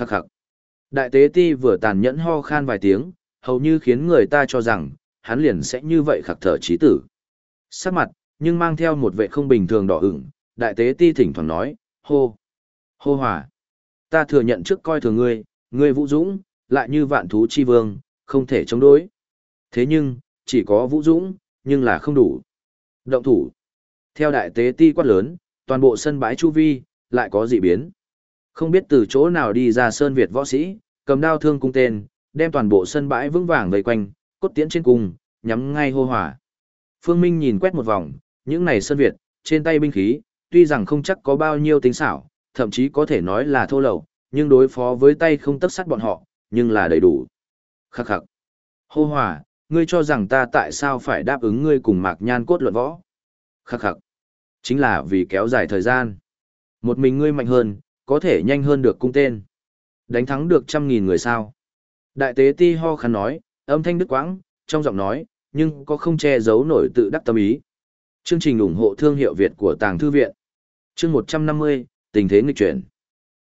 Khắc khắc. Đại tế ti vừa tàn nhẫn ho khan vài tiếng, hầu như khiến người ta cho rằng, hắn liền sẽ như vậy khắc thở trí tử. Sắc mặt, nhưng mang theo một vệ không bình thường đỏ ửng, đại tế ti thỉnh thoảng nói, hô, hô hòa. Ta thừa nhận trước coi thường ngươi, ngươi vũ dũng, lại như vạn thú chi vương, không thể chống đối. Thế nhưng, chỉ có vũ dũng, nhưng là không đủ. Động thủ. Theo đại tế ti quát lớn, toàn bộ sân bãi chu vi, lại có dị biến. Không biết từ chỗ nào đi ra Sơn Việt võ sĩ, cầm đao thương cung tên, đem toàn bộ sân bãi vững vàng vây quanh, cốt tiễn trên cung, nhắm ngay hô hỏa. Phương Minh nhìn quét một vòng, những này Sơn Việt, trên tay binh khí, tuy rằng không chắc có bao nhiêu tính xảo, thậm chí có thể nói là thô lậu, nhưng đối phó với tay không tất sắt bọn họ, nhưng là đầy đủ. Khắc khắc. Hô hỏa, ngươi cho rằng ta tại sao phải đáp ứng ngươi cùng mạc nhan cốt luận võ? Khắc khắc. Chính là vì kéo dài thời gian. Một mình ngươi mạnh hơn, có thể nhanh hơn được cung tên. Đánh thắng được trăm nghìn người sao. Đại tế ti ho khăn nói, âm thanh đức quãng, trong giọng nói, nhưng có không che giấu nổi tự đắc tâm ý. Chương trình ủng hộ thương hiệu Việt của Tàng Thư Viện. Chương 150, tình thế nghịch chuyển.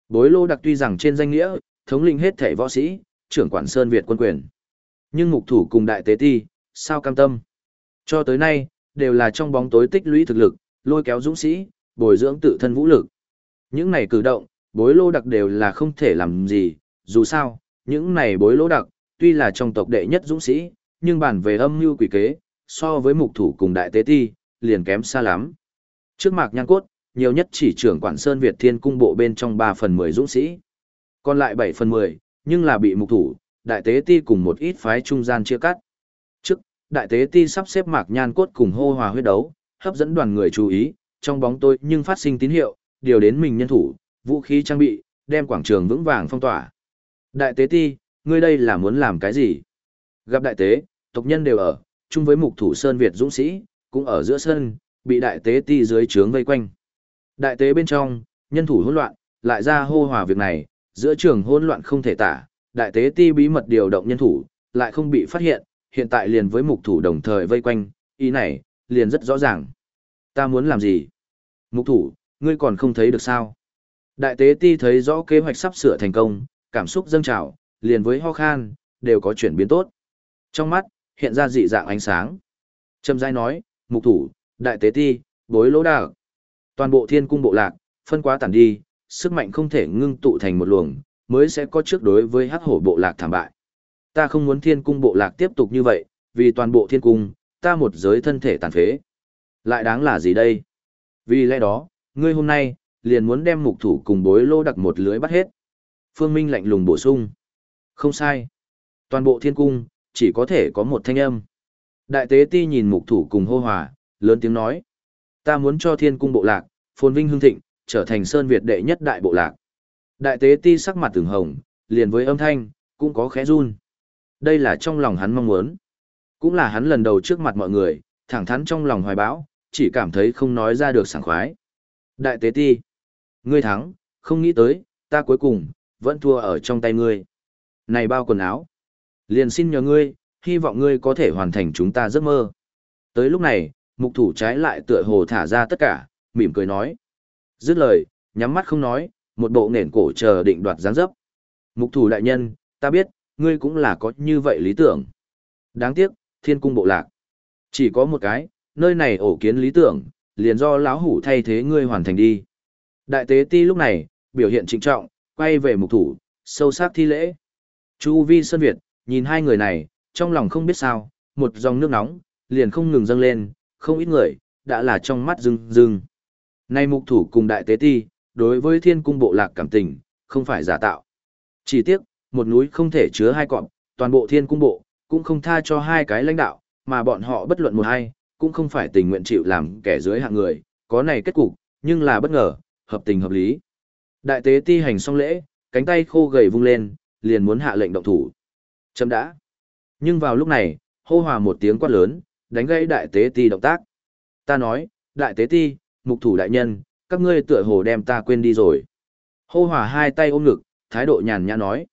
Bối lô đặc tuy rằng trên danh nghĩa, thống lĩnh hết thể võ sĩ, trưởng quản Sơn Việt quân quyền. Nhưng mục thủ cùng đại tế ti, sao cam tâm. Cho tới nay, đều là trong bóng tối tích lũy thực lực, lôi kéo dũng sĩ, bồi dưỡng tự thân vũ lực. Những này cử động, bối lô đặc đều là không thể làm gì, dù sao, những này bối lô đặc, tuy là trong tộc đệ nhất dũng sĩ, nhưng bản về âm mưu quỷ kế, so với mục thủ cùng đại tế ti, liền kém xa lắm. Trước mạc nhan cốt, nhiều nhất chỉ trưởng quản Sơn Việt Thiên cung bộ bên trong 3 phần 10 dũng sĩ. Còn lại 7 phần 10, nhưng là bị mục thủ, đại tế ti cùng một ít phái trung gian chia cắt. Trước, đại tế ti sắp xếp mạc nhan cốt cùng hô hòa huyết đấu, hấp dẫn đoàn người chú ý, trong bóng tối nhưng phát sinh tín hiệu, điều đến mình nhân thủ, vũ khí trang bị, đem quảng trường vững vàng phong tỏa. Đại tế ti, ngươi đây là muốn làm cái gì? Gặp đại tế, tộc nhân đều ở, chung với mục thủ Sơn Việt dũng sĩ, cũng ở giữa sân, bị đại tế ti dưới trướng vây quanh. Đại tế bên trong, nhân thủ hỗn loạn, lại ra hô hòa việc này, giữa trường hỗn loạn không thể tả, đại tế ti bí mật điều động nhân thủ, lại không bị phát hiện, hiện tại liền với mục thủ đồng thời vây quanh, ý này, liền rất rõ ràng. Ta muốn làm gì? Mục thủ, ngươi còn không thấy được sao? Đại tế ti thấy rõ kế hoạch sắp sửa thành công, cảm xúc dâng trào, liền với ho khan, đều có chuyển biến tốt. Trong mắt, hiện ra dị dạng ánh sáng. Trầm giai nói, mục thủ, đại tế ti, bối lỗ đạc. Toàn bộ thiên cung bộ lạc, phân quá tản đi, sức mạnh không thể ngưng tụ thành một luồng, mới sẽ có trước đối với hắc hổ bộ lạc thảm bại. Ta không muốn thiên cung bộ lạc tiếp tục như vậy, vì toàn bộ thiên cung, ta một giới thân thể tàn phế. Lại đáng là gì đây? Vì lẽ đó, ngươi hôm nay, liền muốn đem mục thủ cùng bối lô đặc một lưới bắt hết. Phương Minh lạnh lùng bổ sung. Không sai. Toàn bộ thiên cung, chỉ có thể có một thanh âm. Đại tế ti nhìn mục thủ cùng hô hòa, lớn tiếng nói. Ta muốn cho thiên cung bộ lạc, phồn vinh hương thịnh, trở thành sơn Việt đệ nhất đại bộ lạc. Đại tế ti sắc mặt từng hồng, liền với âm thanh, cũng có khẽ run. Đây là trong lòng hắn mong muốn. Cũng là hắn lần đầu trước mặt mọi người, thẳng thắn trong lòng hoài bão, chỉ cảm thấy không nói ra được sảng khoái. Đại tế ti, ngươi thắng, không nghĩ tới, ta cuối cùng, vẫn thua ở trong tay ngươi. Này bao quần áo, liền xin nhờ ngươi, hy vọng ngươi có thể hoàn thành chúng ta giấc mơ. Tới lúc này, mục thủ trái lại tựa hồ thả ra tất cả, mỉm cười nói. Dứt lời, nhắm mắt không nói, một bộ nền cổ chờ định đoạt giáng dấp. Mục thủ đại nhân, ta biết, ngươi cũng là có như vậy lý tưởng. Đáng tiếc, thiên cung bộ lạc. Chỉ có một cái, nơi này ổ kiến lý tưởng, liền do lão hủ thay thế ngươi hoàn thành đi. Đại tế ti lúc này, biểu hiện trịnh trọng, quay về mục thủ, sâu sắc thi lễ. Chu vi Sơn Việt, nhìn hai người này, trong lòng không biết sao, một dòng nước nóng, liền không ngừng dâng lên, không ít người, đã là trong mắt rưng rưng. Nay mục thủ cùng đại tế ti, đối với thiên cung bộ lạc cảm tình, không phải giả tạo. Chỉ tiếc, một núi không thể chứa hai cọp, toàn bộ thiên cung bộ, cũng không tha cho hai cái lãnh đạo, mà bọn họ bất luận một hai, cũng không phải tình nguyện chịu làm kẻ dưới hạng người, có này kết cục, nhưng là bất ngờ, hợp tình hợp lý. Đại tế ti hành xong lễ, cánh tay khô gầy vung lên, liền muốn hạ lệnh động thủ. Chấm đã. Nhưng vào lúc này, hô hòa một tiếng quát lớn, đánh gãy đại tế ti động tác. Ta nói, đại tế ti, mục thủ đại nhân, các ngươi tựa hồ đem ta quên đi rồi. Hô hòa hai tay ôm ngực, thái độ nhàn nhã nói.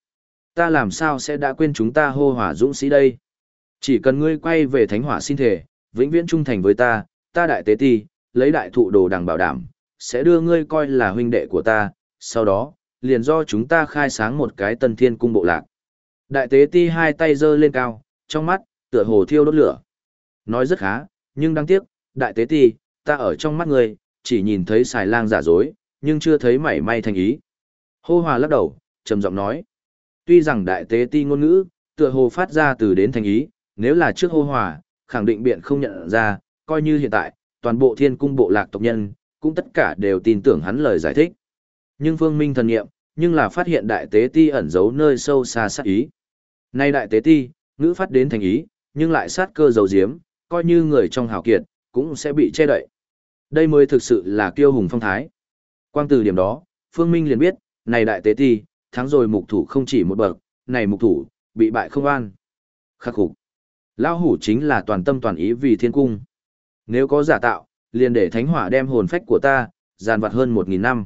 Ta làm sao sẽ đã quên chúng ta hô hòa dũng sĩ đây? Chỉ cần ngươi quay về thánh hỏa xin thể, vĩnh viễn trung thành với ta, ta đại tế ti, lấy đại thụ đồ đằng bảo đảm, sẽ đưa ngươi coi là huynh đệ của ta, sau đó, liền do chúng ta khai sáng một cái tân thiên cung bộ lạc. Đại tế ti hai tay giơ lên cao, trong mắt, tựa hồ thiêu đốt lửa. Nói rất khá, nhưng đáng tiếc, đại tế ti, ta ở trong mắt ngươi chỉ nhìn thấy xài lang giả dối, nhưng chưa thấy mảy may thành ý. Hô hòa lắc đầu, trầm giọng nói. Tuy rằng đại tế ti ngôn ngữ, tựa hồ phát ra từ đến thành ý, nếu là trước hô hòa, khẳng định biện không nhận ra, coi như hiện tại, toàn bộ thiên cung bộ lạc tộc nhân, cũng tất cả đều tin tưởng hắn lời giải thích. Nhưng phương minh thần nghiệm, nhưng là phát hiện đại tế ti ẩn giấu nơi sâu xa sát ý. Nay đại tế ti, ngữ phát đến thành ý, nhưng lại sát cơ dầu diếm, coi như người trong hào kiệt, cũng sẽ bị che đậy. Đây mới thực sự là kiêu hùng phong thái. Quang từ điểm đó, Phương Minh liền biết, này đại tế ti, thắng rồi mục thủ không chỉ một bậc, này mục thủ, bị bại không an. Khắc phục. Lao hủ chính là toàn tâm toàn ý vì thiên cung. Nếu có giả tạo, liền để thánh hỏa đem hồn phách của ta, giàn vặt hơn một nghìn năm.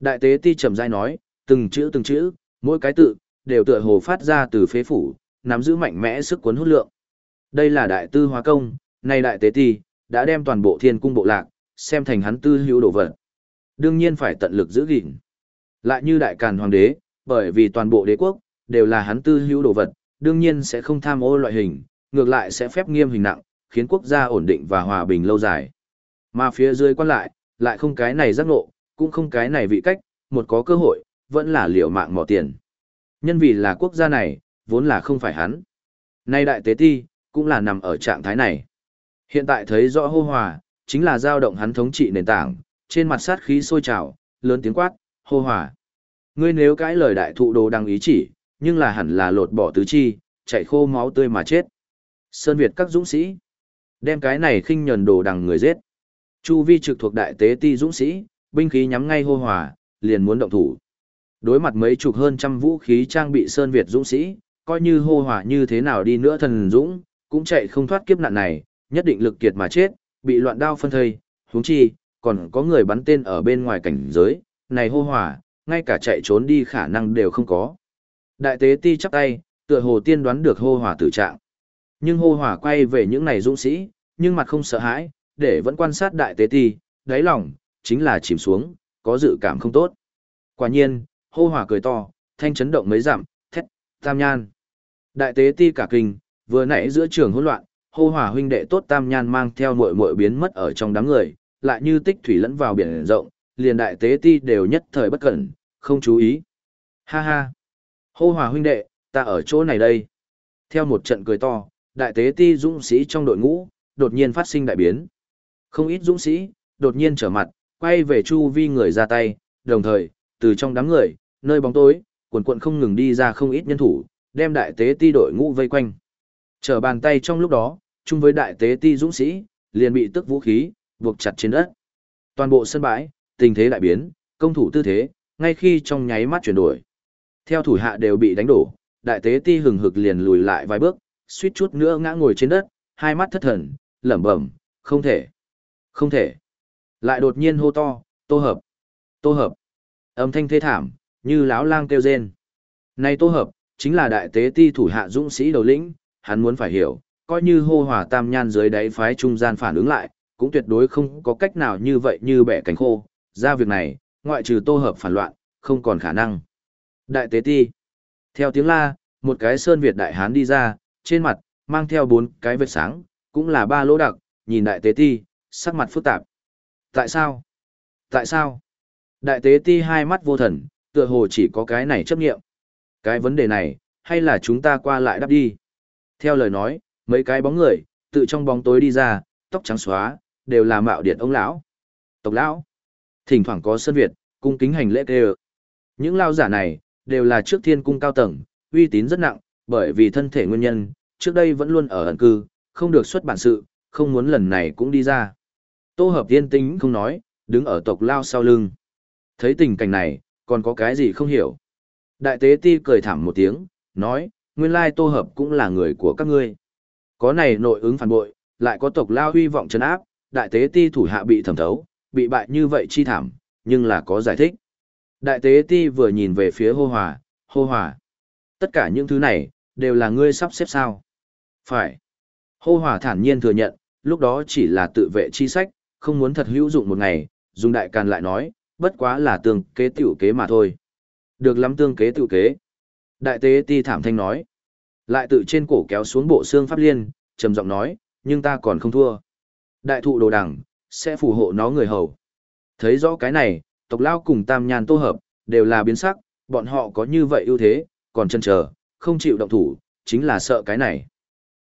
Đại tế ti trầm dai nói, từng chữ từng chữ, mỗi cái tự, đều tựa hồ phát ra từ phế phủ, nắm giữ mạnh mẽ sức cuốn hút lượng. Đây là đại tư hóa công, nay đại tế ti, đã đem toàn bộ thiên cung bộ lạc, xem thành hắn tư hữu đồ vật. Đương nhiên phải tận lực giữ gìn. Lại như đại càn hoàng đế, bởi vì toàn bộ đế quốc, đều là hắn tư hữu đồ vật, đương nhiên sẽ không tham ô loại hình, ngược lại sẽ phép nghiêm hình nặng, khiến quốc gia ổn định và hòa bình lâu dài. Mà phía dưới quan lại, lại không cái này giác ngộ, cũng không cái này vị cách, một có cơ hội, vẫn là liều mạng mỏ tiền. Nhân vì là quốc gia này, vốn là không phải hắn. Nay đại tế ti, cũng là nằm ở trạng thái này. Hiện tại thấy rõ hô hòa, chính là dao động hắn thống trị nền tảng, trên mặt sát khí sôi trào, lớn tiếng quát, hô hòa. Ngươi nếu cãi lời đại thụ đồ đăng ý chỉ, nhưng là hẳn là lột bỏ tứ chi, chạy khô máu tươi mà chết. Sơn Việt các dũng sĩ, đem cái này khinh nhẫn đồ đằng người giết. Chu vi trực thuộc đại tế ti dũng sĩ, binh khí nhắm ngay hô hòa, liền muốn động thủ. Đối mặt mấy chục hơn trăm vũ khí trang bị Sơn Việt dũng sĩ, coi như hô hòa như thế nào đi nữa thần dũng, cũng chạy không thoát kiếp nạn này, nhất định lực kiệt mà chết, bị loạn đao phân thây, huống chi, còn có người bắn tên ở bên ngoài cảnh giới, này hô hòa, ngay cả chạy trốn đi khả năng đều không có. Đại tế ti chắp tay, tựa hồ tiên đoán được hô hòa tử trạng. Nhưng hô hòa quay về những này dũng sĩ, nhưng mặt không sợ hãi, để vẫn quan sát đại tế ti, đáy lòng, chính là chìm xuống, có dự cảm không tốt. Quả nhiên, hô hòa cười to, thanh chấn động mấy giảm thét, tam nhan. Đại tế ti cả kinh, vừa nãy giữa trường hỗn loạn, hô hòa huynh đệ tốt tam nhan mang theo muội muội biến mất ở trong đám người, lại như tích thủy lẫn vào biển rộng, liền đại tế ti đều nhất thời bất cẩn, không chú ý. Ha ha! Hô hòa huynh đệ, ta ở chỗ này đây. Theo một trận cười to, đại tế ti dũng sĩ trong đội ngũ, đột nhiên phát sinh đại biến. Không ít dũng sĩ, đột nhiên trở mặt, quay về chu vi người ra tay, đồng thời, từ trong đám người, nơi bóng tối, quần quận không ngừng đi ra không ít nhân thủ, đem đại tế ti đội ngũ vây quanh. Trở bàn tay trong lúc đó, chung với đại tế ti dũng sĩ, liền bị tức vũ khí, buộc chặt trên đất. Toàn bộ sân bãi, tình thế đại biến, công thủ tư thế, ngay khi trong nháy mắt chuyển đổi. Theo thủ hạ đều bị đánh đổ, đại tế ti hừng hực liền lùi lại vài bước, suýt chút nữa ngã ngồi trên đất, hai mắt thất thần, lẩm bẩm, không thể, không thể. Lại đột nhiên hô to, tô hợp, tô hợp. Âm thanh thê thảm, như láo lang kêu rên. Này tô hợp, chính là đại tế ti thủ hạ dũng sĩ đầu lĩnh, hắn muốn phải hiểu, coi như hô hòa tam nhan dưới đáy phái trung gian phản ứng lại, cũng tuyệt đối không có cách nào như vậy như bẻ cánh khô, ra việc này, ngoại trừ tô hợp phản loạn, không còn khả năng. Đại tế ti. Theo tiếng la, một cái sơn Việt đại hán đi ra, trên mặt, mang theo bốn cái vết sáng, cũng là ba lỗ đặc, nhìn đại tế ti, sắc mặt phức tạp. Tại sao? Tại sao? Đại tế ti hai mắt vô thần, tựa hồ chỉ có cái này chấp nghiệm. Cái vấn đề này, hay là chúng ta qua lại đáp đi? Theo lời nói, mấy cái bóng người, tự trong bóng tối đi ra, tóc trắng xóa, đều là mạo điện ông lão. Tộc lão. Thỉnh thoảng có sân Việt, cung kính hành lễ kêu. Những lao giả này, đều là trước thiên cung cao tầng, uy tín rất nặng, bởi vì thân thể nguyên nhân, trước đây vẫn luôn ở ẩn cư, không được xuất bản sự, không muốn lần này cũng đi ra. Tô hợp tiên tính không nói, đứng ở tộc lao sau lưng. Thấy tình cảnh này, còn có cái gì không hiểu. Đại tế ti cười thảm một tiếng, nói, nguyên lai tô hợp cũng là người của các ngươi. Có này nội ứng phản bội, lại có tộc lao huy vọng trấn áp, đại tế ti thủ hạ bị thẩm thấu, bị bại như vậy chi thảm, nhưng là có giải thích. Đại tế ti vừa nhìn về phía hô hòa, hô hòa. Tất cả những thứ này, đều là ngươi sắp xếp sao. Phải. Hô hòa thản nhiên thừa nhận, lúc đó chỉ là tự vệ chi sách, không muốn thật hữu dụng một ngày, dùng đại càn lại nói, bất quá là tương kế tiểu kế mà thôi. Được lắm tương kế tiểu kế. Đại tế ti thảm thanh nói. Lại tự trên cổ kéo xuống bộ xương pháp liên, trầm giọng nói, nhưng ta còn không thua. Đại thụ đồ đẳng sẽ phù hộ nó người hầu. Thấy rõ cái này, tộc lao cùng tam nhàn tô hợp, đều là biến sắc, bọn họ có như vậy ưu thế, còn chân chờ, không chịu động thủ, chính là sợ cái này.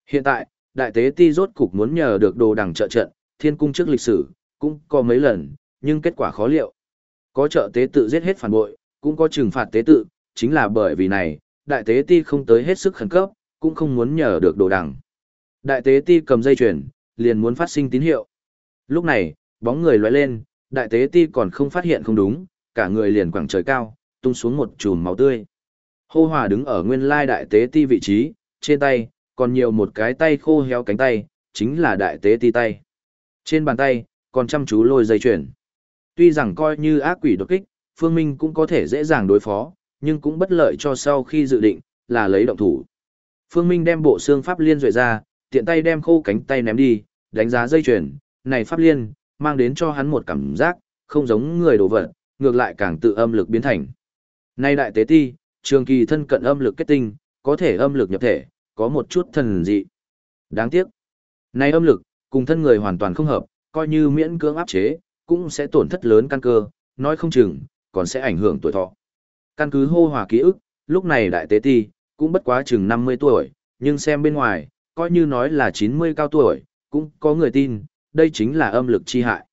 Hiện tại, đại tế ti rốt cục muốn nhờ được đồ đằng trợ trận, thiên cung trước lịch sử, cũng có mấy lần, nhưng kết quả khó liệu. Có trợ tế tự giết hết phản bội, cũng có trừng phạt tế tự, chính là bởi vì này, đại tế ti không tới hết sức khẩn cấp, cũng không muốn nhờ được đồ đằng. Đại tế ti cầm dây chuyền, liền muốn phát sinh tín hiệu. Lúc này, bóng người lóe lên, đại tế ti còn không phát hiện không đúng, cả người liền quẳng trời cao, tung xuống một chùm máu tươi. Hô Hòa đứng ở nguyên lai đại tế ti vị trí, trên tay, còn nhiều một cái tay khô héo cánh tay, chính là đại tế ti tay. Trên bàn tay, còn chăm chú lôi dây chuyền. Tuy rằng coi như ác quỷ đột kích, Phương Minh cũng có thể dễ dàng đối phó, nhưng cũng bất lợi cho sau khi dự định, là lấy động thủ. Phương Minh đem bộ xương pháp liên rời ra, tiện tay đem khô cánh tay ném đi, đánh giá dây chuyền, này pháp liên, mang đến cho hắn một cảm giác, không giống người đồ vật, ngược lại càng tự âm lực biến thành. Nay đại tế ti, trường kỳ thân cận âm lực kết tinh, có thể âm lực nhập thể, có một chút thần dị. Đáng tiếc, nay âm lực, cùng thân người hoàn toàn không hợp, coi như miễn cưỡng áp chế, cũng sẽ tổn thất lớn căn cơ, nói không chừng, còn sẽ ảnh hưởng tuổi thọ. Căn cứ hô hòa ký ức, lúc này đại tế ti, cũng bất quá chừng 50 tuổi, nhưng xem bên ngoài, coi như nói là 90 cao tuổi, cũng có người tin, đây chính là âm lực chi hại.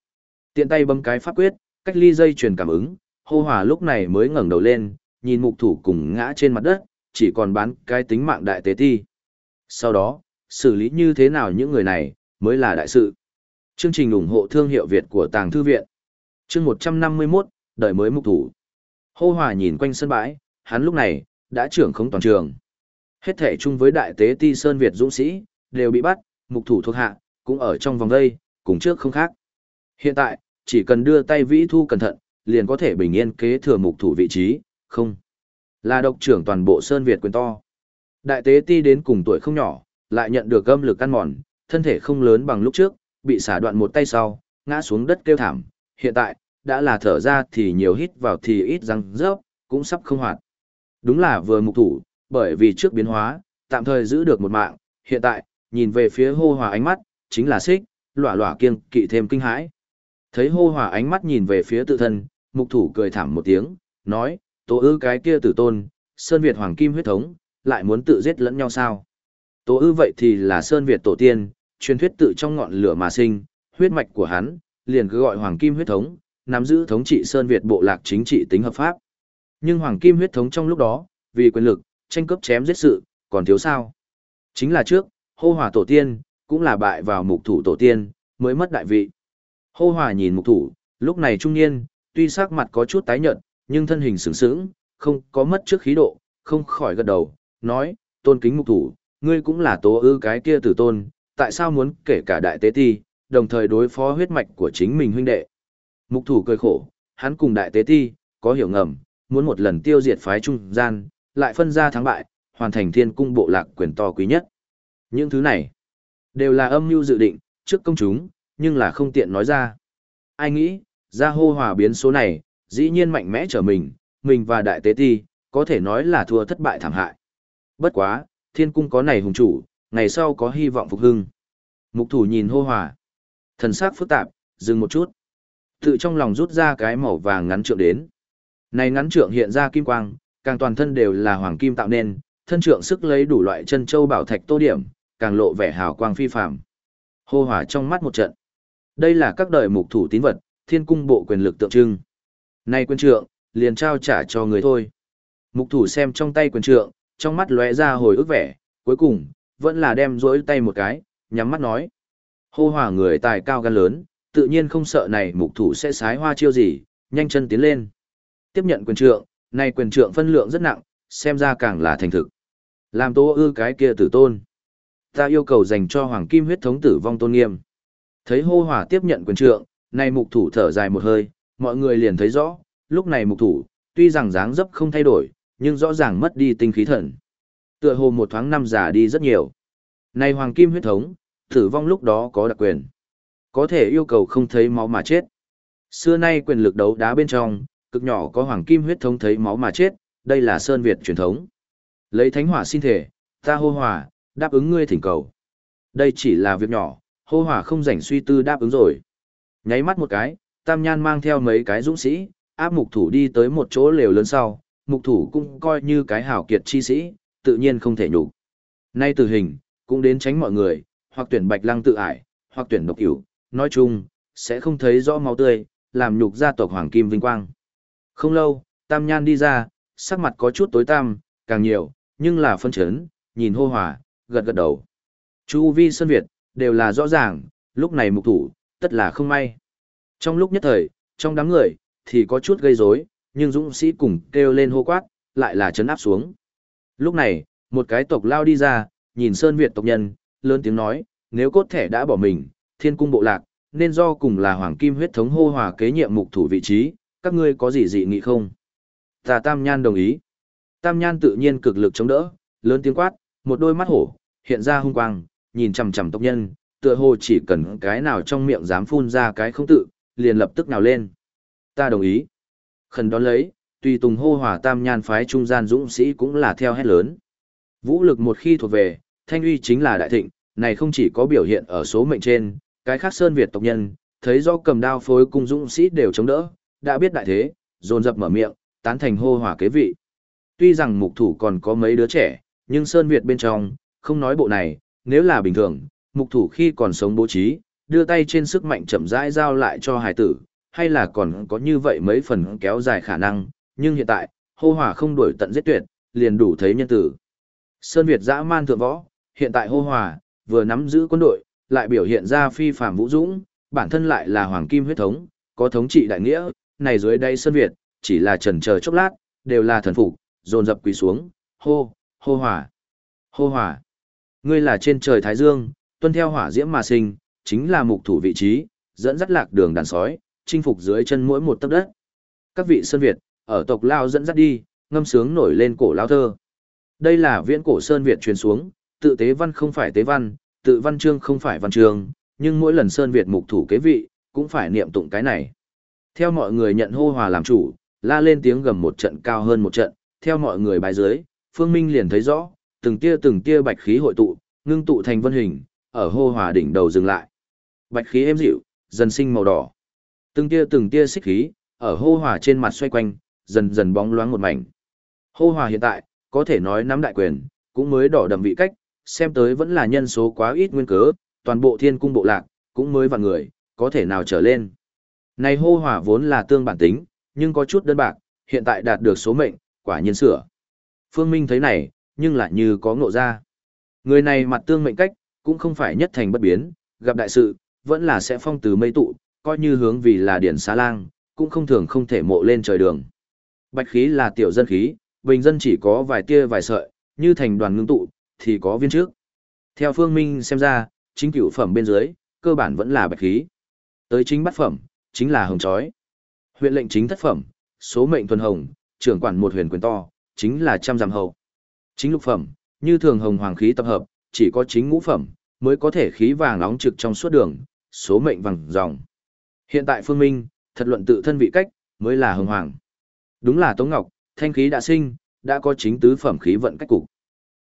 Tiện tay bấm cái pháp quyết, cách ly dây truyền cảm ứng, hô hòa lúc này mới ngẩng đầu lên, nhìn mục thủ cùng ngã trên mặt đất, chỉ còn bán cái tính mạng đại tế ti. Sau đó, xử lý như thế nào những người này, mới là đại sự. Chương trình ủng hộ thương hiệu Việt của Tàng Thư Viện. Chương 151, đời mới mục thủ. Hô hòa nhìn quanh sân bãi, hắn lúc này, đã trưởng không toàn trường. Hết thể chung với đại tế ti Sơn Việt dũng sĩ, đều bị bắt, mục thủ thuộc hạ, cũng ở trong vòng đây, cùng trước không khác. Hiện tại, chỉ cần đưa tay vĩ thu cẩn thận, liền có thể bình yên kế thừa mục thủ vị trí, không. Là độc trưởng toàn bộ Sơn Việt quyền to. Đại tế ti đến cùng tuổi không nhỏ, lại nhận được âm lực ăn mòn, thân thể không lớn bằng lúc trước, bị xả đoạn một tay sau, ngã xuống đất kêu thảm. Hiện tại, đã là thở ra thì nhiều hít vào thì ít răng rớp, cũng sắp không hoạt. Đúng là vừa mục thủ, bởi vì trước biến hóa, tạm thời giữ được một mạng, hiện tại, nhìn về phía hô hòa ánh mắt, chính là xích, lỏa lỏa kiêng kỵ thêm kinh hãi. Thấy hô hòa ánh mắt nhìn về phía tự thân, mục thủ cười thảm một tiếng, nói, tố ư cái kia tử tôn, Sơn Việt Hoàng Kim huyết thống, lại muốn tự giết lẫn nhau sao? Tố ư vậy thì là Sơn Việt tổ tiên, truyền thuyết tự trong ngọn lửa mà sinh, huyết mạch của hắn, liền cứ gọi Hoàng Kim huyết thống, nắm giữ thống trị Sơn Việt bộ lạc chính trị tính hợp pháp. Nhưng Hoàng Kim huyết thống trong lúc đó, vì quyền lực, tranh cướp chém giết sự, còn thiếu sao? Chính là trước, hô hòa tổ tiên, cũng là bại vào mục thủ tổ tiên, mới mất đại vị. Hô hòa nhìn mục thủ, lúc này trung niên, tuy sắc mặt có chút tái nhợt, nhưng thân hình sướng sướng, không có mất trước khí độ, không khỏi gật đầu, nói, tôn kính mục thủ, ngươi cũng là tố ư cái kia tử tôn, tại sao muốn kể cả đại tế ti, đồng thời đối phó huyết mạch của chính mình huynh đệ. Mục thủ cười khổ, hắn cùng đại tế ti, có hiểu ngầm, muốn một lần tiêu diệt phái trung gian, lại phân ra thắng bại, hoàn thành thiên cung bộ lạc quyền to quý nhất. Những thứ này, đều là âm mưu dự định, trước công chúng, nhưng là không tiện nói ra. Ai nghĩ, ra hô hòa biến số này, dĩ nhiên mạnh mẽ trở mình, mình và đại tế ti, có thể nói là thua thất bại thảm hại. Bất quá, thiên cung có này hùng chủ, ngày sau có hy vọng phục hưng. Mục thủ nhìn hô hòa. Thần sắc phức tạp, dừng một chút. Tự trong lòng rút ra cái màu vàng ngắn trượng đến. Này ngắn trượng hiện ra kim quang, càng toàn thân đều là hoàng kim tạo nên, thân trượng sức lấy đủ loại chân châu bảo thạch tô điểm, càng lộ vẻ hào quang phi phàm. Hô hỏa trong mắt một trận. Đây là các đời mục thủ tín vật, thiên cung bộ quyền lực tượng trưng. Nay quyền trượng, liền trao trả cho người thôi. Mục thủ xem trong tay quyền trượng, trong mắt lóe ra hồi ức vẻ, cuối cùng, vẫn là đem rỗi tay một cái, nhắm mắt nói. Hô hỏa người tài cao gan lớn, tự nhiên không sợ này mục thủ sẽ sái hoa chiêu gì, nhanh chân tiến lên. Tiếp nhận quyền trượng, nay quyền trượng phân lượng rất nặng, xem ra càng là thành thực. Làm tố ư cái kia tử tôn. Ta yêu cầu dành cho hoàng kim huyết thống tử vong tôn nghiêm. Thấy hô hỏa tiếp nhận quyền trượng, nay mục thủ thở dài một hơi, mọi người liền thấy rõ, lúc này mục thủ, tuy rằng dáng dấp không thay đổi, nhưng rõ ràng mất đi tinh khí thần. Tựa hồ một thoáng năm già đi rất nhiều. Nay hoàng kim huyết thống, tử vong lúc đó có đặc quyền. Có thể yêu cầu không thấy máu mà chết. Xưa nay quyền lực đấu đá bên trong, cực nhỏ có hoàng kim huyết thống thấy máu mà chết, đây là Sơn Việt truyền thống. Lấy thánh hỏa xin thể, ta hô hòa, đáp ứng ngươi thỉnh cầu. Đây chỉ là việc nhỏ, hô hòa không rảnh suy tư đáp ứng rồi. Nháy mắt một cái, Tam Nhan mang theo mấy cái dũng sĩ, áp mục thủ đi tới một chỗ lều lớn sau, mục thủ cũng coi như cái hảo kiệt chi sĩ, tự nhiên không thể nhục. Nay tử hình, cũng đến tránh mọi người, hoặc tuyển bạch lăng tự ải, hoặc tuyển độc cửu, nói chung, sẽ không thấy rõ máu tươi, làm nhục gia tộc Hoàng Kim vinh quang. Không lâu, Tam Nhan đi ra, sắc mặt có chút tối tăm, càng nhiều, nhưng là phân chấn, nhìn hô hòa, gật gật đầu. Chu vi Sơn Việt, đều là rõ ràng, lúc này mục thủ, tất là không may. Trong lúc nhất thời, trong đám người, thì có chút gây rối, nhưng dũng sĩ cùng kêu lên hô quát, lại là chấn áp xuống. Lúc này, một cái tộc lao đi ra, nhìn Sơn Việt tộc nhân, lớn tiếng nói, nếu cốt thể đã bỏ mình, thiên cung bộ lạc, nên do cùng là hoàng kim huyết thống hô hòa kế nhiệm mục thủ vị trí, các ngươi có gì dị nghị không? Tà Tam Nhan đồng ý. Tam Nhan tự nhiên cực lực chống đỡ, lớn tiếng quát, một đôi mắt hổ, hiện ra hung quang, nhìn chằm chằm tộc nhân, tựa hồ chỉ cần cái nào trong miệng dám phun ra cái không tự, liền lập tức nào lên. Ta đồng ý. Khẩn đón lấy, tùy tùng hô hòa tam nhan phái trung gian dũng sĩ cũng là theo hét lớn. Vũ lực một khi thuộc về, thanh uy chính là đại thịnh, này không chỉ có biểu hiện ở số mệnh trên, cái khác sơn Việt tộc nhân, thấy do cầm đao phối cung dũng sĩ đều chống đỡ, đã biết đại thế, dồn dập mở miệng, tán thành hô hòa kế vị. Tuy rằng mục thủ còn có mấy đứa trẻ, nhưng sơn Việt bên trong, không nói bộ này, nếu là bình thường, mục thủ khi còn sống bố trí, đưa tay trên sức mạnh chậm rãi giao lại cho hải tử, hay là còn có như vậy mấy phần kéo dài khả năng, nhưng hiện tại, hô hỏa không đuổi tận giết tuyệt, liền đủ thấy nhân tử. Sơn Việt dã man thượng võ, hiện tại hô hỏa vừa nắm giữ quân đội, lại biểu hiện ra phi phàm vũ dũng, bản thân lại là hoàng kim huyết thống, có thống trị đại nghĩa, này dưới đây Sơn Việt, chỉ là trần chờ chốc lát, đều là thần phục, dồn dập quỳ xuống, hô, hô hỏa, hô hỏa, Ngươi là trên trời Thái Dương, tuân theo hỏa diễm mà sinh, chính là mục thủ vị trí, dẫn dắt lạc đường đàn sói, chinh phục dưới chân mỗi một tấc đất. Các vị Sơn Việt, ở tộc Lao dẫn dắt đi, ngâm sướng nổi lên cổ Lao thơ. Đây là viễn cổ Sơn Việt truyền xuống, tự tế văn không phải tế văn, tự văn chương không phải văn chương, nhưng mỗi lần Sơn Việt mục thủ kế vị, cũng phải niệm tụng cái này. Theo mọi người nhận hô hòa làm chủ, la lên tiếng gầm một trận cao hơn một trận, theo mọi người bài dưới, Phương Minh liền thấy rõ, từng tia từng tia bạch khí hội tụ, ngưng tụ thành vân hình, ở hô hòa đỉnh đầu dừng lại. Bạch khí êm dịu, dần sinh màu đỏ. Từng tia từng tia xích khí, ở hô hòa trên mặt xoay quanh, dần dần bóng loáng một mảnh. Hô hòa hiện tại, có thể nói nắm đại quyền, cũng mới đỏ đậm vị cách, xem tới vẫn là nhân số quá ít nguyên cớ, toàn bộ thiên cung bộ lạc, cũng mới vạn người, có thể nào trở lên. Này hô hòa vốn là tương bản tính, nhưng có chút đơn bạc, hiện tại đạt được số mệnh, quả nhiên sửa. Phương Minh thấy này, nhưng lại như có ngộ ra. Người này mặt tương mệnh cách, cũng không phải nhất thành bất biến, gặp đại sự, vẫn là sẽ phong từ mây tụ, coi như hướng vì là điển xá lang, cũng không thường không thể mộ lên trời đường. Bạch khí là tiểu dân khí, bình dân chỉ có vài tia vài sợi, như thành đoàn ngưng tụ, thì có viên trước. Theo phương minh xem ra, chính cửu phẩm bên dưới, cơ bản vẫn là bạch khí. Tới chính bát phẩm, chính là hồng chói. Huyện lệnh chính thất phẩm, số mệnh thuần hồng, trưởng quản một huyền quyền to, chính là trăm giảm hậu. Chính lục phẩm, như thường hồng hoàng khí tập hợp, chỉ có chính ngũ phẩm, mới có thể khí vàng nóng trực trong suốt đường, số mệnh vàng dòng. Hiện tại Phương Minh, thật luận tự thân vị cách, mới là hồng hoàng. Đúng là Tống Ngọc, thanh khí đã sinh, đã có chính tứ phẩm khí vận cách cục.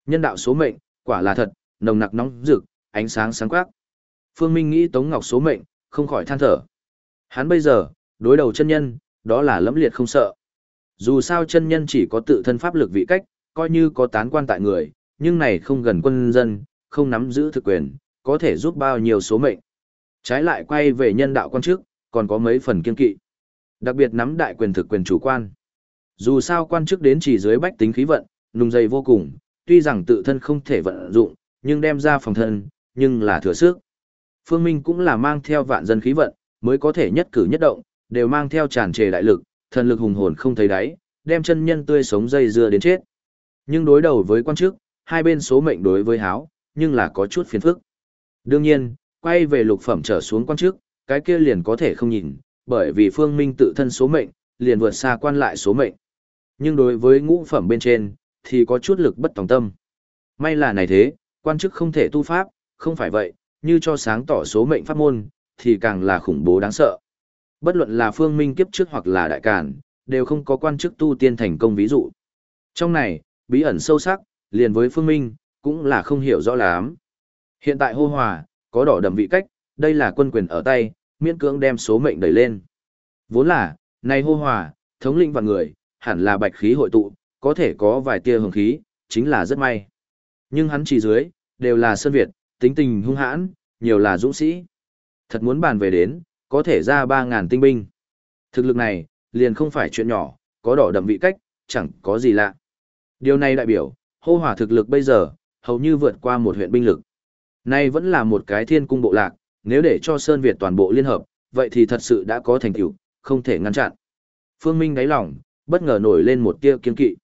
Nhân đạo số mệnh, quả là thật, nồng nặc nóng rực, ánh sáng sáng quắc. Phương Minh nghĩ Tống Ngọc số mệnh, không khỏi than thở. Hắn bây giờ, đối đầu chân nhân, đó là lẫm liệt không sợ. Dù sao chân nhân chỉ có tự thân pháp lực vị cách, coi như có tán quan tại người, nhưng này không gần quân dân, không nắm giữ thực quyền, có thể giúp bao nhiêu số mệnh. Trái lại quay về nhân đạo quan trước còn có mấy phần kiên kỵ. Đặc biệt nắm đại quyền thực quyền chủ quan. Dù sao quan chức đến chỉ dưới bách tính khí vận, nung dày vô cùng, tuy rằng tự thân không thể vận dụng, nhưng đem ra phòng thân, nhưng là thừa sức. Phương Minh cũng là mang theo vạn dân khí vận, mới có thể nhất cử nhất động, đều mang theo tràn trề đại lực, thần lực hùng hồn không thấy đáy, đem chân nhân tươi sống dây dưa đến chết. Nhưng đối đầu với quan chức, hai bên số mệnh đối với háo, nhưng là có chút phiền phức. Đương nhiên, quay về lục phẩm trở xuống quan chức, cái kia liền có thể không nhìn, bởi vì phương minh tự thân số mệnh, liền vượt xa quan lại số mệnh. Nhưng đối với ngũ phẩm bên trên, thì có chút lực bất tòng tâm. May là này thế, quan chức không thể tu pháp, không phải vậy, như cho sáng tỏ số mệnh pháp môn, thì càng là khủng bố đáng sợ. Bất luận là phương minh kiếp trước hoặc là đại cản, đều không có quan chức tu tiên thành công ví dụ. Trong này, bí ẩn sâu sắc, liền với Phương Minh, cũng là không hiểu rõ lắm. Hiện tại hô hòa, có đỏ đậm vị cách, đây là quân quyền ở tay, miễn cưỡng đem số mệnh đẩy lên. Vốn là, này hô hòa, thống lĩnh và người, hẳn là bạch khí hội tụ, có thể có vài tia hồng khí, chính là rất may. Nhưng hắn chỉ dưới, đều là Sơn Việt, tính tình hung hãn, nhiều là dũng sĩ. Thật muốn bàn về đến, có thể ra 3.000 tinh binh. Thực lực này, liền không phải chuyện nhỏ, có đỏ đậm vị cách, chẳng có gì lạ. Điều này đại biểu, hô hỏa thực lực bây giờ, hầu như vượt qua một huyện binh lực. Nay vẫn là một cái thiên cung bộ lạc, nếu để cho Sơn Việt toàn bộ liên hợp, vậy thì thật sự đã có thành tựu, không thể ngăn chặn. Phương Minh đáy lòng, bất ngờ nổi lên một tia kiên kỵ.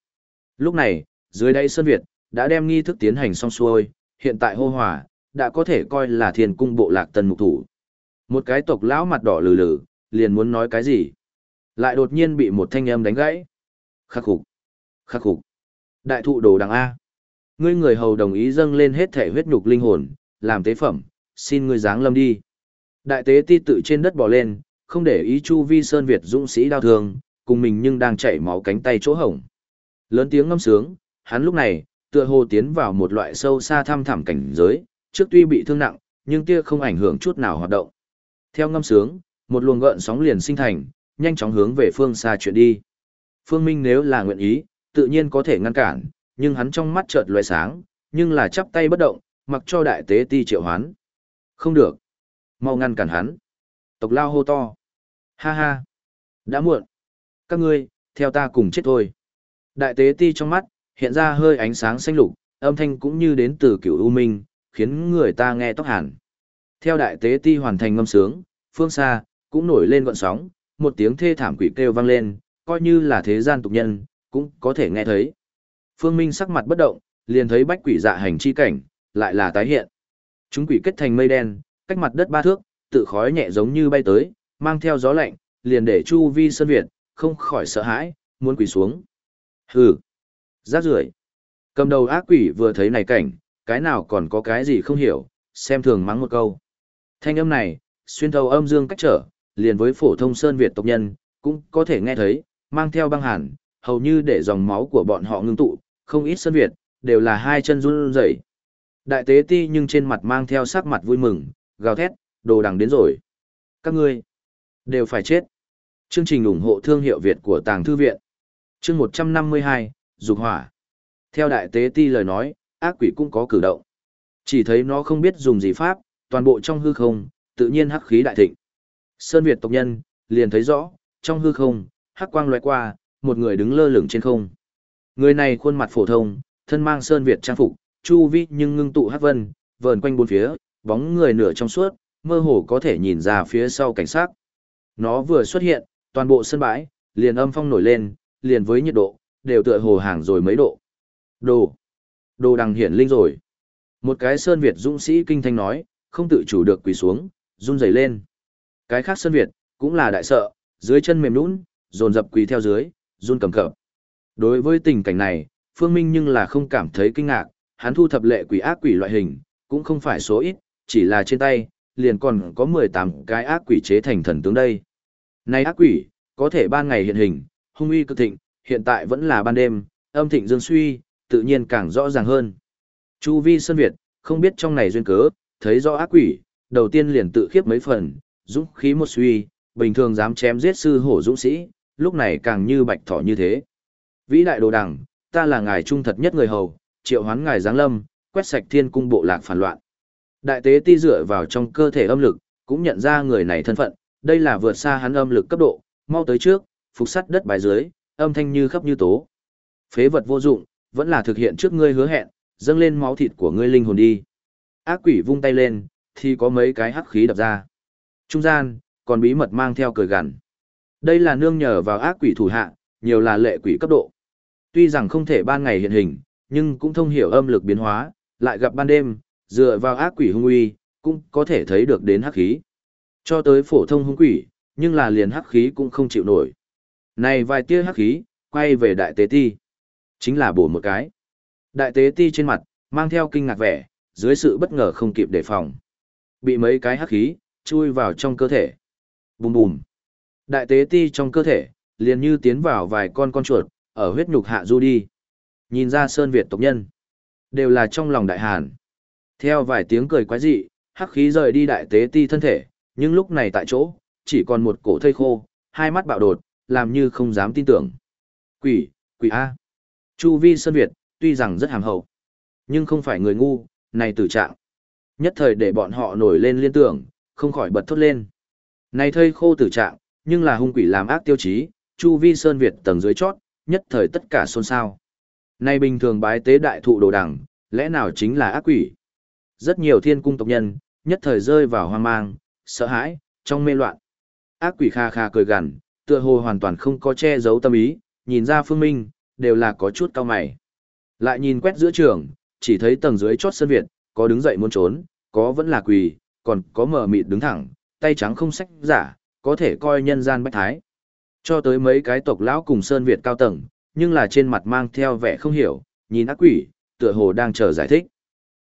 Lúc này, dưới đáy Sơn Việt, đã đem nghi thức tiến hành xong xuôi, hiện tại hô hỏa, đã có thể coi là thiên cung bộ lạc tần mục thủ. Một cái tộc lão mặt đỏ lừ lừ, liền muốn nói cái gì. Lại đột nhiên bị một thanh âm đánh gãy. Khắc phục. Khắc phục. Đại thụ đồ đằng A. Ngươi người hầu đồng ý dâng lên hết thể huyết nhục linh hồn, làm tế phẩm, xin ngươi giáng lâm đi. Đại tế ti tự trên đất bò lên, không để ý chu vi sơn Việt dũng sĩ đau thương, cùng mình nhưng đang chảy máu cánh tay chỗ hổng. Lớn tiếng ngâm sướng, hắn lúc này, tựa hồ tiến vào một loại sâu xa thăm thẳm cảnh giới, trước tuy bị thương nặng, nhưng kia không ảnh hưởng chút nào hoạt động. Theo ngâm sướng, một luồng gợn sóng liền sinh thành, nhanh chóng hướng về phương xa chuyển đi. Phương Minh nếu là nguyện ý, tự nhiên có thể ngăn cản, nhưng hắn trong mắt chợt lóe sáng, nhưng là chắp tay bất động, mặc cho đại tế ti triệu hoán. Không được. Mau ngăn cản hắn. Tộc lao hô to. Ha ha. Đã muộn. Các ngươi, theo ta cùng chết thôi. Đại tế ti trong mắt, hiện ra hơi ánh sáng xanh lục, âm thanh cũng như đến từ cửu u minh, khiến người ta nghe tóc hẳn. Theo đại tế ti hoàn thành ngâm sướng, phương xa, cũng nổi lên gọn sóng, một tiếng thê thảm quỷ kêu vang lên, coi như là thế gian tục nhân, cũng có thể nghe thấy. Phương Minh sắc mặt bất động, liền thấy bách quỷ dạ hành chi cảnh, lại là tái hiện. Chúng quỷ kết thành mây đen, cách mặt đất ba thước, tự khói nhẹ giống như bay tới, mang theo gió lạnh, liền để Chu Vi Sơn Việt, không khỏi sợ hãi, muốn quỳ xuống. Hừ, rác rưởi. Cầm đầu ác quỷ vừa thấy này cảnh, cái nào còn có cái gì không hiểu, xem thường mắng một câu. Thanh âm này, xuyên thấu âm dương cách trở, liền với phổ thông Sơn Việt tộc nhân, cũng có thể nghe thấy, mang theo băng hàn, hầu như để dòng máu của bọn họ ngưng tụ, không ít Sơn Việt, đều là hai chân run rẩy. Đại tế ti nhưng trên mặt mang theo sắc mặt vui mừng, gào thét, đồ đằng đến rồi. Các ngươi, đều phải chết. Chương trình ủng hộ thương hiệu Việt của Tàng Thư Viện. Chương 152, Dục Hỏa. Theo đại tế ti lời nói, ác quỷ cũng có cử động. Chỉ thấy nó không biết dùng gì pháp, toàn bộ trong hư không, tự nhiên hắc khí đại thịnh. Sơn Việt tộc nhân, liền thấy rõ, trong hư không, hắc quang loại qua, một người đứng lơ lửng trên không. Người này khuôn mặt phổ thông, thân mang Sơn Việt trang phục, chu vi nhưng ngưng tụ hắc vân, vờn quanh bốn phía, bóng người nửa trong suốt, mơ hồ có thể nhìn ra phía sau cảnh sát. Nó vừa xuất hiện, toàn bộ sân bãi, liền âm phong nổi lên, liền với nhiệt độ, đều tựa hồ hàng rồi mấy độ. Đồ! Đồ đằng hiển linh rồi. Một cái Sơn Việt dũng sĩ kinh thanh nói, không tự chủ được quỳ xuống, run rẩy lên. Cái khác Sơn Việt, cũng là đại sợ, dưới chân mềm nũng, dồn dập quỳ theo dưới, run cầm cập. Đối với tình cảnh này, Phương Minh nhưng là không cảm thấy kinh ngạc, hắn thu thập lệ quỷ ác quỷ loại hình, cũng không phải số ít, chỉ là trên tay, liền còn có 18 cái ác quỷ chế thành thần tướng đây. Này ác quỷ, có thể ban ngày hiện hình, hung uy cực thịnh, hiện tại vẫn là ban đêm, âm thịnh dương suy, tự nhiên càng rõ ràng hơn. Chu vi Sơn Việt, không biết trong này duyên cớ, thấy rõ ác quỷ, đầu tiên liền tự khiếp mấy phần, dũng khí một suy, bình thường dám chém giết sư hổ dũng sĩ, lúc này càng như bạch thỏ như thế. Vĩ đại đồ đằng, ta là ngài trung thật nhất người hầu, triệu hoán ngài giáng lâm, quét sạch thiên cung bộ lạc phản loạn. Đại tế ti dựa vào trong cơ thể âm lực, cũng nhận ra người này thân phận, đây là vượt xa hắn âm lực cấp độ, mau tới trước, phục sắt đất bài dưới, âm thanh như khắp như tố. Phế vật vô dụng, vẫn là thực hiện trước ngươi hứa hẹn, dâng lên máu thịt của ngươi linh hồn đi. Ác quỷ vung tay lên, thì có mấy cái hắc khí đập ra. Trung gian, còn bí mật mang theo cười gằn. Đây là nương nhờ vào ác quỷ thủ hạ, nhiều là lệ quỷ cấp độ. Tuy rằng không thể ban ngày hiện hình, nhưng cũng thông hiểu âm lực biến hóa, lại gặp ban đêm, dựa vào ác quỷ hung uy, cũng có thể thấy được đến hắc khí. Cho tới phổ thông hung quỷ, nhưng là liền hắc khí cũng không chịu nổi. Này vài tia hắc khí, quay về đại tế ti. Chính là bổ một cái. Đại tế ti trên mặt, mang theo kinh ngạc vẻ, dưới sự bất ngờ không kịp đề phòng. Bị mấy cái hắc khí, chui vào trong cơ thể. Bùm bùm. Đại tế ti trong cơ thể, liền như tiến vào vài con con chuột, ở huyết nhục hạ du đi. Nhìn ra Sơn Việt tộc nhân, đều là trong lòng đại hàn. Theo vài tiếng cười quái dị, hắc khí rời đi đại tế ti thân thể, nhưng lúc này tại chỗ, chỉ còn một cổ thây khô, hai mắt bạo đột, làm như không dám tin tưởng. Quỷ, quỷ A. Chu vi Sơn Việt, tuy rằng rất hàm hậu, nhưng không phải người ngu, này tử trạng. Nhất thời để bọn họ nổi lên liên tưởng, không khỏi bật thốt lên. Này thây khô tử trạng, nhưng là hung quỷ làm ác tiêu chí, chu vi Sơn Việt tầng dưới chót, nhất thời tất cả xôn xao. Này bình thường bái tế đại thụ đồ đẳng, lẽ nào chính là ác quỷ? Rất nhiều thiên cung tộc nhân, nhất thời rơi vào hoang mang, sợ hãi, trong mê loạn. Ác quỷ kha kha cười gằn, tựa hồ hoàn toàn không có che giấu tâm ý, nhìn ra phương minh, đều là có chút cao mày. Lại nhìn quét giữa trường, chỉ thấy tầng dưới chót sân Việt, có đứng dậy muốn trốn, có vẫn là quỳ, còn có mở mịt đứng thẳng, tay trắng không sách giả, có thể coi nhân gian bách thái. Cho tới mấy cái tộc lão cùng Sơn Việt cao tầng, nhưng là trên mặt mang theo vẻ không hiểu, nhìn ác quỷ, tựa hồ đang chờ giải thích.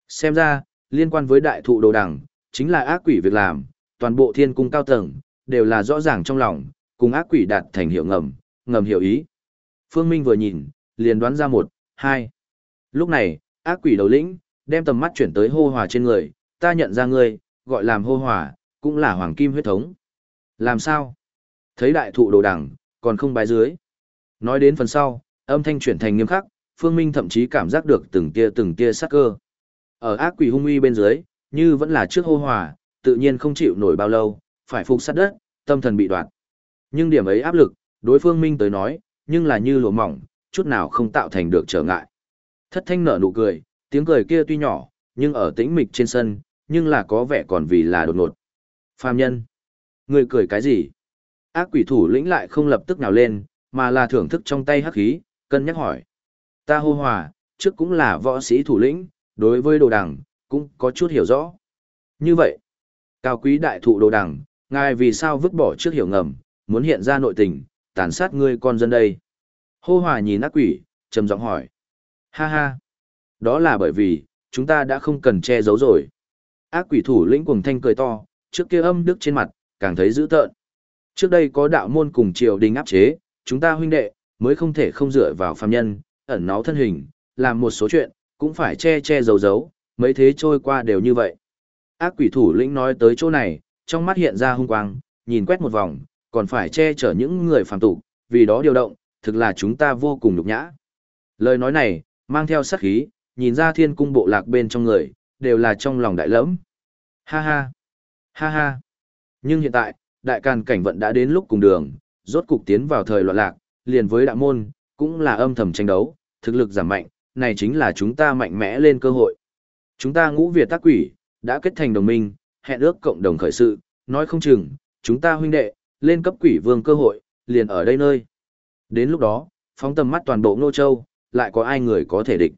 Xem ra, liên quan với đại thụ đồ đằng, chính là ác quỷ việc làm, toàn bộ thiên cung cao tầng, đều là rõ ràng trong lòng, cùng ác quỷ đạt thành hiệu ngầm, ngầm hiểu ý. Phương Minh vừa nhìn, liền đoán ra một, hai. Lúc này, ác quỷ đầu lĩnh, đem tầm mắt chuyển tới hô hòa trên người, ta nhận ra ngươi, gọi làm hô hòa, cũng là hoàng kim huyết thống. Làm sao? Thấy đại thụ đồ đẳng, còn không bái dưới. Nói đến phần sau, âm thanh chuyển thành nghiêm khắc, Phương Minh thậm chí cảm giác được từng tia từng tia sát cơ. Ở ác quỷ hung uy bên dưới, như vẫn là trước hô hòa, tự nhiên không chịu nổi bao lâu, phải phục sát đất, tâm thần bị đoạt. Nhưng điểm ấy áp lực, đối phương Minh tới nói, nhưng là như lụa mỏng, chút nào không tạo thành được trở ngại. Thất thanh nở nụ cười, tiếng cười kia tuy nhỏ, nhưng ở tĩnh mịch trên sân, nhưng là có vẻ còn vì là đột ngột. Phàm nhân, người cười cái gì? Ác quỷ thủ lĩnh lại không lập tức nào lên, mà là thưởng thức trong tay hắc khí, cân nhắc hỏi. Ta hô hòa, trước cũng là võ sĩ thủ lĩnh, đối với đồ đằng, cũng có chút hiểu rõ. Như vậy, cao quý đại thụ đồ đằng, ngài vì sao vứt bỏ trước hiểu ngầm, muốn hiện ra nội tình, tàn sát ngươi con dân đây. Hô hòa nhìn ác quỷ, trầm giọng hỏi. Ha ha, đó là bởi vì, chúng ta đã không cần che giấu rồi. Ác quỷ thủ lĩnh cuồng thanh cười to, trước kia âm đức trên mặt, càng thấy dữ tợn. Trước đây có đạo môn cùng triều đình áp chế, chúng ta huynh đệ, mới không thể không dựa vào phàm nhân, ẩn náu thân hình, làm một số chuyện, cũng phải che che giấu giấu, mấy thế trôi qua đều như vậy. Ác quỷ thủ lĩnh nói tới chỗ này, trong mắt hiện ra hung quang, nhìn quét một vòng, còn phải che chở những người phàm tục, vì đó điều động, thực là chúng ta vô cùng nhục nhã. Lời nói này, mang theo sát khí, nhìn ra thiên cung bộ lạc bên trong người, đều là trong lòng đại lẫm. Ha ha, ha ha. Nhưng hiện tại, đại càn cảnh vận đã đến lúc cùng đường, rốt cục tiến vào thời loạn lạc, liền với đạo môn, cũng là âm thầm tranh đấu, thực lực giảm mạnh, này chính là chúng ta mạnh mẽ lên cơ hội. Chúng ta ngũ Việt tác quỷ, đã kết thành đồng minh, hẹn ước cộng đồng khởi sự, nói không chừng, chúng ta huynh đệ, lên cấp quỷ vương cơ hội, liền ở đây nơi. Đến lúc đó, phóng tầm mắt toàn bộ Ngô Châu, lại có ai người có thể địch.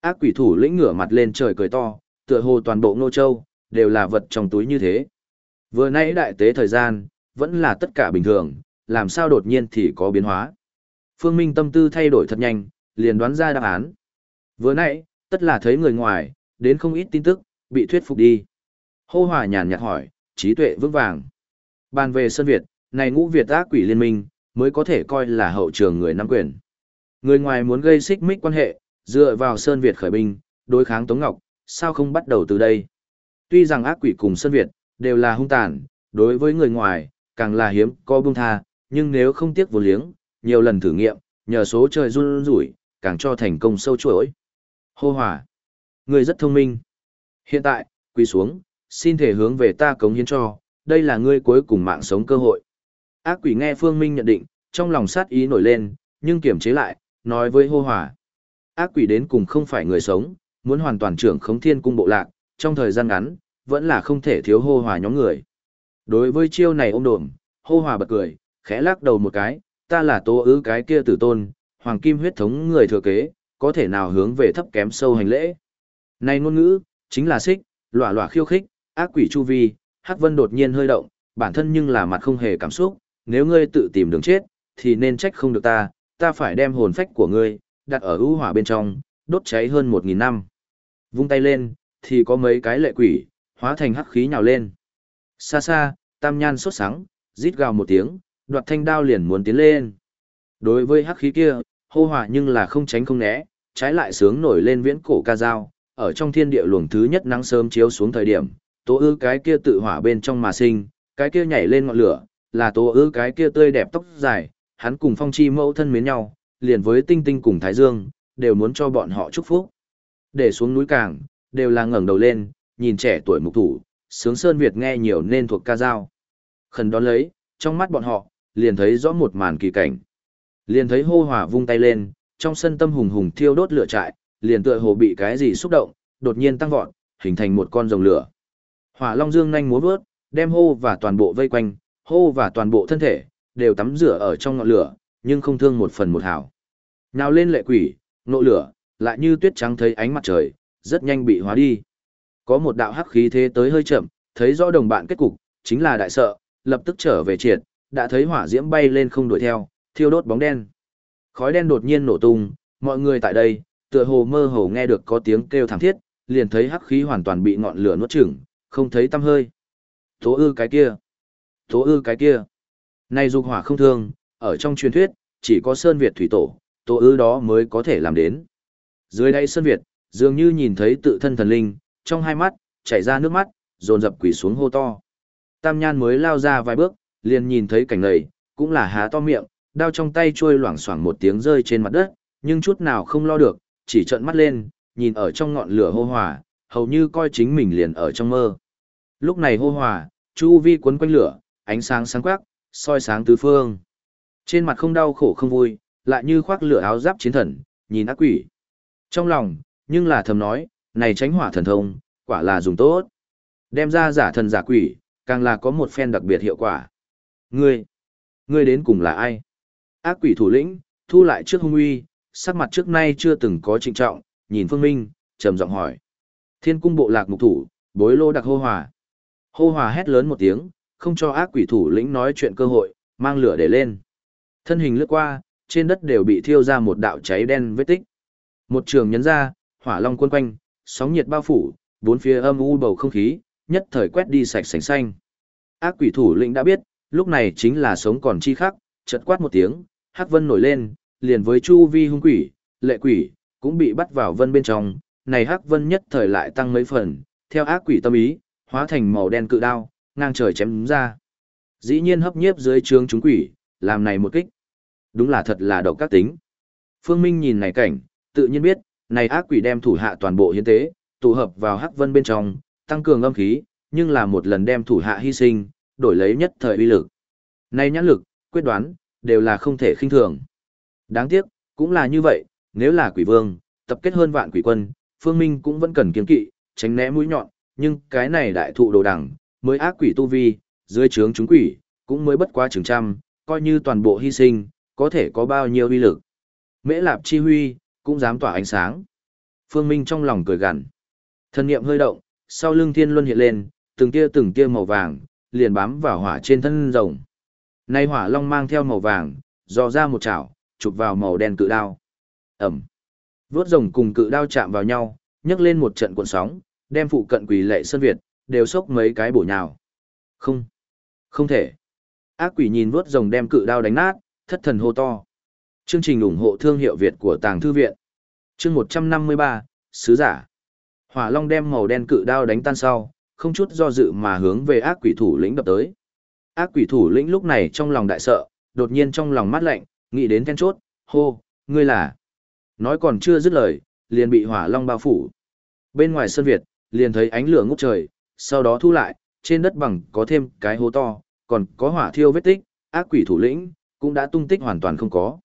Ác quỷ thủ lĩnh ngửa mặt lên trời cười to, tựa hồ toàn bộ Ngô Châu, đều là vật trong túi như thế. Vừa nãy đại tế thời gian, vẫn là tất cả bình thường, làm sao đột nhiên thì có biến hóa. Phương Minh tâm tư thay đổi thật nhanh, liền đoán ra đáp án. Vừa nãy, tất là thấy người ngoài, đến không ít tin tức, bị thuyết phục đi. Hô hòa nhàn nhạt hỏi, trí tuệ vững vàng. Bàn về Sơn Việt, này ngũ Việt ác quỷ liên minh, mới có thể coi là hậu trường người nắm quyền. Người ngoài muốn gây xích mích quan hệ, dựa vào Sơn Việt khởi binh, đối kháng Tống Ngọc, sao không bắt đầu từ đây? Tuy rằng ác quỷ cùng Sơn Việt, đều là hung tàn, đối với người ngoài, càng là hiếm có buông tha, nhưng nếu không tiếc vô liếng, nhiều lần thử nghiệm, nhờ số trời run rủi, càng cho thành công sâu chuỗi. Hô hòa, người rất thông minh. Hiện tại, quỳ xuống, xin thể hướng về ta cống hiến cho, đây là ngươi cuối cùng mạng sống cơ hội. Ác quỷ nghe Phương Minh nhận định, trong lòng sát ý nổi lên, nhưng kiềm chế lại, nói với hô hòa. Ác quỷ đến cùng không phải người sống, muốn hoàn toàn trưởng khống thiên cung bộ lạc, trong thời gian ngắn, vẫn là không thể thiếu hô hòa nhóm người. Đối với chiêu này ôm đồm, hô hòa bật cười, khẽ lắc đầu một cái, ta là tố ứ cái kia tử tôn, hoàng kim huyết thống người thừa kế, có thể nào hướng về thấp kém sâu hành lễ. Này ngôn ngữ, chính là xích, lỏa lỏa khiêu khích, ác quỷ chu vi, hắc vân đột nhiên hơi động, bản thân nhưng là mặt không hề cảm xúc, nếu ngươi tự tìm đường chết, thì nên trách không được ta, ta phải đem hồn phách của ngươi, đặt ở ưu hỏa bên trong, đốt cháy hơn một nghìn năm. Vung tay lên, thì có mấy cái lệ quỷ, hóa thành hắc khí nhào lên. Xa xa, tam nhan sốt sắng, rít gào một tiếng, đoạt thanh đao liền muốn tiến lên. Đối với hắc khí kia, hô hỏa nhưng là không tránh không né, trái lại sướng nổi lên viễn cổ ca dao, ở trong thiên địa luồng thứ nhất nắng sớm chiếu xuống thời điểm, tố ư cái kia tự hỏa bên trong mà sinh, cái kia nhảy lên ngọn lửa, là tố ư cái kia tươi đẹp tóc dài, hắn cùng phong chi mẫu thân mến nhau, liền với tinh tinh cùng thái dương, đều muốn cho bọn họ chúc phúc. Để xuống núi càng, đều là ngẩng đầu lên, nhìn trẻ tuổi mục thủ, sướng sơn Việt nghe nhiều nên thuộc ca dao. Khẩn đón lấy, trong mắt bọn họ, liền thấy rõ một màn kỳ cảnh. Liền thấy hô hỏa vung tay lên, trong sân tâm hùng hùng thiêu đốt lửa trại, liền tựa hồ bị cái gì xúc động, đột nhiên tăng vọt, hình thành một con rồng lửa. Hỏa Long Dương nhanh múa vớt, đem hô và toàn bộ vây quanh, hô và toàn bộ thân thể, đều tắm rửa ở trong ngọn lửa, nhưng không thương một phần một hào. Nào lên lệ quỷ, nộ lửa, lại như tuyết trắng thấy ánh mặt trời, rất nhanh bị hóa đi. Có một đạo hắc khí thế tới hơi chậm, thấy rõ đồng bạn kết cục, chính là đại sợ, lập tức trở về triệt, đã thấy hỏa diễm bay lên không đuổi theo, thiêu đốt bóng đen. Khói đen đột nhiên nổ tung, mọi người tại đây, tựa hồ mơ hồ nghe được có tiếng kêu thảm thiết, liền thấy hắc khí hoàn toàn bị ngọn lửa nuốt chửng, không thấy tăm hơi. Tố ư cái kia, tố ư cái kia. Này dục hỏa không thương, ở trong truyền thuyết, chỉ có Sơn Việt thủy tổ, tố ư đó mới có thể làm đến. Dưới đây Sơn Việt, dường như nhìn thấy tự thân thần linh, trong hai mắt, chảy ra nước mắt, dồn dập quỷ xuống hô to. Tam Nhan mới lao ra vài bước, liền nhìn thấy cảnh này, cũng là há to miệng, đao trong tay trôi loảng xoảng một tiếng rơi trên mặt đất, nhưng chút nào không lo được, chỉ trợn mắt lên, nhìn ở trong ngọn lửa hô hòa, hầu như coi chính mình liền ở trong mơ. Lúc này hô hòa, chu vi cuốn quanh lửa, ánh sáng sáng quắc, soi sáng tứ phương. Trên mặt không đau khổ không vui, lại như khoác lửa áo giáp chiến thần, nhìn ác quỷ. Trong lòng, nhưng là thầm nói, này tránh hỏa thần thông, quả là dùng tốt. Đem ra giả thần giả quỷ, càng là có một phen đặc biệt hiệu quả. Ngươi, ngươi đến cùng là ai? Ác quỷ thủ lĩnh, thu lại trước hung uy, sắc mặt trước nay chưa từng có trịnh trọng, nhìn Phương Minh, trầm giọng hỏi. Thiên cung bộ lạc mục thủ, bối lô đặc hô hòa. Hô hòa hét lớn một tiếng, không cho ác quỷ thủ lĩnh nói chuyện cơ hội, mang lửa để lên. Thân hình lướt qua, trên đất đều bị thiêu ra một đạo cháy đen vết tích. Một trường nhấn ra, hỏa long quân quanh, sóng nhiệt bao phủ, bốn phía âm u bầu không khí, nhất thời quét đi sạch sành xanh. Ác quỷ thủ lĩnh đã biết, lúc này chính là sống còn chi khắc, chợt quát một tiếng, hắc vân nổi lên, liền với chu vi hung quỷ, lệ quỷ, cũng bị bắt vào vân bên trong, này hắc vân nhất thời lại tăng mấy phần, theo ác quỷ tâm ý, hóa thành màu đen cự đao, ngang trời chém ra. Dĩ nhiên hấp nhiếp dưới trướng chúng quỷ, làm này một kích. Đúng là thật là độc các tính. Phương Minh nhìn này cảnh, tự nhiên biết, này ác quỷ đem thủ hạ toàn bộ hiến tế, tụ hợp vào hắc vân bên trong, tăng cường âm khí, nhưng là một lần đem thủ hạ hy sinh, đổi lấy nhất thời uy lực. Này nhãn lực, quyết đoán, đều là không thể khinh thường. Đáng tiếc, cũng là như vậy, nếu là quỷ vương, tập kết hơn vạn quỷ quân, Phương Minh cũng vẫn cần kiên kỵ, tránh né mũi nhọn, nhưng cái này đại thụ đồ đẳng, mới ác quỷ tu vi, dưới trướng chúng quỷ, cũng mới bất quá chừng trăm, coi như toàn bộ hy sinh, có thể có bao nhiêu uy lực. Mễ Lạp Chi Huy, cũng dám tỏa ánh sáng. Phương Minh trong lòng cười gằn. Thân niệm hơi động, sau lưng thiên luân hiện lên, từng tia từng tia màu vàng, liền bám vào hỏa trên thân rồng. Nay hỏa long mang theo màu vàng, dò ra một chảo, chụp vào màu đen cự đao. Ẩm. Vốt rồng cùng cự đao chạm vào nhau, nhấc lên một trận cuộn sóng, đem phụ cận quỷ lệ sơn Việt, đều sốc mấy cái bổ nhào. Không. Không thể. Ác quỷ nhìn vốt rồng đem cự đao đánh nát, thất thần hô to. Chương trình ủng hộ thương hiệu Việt của Tàng Thư Viện. Chương 153, Sứ Giả. Hỏa Long đem màu đen cự đao đánh tan sau, không chút do dự mà hướng về ác quỷ thủ lĩnh đập tới. Ác quỷ thủ lĩnh lúc này trong lòng đại sợ, đột nhiên trong lòng mát lạnh, nghĩ đến then chốt, hô, ngươi là. Nói còn chưa dứt lời, liền bị hỏa long bao phủ. Bên ngoài sân Việt, liền thấy ánh lửa ngút trời, sau đó thu lại, trên đất bằng có thêm cái hố to, còn có hỏa thiêu vết tích, ác quỷ thủ lĩnh, cũng đã tung tích hoàn toàn không có.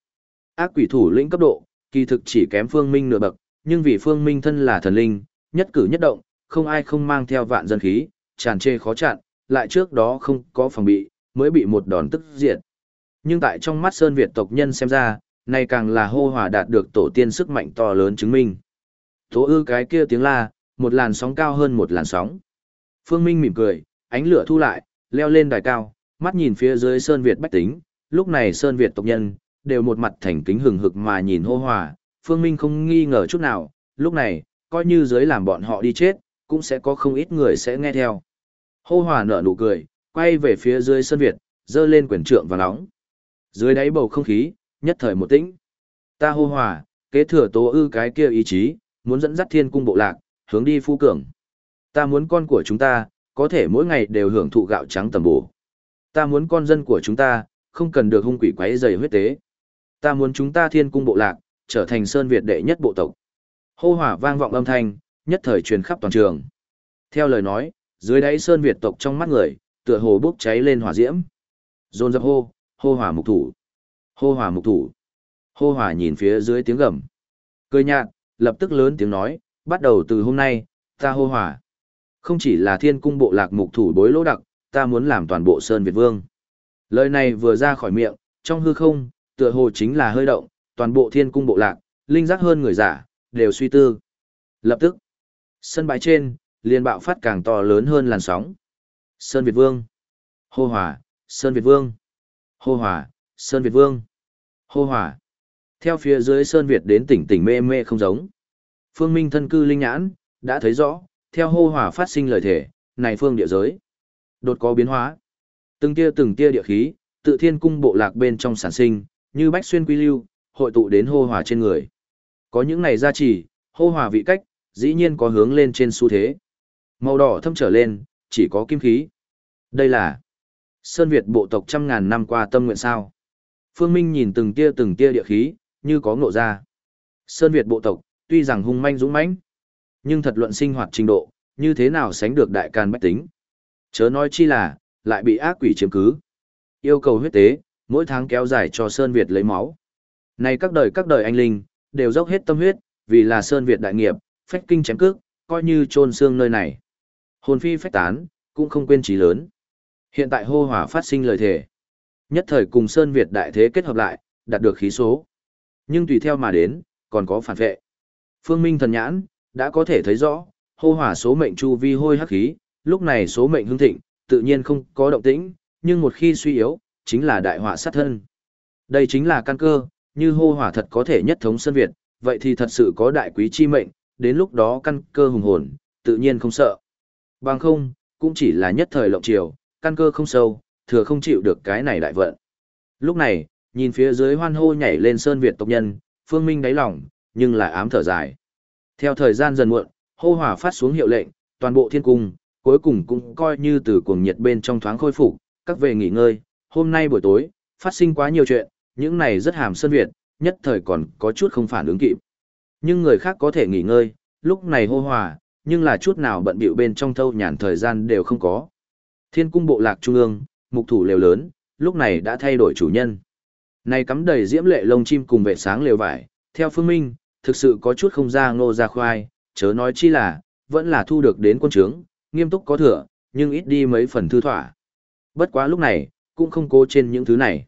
Ác quỷ thủ lĩnh cấp độ, kỳ thực chỉ kém phương minh nửa bậc, nhưng vì phương minh thân là thần linh, nhất cử nhất động, không ai không mang theo vạn dân khí, tràn chê khó chặn, lại trước đó không có phòng bị, mới bị một đòn tức diệt. Nhưng tại trong mắt Sơn Việt tộc nhân xem ra, nay càng là hô hòa đạt được tổ tiên sức mạnh to lớn chứng minh. Tố ư cái kia tiếng la, một làn sóng cao hơn một làn sóng. Phương Minh mỉm cười, ánh lửa thu lại, leo lên đài cao, mắt nhìn phía dưới Sơn Việt bách tính, lúc này Sơn Việt tộc nhân, đều một mặt thành kính hừng hực mà nhìn hô hòa, Phương Minh không nghi ngờ chút nào, lúc này, coi như dưới làm bọn họ đi chết, cũng sẽ có không ít người sẽ nghe theo. Hô hòa nở nụ cười, quay về phía dưới Sơn Việt, giơ lên quyển trượng và nóng. Dưới đáy bầu không khí, nhất thời một tĩnh. Ta hô hòa, kế thừa tố ư cái kia ý chí, muốn dẫn dắt thiên cung bộ lạc, hướng đi phu cường. Ta muốn con của chúng ta, có thể mỗi ngày đều hưởng thụ gạo trắng tầm bổ. Ta muốn con dân của chúng ta, không cần được hung quỷ quấy dày huyết tế. Ta muốn chúng ta thiên cung bộ lạc, trở thành sơn Việt đệ nhất bộ tộc. Hô hỏa vang vọng âm thanh, nhất thời truyền khắp toàn trường. Theo lời nói, dưới đáy sơn Việt tộc trong mắt người, tựa hồ bốc cháy lên hỏa diễm. Dồn dập hô, hô hỏa mục thủ. Hô hỏa mục thủ. Hô hỏa nhìn phía dưới tiếng gầm. Cười nhạt, lập tức lớn tiếng nói, bắt đầu từ hôm nay, ta hô hỏa. Không chỉ là thiên cung bộ lạc mục thủ bối lỗ đặc, ta muốn làm toàn bộ Sơn Việt Vương. Lời này vừa ra khỏi miệng, trong hư không, tựa hồ chính là hơi động, toàn bộ thiên cung bộ lạc, linh giác hơn người giả, đều suy tư. Lập tức, sân bãi trên, liền bạo phát càng to lớn hơn làn sóng. Sơn Việt Vương. Hô Hòa, Sơn Việt Vương. Hô Hòa, Sơn Việt Vương. Hô Hòa. Theo phía dưới Sơn Việt đến tỉnh tỉnh mê mê không giống. Phương Minh thân cư linh nhãn, đã thấy rõ, theo hô hòa phát sinh lời thể, này phương địa giới. Đột có biến hóa. Từng tia từng tia địa khí, tự thiên cung bộ lạc bên trong sản sinh, như bách xuyên quy lưu, hội tụ đến hô hòa trên người. Có những này gia trì, hô hòa vị cách, dĩ nhiên có hướng lên trên xu thế. Màu đỏ thâm trở lên, chỉ có kim khí. Đây là Sơn Việt bộ tộc trăm ngàn năm qua tâm nguyện sao. Phương Minh nhìn từng tia từng tia địa khí, như có ngộ ra. Sơn Việt bộ tộc, tuy rằng hung manh dũng mãnh, nhưng thật luận sinh hoạt trình độ, như thế nào sánh được đại can bách tính. Chớ nói chi là, lại bị ác quỷ chiếm cứ. Yêu cầu huyết tế, mỗi tháng kéo dài cho Sơn Việt lấy máu. Này các đời các đời anh linh, đều dốc hết tâm huyết, vì là Sơn Việt đại nghiệp, phách kinh chém cước, coi như trôn xương nơi này. Hồn phi phách tán, cũng không quên trí lớn. Hiện tại hô hỏa phát sinh lời thề. Nhất thời cùng Sơn Việt đại thế kết hợp lại, đạt được khí số. Nhưng tùy theo mà đến, còn có phản vệ. Phương Minh thần nhãn, đã có thể thấy rõ, hô hỏa số mệnh chu vi hôi hắc khí, lúc này số mệnh hưng thịnh, tự nhiên không có động tĩnh, nhưng một khi suy yếu, chính là đại họa sát thân. Đây chính là căn cơ, như hô hỏa thật có thể nhất thống sơn Việt, vậy thì thật sự có đại quý chi mệnh, đến lúc đó căn cơ hùng hồn, tự nhiên không sợ. Bằng không, cũng chỉ là nhất thời lộng chiều, căn cơ không sâu, thừa không chịu được cái này đại vận. Lúc này, nhìn phía dưới hoan hô nhảy lên sơn Việt tộc nhân, phương minh đáy lòng, nhưng lại ám thở dài. Theo thời gian dần muộn, hô hỏa phát xuống hiệu lệnh, toàn bộ thiên cung, cuối cùng cũng coi như từ cuồng nhiệt bên trong thoáng khôi phục, các về nghỉ ngơi, hôm nay buổi tối, phát sinh quá nhiều chuyện, những này rất hàm sơn Việt, nhất thời còn có chút không phản ứng kịp. Nhưng người khác có thể nghỉ ngơi, lúc này hô hòa, nhưng là chút nào bận bịu bên trong thâu nhàn thời gian đều không có. Thiên cung bộ lạc trung ương, mục thủ lều lớn, lúc này đã thay đổi chủ nhân. Này cắm đầy diễm lệ lông chim cùng vệ sáng lều vải, theo phương minh, thực sự có chút không ra ngô ra khoai, chớ nói chi là, vẫn là thu được đến quân trướng, nghiêm túc có thừa, nhưng ít đi mấy phần thư thỏa. Bất quá lúc này, cũng không cố trên những thứ này.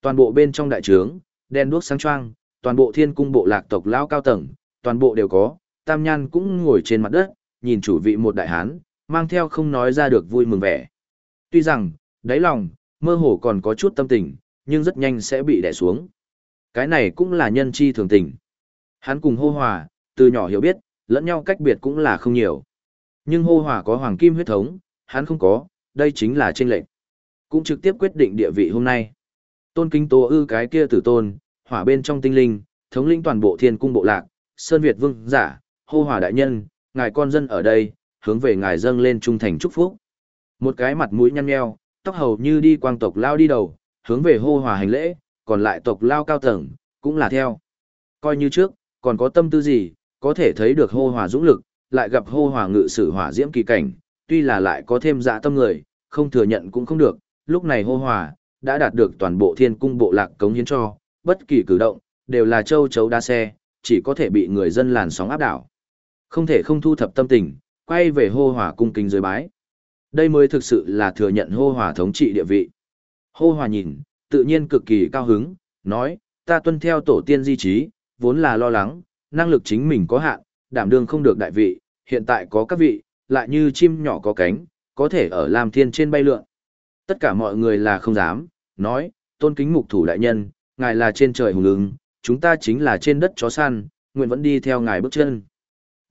Toàn bộ bên trong đại trướng, đen đuốc sáng choang, toàn bộ thiên cung bộ lạc tộc lao cao tầng, toàn bộ đều có, tam nhan cũng ngồi trên mặt đất, nhìn chủ vị một đại hán, mang theo không nói ra được vui mừng vẻ. Tuy rằng, đáy lòng, mơ hồ còn có chút tâm tình, nhưng rất nhanh sẽ bị đè xuống. Cái này cũng là nhân chi thường tình. Hắn cùng hô hòa, từ nhỏ hiểu biết, lẫn nhau cách biệt cũng là không nhiều. Nhưng hô hòa có hoàng kim huyết thống, hắn không có, đây chính là trên lệnh. Cũng trực tiếp quyết định địa vị hôm nay. Tôn kính tố ư cái kia tử tôn, hỏa bên trong tinh linh, thống lĩnh toàn bộ thiên cung bộ lạc, Sơn Việt vương giả, hô hòa đại nhân, ngài con dân ở đây, hướng về ngài dâng lên trung thành chúc phúc. Một cái mặt mũi nhăn nheo, tóc hầu như đi quang tộc lao đi đầu, hướng về hô hòa hành lễ, còn lại tộc lao cao tầng, cũng là theo. Coi như trước, còn có tâm tư gì, có thể thấy được hô hòa dũng lực, lại gặp hô hòa ngự sử hỏa diễm kỳ cảnh, tuy là lại có thêm dạ tâm người, không thừa nhận cũng không được, lúc này hô hòa, đã đạt được toàn bộ thiên cung bộ lạc cống hiến cho, bất kỳ cử động, đều là châu chấu đa xe, chỉ có thể bị người dân làn sóng áp đảo. Không thể không thu thập tâm tình, quay về hô hòa cung kính dưới bái. Đây mới thực sự là thừa nhận hô hòa thống trị địa vị. Hô hòa nhìn, tự nhiên cực kỳ cao hứng, nói, ta tuân theo tổ tiên di trí, vốn là lo lắng, năng lực chính mình có hạn, đảm đương không được đại vị, hiện tại có các vị, lại như chim nhỏ có cánh, có thể ở làm Thiên trên bay lượn. Tất cả mọi người là không dám, nói, tôn kính mục thủ đại nhân, ngài là trên trời hùng ứng, chúng ta chính là trên đất chó săn, nguyện vẫn đi theo ngài bước chân.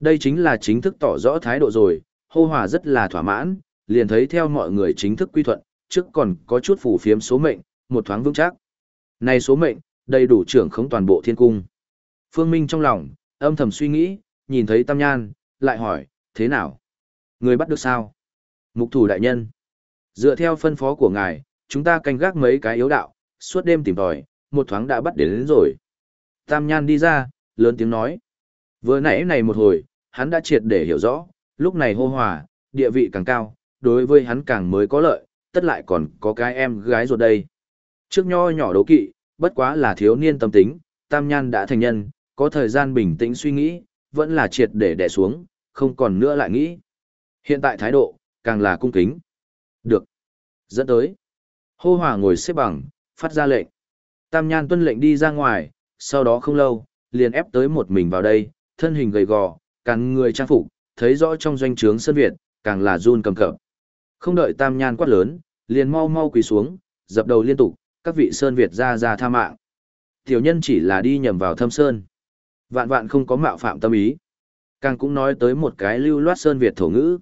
Đây chính là chính thức tỏ rõ thái độ rồi, hô hòa rất là thỏa mãn, liền thấy theo mọi người chính thức quy thuận, trước còn có chút phủ phiếm số mệnh, một thoáng vững chắc. Này số mệnh, đầy đủ trưởng không toàn bộ thiên cung. Phương Minh trong lòng, âm thầm suy nghĩ, nhìn thấy Tam Nhan, lại hỏi, thế nào? Người bắt được sao? Mục thủ đại nhân. Dựa theo phân phó của ngài, chúng ta canh gác mấy cái yếu đạo, suốt đêm tìm tòi, một thoáng đã bắt đến, đến rồi. Tam Nhan đi ra, lớn tiếng nói. Vừa nãy này một hồi, hắn đã triệt để hiểu rõ, lúc này hô hòa, địa vị càng cao, đối với hắn càng mới có lợi, tất lại còn có cái em gái ruột đây. Trước nho nhỏ đấu kỵ, bất quá là thiếu niên tâm tính, Tam Nhan đã thành nhân, có thời gian bình tĩnh suy nghĩ, vẫn là triệt để đè xuống, không còn nữa lại nghĩ. Hiện tại thái độ, càng là cung kính. Được. Dẫn tới. Hô hòa ngồi xếp bằng, phát ra lệnh. Tam Nhan tuân lệnh đi ra ngoài, sau đó không lâu, liền ép tới một mình vào đây, thân hình gầy gò, càng người trang phục, thấy rõ trong doanh trướng sân Việt, càng là run cầm cập. Không đợi Tam Nhan quát lớn, liền mau mau quỳ xuống, dập đầu liên tục, các vị Sơn Việt ra ra tha mạng. Tiểu nhân chỉ là đi nhầm vào thâm sơn. Vạn vạn không có mạo phạm tâm ý. Càng cũng nói tới một cái lưu loát Sơn Việt thổ ngữ.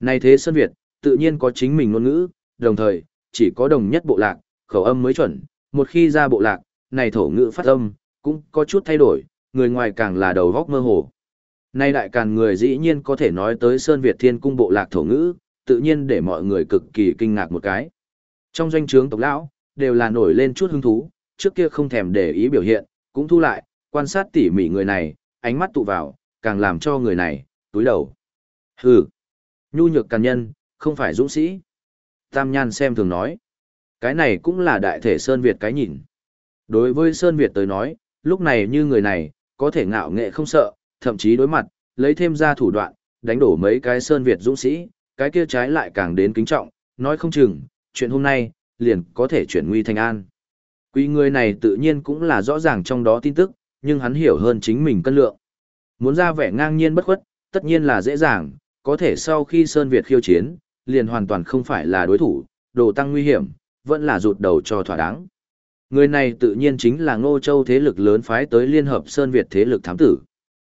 Này thế Sơn Việt, tự nhiên có chính mình ngôn ngữ, đồng thời, chỉ có đồng nhất bộ lạc, khẩu âm mới chuẩn. Một khi ra bộ lạc, này thổ ngữ phát âm, cũng có chút thay đổi, người ngoài càng là đầu góc mơ hồ. Nay đại càn người dĩ nhiên có thể nói tới Sơn Việt Thiên cung bộ lạc thổ ngữ, tự nhiên để mọi người cực kỳ kinh ngạc một cái. Trong doanh trướng tộc lão, đều là nổi lên chút hứng thú, trước kia không thèm để ý biểu hiện, cũng thu lại, quan sát tỉ mỉ người này, ánh mắt tụ vào, càng làm cho người này, túi đầu. Hừ, nhu nhược càn nhân, không phải dũng sĩ. Tam Nhan xem thường nói, cái này cũng là đại thể Sơn Việt cái nhìn. Đối với Sơn Việt tới nói, lúc này như người này, có thể ngạo nghệ không sợ, thậm chí đối mặt, lấy thêm ra thủ đoạn, đánh đổ mấy cái Sơn Việt dũng sĩ, cái kia trái lại càng đến kính trọng, nói không chừng, chuyện hôm nay, liền có thể chuyển nguy thành an. Quý người này tự nhiên cũng là rõ ràng trong đó tin tức, nhưng hắn hiểu hơn chính mình cân lượng. Muốn ra vẻ ngang nhiên bất khuất, tất nhiên là dễ dàng, có thể sau khi Sơn Việt khiêu chiến, liền hoàn toàn không phải là đối thủ, đồ tăng nguy hiểm, vẫn là rụt đầu cho thỏa đáng. Người này tự nhiên chính là Ngô Châu thế lực lớn phái tới Liên Hợp Sơn Việt thế lực thám tử.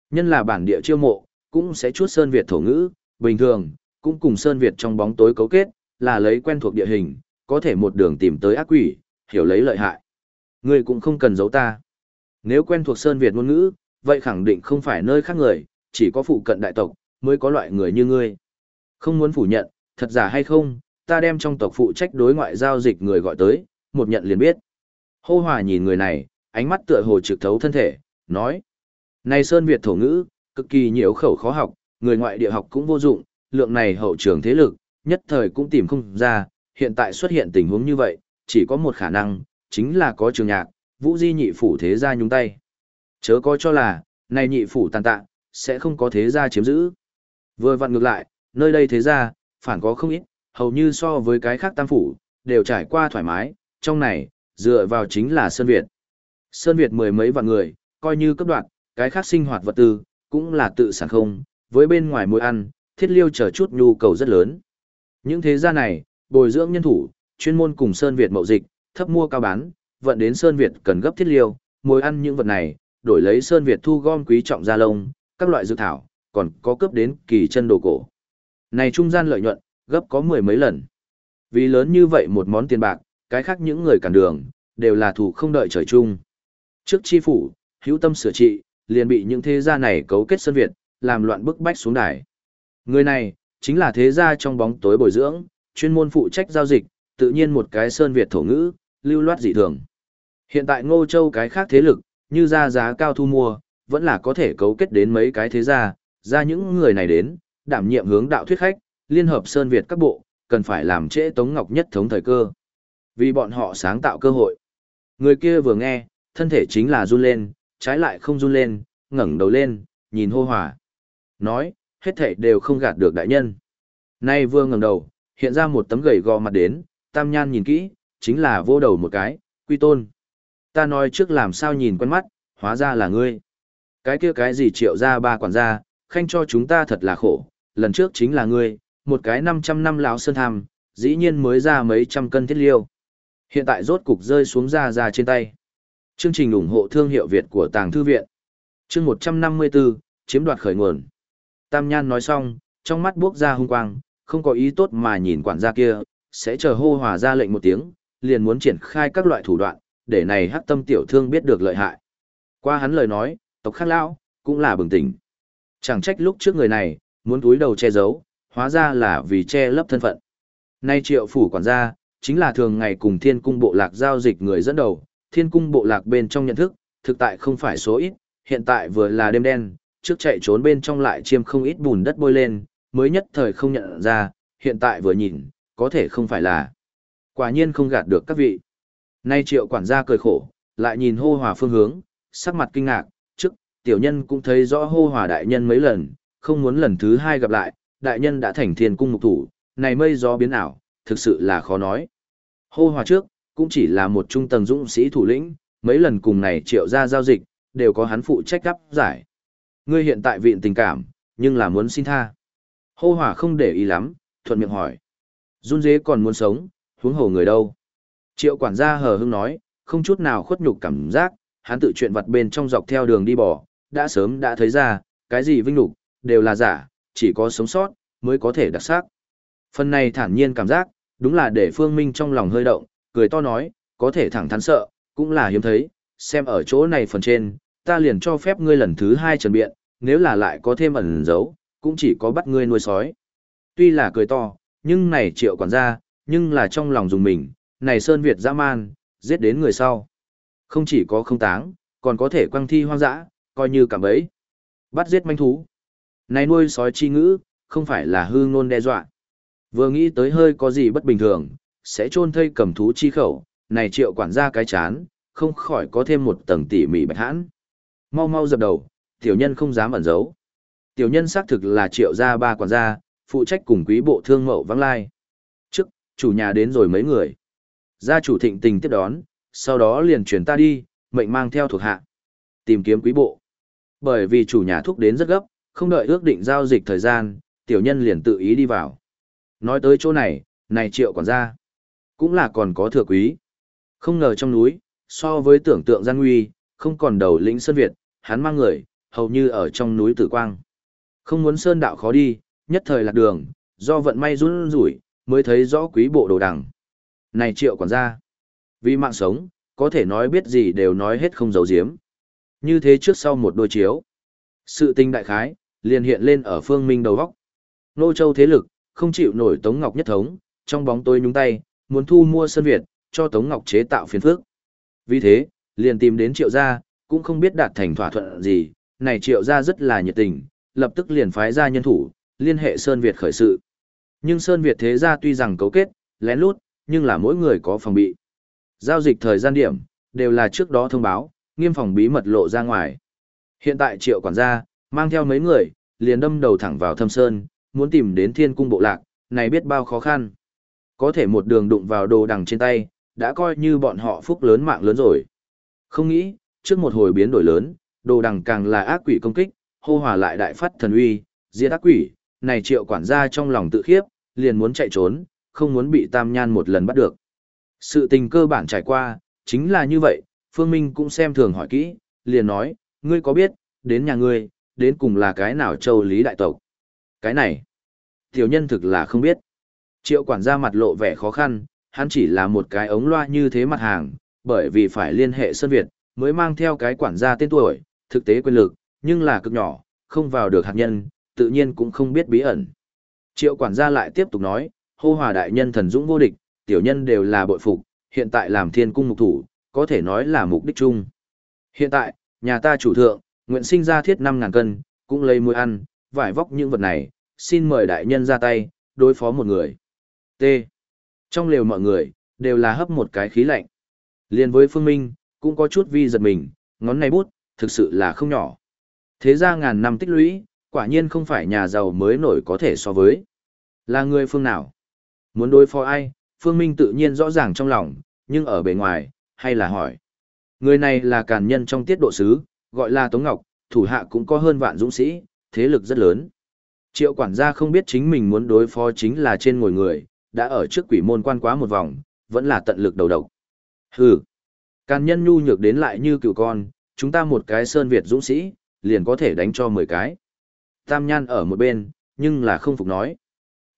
Nhân là bản địa chiêu mộ, cũng sẽ chuốt Sơn Việt thổ ngữ, bình thường, cũng cùng Sơn Việt trong bóng tối cấu kết, là lấy quen thuộc địa hình, có thể một đường tìm tới ác quỷ, hiểu lấy lợi hại. Người cũng không cần giấu ta. Nếu quen thuộc Sơn Việt ngôn ngữ, vậy khẳng định không phải nơi khác người, chỉ có phụ cận đại tộc, mới có loại người như ngươi. Không muốn phủ nhận, thật giả hay không, ta đem trong tộc phụ trách đối ngoại giao dịch người gọi tới, một nhận liền biết. Hô hòa nhìn người này, ánh mắt tựa hồ trực thấu thân thể, nói. Này Sơn Việt thổ ngữ, cực kỳ nhiều khẩu khó học, người ngoại địa học cũng vô dụng, lượng này hậu trường thế lực, nhất thời cũng tìm không ra, hiện tại xuất hiện tình huống như vậy, chỉ có một khả năng, chính là có trường nhạc, vũ di nhị phủ thế gia nhúng tay. Chớ có cho là, này nhị phủ tàn tạ, sẽ không có thế gia chiếm giữ. Vừa vặn ngược lại, nơi đây thế gia, phản có không ít, hầu như so với cái khác tam phủ, đều trải qua thoải mái, trong này, dựa vào chính là Sơn Việt. Sơn Việt mười mấy vạn người, coi như cấp đoạn, cái khác sinh hoạt vật tư, cũng là tự sản không, với bên ngoài mối ăn, thiết liêu chờ chút nhu cầu rất lớn. Những thế gia này, bồi dưỡng nhân thủ, chuyên môn cùng Sơn Việt mậu dịch, thấp mua cao bán, vận đến Sơn Việt cần gấp thiết liêu, mồi ăn những vật này, đổi lấy Sơn Việt thu gom quý trọng gia lông, các loại dược thảo, còn có cướp đến kỳ chân đồ cổ. Này trung gian lợi nhuận, gấp có mười mấy lần. Vì lớn như vậy một món tiền bạc, cái khác những người cản đường, đều là thủ không đợi trời chung. Trước chi phủ, hữu tâm sửa trị, liền bị những thế gia này cấu kết Sơn Việt, làm loạn bức bách xuống đài. Người này, chính là thế gia trong bóng tối bồi dưỡng, chuyên môn phụ trách giao dịch, tự nhiên một cái Sơn Việt thổ ngữ, lưu loát dị thường. Hiện tại Ngô Châu cái khác thế lực, như ra giá cao thu mua, vẫn là có thể cấu kết đến mấy cái thế gia, ra những người này đến, đảm nhiệm hướng đạo thuyết khách, liên hợp Sơn Việt các bộ, cần phải làm trễ Tống Ngọc nhất thống thời cơ. Vì bọn họ sáng tạo cơ hội. Người kia vừa nghe, thân thể chính là run lên, trái lại không run lên, ngẩng đầu lên, nhìn hô hòa. Nói, hết thảy đều không gạt được đại nhân. Nay vừa ngẩng đầu, hiện ra một tấm gầy gò mặt đến, tam nhan nhìn kỹ, chính là vô đầu một cái, quy tôn. Ta nói trước làm sao nhìn quen mắt, hóa ra là ngươi. Cái kia cái gì triệu ra ba quản gia, khanh cho chúng ta thật là khổ, lần trước chính là ngươi, một cái 500 năm lão sơn tham, dĩ nhiên mới ra mấy trăm cân thiết liêu. Hiện tại rốt cục rơi xuống ra ra trên tay. Chương trình ủng hộ thương hiệu Việt của Tàng Thư Viện. Chương 154, chiếm đoạt khởi nguồn. Tam Nhan nói xong, trong mắt buốc ra hung quang, không có ý tốt mà nhìn quản gia kia, sẽ chờ hô hòa ra lệnh một tiếng, liền muốn triển khai các loại thủ đoạn, để này hắc tâm tiểu thương biết được lợi hại. Qua hắn lời nói, tộc khắc lão, cũng là bừng tỉnh. Chẳng trách lúc trước người này, muốn túi đầu che giấu, hóa ra là vì che lấp thân phận. Nay triệu phủ quản gia, chính là thường ngày cùng thiên cung bộ lạc giao dịch người dẫn đầu, thiên cung bộ lạc bên trong nhận thức, thực tại không phải số ít, hiện tại vừa là đêm đen, trước chạy trốn bên trong lại chiêm không ít bùn đất bôi lên, mới nhất thời không nhận ra, hiện tại vừa nhìn, có thể không phải là. Quả nhiên không gạt được các vị. Nay triệu quản gia cười khổ, lại nhìn hô hòa phương hướng, sắc mặt kinh ngạc, trước, tiểu nhân cũng thấy rõ hô hòa đại nhân mấy lần, không muốn lần thứ hai gặp lại, đại nhân đã thành thiên cung mục thủ, này mây gió biến ảo, thực sự là khó nói. Hô hòa trước, cũng chỉ là một trung tầng dũng sĩ thủ lĩnh, mấy lần cùng này triệu ra giao dịch, đều có hắn phụ trách gấp giải. Ngươi hiện tại viện tình cảm, nhưng là muốn xin tha. Hô hỏa không để ý lắm, thuận miệng hỏi. Run dế còn muốn sống, huống hồ người đâu. Triệu quản gia hờ hưng nói, không chút nào khuất nhục cảm giác, hắn tự chuyện vặt bên trong dọc theo đường đi bỏ, đã sớm đã thấy ra, cái gì vinh nhục đều là giả, chỉ có sống sót, mới có thể đặc sắc. Phần này thản nhiên cảm giác, đúng là để Phương Minh trong lòng hơi động, cười to nói, có thể thẳng thắn sợ, cũng là hiếm thấy, xem ở chỗ này phần trên, ta liền cho phép ngươi lần thứ hai trần biện, nếu là lại có thêm ẩn dấu, cũng chỉ có bắt ngươi nuôi sói. Tuy là cười to, nhưng này triệu quản gia, nhưng là trong lòng dùng mình, này Sơn Việt dã man, giết đến người sau. Không chỉ có không táng, còn có thể quăng thi hoang dã, coi như cảm ấy. Bắt giết manh thú. Này nuôi sói chi ngữ, không phải là hư ngôn đe dọa. Vừa nghĩ tới hơi có gì bất bình thường, sẽ chôn thây cầm thú chi khẩu, này triệu quản gia cái chán, không khỏi có thêm một tầng tỉ mỉ bạch hãn. Mau mau dập đầu, tiểu nhân không dám ẩn giấu. Tiểu nhân xác thực là triệu gia ba quản gia, phụ trách cùng quý bộ thương mậu vắng lai. Trước, chủ nhà đến rồi mấy người. Gia chủ thịnh tình tiếp đón, sau đó liền chuyển ta đi, mệnh mang theo thuộc hạ. Tìm kiếm quý bộ. Bởi vì chủ nhà thúc đến rất gấp, không đợi ước định giao dịch thời gian, tiểu nhân liền tự ý đi vào. Nói tới chỗ này, này triệu quản gia, cũng là còn có thừa quý. Không ngờ trong núi, so với tưởng tượng gian nguy, không còn đầu lĩnh Sơn Việt, hắn mang người, hầu như ở trong núi tử quang. Không muốn Sơn đạo khó đi, nhất thời lạc đường, do vận may run rủi, mới thấy rõ quý bộ đồ đằng. Này triệu quản gia, vì mạng sống, có thể nói biết gì đều nói hết không giấu giếm. Như thế trước sau một đôi chiếu. Sự tinh đại khái, liền hiện lên ở phương minh đầu góc. Nô châu thế lực, không chịu nổi Tống Ngọc nhất thống, trong bóng tôi nhúng tay, muốn thu mua Sơn Việt, cho Tống Ngọc chế tạo phiền phức. Vì thế, liền tìm đến triệu gia, cũng không biết đạt thành thỏa thuận gì, này triệu gia rất là nhiệt tình, lập tức liền phái ra nhân thủ, liên hệ Sơn Việt khởi sự. Nhưng Sơn Việt thế gia tuy rằng cấu kết, lén lút, nhưng là mỗi người có phòng bị. Giao dịch thời gian điểm, đều là trước đó thông báo, nghiêm phòng bí mật lộ ra ngoài. Hiện tại triệu quản gia, mang theo mấy người, liền đâm đầu thẳng vào thâm sơn, muốn tìm đến thiên cung bộ lạc, này biết bao khó khăn. Có thể một đường đụng vào đồ đằng trên tay, đã coi như bọn họ phúc lớn mạng lớn rồi. Không nghĩ, trước một hồi biến đổi lớn, đồ đằng càng là ác quỷ công kích, hô hòa lại đại phát thần uy, diệt ác quỷ, này triệu quản gia trong lòng tự khiếp, liền muốn chạy trốn, không muốn bị tam nhan một lần bắt được. Sự tình cơ bản trải qua, chính là như vậy, Phương Minh cũng xem thường hỏi kỹ, liền nói, ngươi có biết, đến nhà ngươi, đến cùng là cái nào châu lý đại tộc. Cái này, tiểu nhân thực là không biết. Triệu quản gia mặt lộ vẻ khó khăn, hắn chỉ là một cái ống loa như thế mặt hàng, bởi vì phải liên hệ Sơn Việt, mới mang theo cái quản gia tên tuổi, thực tế quyền lực, nhưng là cực nhỏ, không vào được hạt nhân, tự nhiên cũng không biết bí ẩn. Triệu quản gia lại tiếp tục nói, hô hòa đại nhân thần dũng vô địch, tiểu nhân đều là bội phục, hiện tại làm thiên cung mục thủ, có thể nói là mục đích chung. Hiện tại, nhà ta chủ thượng, nguyện sinh ra thiết 5.000 cân, cũng lấy muối ăn, vải vóc những vật này, xin mời đại nhân ra tay, đối phó một người. T. Trong lều mọi người, đều là hấp một cái khí lạnh. Liên với Phương Minh, cũng có chút vi giật mình, ngón này bút, thực sự là không nhỏ. Thế ra ngàn năm tích lũy, quả nhiên không phải nhà giàu mới nổi có thể so với. Là người phương nào? Muốn đối phó ai? Phương Minh tự nhiên rõ ràng trong lòng, nhưng ở bề ngoài, hay là hỏi. Người này là càn nhân trong tiết độ sứ, gọi là Tống Ngọc, thủ hạ cũng có hơn vạn dũng sĩ, thế lực rất lớn. Triệu quản gia không biết chính mình muốn đối phó chính là trên ngồi người, đã ở trước quỷ môn quan quá một vòng, vẫn là tận lực đầu độc. Hừ, càn nhân nhu nhược đến lại như cựu con, chúng ta một cái sơn Việt dũng sĩ, liền có thể đánh cho 10 cái. Tam Nhan ở một bên, nhưng là không phục nói.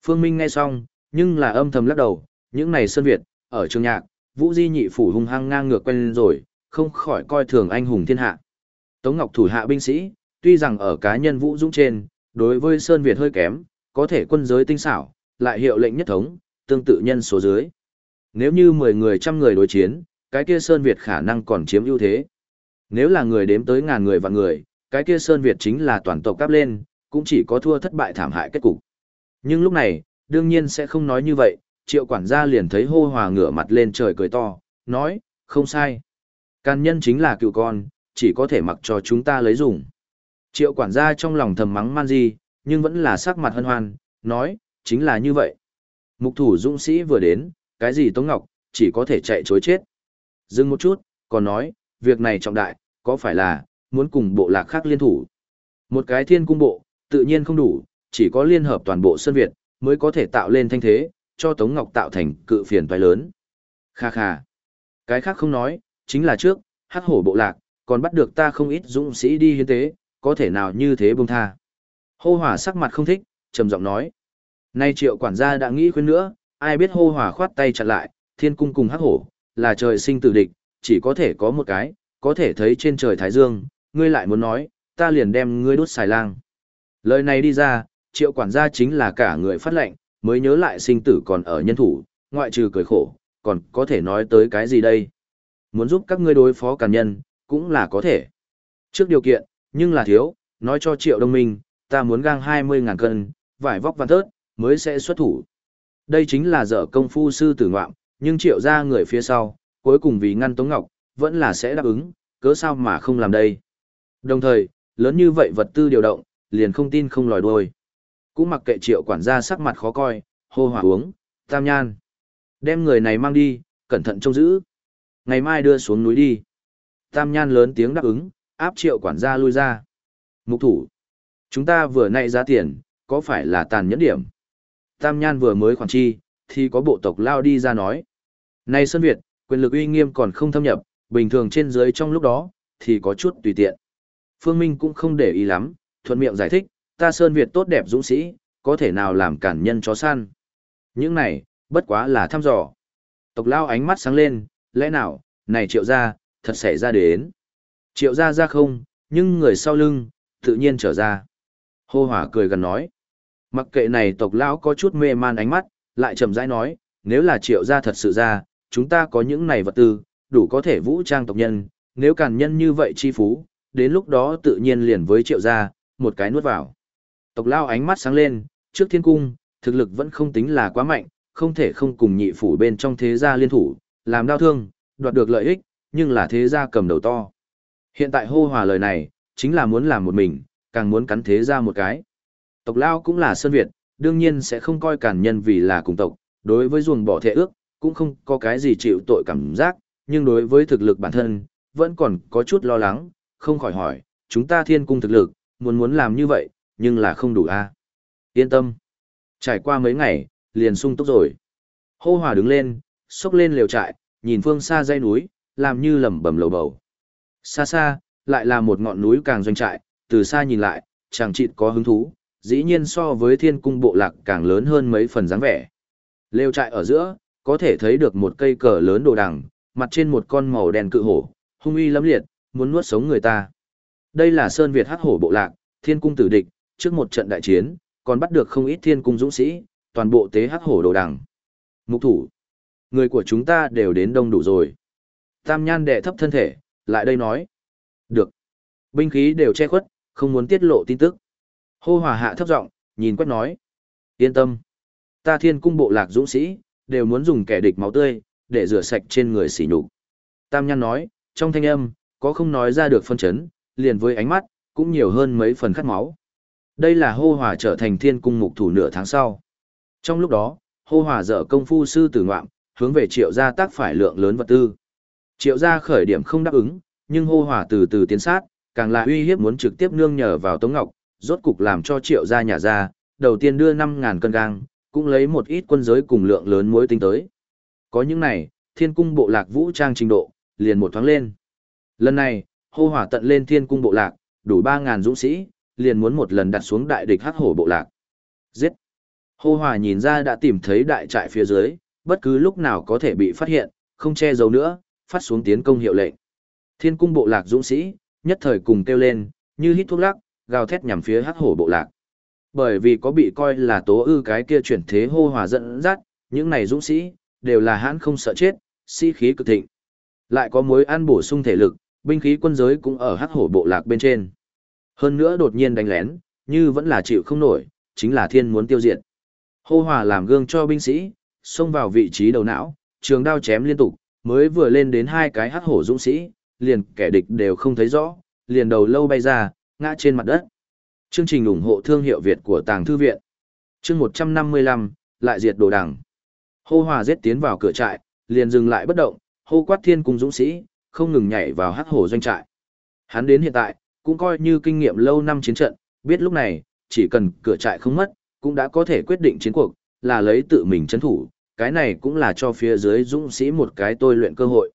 Phương Minh nghe xong, nhưng là âm thầm lắc đầu, những này Sơn Việt, ở trường nhạc, Vũ Di nhị phủ hung hăng ngang ngược quen rồi, không khỏi coi thường anh hùng thiên hạ. Tống Ngọc thủ hạ binh sĩ, tuy rằng ở cá nhân vũ dũng trên, đối với Sơn Việt hơi kém, có thể quân giới tinh xảo, lại hiệu lệnh nhất thống, tương tự nhân số dưới. Nếu như 10 người trăm người đối chiến, cái kia Sơn Việt khả năng còn chiếm ưu thế. Nếu là người đếm tới ngàn người và người, cái kia Sơn Việt chính là toàn tộc cắp lên, cũng chỉ có thua thất bại thảm hại kết cục. Nhưng lúc này, đương nhiên sẽ không nói như vậy, triệu quản gia liền thấy hô hòa ngửa mặt lên trời cười to, nói, không sai. Can nhân chính là cựu con, chỉ có thể mặc cho chúng ta lấy dùng. Triệu quản gia trong lòng thầm mắng man di, nhưng vẫn là sắc mặt hân hoan, nói, chính là như vậy. Mục thủ dũng sĩ vừa đến, cái gì Tống Ngọc, chỉ có thể chạy chối chết. Dừng một chút, còn nói, việc này trọng đại, có phải là, muốn cùng bộ lạc khác liên thủ. Một cái thiên cung bộ, tự nhiên không đủ, chỉ có liên hợp toàn bộ Sơn Việt, mới có thể tạo lên thanh thế, cho Tống Ngọc tạo thành cự phiền toái lớn. Kha kha. Cái khác không nói, chính là trước, hắc hổ bộ lạc, còn bắt được ta không ít dũng sĩ đi hiến tế, có thể nào như thế bông tha. Hô hỏa sắc mặt không thích, trầm giọng nói. Nay triệu quản gia đã nghĩ khuyên nữa, ai biết hô hỏa khoát tay chặn lại, thiên cung cùng hắc hổ, là trời sinh tử địch, chỉ có thể có một cái, có thể thấy trên trời Thái Dương, ngươi lại muốn nói, ta liền đem ngươi đốt xài lang. Lời này đi ra, triệu quản gia chính là cả người phát lệnh, mới nhớ lại sinh tử còn ở nhân thủ, ngoại trừ cười khổ, còn có thể nói tới cái gì đây? Muốn giúp các ngươi đối phó càn nhân, cũng là có thể. Trước điều kiện, nhưng là thiếu, nói cho triệu đông minh, ta muốn gang 20.000 cân, vải vóc văn thớt, mới sẽ xuất thủ. Đây chính là dở công phu sư tử ngoạm, nhưng triệu ra người phía sau, cuối cùng vì ngăn Tống Ngọc, vẫn là sẽ đáp ứng, cớ sao mà không làm đây. Đồng thời, lớn như vậy vật tư điều động, liền không tin không lòi đuôi. Cũng mặc kệ triệu quản gia sắc mặt khó coi, hô hỏa uống, tam nhan. Đem người này mang đi, cẩn thận trông giữ. Ngày mai đưa xuống núi đi. Tam nhan lớn tiếng đáp ứng, áp triệu quản gia lui ra. Mục thủ. Chúng ta vừa nãy giá tiền, có phải là tàn nhẫn điểm? Tam nhan vừa mới khoản chi, thì có bộ tộc lao đi ra nói. Này Sơn Việt, quyền lực uy nghiêm còn không thâm nhập, bình thường trên dưới trong lúc đó, thì có chút tùy tiện. Phương Minh cũng không để ý lắm, thuận miệng giải thích, ta Sơn Việt tốt đẹp dũng sĩ, có thể nào làm cản nhân chó săn. Những này, bất quá là thăm dò. Tộc lao ánh mắt sáng lên, lẽ nào, này triệu ra, thật xảy ra đến. Triệu ra ra không, nhưng người sau lưng, tự nhiên trở ra. Hô hỏa cười gần nói. Mặc kệ này tộc lão có chút mê man ánh mắt, lại chậm rãi nói, nếu là triệu ra thật sự ra, chúng ta có những này vật tư, đủ có thể vũ trang tộc nhân, nếu càn nhân như vậy chi phú, đến lúc đó tự nhiên liền với triệu gia, một cái nuốt vào. Tộc lao ánh mắt sáng lên, trước thiên cung, thực lực vẫn không tính là quá mạnh, không thể không cùng nhị phủ bên trong thế gia liên thủ, làm đau thương, đoạt được lợi ích, nhưng là thế gia cầm đầu to. Hiện tại hô hòa lời này, chính là muốn làm một mình, càng muốn cắn thế gia một cái. Tộc lao cũng là Sơn Việt, đương nhiên sẽ không coi càn nhân vì là cùng tộc, đối với ruồng bỏ thệ ước, cũng không có cái gì chịu tội cảm giác, nhưng đối với thực lực bản thân, vẫn còn có chút lo lắng, không khỏi hỏi, chúng ta thiên cung thực lực, muốn muốn làm như vậy, nhưng là không đủ a. Yên tâm. Trải qua mấy ngày, liền sung túc rồi. Hô hòa đứng lên, xốc lên liều trại, nhìn phương xa dãy núi, làm như lẩm bẩm lầu bầu. Xa xa, lại là một ngọn núi càng doanh trại, từ xa nhìn lại, chàng chịt có hứng thú, dĩ nhiên so với thiên cung bộ lạc càng lớn hơn mấy phần dáng vẻ. Lều trại ở giữa, có thể thấy được một cây cờ lớn đồ đằng, mặt trên một con màu đen cự hổ, hung uy lẫm liệt, muốn nuốt sống người ta. Đây là Sơn Việt hắc hổ bộ lạc, thiên cung tử địch, trước một trận đại chiến, còn bắt được không ít thiên cung dũng sĩ, toàn bộ tế hắc hổ đồ đằng. Mục thủ, người của chúng ta đều đến đông đủ rồi. Tam nhan đệ thấp thân thể, lại đây nói. Được. Binh khí đều che khuất, không muốn tiết lộ tin tức. Hô hòa hạ thấp giọng, nhìn quét nói. Yên tâm. Ta thiên cung bộ lạc dũng sĩ, đều muốn dùng kẻ địch máu tươi, để rửa sạch trên người xỉ nhục. Tam Nhan nói, trong thanh âm, có không nói ra được phân chấn, liền với ánh mắt, cũng nhiều hơn mấy phần khát máu. Đây là hô hòa trở thành thiên cung mục thủ nửa tháng sau. Trong lúc đó, hô hòa dở công phu sư tử ngoạm, hướng về triệu gia tác phải lượng lớn vật tư. Triệu gia khởi điểm không đáp ứng, nhưng hô hòa từ từ tiến sát, càng là uy hiếp muốn trực tiếp nương nhờ vào Tống Ngọc, rốt cục làm cho triệu gia nhà ra, đầu tiên đưa 5.000 cân gang, cũng lấy một ít quân giới cùng lượng lớn muối tinh tới. Có những này, thiên cung bộ lạc vũ trang trình độ, liền một thoáng lên. Lần này, hô hỏa tận lên thiên cung bộ lạc, đủ 3.000 dũng sĩ, liền muốn một lần đặt xuống đại địch hắc hổ bộ lạc. Giết! Hô hỏa nhìn ra đã tìm thấy đại trại phía dưới, bất cứ lúc nào có thể bị phát hiện, không che giấu nữa, phát xuống tiến công hiệu lệnh. Thiên cung bộ lạc dũng sĩ, nhất thời cùng kêu lên, như hít thuốc lắc, gào thét nhằm phía hắc hổ bộ lạc. Bởi vì có bị coi là tố ư cái kia chuyển thế hô hòa dẫn dắt, những này dũng sĩ, đều là hãn không sợ chết, sĩ khí cực thịnh. Lại có mối ăn bổ sung thể lực, binh khí quân giới cũng ở hắc hổ bộ lạc bên trên. Hơn nữa đột nhiên đánh lén, như vẫn là chịu không nổi, chính là thiên muốn tiêu diệt. Hô hòa làm gương cho binh sĩ, xông vào vị trí đầu não, trường đao chém liên tục, mới vừa lên đến hai cái hắc hổ dũng sĩ, liền kẻ địch đều không thấy rõ, liền đầu lâu bay ra, ngã trên mặt đất. Chương trình ủng hộ thương hiệu Việt của Tàng Thư Viện. Chương 155, lại diệt đồ đằng. Hô hòa giết tiến vào cửa trại, liền dừng lại bất động, hô quát thiên cung dũng sĩ, không ngừng nhảy vào hắc hổ doanh trại. Hắn đến hiện tại, cũng coi như kinh nghiệm lâu năm chiến trận, biết lúc này, chỉ cần cửa trại không mất, cũng đã có thể quyết định chiến cuộc, là lấy tự mình chấn thủ, cái này cũng là cho phía dưới dũng sĩ một cái tôi luyện cơ hội.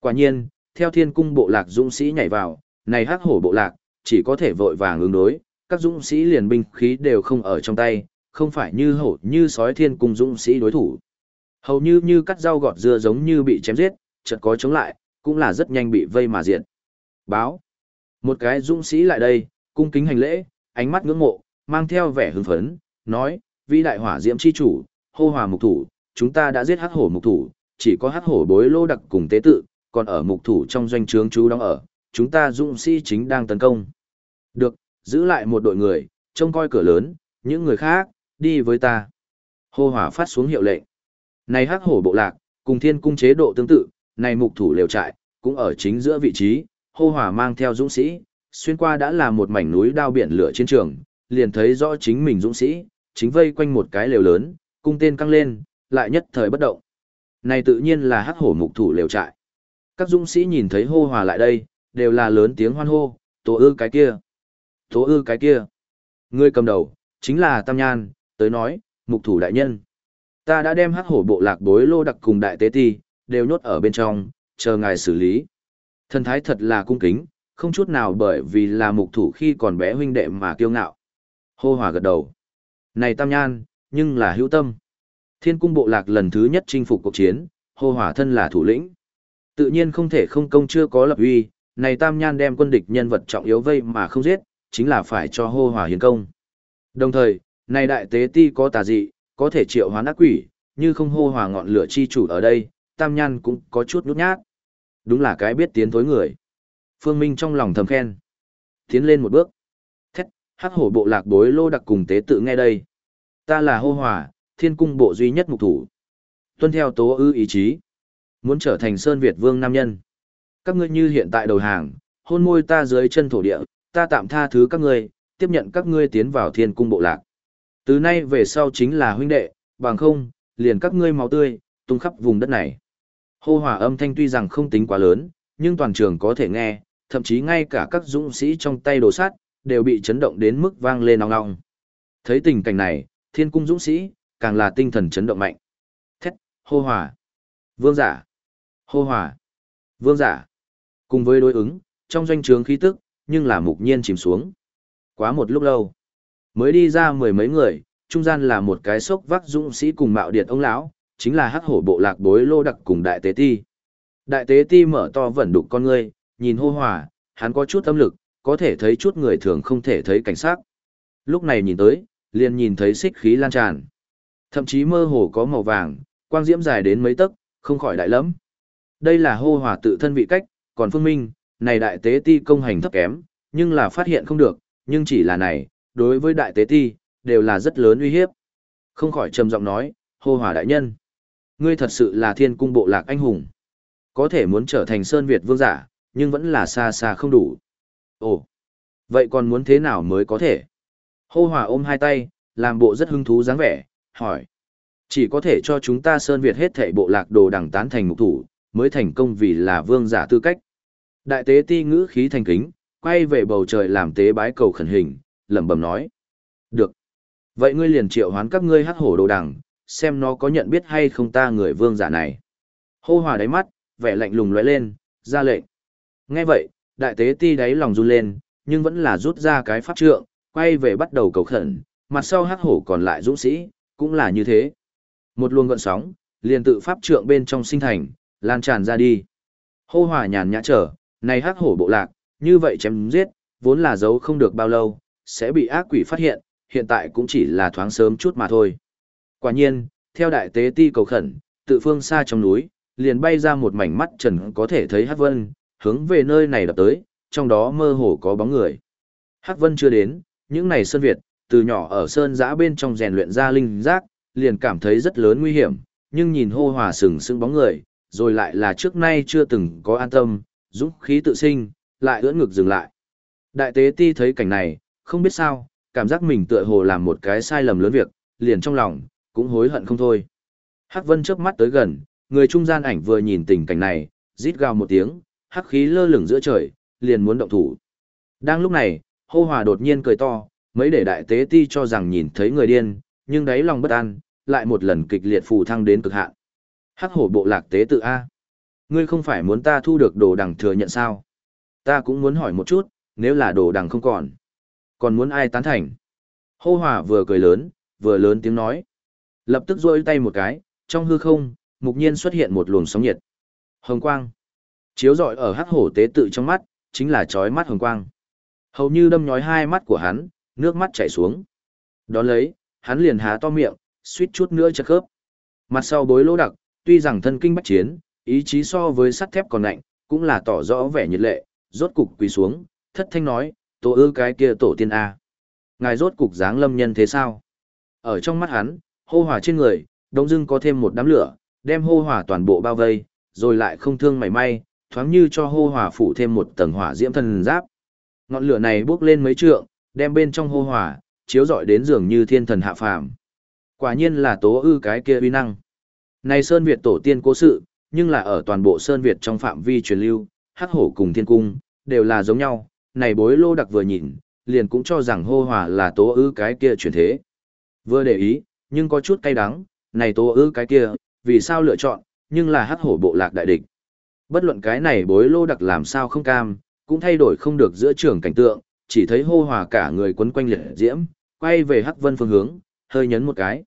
Quả nhiên, theo thiên cung bộ lạc dũng sĩ nhảy vào, này hắc hổ bộ lạc, chỉ có thể vội vàng ứng đối, các dũng sĩ liền binh khí đều không ở trong tay, không phải như hổ như sói thiên cung dũng sĩ đối thủ. Hầu như như cắt rau gọt dưa giống như bị chém giết, chợt có chống lại, cũng là rất nhanh bị vây mà diệt. Báo. Một cái dũng sĩ lại đây, cung kính hành lễ, ánh mắt ngưỡng mộ, mang theo vẻ hưng phấn, nói, vĩ đại hỏa diễm chi chủ, hô hòa mục thủ, chúng ta đã giết hắc hổ mục thủ, chỉ có hắc hổ bối lô đặc cùng tế tự, còn ở mục thủ trong doanh trướng chú đóng ở, chúng ta dũng sĩ chính đang tấn công. Được, giữ lại một đội người, trông coi cửa lớn, những người khác, đi với ta. Hô hỏa phát xuống hiệu lệnh. Này hắc hổ bộ lạc, cùng thiên cung chế độ tương tự, này mục thủ liều trại, cũng ở chính giữa vị trí, hô hỏa mang theo dũng sĩ, xuyên qua đã là một mảnh núi đao biển lửa chiến trường, liền thấy rõ chính mình dũng sĩ, chính vây quanh một cái lều lớn, cung tên căng lên, lại nhất thời bất động. Này tự nhiên là hắc hổ mục thủ liều trại. Các dũng sĩ nhìn thấy hô hòa lại đây, đều là lớn tiếng hoan hô, tổ ư cái kia, tổ ư cái kia. Người cầm đầu, chính là Tam Nhan, tới nói, mục thủ đại nhân. Ta đã đem hắc hổ bộ lạc bối lô đặc cùng đại tế ti, đều nhốt ở bên trong, chờ ngài xử lý. Thần thái thật là cung kính, không chút nào bởi vì là mục thủ khi còn bé huynh đệ mà kiêu ngạo. Hô hòa gật đầu. Này Tam Nhan, nhưng là hữu tâm. Thiên cung bộ lạc lần thứ nhất chinh phục cuộc chiến, hô hỏa thân là thủ lĩnh. Tự nhiên không thể không công chưa có lập uy, này Tam Nhan đem quân địch nhân vật trọng yếu vây mà không giết, chính là phải cho hô hỏa hiến công. Đồng thời, này đại tế ti có tà dị, có thể triệu hoán ác quỷ, như không hô hòa ngọn lửa chi chủ ở đây, Tam Nhan cũng có chút nhút nhát. Đúng là cái biết tiến thối người. Phương Minh trong lòng thầm khen. Tiến lên một bước. Thét, hắc hổ bộ lạc bối lô đặc cùng tế tự nghe đây. Ta là hô hòa thiên cung bộ duy nhất mục thủ. Tuân theo tố ư ý chí. Muốn trở thành Sơn Việt vương nam nhân. Các ngươi như hiện tại đầu hàng, hôn môi ta dưới chân thổ địa, ta tạm tha thứ các ngươi, tiếp nhận các ngươi tiến vào thiên cung bộ lạc. Từ nay về sau chính là huynh đệ, bằng không, liền các ngươi máu tươi, tung khắp vùng đất này. Hô hỏa âm thanh tuy rằng không tính quá lớn, nhưng toàn trường có thể nghe, thậm chí ngay cả các dũng sĩ trong tay đồ sát, đều bị chấn động đến mức vang lên ong ong. Thấy tình cảnh này, thiên cung dũng sĩ, càng là tinh thần chấn động mạnh. Thét, hô hỏa, vương giả, hô hỏa, vương giả. Cùng với đối ứng, trong doanh trướng khí tức, nhưng là mục nhiên chìm xuống. Quá một lúc lâu, mới đi ra mười mấy người, trung gian là một cái sốc vác dũng sĩ cùng mạo điệt ông lão, chính là hắc hổ bộ lạc bối lô đặc cùng đại tế ti. Đại tế ti mở to vẩn đục con ngươi, nhìn hô hòa, hắn có chút âm lực, có thể thấy chút người thường không thể thấy cảnh sát. Lúc này nhìn tới, liền nhìn thấy xích khí lan tràn. Thậm chí mơ hồ có màu vàng, quang diễm dài đến mấy tấc, không khỏi đại lắm. Đây là hô hòa tự thân vị cách, còn phương minh, này đại tế ti công hành thấp kém, nhưng là phát hiện không được, nhưng chỉ là này, đối với đại tế ti, đều là rất lớn uy hiếp. Không khỏi trầm giọng nói, hô hòa đại nhân. Ngươi thật sự là thiên cung bộ lạc anh hùng. Có thể muốn trở thành Sơn Việt vương giả, nhưng vẫn là xa xa không đủ. Ồ, vậy còn muốn thế nào mới có thể? Hô hòa ôm hai tay, làm bộ rất hứng thú dáng vẻ, hỏi. Chỉ có thể cho chúng ta Sơn Việt hết thảy bộ lạc đồ đẳng tán thành mục thủ, mới thành công vì là vương giả tư cách. Đại tế ti ngữ khí thành kính, quay về bầu trời làm tế bái cầu khẩn hình, lẩm bẩm nói. Được. Vậy ngươi liền triệu hoán các ngươi hắc hổ đồ đằng, xem nó có nhận biết hay không ta người vương giả này. Hô hòa đáy mắt, vẻ lạnh lùng lóe lên, ra lệnh. Nghe vậy, đại tế ti đáy lòng run lên, nhưng vẫn là rút ra cái pháp trượng, quay về bắt đầu cầu khẩn, mặt sau hắc hổ còn lại dũng sĩ, cũng là như thế. Một luồng gợn sóng, liền tự pháp trượng bên trong sinh thành, lan tràn ra đi. Hô hòa nhàn nhã trở, này hắc hổ bộ lạc, như vậy chém giết, vốn là giấu không được bao lâu, sẽ bị ác quỷ phát hiện, hiện tại cũng chỉ là thoáng sớm chút mà thôi. Quả nhiên, theo đại tế ti cầu khẩn, tự phương xa trong núi, liền bay ra một mảnh mắt trần có thể thấy Hắc Vân, hướng về nơi này đập tới, trong đó mơ hồ có bóng người. Hắc Vân chưa đến, những này sơn Việt, từ nhỏ ở sơn giã bên trong rèn luyện ra linh giác, liền cảm thấy rất lớn nguy hiểm, nhưng nhìn hô hòa sừng sững bóng người, rồi lại là trước nay chưa từng có an tâm, dũng khí tự sinh, lại ưỡn ngực dừng lại. Đại tế ti thấy cảnh này, không biết sao, cảm giác mình tựa hồ làm một cái sai lầm lớn việc, liền trong lòng, cũng hối hận không thôi. Hắc Vân chớp mắt tới gần, người trung gian ảnh vừa nhìn tình cảnh này, rít gào một tiếng, hắc khí lơ lửng giữa trời, liền muốn động thủ. Đang lúc này, hô hòa đột nhiên cười to, mấy để đại tế ti cho rằng nhìn thấy người điên, nhưng đáy lòng bất an, lại một lần kịch liệt phù thăng đến cực hạn. Hắc hổ bộ lạc tế tự A. Ngươi không phải muốn ta thu được đồ đằng thừa nhận sao? Ta cũng muốn hỏi một chút, nếu là đồ đằng không còn. Còn muốn ai tán thành? Hô hòa vừa cười lớn, vừa lớn tiếng nói. Lập tức rôi tay một cái, trong hư không, mục nhiên xuất hiện một luồng sóng nhiệt. Hồng quang. Chiếu rọi ở hắc hổ tế tự trong mắt, chính là chói mắt hồng quang. Hầu như đâm nhói hai mắt của hắn, nước mắt chảy xuống. Đón lấy, hắn liền há to miệng, suýt chút nữa chật khớp. Mặt sau bối lỗ đặc, tuy rằng thân kinh bách chiến, ý chí so với sắt thép còn lạnh, cũng là tỏ rõ vẻ nhiệt lệ, rốt cục quỳ xuống, thất thanh nói, tổ ư cái kia tổ tiên A. Ngài rốt cục dáng lâm nhân thế sao? Ở trong mắt hắn, hô hỏa trên người, đông dưng có thêm một đám lửa, đem hô hỏa toàn bộ bao vây, rồi lại không thương mảy may, thoáng như cho hô hỏa phủ thêm một tầng hỏa diễm thần giáp. Ngọn lửa này bốc lên mấy trượng, đem bên trong hô hỏa, chiếu rọi đến dường như thiên thần hạ phàm. Quả nhiên là tố ư cái kia uy năng. Này Sơn Việt tổ tiên cố sự, nhưng là ở toàn bộ Sơn Việt trong phạm vi truyền lưu, hắc hổ cùng thiên cung, đều là giống nhau. Này bối lô đặc vừa nhìn, liền cũng cho rằng hô hòa là tố ư cái kia chuyển thế. Vừa để ý, nhưng có chút cay đắng, này tố ư cái kia, vì sao lựa chọn, nhưng là hắc hổ bộ lạc đại địch. Bất luận cái này bối lô đặc làm sao không cam, cũng thay đổi không được giữa trường cảnh tượng, chỉ thấy hô hòa cả người quấn quanh liệt diễm, quay về hắc vân phương hướng, hơi nhấn một cái.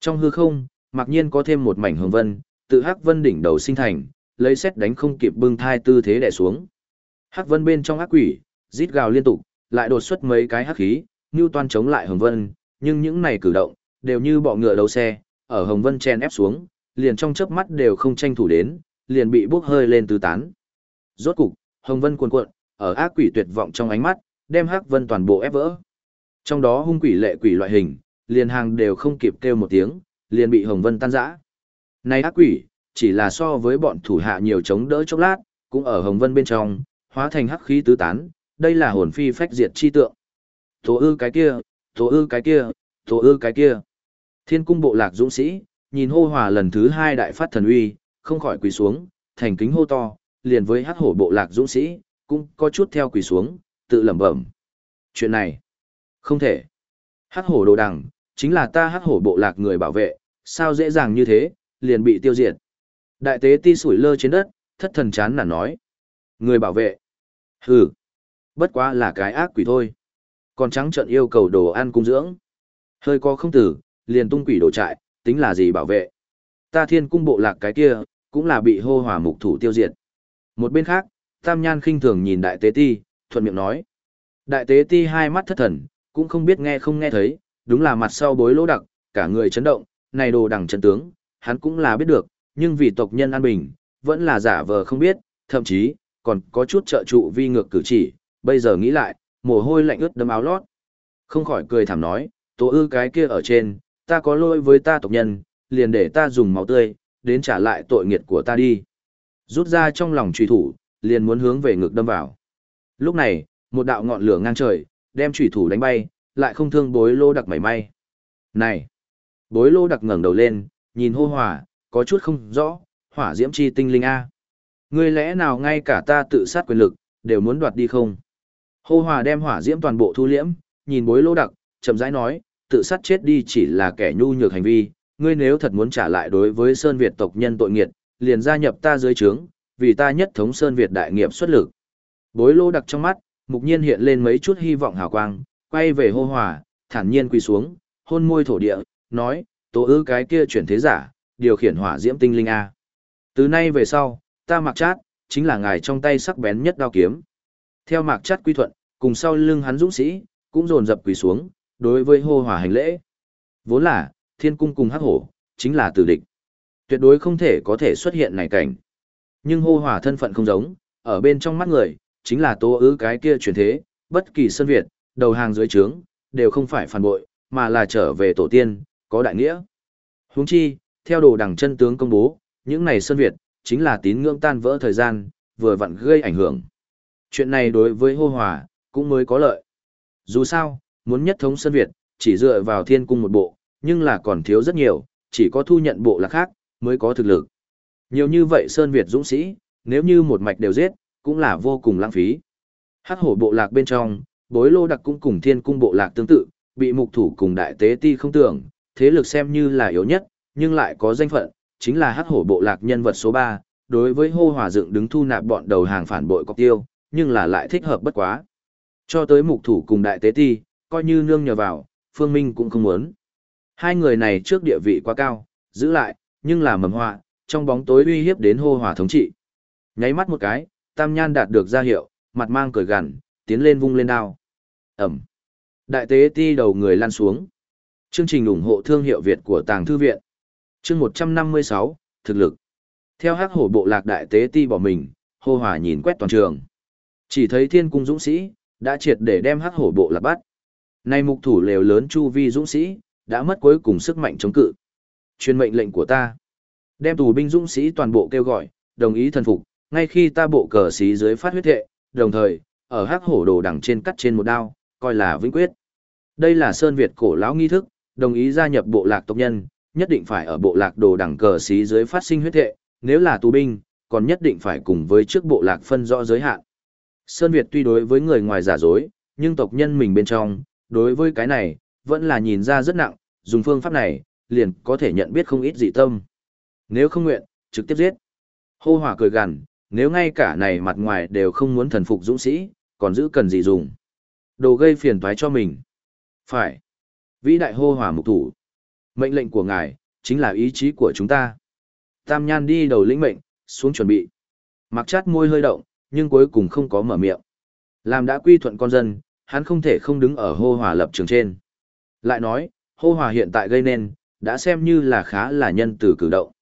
Trong hư không, mặc nhiên có thêm một mảnh hồng vân, tự hắc vân đỉnh đầu sinh thành, lấy xét đánh không kịp bưng thai tư thế đè xuống. Hắc vân bên trong ác quỷ, rít gào liên tục, lại đột xuất mấy cái hắc khí, như toan chống lại hồng vân, nhưng những này cử động, đều như bọ ngựa đầu xe, ở hồng vân chen ép xuống, liền trong chớp mắt đều không tranh thủ đến, liền bị bốc hơi lên tứ tán. Rốt cục, hồng vân cuồn cuộn, ở ác quỷ tuyệt vọng trong ánh mắt, đem hắc vân toàn bộ ép vỡ. Trong đó hung quỷ lệ quỷ loại hình, liền hàng đều không kịp kêu một tiếng, liền bị Hồng Vân tan rã. Này ác quỷ, chỉ là so với bọn thủ hạ nhiều chống đỡ chốc lát, cũng ở Hồng Vân bên trong, hóa thành hắc khí tứ tán, đây là hồn phi phách diệt chi tượng. thổ ư cái kia, thổ ư cái kia, thổ ư cái kia. Thiên cung bộ lạc dũng sĩ, nhìn hô hòa lần thứ hai đại phát thần uy, không khỏi quỳ xuống, thành kính hô to, liền với hắc hổ bộ lạc dũng sĩ, cũng có chút theo quỳ xuống, tự lẩm bẩm. Chuyện này, không thể. Hắc hổ đồ đằng, chính là ta hắc hổ bộ lạc người bảo vệ, sao dễ dàng như thế, liền bị tiêu diệt. Đại tế ti sủi lơ trên đất, thất thần chán nản nói. Người bảo vệ. Hừ. Bất quá là cái ác quỷ thôi. Còn trắng trận yêu cầu đồ ăn cung dưỡng. Hơi có không tử, liền tung quỷ đồ trại, tính là gì bảo vệ. Ta thiên cung bộ lạc cái kia, cũng là bị hô hỏa mục thủ tiêu diệt. Một bên khác, Tam Nhan khinh thường nhìn đại tế ti, thuận miệng nói. Đại tế ti hai mắt thất thần, cũng không biết nghe không nghe thấy, đúng là mặt sau bối lỗ đặc, cả người chấn động, này đồ đằng chân tướng, hắn cũng là biết được, nhưng vì tộc nhân an bình, vẫn là giả vờ không biết, thậm chí, còn có chút trợ trụ vi ngược cử chỉ, bây giờ nghĩ lại, mồ hôi lạnh ướt đấm áo lót. Không khỏi cười thảm nói, tổ ư cái kia ở trên, ta có lỗi với ta tộc nhân, liền để ta dùng máu tươi, đến trả lại tội nghiệt của ta đi. Rút ra trong lòng trùy thủ, liền muốn hướng về ngực đâm vào. Lúc này, một đạo ngọn lửa ngang trời, đem trùy thủ đánh bay, lại không thương bối lô đặc mảy may. Này! Bối lô đặc ngẩng đầu lên, nhìn hô hỏa, có chút không rõ, hỏa diễm chi tinh linh A. Ngươi lẽ nào ngay cả ta tự sát quyền lực, đều muốn đoạt đi không? Hô Hòa đem hỏa diễm toàn bộ thu liễm, nhìn bối lô đặc, chậm rãi nói, tự sát chết đi chỉ là kẻ nhu nhược hành vi, ngươi nếu thật muốn trả lại đối với Sơn Việt tộc nhân tội nghiệt, liền gia nhập ta dưới trướng, vì ta nhất thống Sơn Việt đại nghiệp xuất lực. Bối lô đặc trong mắt, mục nhiên hiện lên mấy chút hy vọng hào quang, quay về hô hòa, thản nhiên quỳ xuống, hôn môi thổ địa, nói, tố ư cái kia chuyển thế giả, điều khiển hỏa diễm tinh linh A. Từ nay về sau, ta mặc chát, chính là ngài trong tay sắc bén nhất đao kiếm. Theo mạc chắt quy thuận, cùng sau lưng hắn dũng sĩ, cũng dồn dập quỳ xuống, đối với hô hỏa hành lễ. Vốn là, thiên cung cùng hắc hổ, chính là tử địch. Tuyệt đối không thể có thể xuất hiện này cảnh. Nhưng hô hỏa thân phận không giống, ở bên trong mắt người, chính là tố ứ cái kia truyền thế, bất kỳ sân Việt, đầu hàng dưới trướng, đều không phải phản bội, mà là trở về tổ tiên, có đại nghĩa. Huống chi, theo đồ đằng chân tướng công bố, những này sân Việt, chính là tín ngưỡng tan vỡ thời gian, vừa vặn gây ảnh hưởng. Chuyện này đối với hô hòa, cũng mới có lợi. Dù sao, muốn nhất thống sân Việt, chỉ dựa vào thiên cung một bộ, nhưng là còn thiếu rất nhiều, chỉ có thu nhận bộ là khác, mới có thực lực. Nhiều như vậy Sơn Việt dũng sĩ, nếu như một mạch đều giết, cũng là vô cùng lãng phí. Hắc hổ bộ lạc bên trong, bối lô đặc cũng cùng thiên cung bộ lạc tương tự, bị mục thủ cùng đại tế ti không tưởng, thế lực xem như là yếu nhất, nhưng lại có danh phận, chính là hắc hổ bộ lạc nhân vật số 3, đối với hô hòa dựng đứng thu nạp bọn đầu hàng phản bội cọc tiêu, nhưng là lại thích hợp bất quá. Cho tới mục thủ cùng đại tế ti, coi như nương nhờ vào, phương minh cũng không muốn. Hai người này trước địa vị quá cao, giữ lại, nhưng là mầm họa, trong bóng tối uy hiếp đến hô hòa thống trị. Nháy mắt một cái, Tam Nhan đạt được ra hiệu, mặt mang cười gằn, tiến lên vung lên đao. Ẩm. Đại tế ti đầu người lăn xuống. Chương trình ủng hộ thương hiệu Việt của Tàng Thư Viện. Chương 156, thực lực. Theo hắc hổ bộ lạc đại tế ti bỏ mình, hô hòa nhìn quét toàn trường. Chỉ thấy thiên cung dũng sĩ, đã triệt để đem hắc hổ bộ lạc bắt. Nay mục thủ lều lớn chu vi dũng sĩ, đã mất cuối cùng sức mạnh chống cự. Chuyên mệnh lệnh của ta. Đem tù binh dũng sĩ toàn bộ kêu gọi, đồng ý thần phục, ngay khi ta bộ cờ xí dưới phát huyết thệ, đồng thời, ở hắc hổ đồ đằng trên cắt trên một đao, coi là vĩnh quyết. Đây là Sơn Việt cổ lão nghi thức, đồng ý gia nhập bộ lạc tộc nhân, nhất định phải ở bộ lạc đồ đằng cờ xí dưới phát sinh huyết thệ, nếu là tù binh, còn nhất định phải cùng với trước bộ lạc phân rõ giới hạn. Sơn Việt tuy đối với người ngoài giả dối, nhưng tộc nhân mình bên trong, đối với cái này, vẫn là nhìn ra rất nặng, dùng phương pháp này, liền có thể nhận biết không ít dị tâm. Nếu không nguyện, trực tiếp giết. Hô hỏa cười gằn, nếu ngay cả này mặt ngoài đều không muốn thần phục dũng sĩ, còn giữ cần gì dùng. Đồ gây phiền toái cho mình. Phải. Vĩ đại hô hỏa mục thủ. Mệnh lệnh của ngài, chính là ý chí của chúng ta. Tam Nhan đi đầu lĩnh mệnh, xuống chuẩn bị. Mặc chát môi hơi động, nhưng cuối cùng không có mở miệng. Làm đã quy thuận con dân, hắn không thể không đứng ở hô hòa lập trường trên. Lại nói, hô hòa hiện tại gây nên, đã xem như là khá là nhân từ cử động.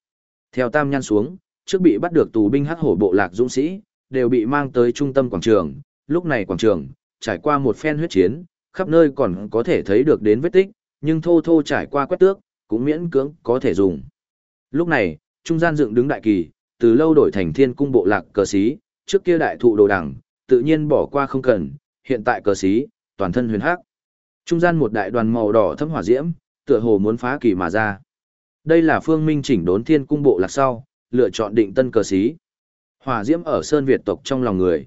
Theo Tam Nhan xuống, trước bị bắt được tù binh hắc hổ bộ lạc dũng sĩ, đều bị mang tới trung tâm quảng trường. Lúc này quảng trường, trải qua một phen huyết chiến, khắp nơi còn có thể thấy được đến vết tích, nhưng thô thô trải qua quét tước, cũng miễn cưỡng có thể dùng. Lúc này, trung gian dựng đứng đại kỳ, từ lâu đổi thành thiên cung bộ lạc cờ sĩ, trước kia đại thụ đồ đằng, tự nhiên bỏ qua không cần, hiện tại cờ sĩ, toàn thân huyền hắc. Trung gian một đại đoàn màu đỏ thấm hỏa diễm, tựa hồ muốn phá kỳ mà ra. Đây là phương minh chỉnh đốn thiên cung bộ lạc sau, lựa chọn định tân cờ sĩ. Hỏa diễm ở Sơn Việt tộc trong lòng người.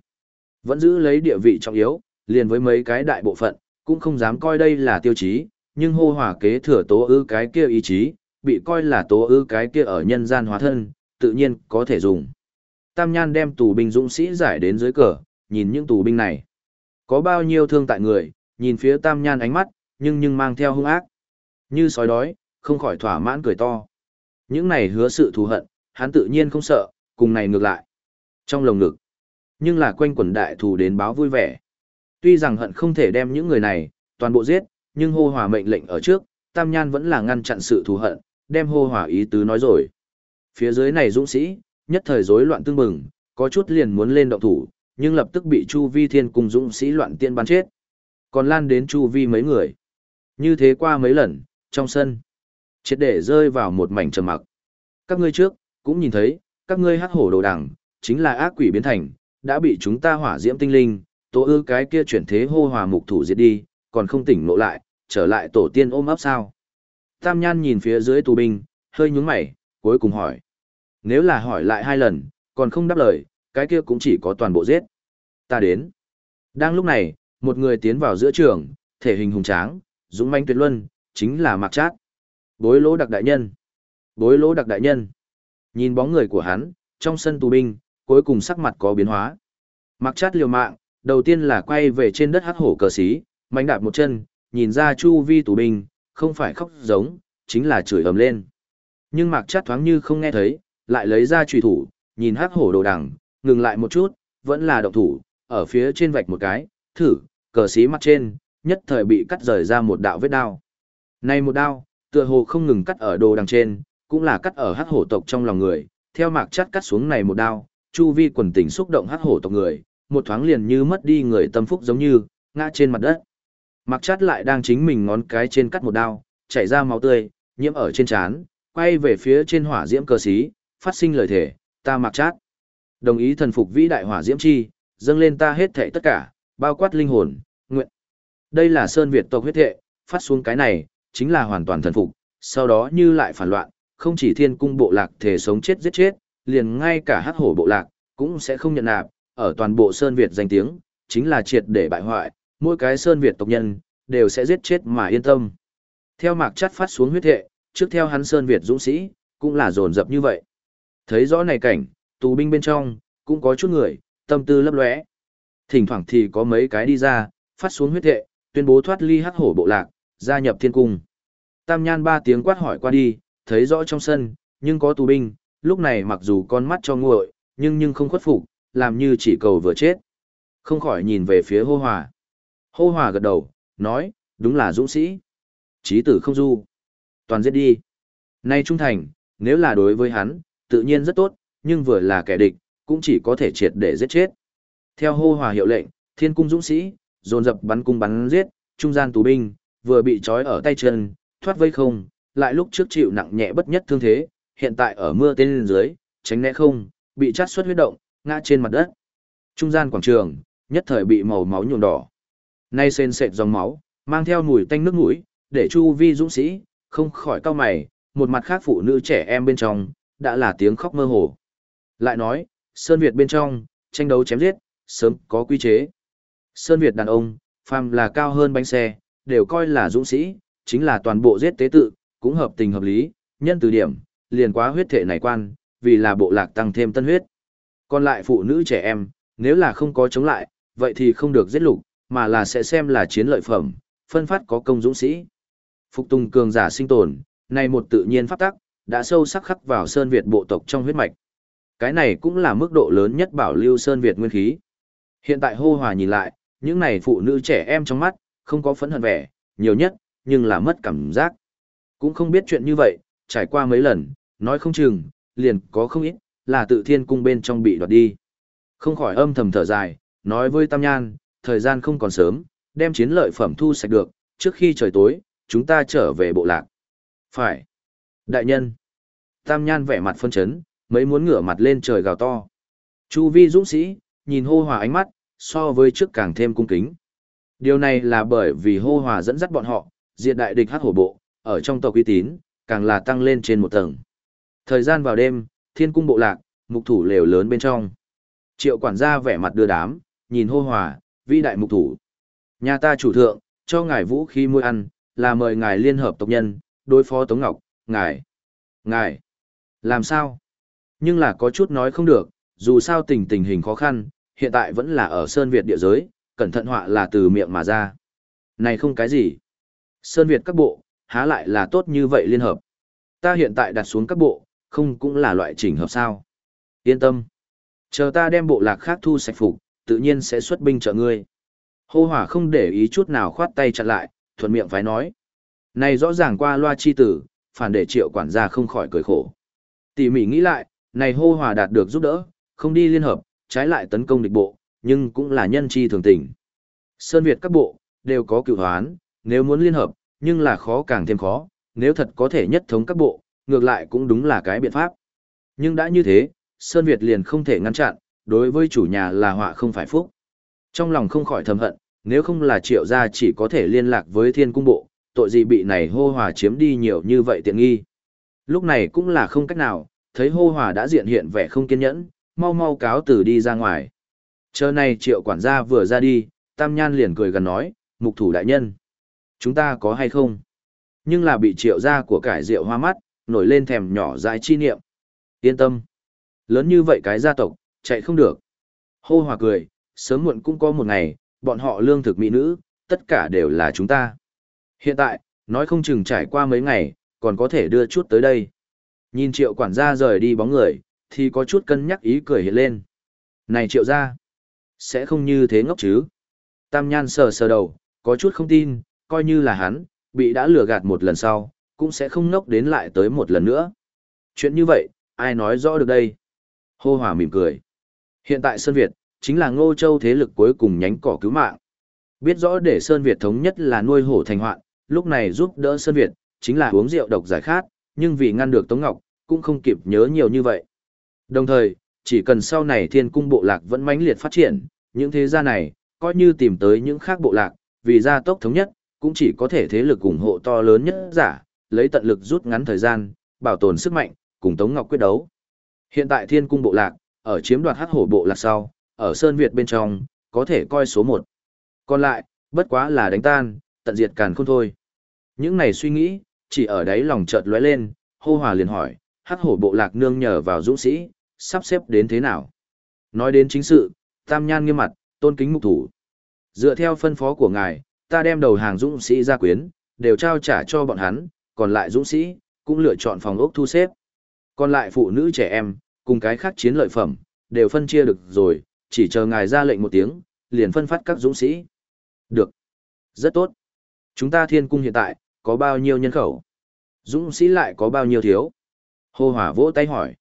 Vẫn giữ lấy địa vị trọng yếu, liền với mấy cái đại bộ phận, cũng không dám coi đây là tiêu chí, nhưng hô hỏa kế thừa tố ư cái kia ý chí, bị coi là tố ư cái kia ở nhân gian hóa thân, tự nhiên có thể dùng. Tam Nhan đem tù binh dũng sĩ giải đến dưới cờ, nhìn những tù binh này. Có bao nhiêu thương tại người, nhìn phía Tam Nhan ánh mắt, nhưng nhưng mang theo hung ác. Như sói đói, không khỏi thỏa mãn cười to. Những này hứa sự thù hận, hắn tự nhiên không sợ, cùng này ngược lại. Trong lồng ngực, nhưng là quanh quần đại thù đến báo vui vẻ. Tuy rằng hận không thể đem những người này, toàn bộ giết, nhưng hô hòa mệnh lệnh ở trước, Tam Nhan vẫn là ngăn chặn sự thù hận, đem hô hòa ý tứ nói rồi. Phía dưới này dũng sĩ, nhất thời rối loạn tương bừng, có chút liền muốn lên động thủ, nhưng lập tức bị Chu Vi Thiên cùng dũng sĩ loạn tiên bắn chết. Còn lan đến Chu Vi mấy người. Như thế qua mấy lần, trong sân, triệt để rơi vào một mảnh trầm mặc. Các ngươi trước, cũng nhìn thấy, các ngươi hắc hổ đồ đằng, chính là ác quỷ biến thành, đã bị chúng ta hỏa diễm tinh linh, tổ ư cái kia chuyển thế hô hòa mục thủ diệt đi, còn không tỉnh nộ lại, trở lại tổ tiên ôm ấp sao. Tam Nhan nhìn phía dưới tù binh, hơi nhướng mày, cuối cùng hỏi. Nếu là hỏi lại hai lần, còn không đáp lời, cái kia cũng chỉ có toàn bộ giết. Ta đến. Đang lúc này, một người tiến vào giữa trường, thể hình hùng tráng, dũng manh tuyệt luân, chính là Mạc Trác Bối lỗ đặc đại nhân. Bối lỗ đặc đại nhân. Nhìn bóng người của hắn, trong sân tù binh, cuối cùng sắc mặt có biến hóa. Mạc Trác liều mạng, đầu tiên là quay về trên đất hắc hổ cờ xí, mạnh đạp một chân, nhìn ra chu vi tù binh, không phải khóc giống, chính là chửi ầm lên. Nhưng Mạc Trác thoáng như không nghe thấy, lại lấy ra trùy thủ, nhìn hắc hổ đồ đằng, ngừng lại một chút, vẫn là động thủ, ở phía trên vạch một cái, thử, cờ xí mặt trên, nhất thời bị cắt rời ra một đạo vết đao. Này một đao, tựa hồ không ngừng cắt ở đồ đằng trên, cũng là cắt ở hắc hổ tộc trong lòng người, theo mạc chắt cắt xuống này một đao, chu vi quần tình xúc động hắc hổ tộc người, một thoáng liền như mất đi người tâm phúc giống như, ngã trên mặt đất. Mạc chắt lại đang chính mình ngón cái trên cắt một đao, chảy ra máu tươi, nhiễm ở trên trán, quay về phía trên hỏa diễm cờ xí, phát sinh lời thể, ta mặc chát. Đồng ý thần phục vĩ đại hỏa diễm chi, dâng lên ta hết thảy tất cả, bao quát linh hồn, nguyện. Đây là Sơn Việt tộc huyết thệ, phát xuống cái này, chính là hoàn toàn thần phục, sau đó như lại phản loạn, không chỉ thiên cung bộ lạc thể sống chết giết chết, liền ngay cả hắc hổ bộ lạc, cũng sẽ không nhận nạp, ở toàn bộ Sơn Việt danh tiếng, chính là triệt để bại hoại, mỗi cái Sơn Việt tộc nhân, đều sẽ giết chết mà yên tâm. Theo mạc chắt phát xuống huyết thệ, trước theo hắn Sơn Việt dũng sĩ, cũng là dồn dập như vậy. Thấy rõ này cảnh, tù binh bên trong, cũng có chút người, tâm tư lấp lóe. Thỉnh thoảng thì có mấy cái đi ra, phát xuống huyết thệ, tuyên bố thoát ly hắc hổ bộ lạc, gia nhập thiên cung. Tam nhan ba tiếng quát hỏi qua đi, thấy rõ trong sân, nhưng có tù binh, lúc này mặc dù con mắt cho nguội, nhưng nhưng không khuất phục, làm như chỉ cầu vừa chết. Không khỏi nhìn về phía hô hòa. Hô hòa gật đầu, nói, đúng là dũng sĩ. Chí tử không du. Toàn giết đi. Nay trung thành, nếu là đối với hắn, tự nhiên rất tốt, nhưng vừa là kẻ địch, cũng chỉ có thể triệt để giết chết. Theo hô hòa hiệu lệnh, thiên cung dũng sĩ, dồn dập bắn cung bắn giết, trung gian tù binh, vừa bị trói ở tay chân, thoát vây không, lại lúc trước chịu nặng nhẹ bất nhất thương thế, hiện tại ở mưa tên dưới, tránh né không, bị chát xuất huyết động, ngã trên mặt đất. Trung gian quảng trường, nhất thời bị màu máu nhuộm đỏ. Nay sên sệt dòng máu, mang theo mùi tanh nước mũi, để chu vi dũng sĩ, không khỏi cao mày, một mặt khác phụ nữ trẻ em bên trong, đã là tiếng khóc mơ hồ. Lại nói, Sơn Việt bên trong, tranh đấu chém giết, sớm có quy chế. Sơn Việt đàn ông, phàm là cao hơn bánh xe, đều coi là dũng sĩ, chính là toàn bộ giết tế tự, cũng hợp tình hợp lý, nhân từ điểm, liền quá huyết thể này quan, vì là bộ lạc tăng thêm tân huyết. Còn lại phụ nữ trẻ em, nếu là không có chống lại, vậy thì không được giết lục, mà là sẽ xem là chiến lợi phẩm, phân phát có công dũng sĩ. Phục tùng cường giả sinh tồn, này một tự nhiên pháp tắc, đã sâu sắc khắc vào Sơn Việt bộ tộc trong huyết mạch. Cái này cũng là mức độ lớn nhất bảo lưu Sơn Việt nguyên khí. Hiện tại hô hòa nhìn lại, những này phụ nữ trẻ em trong mắt, không có phẫn hận vẻ, nhiều nhất, nhưng là mất cảm giác. Cũng không biết chuyện như vậy, trải qua mấy lần, nói không chừng, liền có không ít, là tự thiên cung bên trong bị đoạt đi. Không khỏi âm thầm thở dài, nói với Tam Nhan, thời gian không còn sớm, đem chiến lợi phẩm thu sạch được, trước khi trời tối, chúng ta trở về bộ lạc. Phải. Đại nhân. Tam Nhan vẻ mặt phân chấn, mấy muốn ngửa mặt lên trời gào to. Chu vi dũng sĩ, nhìn hô hòa ánh mắt, so với trước càng thêm cung kính. Điều này là bởi vì hô hòa dẫn dắt bọn họ, diệt đại địch hát hổ bộ, ở trong tộc uy tín, càng là tăng lên trên một tầng. Thời gian vào đêm, thiên cung bộ lạc, mục thủ lều lớn bên trong. Triệu quản gia vẻ mặt đưa đám, nhìn hô hòa, vĩ đại mục thủ. Nhà ta chủ thượng, cho ngài vũ khí mua ăn, là mời ngài liên hợp tộc nhân, đối phó Tống Ngọc, ngài. Ngài. Làm sao? Nhưng là có chút nói không được, dù sao tình tình hình khó khăn, hiện tại vẫn là ở Sơn Việt địa giới, cẩn thận họa là từ miệng mà ra. Này không cái gì. Sơn Việt các bộ, há lại là tốt như vậy liên hợp. Ta hiện tại đặt xuống các bộ, không cũng là loại chỉnh hợp sao. Yên tâm. Chờ ta đem bộ lạc khác thu sạch phục, tự nhiên sẽ xuất binh trợ ngươi. Hô hỏa không để ý chút nào khoát tay chặn lại, thuận miệng phải nói. Này rõ ràng qua loa chi tử, phản để triệu quản gia không khỏi cười khổ. Tỉ mỉ nghĩ lại, này hô hòa đạt được giúp đỡ, không đi liên hợp, trái lại tấn công địch bộ, nhưng cũng là nhân chi thường tình. Sơn Việt các bộ, đều có cựu hoán, nếu muốn liên hợp, nhưng là khó càng thêm khó, nếu thật có thể nhất thống các bộ, ngược lại cũng đúng là cái biện pháp. Nhưng đã như thế, Sơn Việt liền không thể ngăn chặn, đối với chủ nhà là họa không phải phúc. Trong lòng không khỏi thầm hận, nếu không là triệu gia chỉ có thể liên lạc với thiên cung bộ, tội gì bị này hô hòa chiếm đi nhiều như vậy tiện nghi. Lúc này cũng là không cách nào, thấy hô hòa đã diện hiện vẻ không kiên nhẫn, mau mau cáo từ đi ra ngoài. Chờ này triệu quản gia vừa ra đi, tam nhan liền cười gần nói, mục thủ đại nhân. Chúng ta có hay không? Nhưng là bị triệu gia của cải rượu hoa mắt, nổi lên thèm nhỏ dại chi niệm. Yên tâm. Lớn như vậy cái gia tộc, chạy không được. Hô hòa cười, sớm muộn cũng có một ngày, bọn họ lương thực mỹ nữ, tất cả đều là chúng ta. Hiện tại, nói không chừng trải qua mấy ngày, còn có thể đưa chút tới đây. Nhìn triệu quản gia rời đi bóng người, thì có chút cân nhắc ý cười hiện lên. Này triệu gia, Sẽ không như thế ngốc chứ. Tam Nhan sờ sờ đầu, có chút không tin, coi như là hắn, bị đã lừa gạt một lần sau, cũng sẽ không ngốc đến lại tới một lần nữa. Chuyện như vậy, ai nói rõ được đây? Hô Hòa mỉm cười. Hiện tại Sơn Việt, chính là Ngô Châu thế lực cuối cùng nhánh cỏ cứu mạng. Biết rõ để Sơn Việt thống nhất là nuôi hổ thành hoạn, lúc này giúp đỡ Sơn Việt, chính là uống rượu độc giải khát, nhưng vì ngăn được Tống Ngọc, cũng không kịp nhớ nhiều như vậy. Đồng thời, chỉ cần sau này thiên cung bộ lạc vẫn mãnh liệt phát triển, những thế gia này, coi như tìm tới những khác bộ lạc, vì gia tốc thống nhất, cũng chỉ có thể thế lực ủng hộ to lớn nhất giả, lấy tận lực rút ngắn thời gian, bảo tồn sức mạnh, cùng Tống Ngọc quyết đấu. Hiện tại thiên cung bộ lạc, ở chiếm đoạt hắc hổ bộ lạc sau, ở Sơn Việt bên trong, có thể coi số một. Còn lại, bất quá là đánh tan, tận diệt càn khôn thôi. Những này suy nghĩ, chỉ ở đấy lòng chợt lóe lên, hô hòa liền hỏi, hắc hổ bộ lạc nương nhờ vào dũng sĩ, sắp xếp đến thế nào? Nói đến chính sự, tam nhan nghiêm mặt, tôn kính mục thủ. Dựa theo phân phó của ngài, ta đem đầu hàng dũng sĩ gia quyến, đều trao trả cho bọn hắn, còn lại dũng sĩ, cũng lựa chọn phòng ốc thu xếp. Còn lại phụ nữ trẻ em, cùng cái khác chiến lợi phẩm, đều phân chia được rồi, chỉ chờ ngài ra lệnh một tiếng, liền phân phát các dũng sĩ. Được. Rất tốt. Chúng ta thiên cung hiện tại, có bao nhiêu nhân khẩu? Dũng sĩ lại có bao nhiêu thiếu? Hô hỏa vỗ tay hỏi.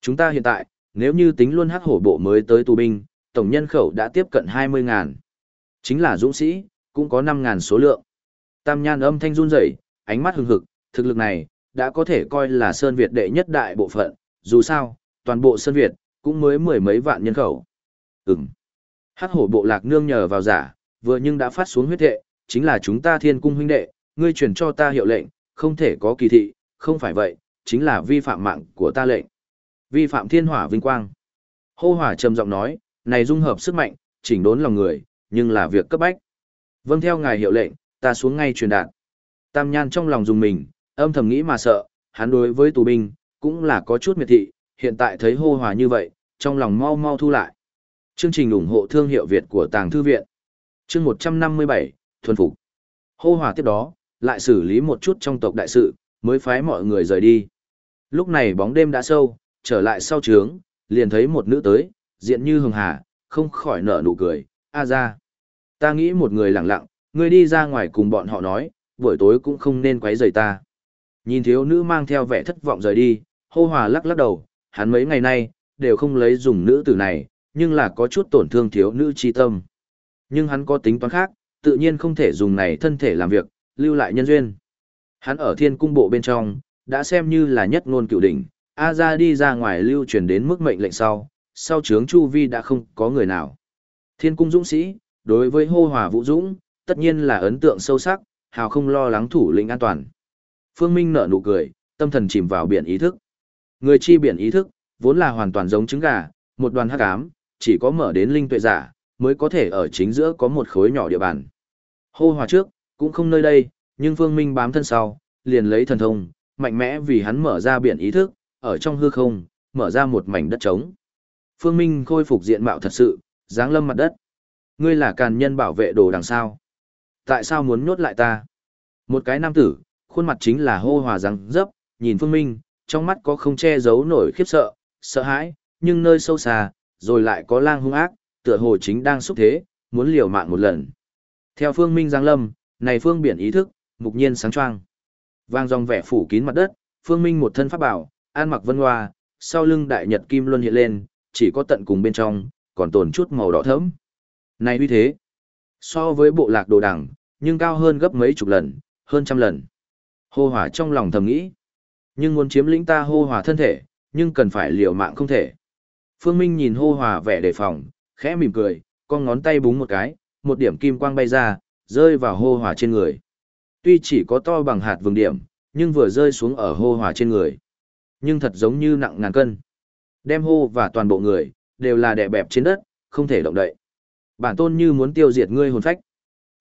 Chúng ta hiện tại, nếu như tính luôn hắc hổ bộ mới tới tù binh, tổng nhân khẩu đã tiếp cận 20.000. Chính là dũng sĩ, cũng có 5 ngàn số lượng. Tam nhan âm thanh run rẩy, ánh mắt hừng hực, thực lực này, đã có thể coi là Sơn Việt đệ nhất đại bộ phận, dù sao, toàn bộ Sơn Việt, cũng mới mười mấy vạn nhân khẩu. Ừm. Hắc hổ bộ lạc nương nhờ vào giả, vừa nhưng đã phát xuống huyết thệ, chính là chúng ta thiên cung huynh đệ, ngươi truyền cho ta hiệu lệnh, không thể có kỳ thị, không phải vậy, chính là vi phạm mạng của ta lệnh. Vi phạm thiên hỏa vinh quang. Hô hỏa trầm giọng nói, này dung hợp sức mạnh, chỉnh đốn lòng người, nhưng là việc cấp bách. Vâng theo ngài hiệu lệnh, ta xuống ngay truyền đạt. Tam Nhan trong lòng dùng mình, âm thầm nghĩ mà sợ, hắn đối với tù binh, cũng là có chút miệt thị, hiện tại thấy hô hòa như vậy, trong lòng mau mau thu lại. Chương trình ủng hộ thương hiệu Việt của Tàng Thư Viện. Chương 157, Thuần Phục. Hô hòa tiếp đó, lại xử lý một chút trong tộc đại sự, mới phái mọi người rời đi. Lúc này bóng đêm đã sâu, trở lại sau trướng, liền thấy một nữ tới, diện như hường hà, không khỏi nở nụ cười, a ra. Ta nghĩ một người lặng lặng, người đi ra ngoài cùng bọn họ nói, buổi tối cũng không nên quấy rầy ta. Nhìn thiếu nữ mang theo vẻ thất vọng rời đi, hô hòa lắc lắc đầu, hắn mấy ngày nay, đều không lấy dùng nữ tử này, nhưng là có chút tổn thương thiếu nữ chi tâm. Nhưng hắn có tính toán khác, tự nhiên không thể dùng này thân thể làm việc, lưu lại nhân duyên. Hắn ở thiên cung bộ bên trong, đã xem như là nhất ngôn cựu đỉnh, A ra đi ra ngoài lưu truyền đến mức mệnh lệnh sau, sau chướng chu vi đã không có người nào. Thiên cung dũng sĩ, đối với hô hòa vũ dũng, tất nhiên là ấn tượng sâu sắc, hào không lo lắng thủ lĩnh an toàn. Phương Minh nở nụ cười, tâm thần chìm vào biển ý thức. Người chi biển ý thức, vốn là hoàn toàn giống trứng gà, một đoàn hắc ám, chỉ có mở đến linh tuệ giả, mới có thể ở chính giữa có một khối nhỏ địa bàn. Hô hòa trước, cũng không nơi đây, nhưng Phương Minh bám thân sau, liền lấy thần thông, mạnh mẽ vì hắn mở ra biển ý thức, ở trong hư không, mở ra một mảnh đất trống. Phương Minh khôi phục diện mạo thật sự, dáng lâm mặt đất. Ngươi là càn nhân bảo vệ đồ đằng sau. Tại sao muốn nhốt lại ta? Một cái nam tử, khuôn mặt chính là hô hòa răng dấp, nhìn Phương Minh, trong mắt có không che giấu nổi khiếp sợ, sợ hãi, nhưng nơi sâu xa, rồi lại có lang hung ác, tựa hồ chính đang xúc thế, muốn liều mạng một lần. Theo Phương Minh giáng lâm, này Phương biển ý thức, mục nhiên sáng choang. Vang dòng vẻ phủ kín mặt đất, Phương Minh một thân pháp bảo, an mặc vân hoa, sau lưng đại nhật kim luân hiện lên, chỉ có tận cùng bên trong, còn tồn chút màu đỏ thẫm. Này uy thế, so với bộ lạc đồ đẳng, nhưng cao hơn gấp mấy chục lần, hơn trăm lần. Hô hỏa trong lòng thầm nghĩ. Nhưng muốn chiếm lĩnh ta hô hỏa thân thể, nhưng cần phải liều mạng không thể. Phương Minh nhìn hô hỏa vẻ đề phòng, khẽ mỉm cười, con ngón tay búng một cái, một điểm kim quang bay ra, rơi vào hô hỏa trên người. Tuy chỉ có to bằng hạt vừng điểm, nhưng vừa rơi xuống ở hô hỏa trên người. Nhưng thật giống như nặng ngàn cân. Đem hô và toàn bộ người, đều là đè bẹp trên đất, không thể động đậy. Bản tôn như muốn tiêu diệt ngươi hồn phách.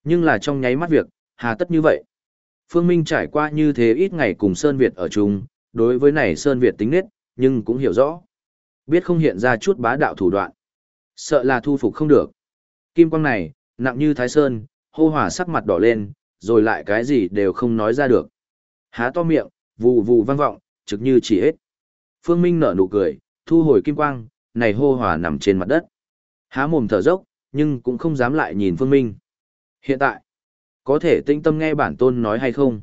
Nhưng là trong nháy mắt việc, hà tất như vậy. Phương Minh trải qua như thế ít ngày cùng Sơn Việt ở chung, đối với này Sơn Việt tính nết, nhưng cũng hiểu rõ. Biết không hiện ra chút bá đạo thủ đoạn. Sợ là thu phục không được. Kim quang này, nặng như Thái Sơn, hô hỏa sắc mặt đỏ lên, rồi lại cái gì đều không nói ra được. Há to miệng, vù vù vang vọng, trực như chỉ hết. Phương Minh nở nụ cười, thu hồi kim quang, này hô hỏa nằm trên mặt đất. Há mồm thở dốc, nhưng cũng không dám lại nhìn Phương Minh. Hiện tại, có thể tinh tâm nghe bản tôn nói hay không?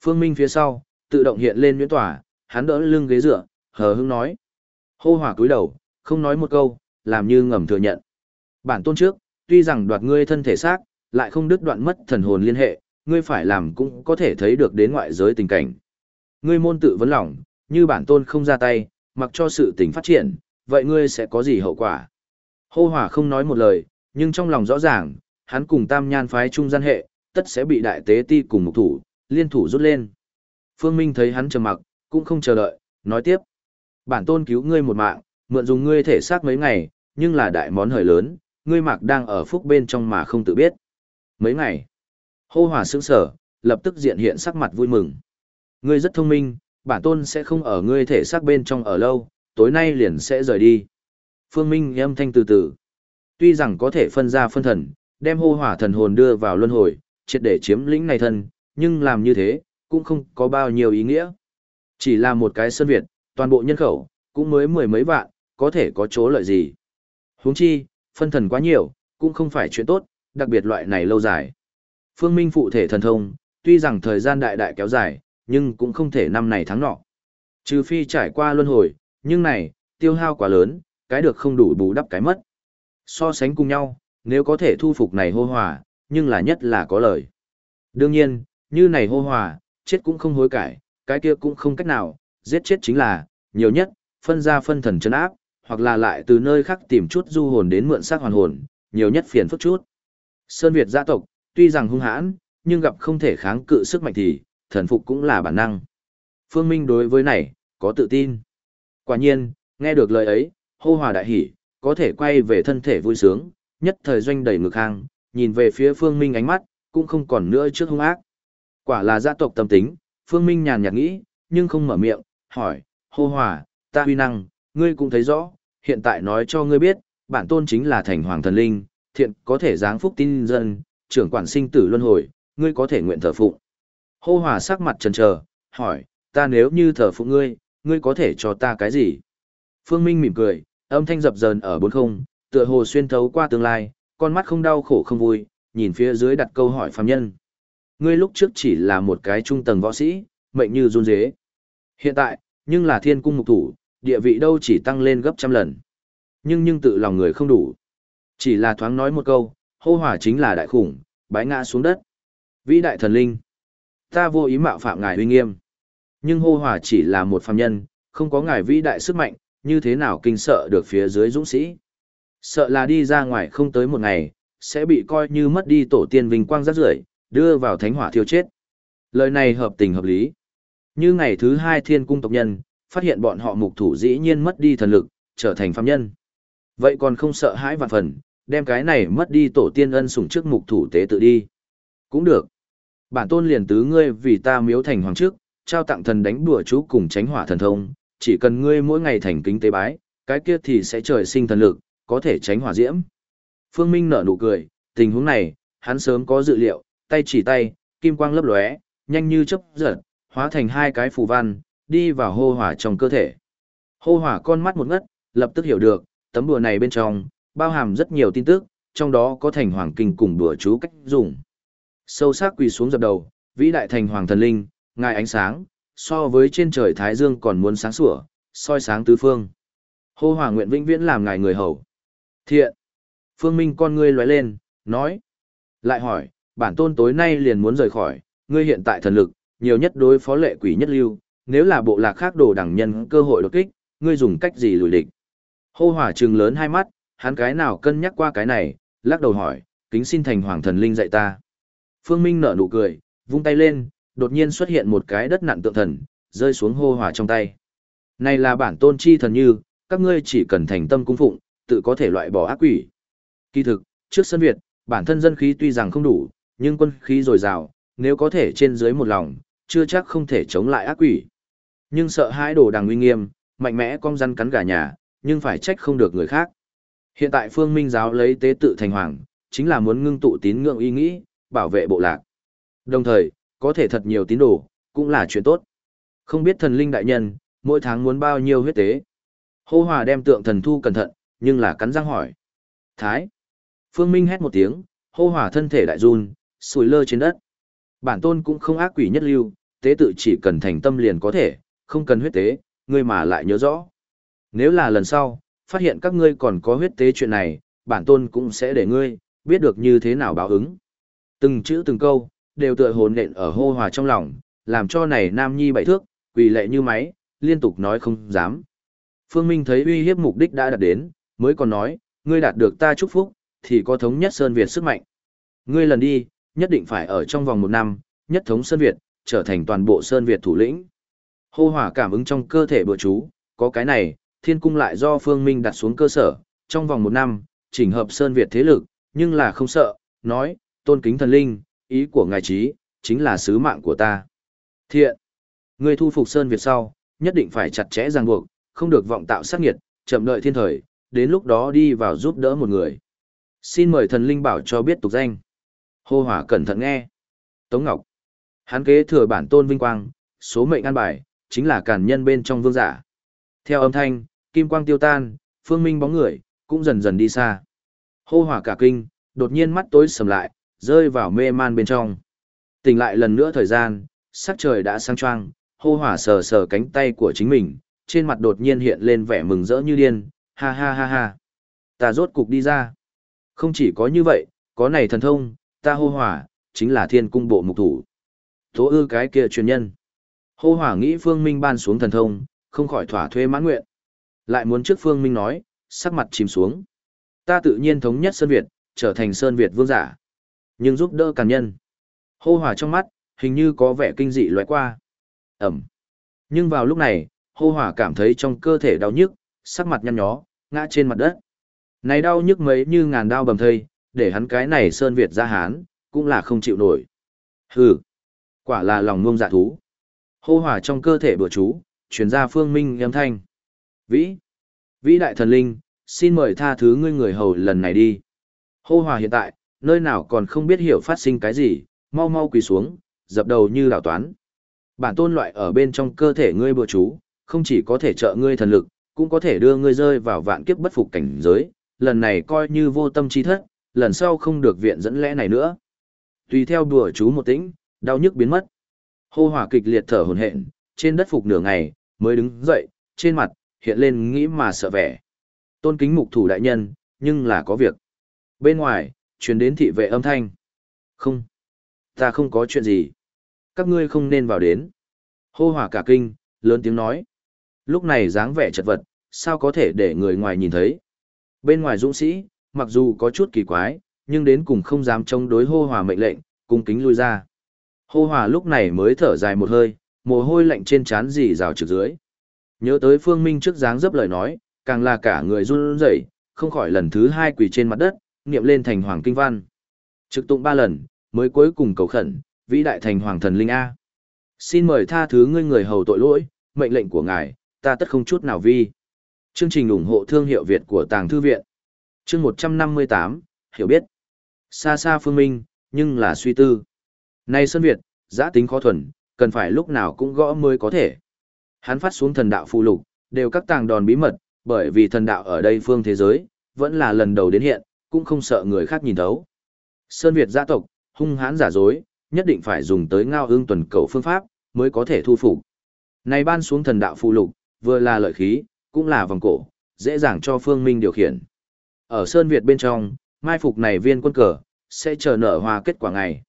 Phương Minh phía sau, tự động hiện lên nguyễn tỏa, hắn đỡ lưng ghế dựa, hờ hững nói. Hô hỏa cúi đầu, không nói một câu, làm như ngầm thừa nhận. Bản tôn trước, tuy rằng đoạt ngươi thân thể xác, lại không đứt đoạn mất thần hồn liên hệ, ngươi phải làm cũng có thể thấy được đến ngoại giới tình cảnh. Ngươi môn tự vấn lòng, như bản tôn không ra tay, mặc cho sự tình phát triển, vậy ngươi sẽ có gì hậu quả? Hô hỏa không nói một lời, nhưng trong lòng rõ ràng, hắn cùng tam nhan phái trung gian hệ, tất sẽ bị đại tế ti cùng mục thủ, liên thủ rút lên. Phương Minh thấy hắn trầm mặc, cũng không chờ đợi, nói tiếp. Bản tôn cứu ngươi một mạng, mượn dùng ngươi thể xác mấy ngày, nhưng là đại món hời lớn, ngươi mạc đang ở phúc bên trong mà không tự biết. Mấy ngày, hô hòa sững sở, lập tức diện hiện sắc mặt vui mừng. Ngươi rất thông minh, bản tôn sẽ không ở ngươi thể xác bên trong ở lâu, tối nay liền sẽ rời đi. Phương Minh âm thanh từ từ. Tuy rằng có thể phân ra phân thần, đem hô hỏa thần hồn đưa vào luân hồi, triệt để chiếm lĩnh này thân, nhưng làm như thế, cũng không có bao nhiêu ý nghĩa. Chỉ là một cái sân Việt, toàn bộ nhân khẩu, cũng mới mười mấy vạn, có thể có chỗ lợi gì huống chi, phân thần quá nhiều, cũng không phải chuyện tốt, đặc biệt loại này lâu dài. Phương Minh phụ thể thần thông, tuy rằng thời gian đại đại kéo dài, nhưng cũng không thể năm này tháng nọ. Trừ phi trải qua luân hồi, nhưng này, tiêu hao quá lớn, cái được không đủ bù đắp cái mất. So sánh cùng nhau, nếu có thể thu phục này hô hòa, nhưng là nhất là có lời. Đương nhiên, như này hô hòa, chết cũng không hối cải, cái kia cũng không cách nào, giết chết chính là, nhiều nhất, phân ra phân thần chân áp, hoặc là lại từ nơi khác tìm chút du hồn đến mượn xác hoàn hồn, nhiều nhất phiền phức chút. Sơn Việt gia tộc, tuy rằng hung hãn, nhưng gặp không thể kháng cự sức mạnh thì, thần phục cũng là bản năng. Phương Minh đối với này, có tự tin. Quả nhiên, nghe được lời ấy, hô hòa đại hỉ, có thể quay về thân thể vui sướng, nhất thời doanh đầy ngực hang, nhìn về phía Phương Minh ánh mắt, cũng không còn nữa trước hung ác. Quả là gia tộc tâm tính, Phương Minh nhàn nhạt nghĩ, nhưng không mở miệng, hỏi, hô hòa, ta huy năng, ngươi cũng thấy rõ, hiện tại nói cho ngươi biết, bản tôn chính là thành hoàng thần linh, thiện có thể giáng phúc tin dân, trưởng quản sinh tử luân hồi, ngươi có thể nguyện thờ phụng. Hô hòa sắc mặt trần trờ, hỏi, ta nếu như thờ phụng ngươi, ngươi có thể cho ta cái gì? Phương Minh mỉm cười, âm thanh dập dờn ở bốn không, tựa hồ xuyên thấu qua tương lai, con mắt không đau khổ không vui, nhìn phía dưới đặt câu hỏi phàm nhân. Ngươi lúc trước chỉ là một cái trung tầng võ sĩ, mệnh như run dế. Hiện tại, nhưng là thiên cung mục thủ, địa vị đâu chỉ tăng lên gấp trăm lần. Nhưng nhưng tự lòng người không đủ. Chỉ là thoáng nói một câu, hô hỏa chính là đại khủng, bái ngã xuống đất. Vĩ đại thần linh. Ta vô ý mạo phạm ngài uy nghiêm. Nhưng hô hỏa chỉ là một phàm nhân, không có ngài vĩ đại sức mạnh, như thế nào kinh sợ được phía dưới dũng sĩ. Sợ là đi ra ngoài không tới một ngày, sẽ bị coi như mất đi tổ tiên vinh quang rắc rưởi đưa vào thánh hỏa thiêu chết. Lời này hợp tình hợp lý. Như ngày thứ hai thiên cung tộc nhân, phát hiện bọn họ mục thủ dĩ nhiên mất đi thần lực, trở thành phàm nhân. Vậy còn không sợ hãi vạn phần, đem cái này mất đi tổ tiên ân sủng trước mục thủ tế tự đi. Cũng được. Bản tôn liền tứ ngươi vì ta miếu thành hoàng trước, trao tặng thần đánh đùa chú cùng tránh hỏa thần thông, chỉ cần ngươi mỗi ngày thành kính tế bái, cái kia thì sẽ trời sinh thần lực, có thể tránh hỏa diễm. Phương Minh nở nụ cười, tình huống này, hắn sớm có dự liệu, tay chỉ tay, kim quang lấp lóe, nhanh như chớp giật, hóa thành hai cái phù văn, đi vào hô hỏa trong cơ thể. Hô hỏa con mắt một ngất, lập tức hiểu được, tấm đùa này bên trong, bao hàm rất nhiều tin tức, trong đó có thành hoàng kinh cùng đùa chú cách dùng. Sâu sắc quỳ xuống dập đầu, vĩ đại thành hoàng thần linh, ngài ánh sáng, so với trên trời Thái Dương còn muốn sáng sủa, soi sáng tứ phương. Hô hỏa nguyện vĩnh viễn làm ngài người hầu. Thiện. Phương Minh con ngươi lóe lên, nói. Lại hỏi, bản tôn tối nay liền muốn rời khỏi, ngươi hiện tại thần lực, nhiều nhất đối phó lệ quỷ nhất lưu, nếu là bộ lạc khác đồ đẳng nhân cơ hội đột kích, ngươi dùng cách gì lùi địch. Hô hỏa trừng lớn hai mắt, hắn cái nào cân nhắc qua cái này, lắc đầu hỏi, kính xin thành hoàng thần linh dạy ta. Phương Minh nở nụ cười, vung tay lên, đột nhiên xuất hiện một cái đất nặng tượng thần, rơi xuống hô hỏa trong tay. Này là bản tôn chi thần như, các ngươi chỉ cần thành tâm cung phụng, tự có thể loại bỏ ác quỷ. Kỳ thực, trước sân Việt, bản thân dân khí tuy rằng không đủ, nhưng quân khí dồi dào, nếu có thể trên dưới một lòng, chưa chắc không thể chống lại ác quỷ. Nhưng sợ hãi đồ đằng uy nghiêm, mạnh mẽ cong răn cắn gà nhà, nhưng phải trách không được người khác. Hiện tại phương minh giáo lấy tế tự thành hoàng, chính là muốn ngưng tụ tín ngưỡng ý nghĩ, bảo vệ bộ lạc. Đồng thời, có thể thật nhiều tín đồ, cũng là chuyện tốt. Không biết thần linh đại nhân, mỗi tháng muốn bao nhiêu huyết tế. Hô hòa đem tượng thần thu cẩn thận, nhưng là cắn răng hỏi. Thái. Phương Minh hét một tiếng, hô hòa thân thể đại run, sùi lơ trên đất. Bản tôn cũng không ác quỷ nhất lưu, tế tự chỉ cần thành tâm liền có thể, không cần huyết tế, ngươi mà lại nhớ rõ. Nếu là lần sau, phát hiện các ngươi còn có huyết tế chuyện này, bản tôn cũng sẽ để ngươi, biết được như thế nào báo ứng. Từng chữ từng câu, đều tựa hồn nện ở hô hòa trong lòng, làm cho này nam nhi bảy thước, quỳ lệ như máy, liên tục nói không dám. Phương Minh thấy uy hiếp mục đích đã đạt đến, mới còn nói, ngươi đạt được ta chúc phúc, thì có thống nhất Sơn Việt sức mạnh. Ngươi lần đi, nhất định phải ở trong vòng một năm, nhất thống Sơn Việt, trở thành toàn bộ Sơn Việt thủ lĩnh. Hô hỏa cảm ứng trong cơ thể bữa chú, có cái này, thiên cung lại do Phương Minh đặt xuống cơ sở, trong vòng một năm, chỉnh hợp Sơn Việt thế lực, nhưng là không sợ, nói, tôn kính thần linh, ý của ngài trí, chính là sứ mạng của ta. Thiện, người thu phục Sơn Việt sau, nhất định phải chặt chẽ ràng buộc, không được vọng tạo sát nghiệt, chậm đợi thiên thời, đến lúc đó đi vào giúp đỡ một người. Xin mời thần linh bảo cho biết tục danh. Hô hỏa cẩn thận nghe. Tống Ngọc. Hắn kế thừa bản tôn vinh quang, số mệnh an bài, chính là càn nhân bên trong vương giả. Theo âm thanh, kim quang tiêu tan, phương minh bóng người, cũng dần dần đi xa. Hô hỏa cả kinh, đột nhiên mắt tối sầm lại, rơi vào mê man bên trong. Tỉnh lại lần nữa thời gian, sắc trời đã sang choang, hô hỏa sờ sờ cánh tay của chính mình, trên mặt đột nhiên hiện lên vẻ mừng rỡ như điên, ha ha ha ha. Ta rốt cục đi ra. Không chỉ có như vậy, có này thần thông, ta hô hỏa, chính là thiên cung bộ mục thủ. Tố ư cái kia truyền nhân. Hô hỏa nghĩ Phương Minh ban xuống thần thông, không khỏi thỏa thuê mãn nguyện. Lại muốn trước Phương Minh nói, sắc mặt chìm xuống. Ta tự nhiên thống nhất Sơn Việt, trở thành Sơn Việt vương giả. Nhưng giúp đỡ càn nhân. Hô hỏa trong mắt, hình như có vẻ kinh dị loại qua. Ẩm. Nhưng vào lúc này, hô hỏa cảm thấy trong cơ thể đau nhức, sắc mặt nhăn nhó, ngã trên mặt đất. Này đau nhức mấy như ngàn đau bầm thây, để hắn cái này Sơn Việt ra hán, cũng là không chịu nổi. Hừ. Quả là lòng ngông dạ thú. Hô hỏa trong cơ thể bữa chú, truyền ra phương minh âm thanh. Vĩ, vĩ đại thần linh, xin mời tha thứ ngươi người hầu lần này đi. Hô hòa hiện tại, nơi nào còn không biết hiểu phát sinh cái gì, mau mau quỳ xuống, dập đầu như đảo toán. Bản tôn loại ở bên trong cơ thể ngươi bữa chú, không chỉ có thể trợ ngươi thần lực, cũng có thể đưa ngươi rơi vào vạn kiếp bất phục cảnh giới, lần này coi như vô tâm chi thất, lần sau không được viện dẫn lẽ này nữa. Tùy theo đùa chú một tĩnh, đau nhức biến mất. Hô hỏa kịch liệt thở hổn hển, trên đất phục nửa ngày, mới đứng dậy, trên mặt, hiện lên nghĩ mà sợ vẻ. Tôn kính mục thủ đại nhân, nhưng là có việc. Bên ngoài, truyền đến thị vệ âm thanh. Không, ta không có chuyện gì. Các ngươi không nên vào đến. Hô hỏa cả kinh, lớn tiếng nói. Lúc này dáng vẻ chật vật, sao có thể để người ngoài nhìn thấy. Bên ngoài dũng sĩ, mặc dù có chút kỳ quái, nhưng đến cùng không dám chống đối hô hỏa mệnh lệnh, cung kính lui ra. Hô hòa lúc này mới thở dài một hơi, mồ hôi lạnh trên trán dì rào trực dưới. Nhớ tới Phương Minh trước dáng dấp lời nói, càng là cả người run rẩy, không khỏi lần thứ hai quỳ trên mặt đất, niệm lên thành hoàng kinh văn. Trực tụng ba lần, mới cuối cùng cầu khẩn, vĩ đại thành hoàng thần linh A. Xin mời tha thứ ngươi người hầu tội lỗi, mệnh lệnh của ngài, ta tất không chút nào vi. Chương trình ủng hộ thương hiệu Việt của Tàng Thư Viện. Chương 158, hiểu biết. Xa xa phương minh, nhưng là suy tư nay Sơn Việt, giã tính khó thuần, cần phải lúc nào cũng gõ mới có thể. Hắn phát xuống thần đạo phụ lục, đều các tàng đòn bí mật, bởi vì thần đạo ở đây phương thế giới, vẫn là lần đầu đến hiện, cũng không sợ người khác nhìn thấu. Sơn Việt gia tộc, hung hãn giả dối, nhất định phải dùng tới ngao ương tuần cầu phương pháp, mới có thể thu phục. Này ban xuống thần đạo phụ lục, vừa là lợi khí, cũng là vòng cổ, dễ dàng cho phương minh điều khiển. Ở Sơn Việt bên trong, mai phục này viên quân cờ, sẽ chờ nở hoa kết quả ngày.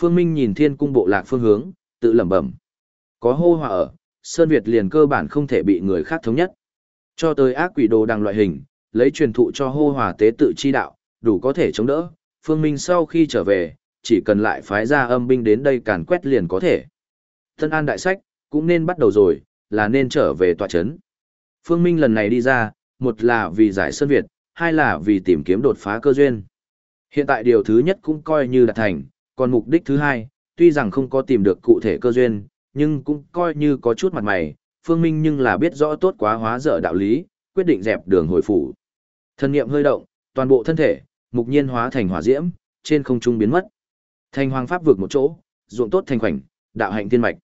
Phương Minh nhìn thiên cung bộ lạc phương hướng, tự lẩm bẩm. Có hô hòa ở, Sơn Việt liền cơ bản không thể bị người khác thống nhất. Cho tới ác quỷ đồ đằng loại hình, lấy truyền thụ cho hô hòa tế tự chi đạo, đủ có thể chống đỡ. Phương Minh sau khi trở về, chỉ cần lại phái ra âm binh đến đây càn quét liền có thể. Thân an đại sách, cũng nên bắt đầu rồi, là nên trở về tòa chấn. Phương Minh lần này đi ra, một là vì giải Sơn Việt, hai là vì tìm kiếm đột phá cơ duyên. Hiện tại điều thứ nhất cũng coi như là thành, còn mục đích thứ hai, tuy rằng không có tìm được cụ thể cơ duyên, nhưng cũng coi như có chút mặt mày, Phương Minh nhưng là biết rõ tốt quá hóa dở đạo lý, quyết định dẹp đường hồi phủ. Thân niệm hơi động, toàn bộ thân thể, mục nhiên hóa thành hỏa diễm, trên không trung biến mất. Thành hoàng pháp vượt một chỗ, ruộng tốt thành khoảnh, đạo hạnh tiên mạch.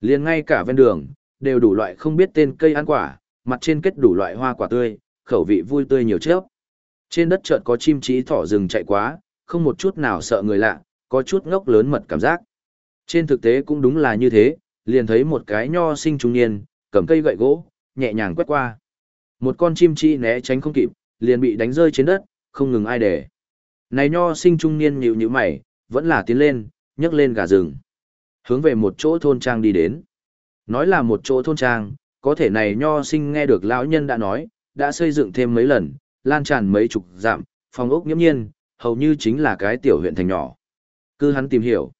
liền ngay cả ven đường, đều đủ loại không biết tên cây ăn quả, mặt trên kết đủ loại hoa quả tươi, khẩu vị vui tươi nhiều chớp. Trên đất chợt có chim trí thỏ rừng chạy quá, không một chút nào sợ người lạ, có chút ngốc lớn mật cảm giác. Trên thực tế cũng đúng là như thế, liền thấy một cái nho sinh trung niên, cầm cây gậy gỗ, nhẹ nhàng quét qua. Một con chim chi né tránh không kịp, liền bị đánh rơi trên đất, không ngừng ai để. Này nho sinh trung niên nhíu nhíu mày, vẫn là tiến lên, nhấc lên gà rừng. Hướng về một chỗ thôn trang đi đến. Nói là một chỗ thôn trang, có thể này nho sinh nghe được lão nhân đã nói, đã xây dựng thêm mấy lần, lan tràn mấy chục dặm, phòng ốc nghiễm nhiên, hầu như chính là cái tiểu huyện thành nhỏ. Cứ hắn tìm hiểu.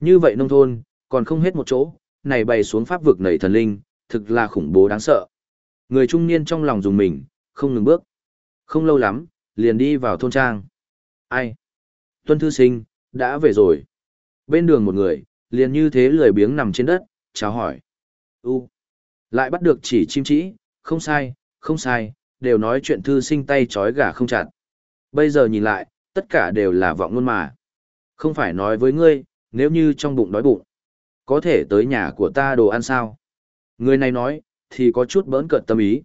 Như vậy nông thôn, còn không hết một chỗ, này bày xuống pháp vực nảy thần linh, thực là khủng bố đáng sợ. Người trung niên trong lòng dùng mình, không ngừng bước. Không lâu lắm, liền đi vào thôn trang. Ai? Tuân thư sinh, đã về rồi. Bên đường một người, liền như thế lười biếng nằm trên đất, chào hỏi. U. Lại bắt được chỉ chim chỉ, không sai, không sai, đều nói chuyện thư sinh tay trói gà không chặt. Bây giờ nhìn lại, tất cả đều là vọng ngôn mà. Không phải nói với ngươi, nếu như trong bụng đói bụng, có thể tới nhà của ta đồ ăn sao? Người này nói, thì có chút bỡn cợt tâm ý.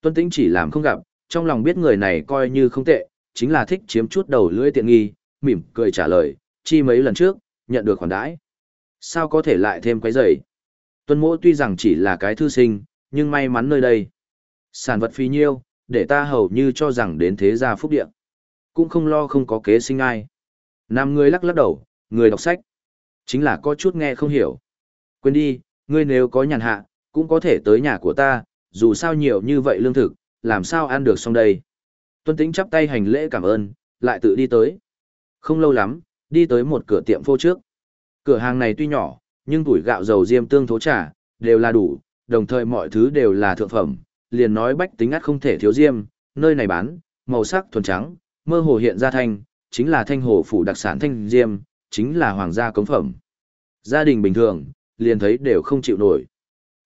Tuân Tĩnh chỉ làm không gặp, trong lòng biết người này coi như không tệ, chính là thích chiếm chút đầu lưỡi tiện nghi, mỉm cười trả lời, chi mấy lần trước, nhận được khoản đãi. Sao có thể lại thêm cái giày? Tuân mỗ tuy rằng chỉ là cái thư sinh, nhưng may mắn nơi đây. Sản vật phi nhiêu, để ta hầu như cho rằng đến thế gia phúc địa. Cũng không lo không có kế sinh ai. Nam người lắc lắc đầu, người đọc sách. Chính là có chút nghe không hiểu. Quên đi, ngươi nếu có nhàn hạ, cũng có thể tới nhà của ta, dù sao nhiều như vậy lương thực, làm sao ăn được xong đây. Tuân Tĩnh chắp tay hành lễ cảm ơn, lại tự đi tới. Không lâu lắm, đi tới một cửa tiệm phô trước. Cửa hàng này tuy nhỏ, nhưng tuổi gạo dầu diêm tương thố trà, đều là đủ, đồng thời mọi thứ đều là thượng phẩm, liền nói bách tính ắt không thể thiếu diêm, nơi này bán, màu sắc thuần trắng, mơ hồ hiện ra thanh, chính là thanh hồ phủ đặc sản thanh diêm, chính là hoàng gia cống phẩm. Gia đình bình thường, liền thấy đều không chịu nổi.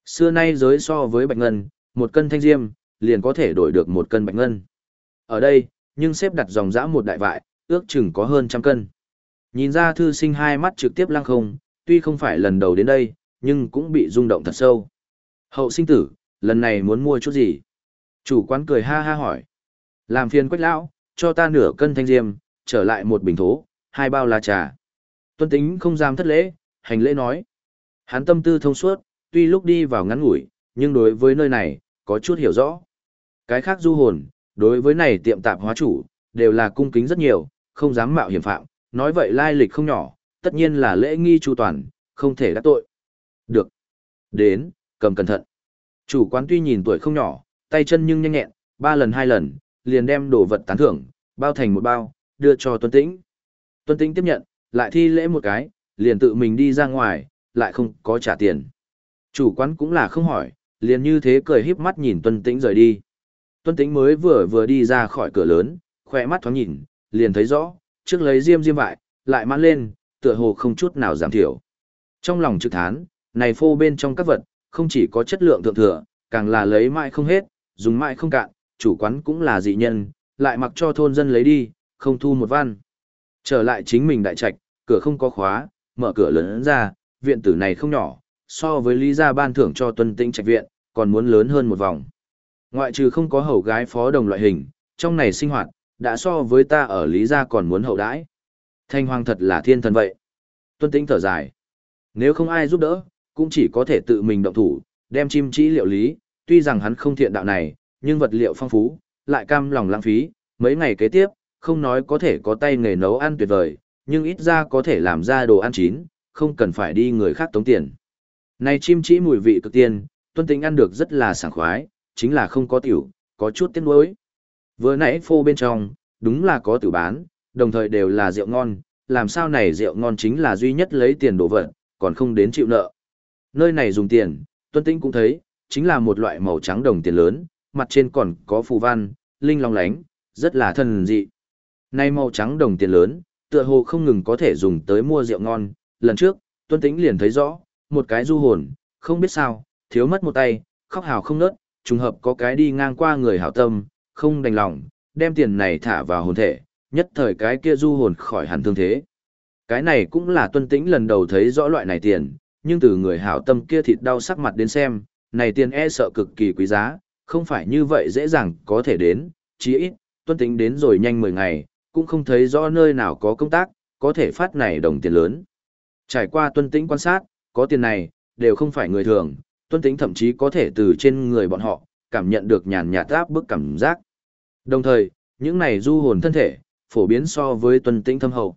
Xưa nay giới so với bạch ngân, một cân thanh diêm, liền có thể đổi được một cân bạch ngân. Ở đây, nhưng xếp đặt dòng dã một đại vại, ước chừng có hơn trăm cân. Nhìn ra thư sinh hai mắt trực tiếp lăng không, tuy không phải lần đầu đến đây, nhưng cũng bị rung động thật sâu. Hậu sinh tử, lần này muốn mua chút gì? Chủ quán cười ha ha hỏi. Làm phiền quách lão, cho ta nửa cân thanh diêm, trở lại một bình thố, hai bao lá trà. Tuân tính không dám thất lễ, hành lễ nói. Hắn tâm tư thông suốt, tuy lúc đi vào ngắn ngủi, nhưng đối với nơi này, có chút hiểu rõ. Cái khác du hồn, đối với này tiệm tạp hóa chủ, đều là cung kính rất nhiều, không dám mạo hiểm phạm, nói vậy lai lịch không nhỏ, tất nhiên là lễ nghi chu toàn, không thể đắc tội. Được. Đến, cầm cẩn thận. Chủ quán tuy nhìn tuổi không nhỏ, tay chân nhưng nhanh nhẹn, ba lần hai lần, liền đem đồ vật tán thưởng, bao thành một bao, đưa cho Tuân Tĩnh. Tuân Tĩnh tiếp nhận, lại thi lễ một cái, liền tự mình đi ra ngoài, lại không có trả tiền. Chủ quán cũng là không hỏi, liền như thế cười híp mắt nhìn Tuân Tĩnh rời đi. Tuân Tĩnh mới vừa vừa đi ra khỏi cửa lớn, khỏe mắt thoáng nhìn, liền thấy rõ, trước lấy diêm diêm vại, lại mãn lên, tựa hồ không chút nào giảm thiểu. Trong lòng trực thán, này phô bên trong các vật, không chỉ có chất lượng thượng thừa, càng là lấy mãi không hết, dùng mãi không cạn, chủ quán cũng là dị nhân, lại mặc cho thôn dân lấy đi, không thu một văn. Trở lại chính mình đại trạch, cửa không có khóa, mở cửa lớn ra, viện tử này không nhỏ, so với lý gia ban thưởng cho tuân tĩnh trạch viện, còn muốn lớn hơn một vòng. Ngoại trừ không có hầu gái phó đồng loại hình, trong này sinh hoạt, đã so với ta ở lý gia còn muốn hậu đãi. Thanh hoàng thật là thiên thần vậy. Tuân tĩnh thở dài. Nếu không ai giúp đỡ, cũng chỉ có thể tự mình động thủ, đem chim chỉ liệu lý, tuy rằng hắn không thiện đạo này, nhưng vật liệu phong phú, lại cam lòng lãng phí, mấy ngày kế tiếp, không nói có thể có tay nghề nấu ăn tuyệt vời, nhưng ít ra có thể làm ra đồ ăn chín, không cần phải đi người khác tống tiền. Này chim chỉ mùi vị cực tiên, tuân tính ăn được rất là sảng khoái, chính là không có tiểu, có chút tiếc nuối. Vừa nãy phô bên trong, đúng là có tiểu bán, đồng thời đều là rượu ngon, làm sao này rượu ngon chính là duy nhất lấy tiền đổ vật, còn không đến chịu nợ. Nơi này dùng tiền, tuân tinh cũng thấy, chính là một loại màu trắng đồng tiền lớn, mặt trên còn có phù văn, linh long lánh, rất là thần dị. Nay màu trắng đồng tiền lớn, tựa hồ không ngừng có thể dùng tới mua rượu ngon, lần trước, tuân tĩnh liền thấy rõ, một cái du hồn, không biết sao, thiếu mất một tay, khóc hào không nớt, trùng hợp có cái đi ngang qua người hảo tâm, không đành lòng, đem tiền này thả vào hồn thể, nhất thời cái kia du hồn khỏi hẳn thương thế. Cái này cũng là tuân tĩnh lần đầu thấy rõ loại này tiền, nhưng từ người hảo tâm kia thịt đau sắc mặt đến xem, này tiền e sợ cực kỳ quý giá, không phải như vậy dễ dàng có thể đến, chí ít, tuân tĩnh đến rồi nhanh 10 ngày, cũng không thấy rõ nơi nào có công tác, có thể phát này đồng tiền lớn. Trải qua tuân tĩnh quan sát, có tiền này, đều không phải người thường, tuân tĩnh thậm chí có thể từ trên người bọn họ, cảm nhận được nhàn nhạt áp bức cảm giác. Đồng thời, những này du hồn thân thể, phổ biến so với tuân tĩnh thâm hậu.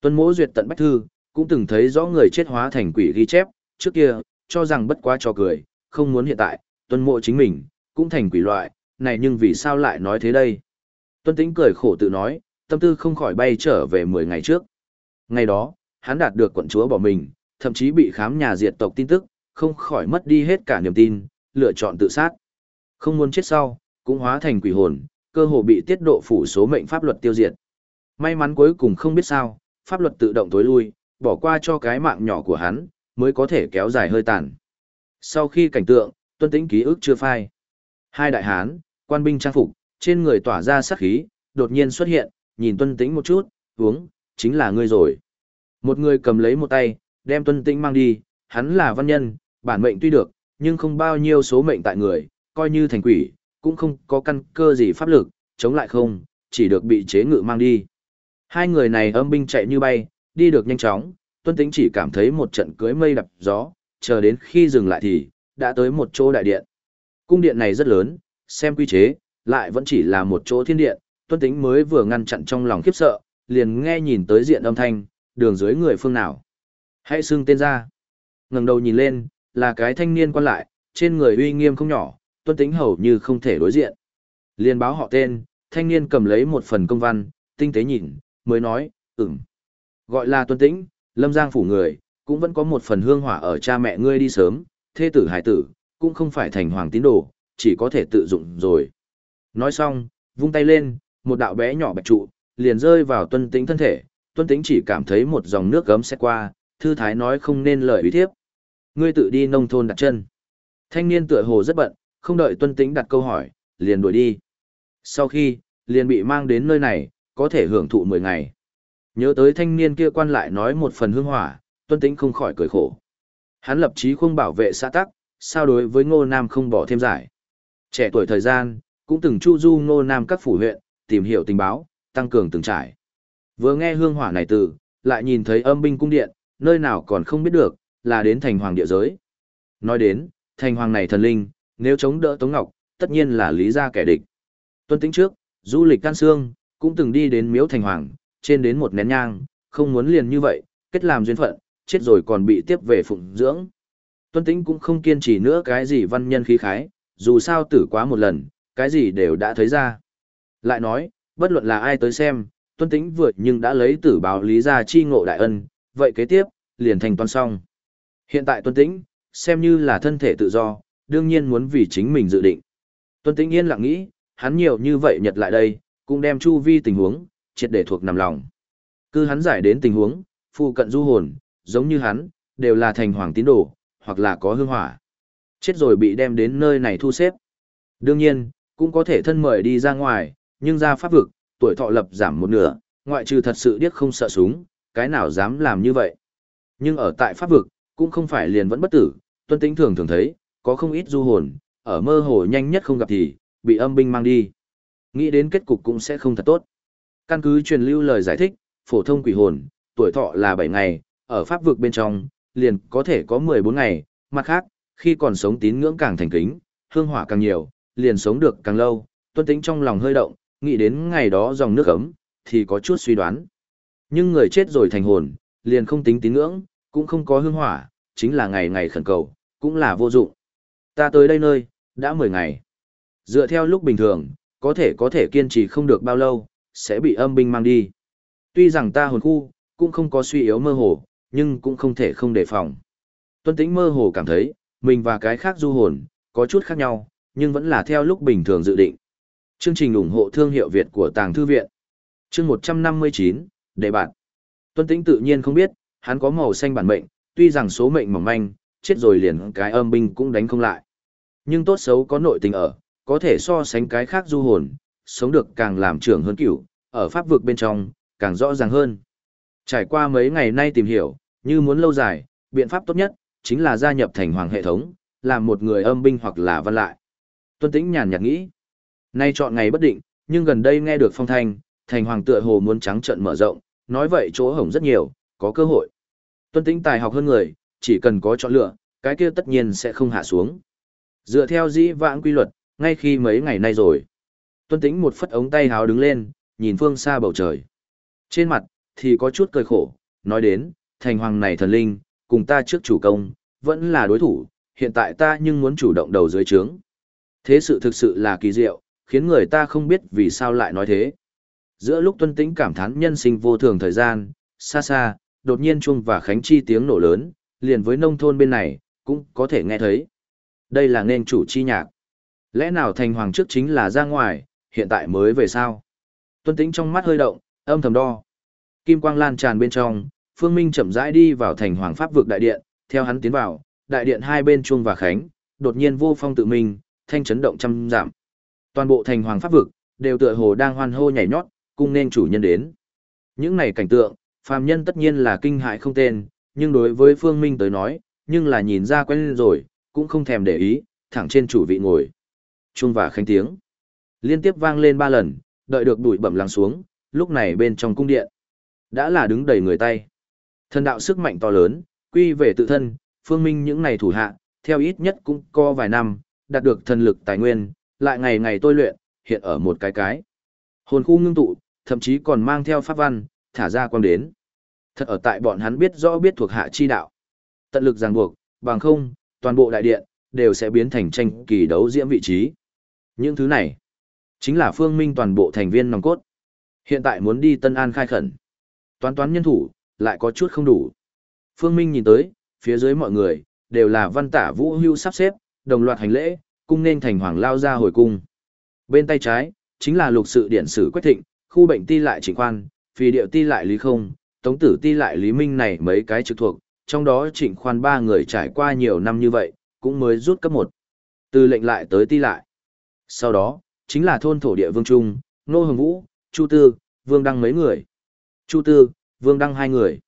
Tuân mỗ duyệt tận bách thư, cũng từng thấy rõ người chết hóa thành quỷ ghi chép, trước kia, cho rằng bất quá cho cười, không muốn hiện tại, tuân mộ chính mình, cũng thành quỷ loại, này nhưng vì sao lại nói thế đây? Tuân tĩnh cười khổ tự nói, tâm tư không khỏi bay trở về 10 ngày trước. Ngày đó, hắn đạt được quận chúa bỏ mình, thậm chí bị khám nhà diệt tộc tin tức, không khỏi mất đi hết cả niềm tin, lựa chọn tự sát. Không muốn chết sau, cũng hóa thành quỷ hồn, cơ hồ bị tiết độ phủ số mệnh pháp luật tiêu diệt. May mắn cuối cùng không biết sao, pháp luật tự động tối lui, bỏ qua cho cái mạng nhỏ của hắn, mới có thể kéo dài hơi tàn. Sau khi cảnh tượng, tuân tĩnh ký ức chưa phai. Hai đại hán, quan binh trang phục, trên người tỏa ra sát khí, đột nhiên xuất hiện, nhìn tuân tĩnh một chút, uống, chính là ngươi rồi. Một người cầm lấy một tay, đem tuân tĩnh mang đi, hắn là văn nhân, bản mệnh tuy được, nhưng không bao nhiêu số mệnh tại người, coi như thành quỷ, cũng không có căn cơ gì pháp lực, chống lại không, chỉ được bị chế ngự mang đi. Hai người này âm binh chạy như bay, đi được nhanh chóng, tuân tính chỉ cảm thấy một trận cưới mây đập gió, chờ đến khi dừng lại thì, đã tới một chỗ đại điện. Cung điện này rất lớn, xem quy chế, lại vẫn chỉ là một chỗ thiên điện, tuân tính mới vừa ngăn chặn trong lòng khiếp sợ, liền nghe nhìn tới diện âm thanh, đường dưới người phương nào. Hãy xưng tên ra. ngẩng đầu nhìn lên, là cái thanh niên quan lại, trên người uy nghiêm không nhỏ, tuân tính hầu như không thể đối diện. liền báo họ tên, thanh niên cầm lấy một phần công văn, tinh tế nhìn, mới nói, ừm. Gọi là tuân tĩnh, lâm giang phủ người, cũng vẫn có một phần hương hỏa ở cha mẹ ngươi đi sớm, thê tử hải tử, cũng không phải thành hoàng tín đồ, chỉ có thể tự dụng rồi. Nói xong, vung tay lên, một đạo bé nhỏ bạch trụ, liền rơi vào tuân tĩnh thân thể, tuân tĩnh chỉ cảm thấy một dòng nước gấm sẽ qua, thư thái nói không nên lời uy thiếp. Ngươi tự đi nông thôn đặt chân. Thanh niên tựa hồ rất bận, không đợi tuân tĩnh đặt câu hỏi, liền đuổi đi. Sau khi, liền bị mang đến nơi này, có thể hưởng thụ 10 ngày. Nhớ tới thanh niên kia quan lại nói một phần hương hỏa, tuân tĩnh không khỏi cười khổ. Hắn lập chí không bảo vệ xã tắc, sao đối với ngô nam không bỏ thêm giải. Trẻ tuổi thời gian, cũng từng chu du ngô nam các phủ huyện, tìm hiểu tình báo, tăng cường từng trải. Vừa nghe hương hỏa này từ, lại nhìn thấy âm binh cung điện, nơi nào còn không biết được, là đến thành hoàng địa giới. Nói đến, thành hoàng này thần linh, nếu chống đỡ Tống Ngọc, tất nhiên là lý gia kẻ địch. Tuân tính trước, du lịch can xương, cũng từng đi đến miếu thành hoàng, trên đến một nén nhang, không muốn liền như vậy, kết làm duyên phận, chết rồi còn bị tiếp về phụng dưỡng. Tuân tính cũng không kiên trì nữa cái gì văn nhân khí khái, dù sao tử quá một lần, cái gì đều đã thấy ra. Lại nói, bất luận là ai tới xem, tuân tính vượt nhưng đã lấy tử báo lý gia chi ngộ đại ân, vậy kế tiếp, liền thành toàn xong. Hiện tại tuân tĩnh, xem như là thân thể tự do, đương nhiên muốn vì chính mình dự định. Tuân tĩnh yên lặng nghĩ, hắn nhiều như vậy nhật lại đây, cũng đem chu vi tình huống, triệt để thuộc nằm lòng. Cứ hắn giải đến tình huống, phụ cận du hồn, giống như hắn, đều là thành hoàng tín đồ, hoặc là có hương hỏa. Chết rồi bị đem đến nơi này thu xếp. Đương nhiên, cũng có thể thân mời đi ra ngoài, nhưng ra pháp vực, tuổi thọ lập giảm một nửa, ngoại trừ thật sự điếc không sợ súng, cái nào dám làm như vậy. Nhưng ở tại pháp vực, cũng không phải liền vẫn bất tử, tuân tính thường thường thấy, có không ít du hồn, ở mơ hồ nhanh nhất không gặp thì, bị âm binh mang đi. Nghĩ đến kết cục cũng sẽ không thật tốt. Căn cứ truyền lưu lời giải thích, phổ thông quỷ hồn, tuổi thọ là 7 ngày, ở pháp vực bên trong, liền có thể có 14 ngày, mặt khác, khi còn sống tín ngưỡng càng thành kính, hương hỏa càng nhiều, liền sống được càng lâu, tuân tính trong lòng hơi động, nghĩ đến ngày đó dòng nước ấm, thì có chút suy đoán. Nhưng người chết rồi thành hồn, liền không tính tín ngưỡng, cũng không có hương hỏa, chính là ngày ngày khẩn cầu, cũng là vô dụng. Ta tới đây nơi, đã 10 ngày. Dựa theo lúc bình thường, có thể có thể kiên trì không được bao lâu, sẽ bị âm binh mang đi. Tuy rằng ta hồn khu, cũng không có suy yếu mơ hồ, nhưng cũng không thể không đề phòng. Tuân tĩnh mơ hồ cảm thấy, mình và cái khác du hồn, có chút khác nhau, nhưng vẫn là theo lúc bình thường dự định. Chương trình ủng hộ thương hiệu Việt của Tàng Thư Viện. Chương 159, Đề bạn. Tuân tĩnh tự nhiên không biết, hắn có màu xanh bản mệnh, tuy rằng số mệnh mỏng manh, chết rồi liền cái âm binh cũng đánh không lại. Nhưng tốt xấu có nội tình ở, có thể so sánh cái khác du hồn, sống được càng làm trưởng hơn cửu, ở pháp vực bên trong, càng rõ ràng hơn. Trải qua mấy ngày nay tìm hiểu, như muốn lâu dài, biện pháp tốt nhất, chính là gia nhập thành hoàng hệ thống, làm một người âm binh hoặc là văn lại. Tuân tĩnh nhàn nhạt nghĩ. Nay chọn ngày bất định, nhưng gần đây nghe được phong thanh, thành hoàng tựa hồ muốn trắng trận mở rộng, nói vậy chỗ hổng rất nhiều, có cơ hội. Tuân tĩnh tài học hơn người, chỉ cần có chọn lựa, cái kia tất nhiên sẽ không hạ xuống. Dựa theo dĩ vãng quy luật, ngay khi mấy ngày nay rồi. Tuân tĩnh một phất ống tay háo đứng lên, nhìn phương xa bầu trời. Trên mặt, thì có chút cười khổ, nói đến, thành hoàng này thần linh, cùng ta trước chủ công, vẫn là đối thủ, hiện tại ta nhưng muốn chủ động đầu dưới trướng. Thế sự thực sự là kỳ diệu, khiến người ta không biết vì sao lại nói thế. Giữa lúc tuân tĩnh cảm thán nhân sinh vô thường thời gian, xa xa, đột nhiên chuông và khánh chi tiếng nổ lớn, liền với nông thôn bên này, cũng có thể nghe thấy. Đây là nên chủ chi nhạc. Lẽ nào thành hoàng trước chính là ra ngoài, hiện tại mới về sao? Tuân tĩnh trong mắt hơi động, âm thầm đo. Kim quang lan tràn bên trong, Phương Minh chậm rãi đi vào thành hoàng pháp vực đại điện, theo hắn tiến vào, đại điện hai bên chuông và khánh, đột nhiên vô phong tự mình, thanh chấn động trăm giảm. Toàn bộ thành hoàng pháp vực, đều tựa hồ đang hoan hô nhảy nhót, cung nên chủ nhân đến. Những này cảnh tượng, phàm nhân tất nhiên là kinh hại không tên, nhưng đối với Phương Minh tới nói, nhưng là nhìn ra quen rồi, cũng không thèm để ý, thẳng trên chủ vị ngồi. trung và khánh tiếng. Liên tiếp vang lên ba lần, đợi được đuổi bẩm lắng xuống, lúc này bên trong cung điện. Đã là đứng đầy người tay. Thần đạo sức mạnh to lớn, quy về tự thân, Phương Minh những này thủ hạ, theo ít nhất cũng có vài năm, đạt được thần lực tài nguyên, lại ngày ngày tôi luyện, hiện ở một cái cái. Hồn khu ngưng tụ, thậm chí còn mang theo pháp văn, thả ra quang đến. Thật ở tại bọn hắn biết rõ biết thuộc hạ chi đạo. Tận lực ràng buộc, bằng không, toàn bộ đại điện, đều sẽ biến thành tranh kỳ đấu diễm vị trí. Những thứ này, chính là phương minh toàn bộ thành viên nòng cốt. Hiện tại muốn đi Tân An khai khẩn. Toán toán nhân thủ, lại có chút không đủ. Phương Minh nhìn tới, phía dưới mọi người, đều là văn tả vũ hưu sắp xếp, đồng loạt hành lễ, cung nên thành hoàng lao ra hồi cung. Bên tay trái, chính là lục sự điện sử Quách Thịnh, khu bệnh ti lại Trịnh Khoan, phi điệu ti lại Lý Không, tống tử ti lại Lý Minh này mấy cái trực thuộc, trong đó Trịnh Khoan ba người trải qua nhiều năm như vậy, cũng mới rút cấp một. Từ lệnh lại tới ti lại. Sau đó, chính là thôn thổ địa Vương Trung, Nô Hồng Vũ, Chu Tư, Vương Đăng mấy người. Chu Tư, Vương Đăng hai người.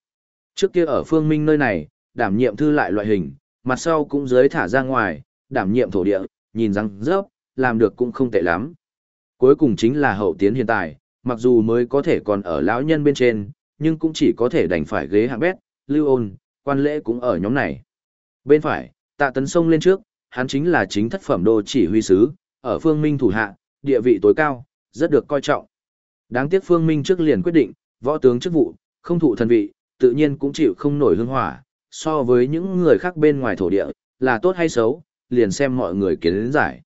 Trước kia ở phương minh nơi này, đảm nhiệm thư lại loại hình, mặt sau cũng dưới thả ra ngoài, đảm nhiệm thổ địa, nhìn răng rớp, làm được cũng không tệ lắm. Cuối cùng chính là hậu tiến hiện tại, mặc dù mới có thể còn ở lão nhân bên trên, nhưng cũng chỉ có thể đành phải ghế hạng bét, lưu ôn, quan lễ cũng ở nhóm này. Bên phải, tạ tấn sông lên trước, hắn chính là chính thất phẩm đô chỉ huy sứ, ở phương minh thủ hạ, địa vị tối cao, rất được coi trọng. Đáng tiếc phương minh trước liền quyết định, võ tướng chức vụ, không thụ thần vị, tự nhiên cũng chịu không nổi hương hỏa, so với những người khác bên ngoài thổ địa, là tốt hay xấu, liền xem mọi người kiến giải.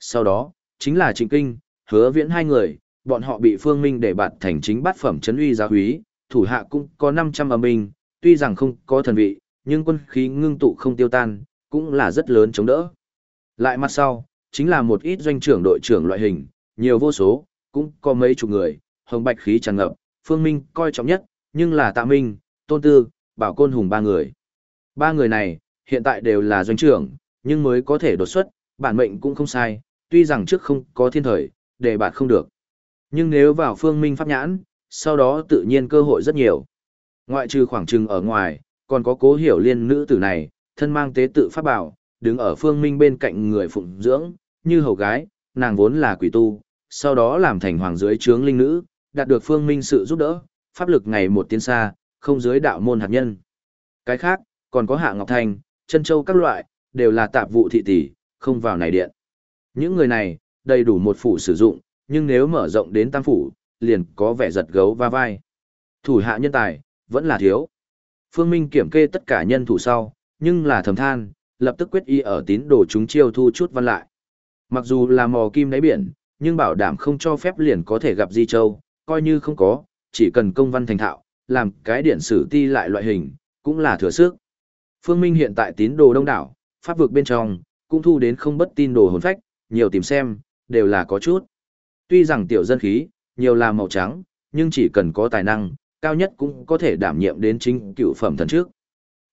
Sau đó, chính là trịnh kinh, hứa viễn hai người, bọn họ bị phương minh để bạt thành chính bát phẩm chấn uy giáo húy, thủ hạ cũng có 500 âm binh, tuy rằng không có thần vị, nhưng quân khí ngưng tụ không tiêu tan, cũng là rất lớn chống đỡ. Lại mặt sau, chính là một ít doanh trưởng đội trưởng loại hình, nhiều vô số, cũng có mấy chục người, hồng bạch khí tràn ngập, phương minh coi trọng nhất, nhưng là tạ minh, tôn tư, bảo côn hùng ba người. Ba người này, hiện tại đều là doanh trưởng, nhưng mới có thể đột xuất, bản mệnh cũng không sai, tuy rằng trước không có thiên thời, để bạn không được. Nhưng nếu vào phương minh pháp nhãn, sau đó tự nhiên cơ hội rất nhiều. Ngoại trừ khoảng trừng ở ngoài, còn có cố hiểu liên nữ tử này, thân mang tế tự pháp bảo, đứng ở phương minh bên cạnh người phụng dưỡng, như hầu gái, nàng vốn là quỷ tu, sau đó làm thành hoàng dưới trướng linh nữ, đạt được phương minh sự giúp đỡ, pháp lực ngày một tiến xa, không dưới đạo môn hạt nhân. Cái khác, còn có hạ ngọc thành chân châu các loại, đều là tạp vụ thị tỷ, không vào này điện. Những người này, đầy đủ một phủ sử dụng, nhưng nếu mở rộng đến tam phủ, liền có vẻ giật gấu va vai. Thủ hạ nhân tài, vẫn là thiếu. Phương Minh kiểm kê tất cả nhân thủ sau, nhưng là thầm than, lập tức quyết y ở tín đồ chúng chiêu thu chút văn lại. Mặc dù là mò kim đáy biển, nhưng bảo đảm không cho phép liền có thể gặp Di Châu, coi như không có, chỉ cần công văn thành thạo, làm cái điện sử ti lại loại hình, cũng là thừa sức. Phương Minh hiện tại tín đồ đông đảo, pháp vực bên trong, cũng thu đến không bất tin đồ hồn phách, nhiều tìm xem, đều là có chút. Tuy rằng tiểu dân khí, nhiều là màu trắng, nhưng chỉ cần có tài năng, cao nhất cũng có thể đảm nhiệm đến chính cựu phẩm thần trước.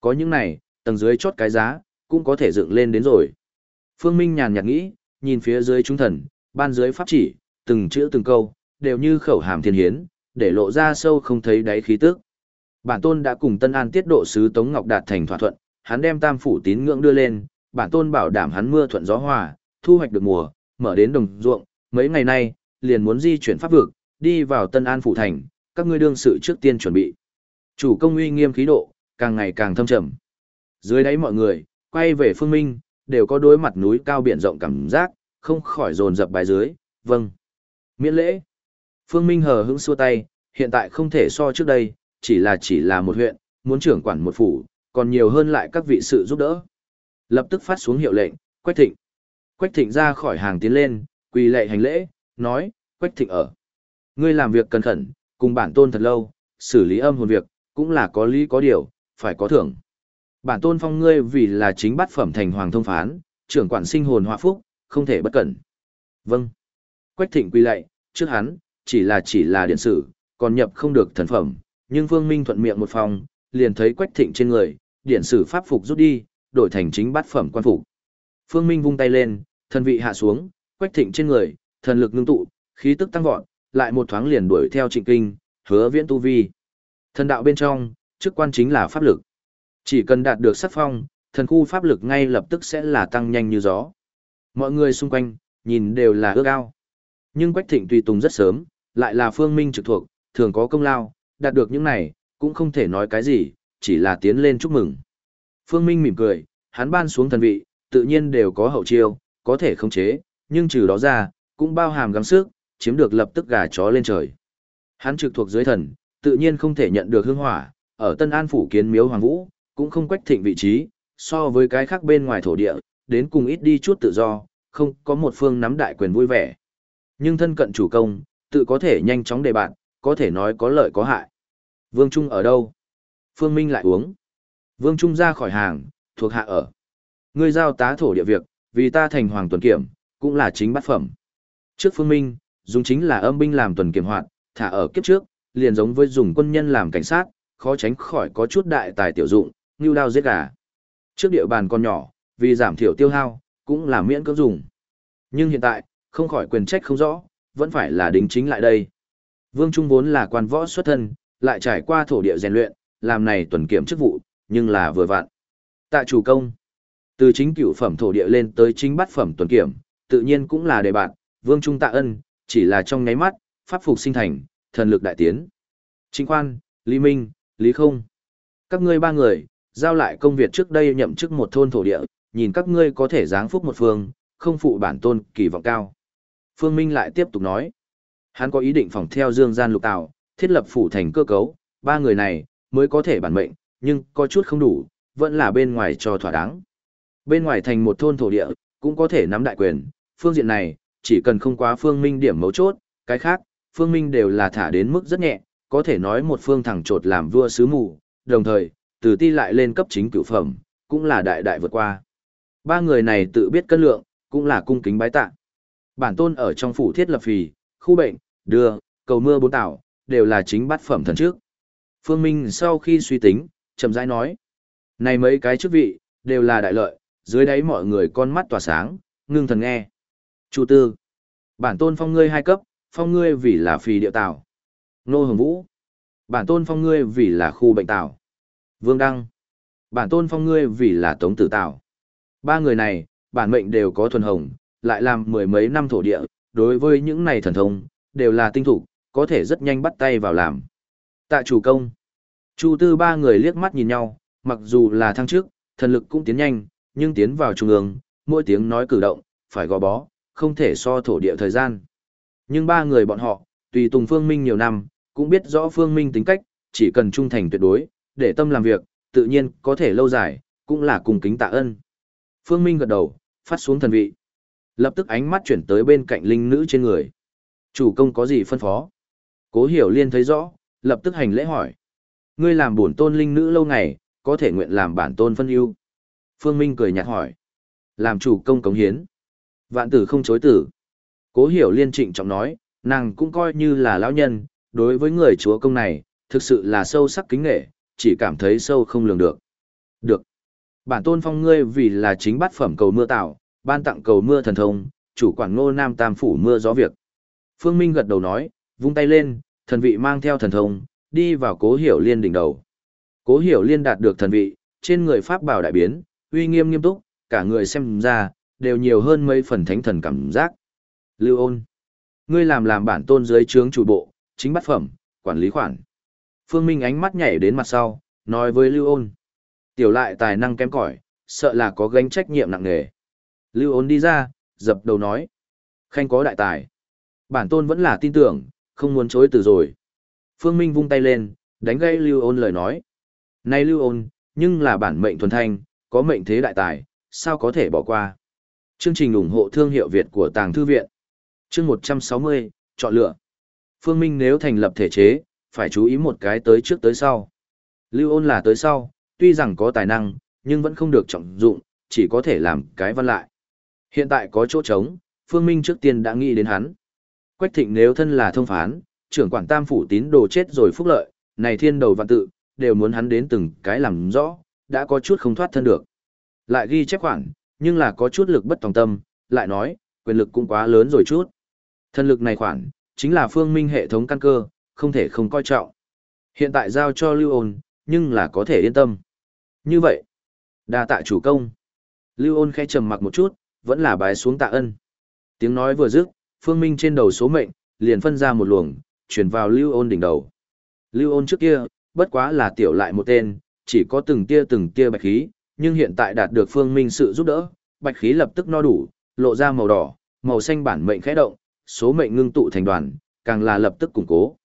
Có những này, tầng dưới chốt cái giá, cũng có thể dựng lên đến rồi. Phương Minh nhàn nhạt nghĩ, nhìn phía dưới trung thần, ban dưới pháp chỉ, từng chữ từng câu, đều như khẩu hàm thiên hiến, để lộ ra sâu không thấy đáy khí tức. Bản tôn đã cùng Tân An tiết độ sứ Tống Ngọc đạt thành thỏa thuận, hắn đem tam phủ tín ngưỡng đưa lên, bản tôn bảo đảm hắn mưa thuận gió hòa, thu hoạch được mùa, mở đến đồng ruộng, mấy ngày nay, liền muốn di chuyển pháp vực, đi vào Tân An phủ thành, các ngươi đương sự trước tiên chuẩn bị. Chủ công uy nghiêm khí độ, càng ngày càng thâm trầm. Dưới đáy mọi người, quay về phương minh, đều có đối mặt núi cao biển rộng cảm giác, không khỏi dồn dập bài dưới, vâng. Miễn lễ. Phương Minh hờ hững xua tay, hiện tại không thể so trước đây, chỉ là chỉ là một huyện, muốn trưởng quản một phủ, còn nhiều hơn lại các vị sự giúp đỡ. Lập tức phát xuống hiệu lệnh, Quách Thịnh. Quách Thịnh ra khỏi hàng tiến lên, quỳ lệ hành lễ, nói, Quách Thịnh ở. Ngươi làm việc cẩn thận, cùng bản tôn thật lâu, xử lý âm hồn việc, cũng là có lý có điều, phải có thưởng. Bản tôn phong ngươi vì là chính bát phẩm thành hoàng thông phán, trưởng quản sinh hồn họa phúc, không thể bất cẩn. Vâng. Quách Thịnh quỳ lạy, trước hắn, chỉ là chỉ là điện sử, còn nhập không được thần phẩm, nhưng Vương Minh thuận miệng một phòng, liền thấy Quách Thịnh trên người, điện sử pháp phục rút đi, đổi thành chính bát phẩm quan phục. Phương Minh vung tay lên, thần vị hạ xuống, Quách Thịnh trên người, thần lực ngưng tụ, khí tức tăng vọt, lại một thoáng liền đuổi theo Trịnh Kinh, hứa viễn tu vi. Thần đạo bên trong, chức quan chính là pháp lực. Chỉ cần đạt được sắc phong, thần khu pháp lực ngay lập tức sẽ là tăng nhanh như gió. Mọi người xung quanh, nhìn đều là ước ao. Nhưng Quách Thịnh tùy tùng rất sớm, lại là phương minh trực thuộc, thường có công lao, đạt được những này, cũng không thể nói cái gì, chỉ là tiến lên chúc mừng. Phương Minh mỉm cười, hắn ban xuống thần vị, tự nhiên đều có hậu chiêu, có thể khống chế, nhưng trừ đó ra, cũng bao hàm gắng sức, chiếm được lập tức gà chó lên trời. Hắn trực thuộc dưới thần, tự nhiên không thể nhận được hương hỏa, ở Tân An phủ kiến miếu Hoàng Vũ, cũng không quách thịnh vị trí, so với cái khác bên ngoài thổ địa, đến cùng ít đi chút tự do, không có một phương nắm đại quyền vui vẻ. Nhưng thân cận chủ công, tự có thể nhanh chóng đề bạn, có thể nói có lợi có hại. Vương Trung ở đâu? Phương Minh lại uống. Vương Trung ra khỏi hàng, thuộc hạ ở. Ngươi giao tá thổ địa việc, vì ta thành hoàng tuần kiểm, cũng là chính bát phẩm. Trước Phương Minh, dùng chính là âm binh làm tuần kiểm hoạt, thả ở kiếp trước, liền giống với dùng quân nhân làm cảnh sát, khó tránh khỏi có chút đại tài tiểu dụng, như đao giết gà. Trước địa bàn còn nhỏ, vì giảm thiểu tiêu hao, cũng là miễn cưỡng dùng. Nhưng hiện tại, không khỏi quyền trách không rõ, vẫn phải là đính chính lại đây. Vương Trung vốn là quan võ xuất thân, lại trải qua thổ địa rèn luyện, làm này tuần kiểm chức vụ, nhưng là vừa vặn. Tạ chủ công, từ chính cửu phẩm thổ địa lên tới chính bát phẩm tuần kiểm, tự nhiên cũng là đề bạn, Vương Trung tạ ân, chỉ là trong nháy mắt, pháp phục sinh thành, thần lực đại tiến. Chính quan, Lý Minh, Lý Không. Các ngươi ba người, giao lại công việc trước đây nhậm chức một thôn thổ địa, nhìn các ngươi có thể giáng phúc một phương, không phụ bản tôn kỳ vọng cao. Phương Minh lại tiếp tục nói, hắn có ý định phòng theo Dương Gian Lục Tạo, thiết lập phủ thành cơ cấu, ba người này mới có thể bản mệnh, nhưng có chút không đủ, vẫn là bên ngoài cho thỏa đáng. Bên ngoài thành một thôn thổ địa, cũng có thể nắm đại quyền, phương diện này, chỉ cần không quá Phương Minh điểm mấu chốt, cái khác, Phương Minh đều là thả đến mức rất nhẹ, có thể nói một phương thẳng trột làm vua sứ mù, đồng thời, từ ti lại lên cấp chính cửu phẩm, cũng là đại đại vượt qua. Ba người này tự biết cân lượng, cũng là cung kính bái tạ. Bản tôn ở trong phủ thiết lập phì, khu bệnh, đưa, cầu mưa bốn tảo đều là chính bát phẩm thần trước. Phương Minh sau khi suy tính, chậm rãi nói. Này mấy cái chức vị, đều là đại lợi, dưới đáy mọi người con mắt tỏa sáng, ngưng thần nghe. Chủ tư. Bản tôn phong ngươi hai cấp, phong ngươi vì là phì điệu tạo. Nô Hồng Vũ. Bản tôn phong ngươi vì là khu bệnh tạo. Vương Đăng. Bản tôn phong ngươi vì là tống tử tạo. Ba người này, bản mệnh đều có thuần hồng, lại làm mười mấy năm thổ địa, đối với những này thần thông, đều là tinh thủ, có thể rất nhanh bắt tay vào làm. Tạ chủ công. Chu tư ba người liếc mắt nhìn nhau, mặc dù là thăng trước, thần lực cũng tiến nhanh, nhưng tiến vào trung ương, mỗi tiếng nói cử động, phải gò bó, không thể so thổ địa thời gian. Nhưng ba người bọn họ, tùy tùng Phương Minh nhiều năm, cũng biết rõ Phương Minh tính cách, chỉ cần trung thành tuyệt đối, để tâm làm việc, tự nhiên có thể lâu dài, cũng là cùng kính tạ ân. Phương Minh gật đầu, phát xuống thần vị. Lập tức ánh mắt chuyển tới bên cạnh linh nữ trên người. Chủ công có gì phân phó? Cố hiểu liên thấy rõ, lập tức hành lễ hỏi. Ngươi làm bổn tôn linh nữ lâu ngày, có thể nguyện làm bản tôn phân ưu. Phương Minh cười nhạt hỏi. Làm chủ công cống hiến. Vạn tử không chối tử. Cố hiểu liên trịnh trọng nói, nàng cũng coi như là lão nhân, đối với người chúa công này, thực sự là sâu sắc kính nghệ, chỉ cảm thấy sâu không lường được. Được. Bản tôn phong ngươi vì là chính bát phẩm cầu mưa tạo, ban tặng cầu mưa thần thông, chủ quản ngô nam tam phủ mưa gió việc. Phương Minh gật đầu nói, vung tay lên, thần vị mang theo thần thông, đi vào cố hiểu liên đỉnh đầu. Cố hiểu liên đạt được thần vị, trên người pháp bảo đại biến, uy nghiêm nghiêm túc, cả người xem ra, đều nhiều hơn mấy phần thánh thần cảm giác. Lưu ôn. Ngươi làm làm bản tôn dưới trướng chủ bộ, chính bắt phẩm, quản lý khoản. Phương Minh ánh mắt nhảy đến mặt sau, nói với Lưu Ôn. Tiểu lại tài năng kém cỏi, sợ là có gánh trách nhiệm nặng nề. Lưu Ôn đi ra, dập đầu nói. Khanh có đại tài. Bản tôn vẫn là tin tưởng, không muốn chối từ rồi. Phương Minh vung tay lên, đánh gây Lưu Ôn lời nói. Này Lưu Ôn, nhưng là bản mệnh thuần thanh, có mệnh thế đại tài, sao có thể bỏ qua. Chương trình ủng hộ thương hiệu Việt của Tàng Thư Viện. Chương 160, chọn lựa. Phương Minh nếu thành lập thể chế, phải chú ý một cái tới trước tới sau. Lưu ôn là tới sau, tuy rằng có tài năng, nhưng vẫn không được trọng dụng, chỉ có thể làm cái văn lại. Hiện tại có chỗ trống, Phương Minh trước tiên đã nghĩ đến hắn. Quách thịnh nếu thân là thông phán, trưởng quản tam phủ tín đồ chết rồi phúc lợi, này thiên đầu vạn tự, đều muốn hắn đến từng cái làm rõ, đã có chút không thoát thân được. Lại ghi chép khoản, nhưng là có chút lực bất tòng tâm, lại nói, quyền lực cũng quá lớn rồi chút. Thân lực này khoản, chính là phương minh hệ thống căn cơ, không thể không coi trọng. Hiện tại giao cho lưu ôn, nhưng là có thể yên tâm. Như vậy, đa tạ chủ công. Lưu ôn khẽ trầm mặc một chút, vẫn là bái xuống tạ ân. Tiếng nói vừa dứt, phương minh trên đầu số mệnh, liền phân ra một luồng, chuyển vào lưu ôn đỉnh đầu. Lưu ôn trước kia, bất quá là tiểu lại một tên, chỉ có từng tia từng tia bạch khí, nhưng hiện tại đạt được phương minh sự giúp đỡ, bạch khí lập tức no đủ, lộ ra màu đỏ, màu xanh bản mệnh khẽ động, số mệnh ngưng tụ thành đoàn, càng là lập tức củng cố.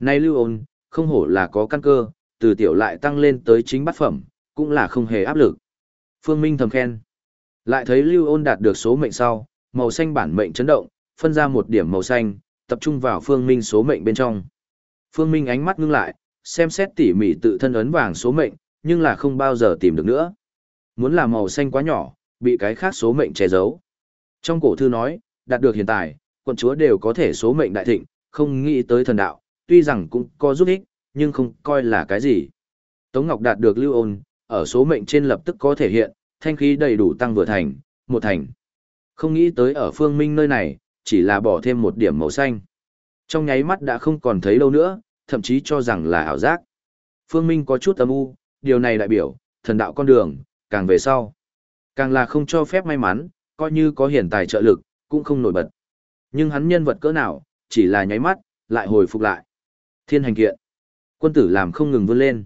Nay lưu ôn, không hổ là có căn cơ, từ tiểu lại tăng lên tới chính bát phẩm, cũng là không hề áp lực. Phương Minh thầm khen. Lại thấy lưu ôn đạt được số mệnh sau, màu xanh bản mệnh chấn động, phân ra một điểm màu xanh, tập trung vào Phương Minh số mệnh bên trong. Phương Minh ánh mắt ngưng lại, xem xét tỉ mỉ tự thân ấn vàng số mệnh, nhưng là không bao giờ tìm được nữa. Muốn là màu xanh quá nhỏ, bị cái khác số mệnh che giấu. Trong cổ thư nói, đạt được hiện tại, quận chúa đều có thể số mệnh đại thịnh, không nghĩ tới thần đạo, tuy rằng cũng có giúp ích, nhưng không coi là cái gì. Tống Ngọc đạt được lưu ôn, ở số mệnh trên lập tức có thể hiện, thanh khí đầy đủ tăng vừa thành, một thành. Không nghĩ tới ở phương minh nơi này, chỉ là bỏ thêm một điểm màu xanh. Trong nháy mắt đã không còn thấy đâu nữa, thậm chí cho rằng là ảo giác. Phương Minh có chút âm u, điều này đại biểu, thần đạo con đường, càng về sau. Càng là không cho phép may mắn, coi như có hiển tài trợ lực, cũng không nổi bật. Nhưng hắn nhân vật cỡ nào, chỉ là nháy mắt, lại hồi phục lại. Thiên hành kiện. Quân tử làm không ngừng vươn lên.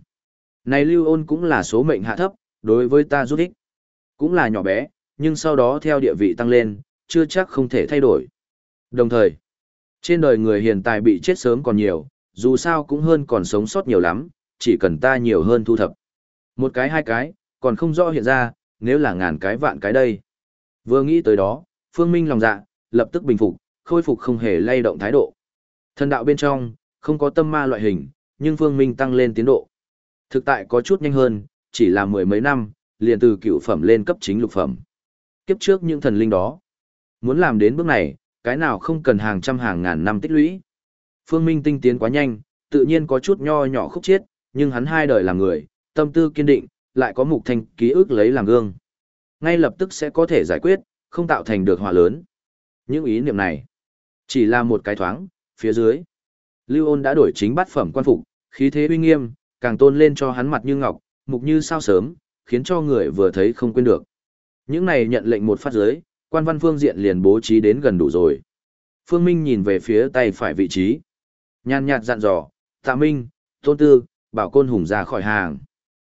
Này lưu ôn cũng là số mệnh hạ thấp, đối với ta rút ích. Cũng là nhỏ bé, nhưng sau đó theo địa vị tăng lên, chưa chắc không thể thay đổi. Đồng thời, trên đời người hiện tại bị chết sớm còn nhiều, dù sao cũng hơn còn sống sót nhiều lắm, chỉ cần ta nhiều hơn thu thập. Một cái hai cái, còn không rõ hiện ra, nếu là ngàn cái vạn cái đây. Vừa nghĩ tới đó, Phương Minh lòng dạ, lập tức bình phục, khôi phục không hề lay động thái độ. Thần đạo bên trong, không có tâm ma loại hình, nhưng Phương Minh tăng lên tiến độ. Thực tại có chút nhanh hơn, chỉ là mười mấy năm, liền từ cựu phẩm lên cấp chính lục phẩm. Kiếp trước những thần linh đó, muốn làm đến bước này, cái nào không cần hàng trăm hàng ngàn năm tích lũy. Phương Minh tinh tiến quá nhanh, tự nhiên có chút nho nhỏ khúc chiết, nhưng hắn hai đời làm người, tâm tư kiên định, lại có mục thanh ký ức lấy làm gương. Ngay lập tức sẽ có thể giải quyết, không tạo thành được họa lớn. Những ý niệm này, chỉ là một cái thoáng, phía dưới. Lưu ôn đã đổi chính bát phẩm quan phục, khí thế uy nghiêm, càng tôn lên cho hắn mặt như ngọc, mục như sao sớm, khiến cho người vừa thấy không quên được. Những này nhận lệnh một phát dưới, quan văn phương diện liền bố trí đến gần đủ rồi. Phương Minh nhìn về phía tay phải vị trí. Nhàn nhạt dặn dò, tạ Minh, Tôn Tư, bảo côn hùng ra khỏi hàng.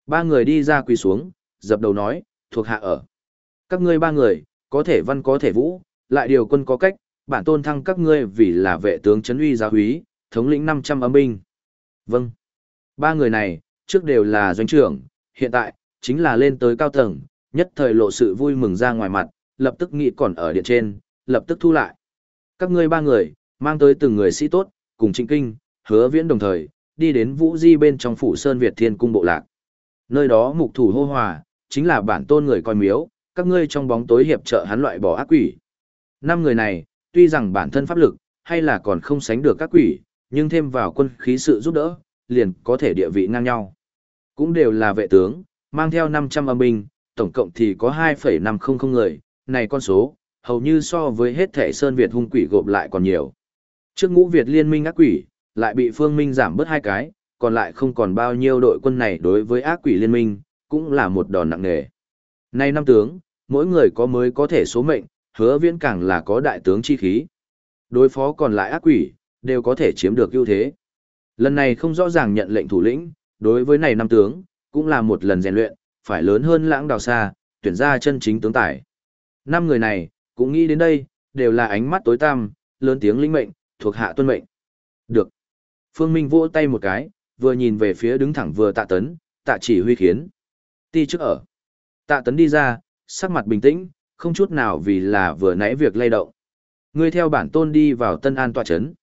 Ba người đi ra quỳ xuống, dập đầu nói, thuộc hạ ở. Các ngươi ba người, có thể văn có thể vũ, lại điều quân có cách, bản tôn thăng các ngươi vì là vệ tướng chấn uy giáo húy, thống lĩnh 500 âm binh. Vâng. Ba người này, trước đều là doanh trưởng, hiện tại, chính là lên tới cao tầng, nhất thời lộ sự vui mừng ra ngoài mặt, lập tức nghĩ còn ở điện trên, lập tức thu lại. Các ngươi ba người, mang tới từng người sĩ tốt, cùng trịnh kinh, hứa viễn đồng thời, đi đến Vũ Di bên trong phủ Sơn Việt Thiên Cung Bộ Lạc. Nơi đó mục thủ hô hòa, chính là bản tôn người coi miếu, các ngươi trong bóng tối hiệp trợ hắn loại bỏ ác quỷ. Năm người này, tuy rằng bản thân pháp lực, hay là còn không sánh được các quỷ, nhưng thêm vào quân khí sự giúp đỡ, liền có thể địa vị ngang nhau. Cũng đều là vệ tướng, mang theo 500 âm binh, tổng cộng thì có 2,500 người, này con số, hầu như so với hết thể Sơn Việt hung quỷ gộp lại còn nhiều. Trước ngũ Việt liên minh ác quỷ, lại bị phương minh giảm bớt hai cái, còn lại không còn bao nhiêu đội quân này đối với ác quỷ liên minh, cũng là một đòn nặng nề. Nay năm tướng, mỗi người có mới có thể số mệnh, hứa viễn càng là có đại tướng chi khí. đối phó còn lại ác quỷ, đều có thể chiếm được ưu thế. Lần này không rõ ràng nhận lệnh thủ lĩnh, đối với này năm tướng, cũng là một lần rèn luyện, phải lớn hơn lãng đào xa, tuyển ra chân chính tướng tài. Năm người này, cũng nghĩ đến đây, đều là ánh mắt tối tăm, lớn tiếng linh mệnh, thuộc hạ tuân mệnh. Được. Phương Minh vỗ tay một cái, vừa nhìn về phía đứng thẳng vừa tạ tấn, tạ chỉ huy khiến. Ti trước ở. Tạ tấn đi ra, sắc mặt bình tĩnh, không chút nào vì là vừa nãy việc lay động. Ngươi theo bản tôn đi vào Tân An tọa chấn.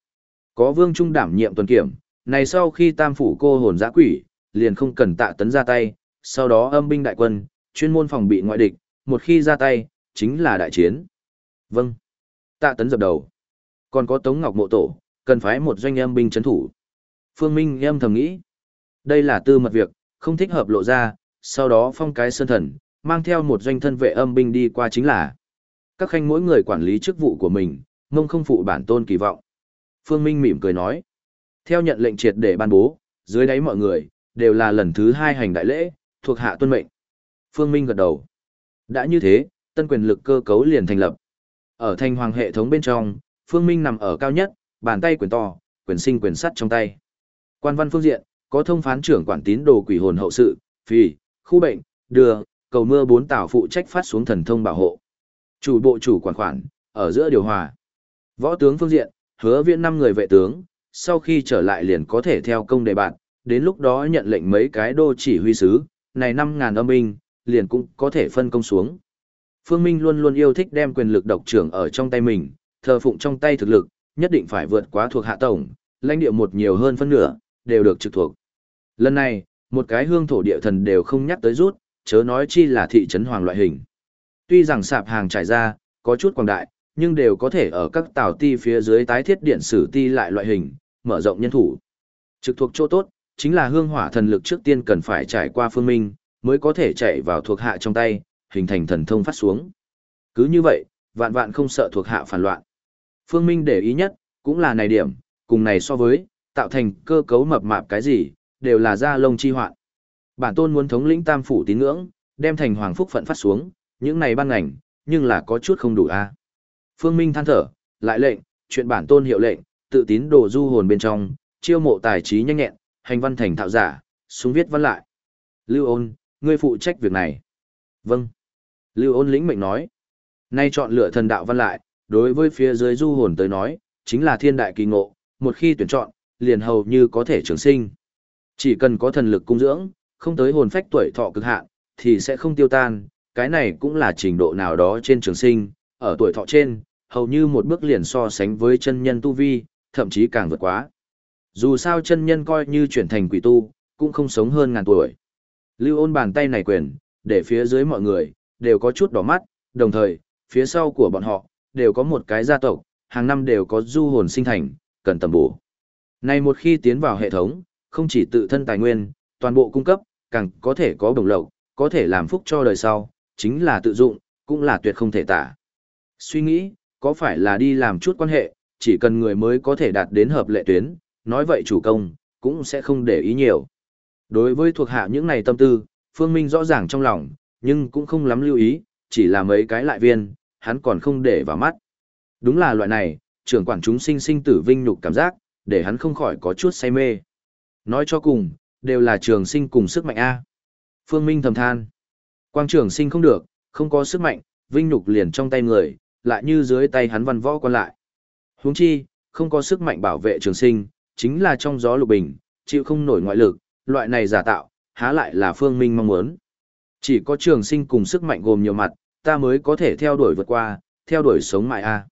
Có Vương Trung đảm nhiệm tuần kiểm, này sau khi tam phủ cô hồn giã quỷ, liền không cần tạ tấn ra tay, sau đó âm binh đại quân, chuyên môn phòng bị ngoại địch, một khi ra tay, chính là đại chiến. Vâng. Tạ tấn dập đầu. Còn có Tống Ngọc Mộ Tổ, cần phải một doanh âm binh chấn thủ. Phương Minh âm thầm nghĩ. Đây là tư mật việc, không thích hợp lộ ra, sau đó phong cái sơn thần, mang theo một doanh thân vệ âm binh đi qua chính là. Các khanh mỗi người quản lý chức vụ của mình, mông không phụ bản tôn kỳ vọng. Phương Minh mỉm cười nói. Theo nhận lệnh triệt để ban bố, dưới đáy mọi người, đều là lần thứ hai hành đại lễ, thuộc hạ tuân mệnh. Phương Minh gật đầu. Đã như thế, tân quyền lực cơ cấu liền thành lập. Ở thanh hoàng hệ thống bên trong, Phương Minh nằm ở cao nhất, bàn tay quyền to, quyền sinh quyền sắt trong tay. Quan văn phương diện, có thông phán trưởng quản tín đồ quỷ hồn hậu sự, phi, khu bệnh, đưa, cầu mưa bốn tảo phụ trách phát xuống thần thông bảo hộ. Chủ bộ chủ quản khoản, ở giữa điều hòa. Võ tướng phương diện, hứa viện năm người vệ tướng, sau khi trở lại liền có thể theo công đề bạn, đến lúc đó nhận lệnh mấy cái đô chỉ huy sứ, này 5.000 âm binh, liền cũng có thể phân công xuống. Phương Minh luôn luôn yêu thích đem quyền lực độc trưởng ở trong tay mình, thờ phụng trong tay thực lực, nhất định phải vượt quá thuộc hạ tổng, lãnh địa một nhiều hơn phân nửa, đều được trực thuộc. Lần này, một cái hương thổ địa thần đều không nhắc tới rút, chớ nói chi là thị trấn hoàng loại hình. Tuy rằng sạp hàng trải ra, có chút quảng đại, nhưng đều có thể ở các tàu ti phía dưới tái thiết điện sử ti lại loại hình, mở rộng nhân thủ. Trực thuộc chỗ tốt, chính là hương hỏa thần lực trước tiên cần phải trải qua phương minh, mới có thể chạy vào thuộc hạ trong tay, hình thành thần thông phát xuống. Cứ như vậy, vạn vạn không sợ thuộc hạ phản loạn. Phương Minh để ý nhất, cũng là này điểm, cùng này so với, tạo thành cơ cấu mập mạp cái gì, đều là da lông chi hoạn. Bản tôn muốn thống lĩnh tam phủ tín ngưỡng, đem thành hoàng phúc phận phát xuống, những này ban ngành, nhưng là có chút không đủ a. Phương Minh than thở, lại lệnh, chuyện bản tôn hiệu lệnh, tự tín đồ du hồn bên trong, chiêu mộ tài trí nhanh nhẹn, hành văn thành thạo giả, xuống viết văn lại. Lưu ôn, ngươi phụ trách việc này. Vâng. Lưu ôn lĩnh mệnh nói. Nay chọn lựa thần đạo văn lại, đối với phía dưới du hồn tới nói, chính là thiên đại kỳ ngộ, một khi tuyển chọn, liền hầu như có thể trường sinh. Chỉ cần có thần lực cung dưỡng, không tới hồn phách tuổi thọ cực hạn, thì sẽ không tiêu tan, cái này cũng là trình độ nào đó trên trường sinh, ở tuổi thọ trên, hầu như một bước liền so sánh với chân nhân tu vi, thậm chí càng vượt quá. Dù sao chân nhân coi như chuyển thành quỷ tu, cũng không sống hơn ngàn tuổi. Lưu ôn bàn tay này quyền, để phía dưới mọi người, đều có chút đỏ mắt, đồng thời, phía sau của bọn họ, đều có một cái gia tộc, hàng năm đều có du hồn sinh thành, cần tầm bổ. Này một khi tiến vào hệ thống, không chỉ tự thân tài nguyên, toàn bộ cung cấp, càng có thể có đồng lộc, có thể làm phúc cho đời sau, chính là tự dụng, cũng là tuyệt không thể tả. Suy nghĩ, có phải là đi làm chút quan hệ, chỉ cần người mới có thể đạt đến hợp lệ tuyến, nói vậy chủ công, cũng sẽ không để ý nhiều. Đối với thuộc hạ những này tâm tư, Phương Minh rõ ràng trong lòng, nhưng cũng không lắm lưu ý, chỉ là mấy cái lại viên, hắn còn không để vào mắt. Đúng là loại này, trưởng quản chúng sinh sinh tử vinh nhục cảm giác, để hắn không khỏi có chút say mê. Nói cho cùng, đều là trường sinh cùng sức mạnh A. Phương Minh thầm than. Quang trường sinh không được, không có sức mạnh, vinh nhục liền trong tay người, lại như dưới tay hắn văn võ quan lại. huống chi, không có sức mạnh bảo vệ trường sinh, chính là trong gió lục bình, chịu không nổi ngoại lực, loại này giả tạo, há lại là phương minh mong muốn. Chỉ có trường sinh cùng sức mạnh gồm nhiều mặt, ta mới có thể theo đuổi vượt qua, theo đuổi sống mãi a. À.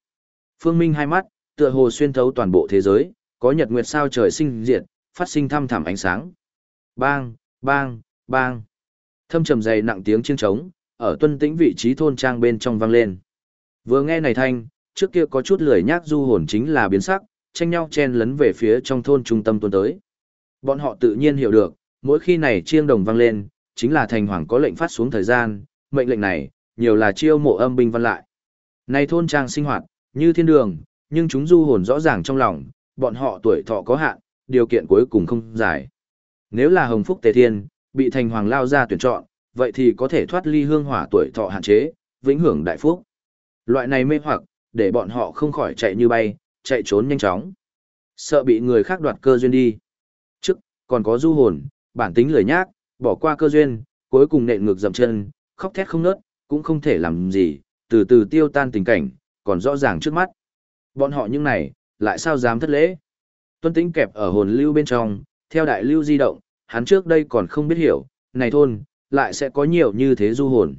Phương Minh hai mắt, tựa hồ xuyên thấu toàn bộ thế giới, có nhật nguyệt sao trời sinh diệt, phát sinh thăm thẳm ánh sáng. Bang, bang, bang. Thâm trầm dày nặng tiếng chiêng trống, ở tuân tĩnh vị trí thôn trang bên trong vang lên. Vừa nghe này thanh, trước kia có chút lười nhác du hồn chính là biến sắc, tranh nhau chen lấn về phía trong thôn trung tâm tuôn tới. Bọn họ tự nhiên hiểu được, mỗi khi này chiêng đồng vang lên, chính là thành hoàng có lệnh phát xuống thời gian, mệnh lệnh này, nhiều là chiêu mộ âm binh văn lại. Này thôn trang sinh hoạt, như thiên đường, nhưng chúng du hồn rõ ràng trong lòng, bọn họ tuổi thọ có hạn, điều kiện cuối cùng không giải. Nếu là hồng phúc tề thiên, bị thành hoàng lao ra tuyển chọn, vậy thì có thể thoát ly hương hỏa tuổi thọ hạn chế, vĩnh hưởng đại phúc. Loại này mê hoặc, để bọn họ không khỏi chạy như bay, chạy trốn nhanh chóng. Sợ bị người khác đoạt cơ duyên đi. Trước, còn có du hồn, bản tính lười nhác, bỏ qua cơ duyên, cuối cùng nện ngược dậm chân, khóc thét không nớt, cũng không thể làm gì, từ từ tiêu tan tình cảnh, còn rõ ràng trước mắt. Bọn họ những này, lại sao dám thất lễ? Tuân Tĩnh kẹp ở hồn lưu bên trong, theo đại lưu di động, hắn trước đây còn không biết hiểu, này thôn, lại sẽ có nhiều như thế du hồn.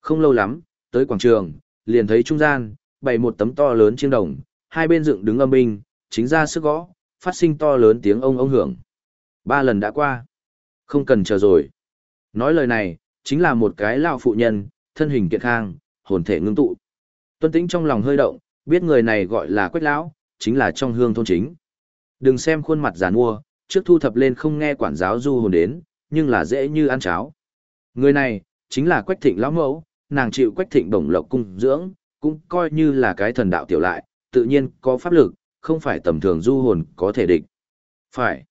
Không lâu lắm, tới quảng trường, liền thấy trung gian, bày một tấm to lớn chiêng đồng, hai bên dựng đứng âm binh, chính ra sức gõ, phát sinh to lớn tiếng ông ông hưởng. Ba lần đã qua. Không cần chờ rồi. Nói lời này, chính là một cái lao phụ nhân, thân hình kiện khang, hồn thể ngưng tụ. Tuân tĩnh trong lòng hơi động, biết người này gọi là quách lão, chính là trong hương thôn chính. Đừng xem khuôn mặt giàn mua, trước thu thập lên không nghe quản giáo du hồn đến, nhưng là dễ như ăn cháo. Người này, chính là quách thịnh lão mẫu, nàng chịu quách thịnh đồng lộc cung dưỡng, cũng coi như là cái thần đạo tiểu lại, tự nhiên có pháp lực, không phải tầm thường du hồn có thể địch. Phải.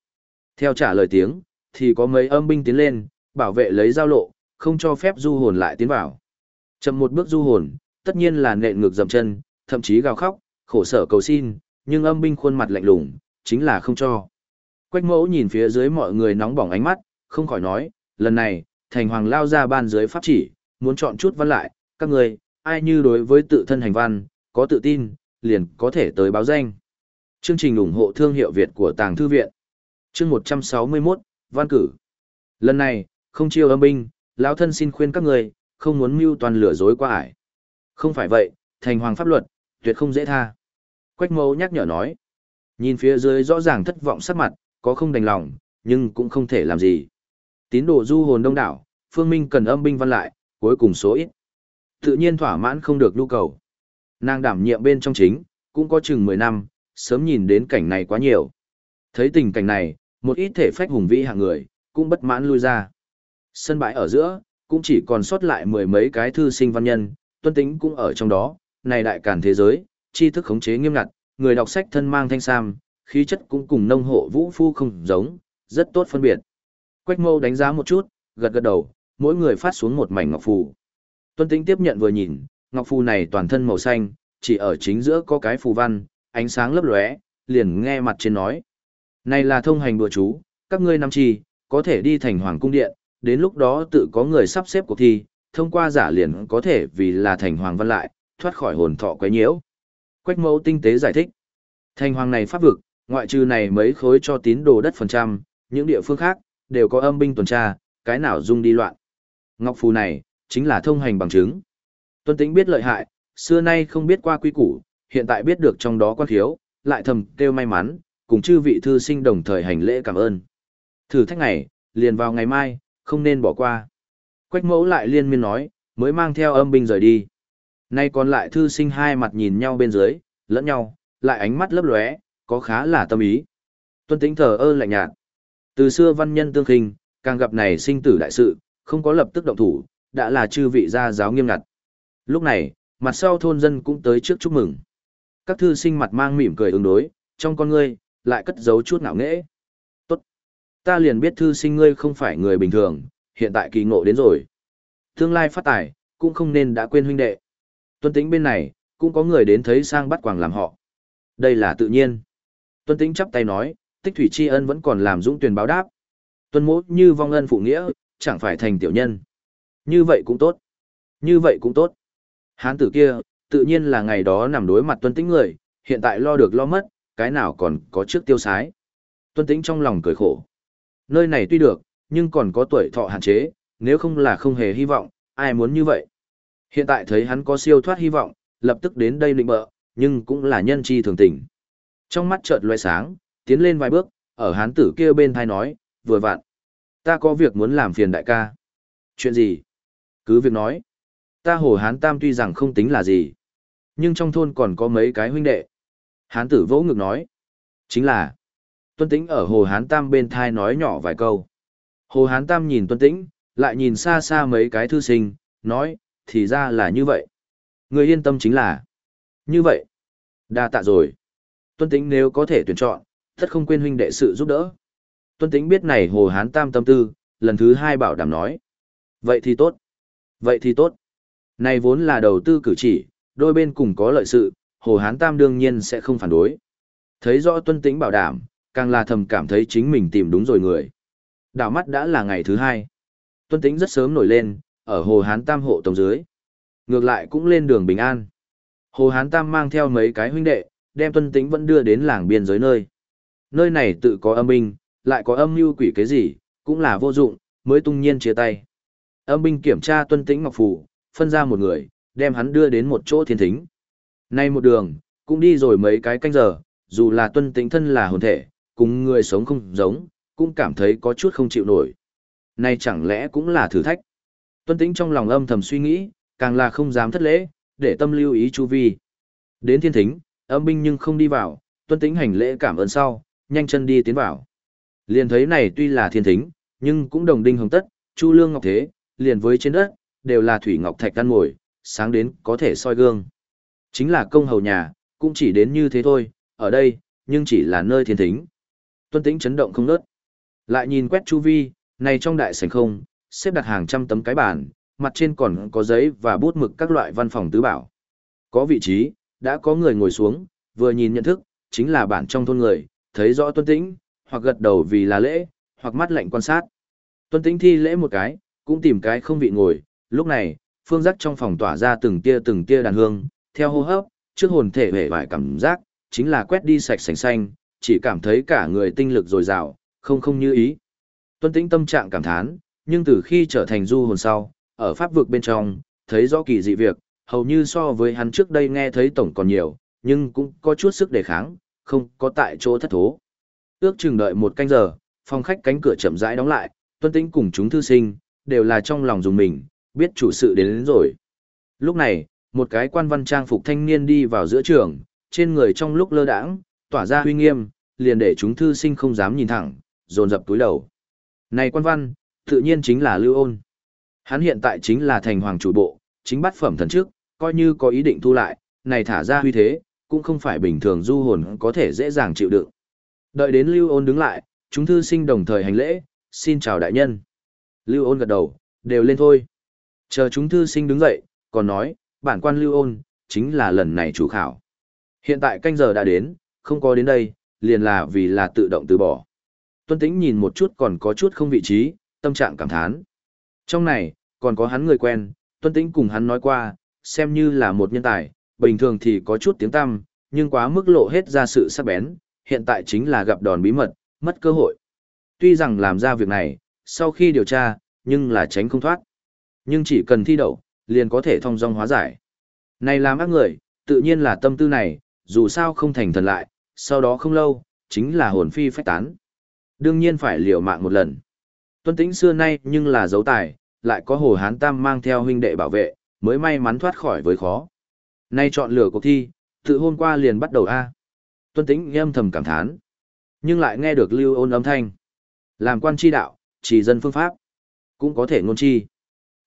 Theo trả lời tiếng, thì có mấy âm binh tiến lên, bảo vệ lấy giao lộ, không cho phép du hồn lại tiến vào. Chậm một bước du hồn, tất nhiên là nện ngược dầm chân, thậm chí gào khóc, khổ sở cầu xin, nhưng âm binh khuôn mặt lạnh lùng, chính là không cho. Quách mẫu nhìn phía dưới mọi người nóng bỏng ánh mắt, không khỏi nói, lần này, thành hoàng lao ra ban dưới pháp chỉ, muốn chọn chút văn lại, các người, ai như đối với tự thân hành văn, có tự tin, liền có thể tới báo danh. Chương trình ủng hộ thương hiệu Việt của Tàng Thư Viện. Chương 161, Văn cử. Lần này, không chiêu âm binh, lão thân xin khuyên các người, không muốn mưu toàn lửa dối qua ải. Không phải vậy, thành hoàng pháp luật, tuyệt không dễ tha. Quách mẫu nhắc nhở nói. Nhìn phía dưới rõ ràng thất vọng sắc mặt, có không đành lòng, nhưng cũng không thể làm gì. Tín đồ du hồn đông đảo, phương minh cần âm binh văn lại, cuối cùng số ít. Tự nhiên thỏa mãn không được nhu cầu. Nàng đảm nhiệm bên trong chính, cũng có chừng 10 năm, sớm nhìn đến cảnh này quá nhiều. Thấy tình cảnh này, một ít thể phách hùng vĩ hạng người, cũng bất mãn lui ra. Sân bãi ở giữa, cũng chỉ còn sót lại mười mấy cái thư sinh văn nhân, tuân tính cũng ở trong đó, này đại càn thế giới, tri thức khống chế nghiêm ngặt, người đọc sách thân mang thanh sam, khí chất cũng cùng nông hộ vũ phu không giống, rất tốt phân biệt. Quách mâu đánh giá một chút, gật gật đầu, mỗi người phát xuống một mảnh ngọc phù. Tuân tính tiếp nhận vừa nhìn, ngọc phù này toàn thân màu xanh, chỉ ở chính giữa có cái phù văn, ánh sáng lấp lóe, liền nghe mặt trên nói. Này là thông hành đùa chú, các ngươi nắm chi, có thể đi thành hoàng cung điện, đến lúc đó tự có người sắp xếp cuộc thi, thông qua giả liền có thể vì là thành hoàng văn lại, thoát khỏi hồn thọ quấy nhiễu. Quách mẫu tinh tế giải thích. Thành hoàng này pháp vực, ngoại trừ này mấy khối cho tín đồ đất phần trăm, những địa phương khác, đều có âm binh tuần tra, cái nào dung đi loạn. Ngọc phù này, chính là thông hành bằng chứng. Tuân tĩnh biết lợi hại, xưa nay không biết qua quy củ, hiện tại biết được trong đó quan thiếu, lại thầm kêu may mắn, cùng chư vị thư sinh đồng thời hành lễ cảm ơn. Thử thách này, liền vào ngày mai, không nên bỏ qua. Quách mẫu lại liên miên nói, mới mang theo âm binh rời đi. Nay còn lại thư sinh hai mặt nhìn nhau bên dưới, lẫn nhau, lại ánh mắt lấp lóe, có khá là tâm ý. Tuân tính thờ ơ lạnh nhạt. Từ xưa văn nhân tương khinh, càng gặp này sinh tử đại sự, không có lập tức động thủ, đã là chư vị gia giáo nghiêm ngặt. Lúc này, mặt sau thôn dân cũng tới trước chúc mừng. Các thư sinh mặt mang mỉm cười ứng đối, trong con ngươi, lại cất giấu chút ngạo nghễ. Tốt. Ta liền biết thư sinh ngươi không phải người bình thường, hiện tại kỳ ngộ đến rồi. Tương lai phát tài, cũng không nên đã quên huynh đệ. Tuân tĩnh bên này, cũng có người đến thấy sang bắt quàng làm họ. Đây là tự nhiên. Tuân tĩnh chắp tay nói, tích thủy tri ân vẫn còn làm dũng tuyển báo đáp. Tuân mỗ như vong ân phụ nghĩa, chẳng phải thành tiểu nhân. Như vậy cũng tốt. Như vậy cũng tốt. Hán tử kia, tự nhiên là ngày đó nằm đối mặt tuân tĩnh người, hiện tại lo được lo mất, cái nào còn có trước tiêu sái. Tuân tĩnh trong lòng cười khổ. Nơi này tuy được, nhưng còn có tuổi thọ hạn chế, nếu không là không hề hy vọng, ai muốn như vậy. Hiện tại thấy hắn có siêu thoát hy vọng, lập tức đến đây lịnh bợ, nhưng cũng là nhân chi thường tình. Trong mắt chợt loe sáng, tiến lên vài bước, ở hán tử kia bên thai nói, vừa vặn. Ta có việc muốn làm phiền đại ca. Chuyện gì? Cứ việc nói. Ta hồ hán tam tuy rằng không tính là gì. Nhưng trong thôn còn có mấy cái huynh đệ. Hán tử vỗ ngực nói. Chính là. Tuân tĩnh ở hồ hán tam bên thai nói nhỏ vài câu. Hồ hán tam nhìn tuân tĩnh, lại nhìn xa xa mấy cái thư sinh, nói, thì ra là như vậy. Người yên tâm chính là. Như vậy. đa tạ rồi. Tuân tĩnh nếu có thể tuyển chọn, tất không quên huynh đệ sự giúp đỡ. Tuân tĩnh biết này hồ hán tam tâm tư, lần thứ hai bảo đảm nói. Vậy thì tốt. Vậy thì tốt. Này vốn là đầu tư cử chỉ, đôi bên cùng có lợi sự, Hồ Hán Tam đương nhiên sẽ không phản đối. Thấy rõ tuân tĩnh bảo đảm, càng là thầm cảm thấy chính mình tìm đúng rồi người. Đảo mắt đã là ngày thứ hai. Tuân tĩnh rất sớm nổi lên, ở Hồ Hán Tam hộ tổng dưới. Ngược lại cũng lên đường bình an. Hồ Hán Tam mang theo mấy cái huynh đệ, đem tuân tĩnh vẫn đưa đến làng biên giới nơi. Nơi này tự có âm binh, lại có âm mưu quỷ cái gì, cũng là vô dụng, mới tung nhiên chia tay. Âm binh kiểm tra tuân tĩnh ngọc phủ, phân ra một người, đem hắn đưa đến một chỗ thiên thính. Nay một đường, cũng đi rồi mấy cái canh giờ, dù là tuân tĩnh thân là hồn thể, cùng người sống không giống, cũng cảm thấy có chút không chịu nổi. Nay chẳng lẽ cũng là thử thách. Tuân tĩnh trong lòng âm thầm suy nghĩ, càng là không dám thất lễ, để tâm lưu ý chu vi. Đến thiên thính, âm binh nhưng không đi vào, tuân tĩnh hành lễ cảm ơn sau, nhanh chân đi tiến vào. Liền thấy này tuy là thiên thính, nhưng cũng đồng đinh hồng tất, chu lương ngọc thế, liền với trên đất, đều là thủy ngọc thạch căn ngồi, sáng đến có thể soi gương. Chính là công hầu nhà, cũng chỉ đến như thế thôi, ở đây, nhưng chỉ là nơi thiên thính. Tuân tĩnh chấn động không nớt. Lại nhìn quét chu vi, này trong đại sảnh không, xếp đặt hàng trăm tấm cái bàn, mặt trên còn có giấy và bút mực các loại văn phòng tứ bảo. Có vị trí, đã có người ngồi xuống, vừa nhìn nhận thức, chính là bản trong thôn người, thấy rõ tuân tĩnh, hoặc gật đầu vì là lễ, hoặc mắt lạnh quan sát. Tuân tĩnh thi lễ một cái, cũng tìm cái không vị ngồi, lúc này, phương giác trong phòng tỏa ra từng tia từng tia đàn hương, theo hô hấp, trước hồn thể vẻ vải cảm giác, chính là quét đi sạch sành xanh, chỉ cảm thấy cả người tinh lực dồi dào, không không như ý. Tuân tĩnh tâm trạng cảm thán, nhưng từ khi trở thành du hồn sau, ở pháp vực bên trong, thấy rõ kỳ dị việc, hầu như so với hắn trước đây nghe thấy tổng còn nhiều, nhưng cũng có chút sức đề kháng, không có tại chỗ thất thố. Ước chừng đợi một canh giờ, phòng khách cánh cửa chậm rãi đóng lại, tuân tĩnh cùng chúng thư sinh, đều là trong lòng dùng mình, biết chủ sự đến, đến rồi. Lúc này, một cái quan văn trang phục thanh niên đi vào giữa trường, trên người trong lúc lơ đãng, tỏa ra huy nghiêm, liền để chúng thư sinh không dám nhìn thẳng, dồn dập túi đầu. Này quan văn, tự nhiên chính là Lưu Ôn. Hắn hiện tại chính là thành hoàng chủ bộ, chính bắt phẩm thần trước, coi như có ý định thu lại, này thả ra huy thế, cũng không phải bình thường du hồn có thể dễ dàng chịu đựng. Đợi đến Lưu Ôn đứng lại, chúng thư sinh đồng thời hành lễ, xin chào đại nhân. Lưu Ôn gật đầu, đều lên thôi. Chờ chúng thư sinh đứng dậy, còn nói, bản quan Lưu Ôn, chính là lần này chủ khảo. Hiện tại canh giờ đã đến, không có đến đây, liền là vì là tự động từ bỏ. Tuân Tĩnh nhìn một chút còn có chút không vị trí, tâm trạng cảm thán. Trong này, còn có hắn người quen, Tuân Tĩnh cùng hắn nói qua, xem như là một nhân tài, bình thường thì có chút tiếng tăm, nhưng quá mức lộ hết ra sự sắc bén, hiện tại chính là gặp đòn bí mật, mất cơ hội. Tuy rằng làm ra việc này, sau khi điều tra, nhưng là tránh không thoát. Nhưng chỉ cần thi đậu, liền có thể thông dong hóa giải. Này làm ác người, tự nhiên là tâm tư này, dù sao không thành thần lại, sau đó không lâu, chính là hồn phi phách tán. Đương nhiên phải liều mạng một lần. Tuân tĩnh xưa nay nhưng là dấu tài, lại có hồ hán tam mang theo huynh đệ bảo vệ, mới may mắn thoát khỏi với khó. Nay chọn lựa cuộc thi, tự hôm qua liền bắt đầu A. Tuân tĩnh âm thầm cảm thán. Nhưng lại nghe được lưu ôn âm thanh. Làm quan chi đạo, chỉ dân phương pháp. Cũng có thể ngôn chi.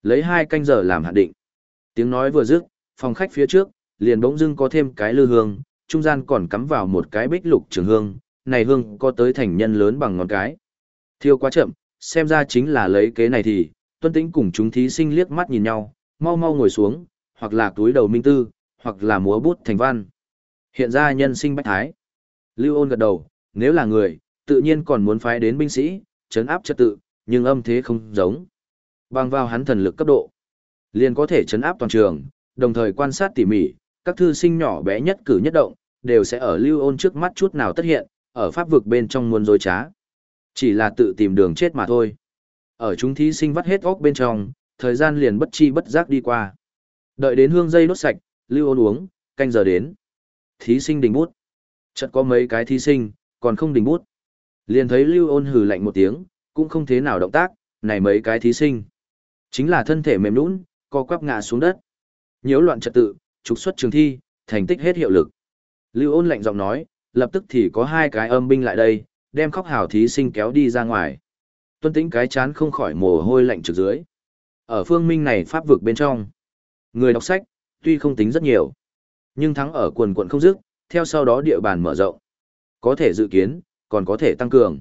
Lấy hai canh giờ làm hạn định. Tiếng nói vừa dứt, phòng khách phía trước, liền bỗng dưng có thêm cái lư hương, trung gian còn cắm vào một cái bích lục trường hương, này hương có tới thành nhân lớn bằng ngón cái. Thiêu quá chậm, xem ra chính là lấy kế này thì, tuân tĩnh cùng chúng thí sinh liếc mắt nhìn nhau, mau mau ngồi xuống, hoặc là túi đầu minh tư, hoặc là múa bút thành văn. Hiện ra nhân sinh bách thái. Lưu ôn gật đầu, nếu là người, tự nhiên còn muốn phái đến binh sĩ, chấn áp trật tự, nhưng âm thế không giống. Bằng vào hắn thần lực cấp độ, liền có thể chấn áp toàn trường, đồng thời quan sát tỉ mỉ, các thư sinh nhỏ bé nhất cử nhất động, đều sẽ ở lưu ôn trước mắt chút nào tất hiện, ở pháp vực bên trong muôn dối trá. Chỉ là tự tìm đường chết mà thôi. Ở chúng thí sinh vắt hết óc bên trong, thời gian liền bất chi bất giác đi qua. Đợi đến hương dây đốt sạch, lưu ôn uống, canh giờ đến. Thí sinh đình bút. Chợt có mấy cái thí sinh, còn không đình bút. Liền thấy lưu ôn hừ lạnh một tiếng, cũng không thế nào động tác, này mấy cái thí sinh. Chính là thân thể mềm nũng, co quắp ngã xuống đất. Nhiễu loạn trật tự, trục xuất trường thi, thành tích hết hiệu lực. Lưu ôn lạnh giọng nói, lập tức thì có hai cái âm binh lại đây, đem khóc hào thí sinh kéo đi ra ngoài. Tuân tĩnh cái chán không khỏi mồ hôi lạnh trực dưới. Ở phương minh này pháp vực bên trong. Người đọc sách, tuy không tính rất nhiều, nhưng thắng ở quần quận không dứt, theo sau đó địa bàn mở rộng. Có thể dự kiến, còn có thể tăng cường.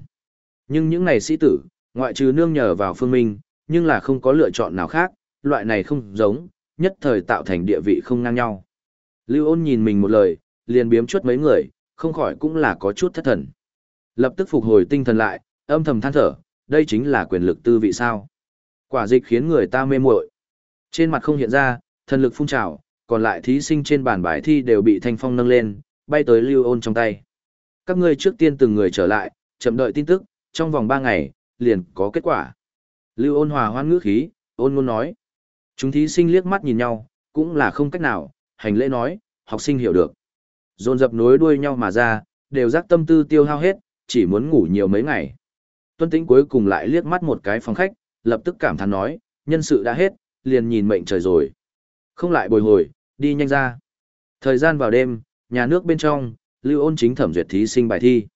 Nhưng những này sĩ tử, ngoại trừ nương nhờ vào phương minh, nhưng là không có lựa chọn nào khác, loại này không giống, nhất thời tạo thành địa vị không ngang nhau. Lưu ôn nhìn mình một lời, liền biếm chuất mấy người, không khỏi cũng là có chút thất thần. Lập tức phục hồi tinh thần lại, âm thầm than thở, đây chính là quyền lực tư vị sao. Quả dịch khiến người ta mê muội. Trên mặt không hiện ra, thần lực phun trào, còn lại thí sinh trên bàn bài thi đều bị thanh phong nâng lên, bay tới lưu ôn trong tay. Các ngươi trước tiên từng người trở lại, chậm đợi tin tức, trong vòng 3 ngày, liền có kết quả. Lưu ôn hòa hoan ngữ khí, ôn ngôn nói. Chúng thí sinh liếc mắt nhìn nhau, cũng là không cách nào, hành lễ nói, học sinh hiểu được. Dồn dập nối đuôi nhau mà ra, đều giác tâm tư tiêu hao hết, chỉ muốn ngủ nhiều mấy ngày. Tuân tĩnh cuối cùng lại liếc mắt một cái phòng khách, lập tức cảm thán nói, nhân sự đã hết, liền nhìn mệnh trời rồi. Không lại bồi hồi, đi nhanh ra. Thời gian vào đêm, nhà nước bên trong, Lưu Ôn chính thẩm duyệt thí sinh bài thi.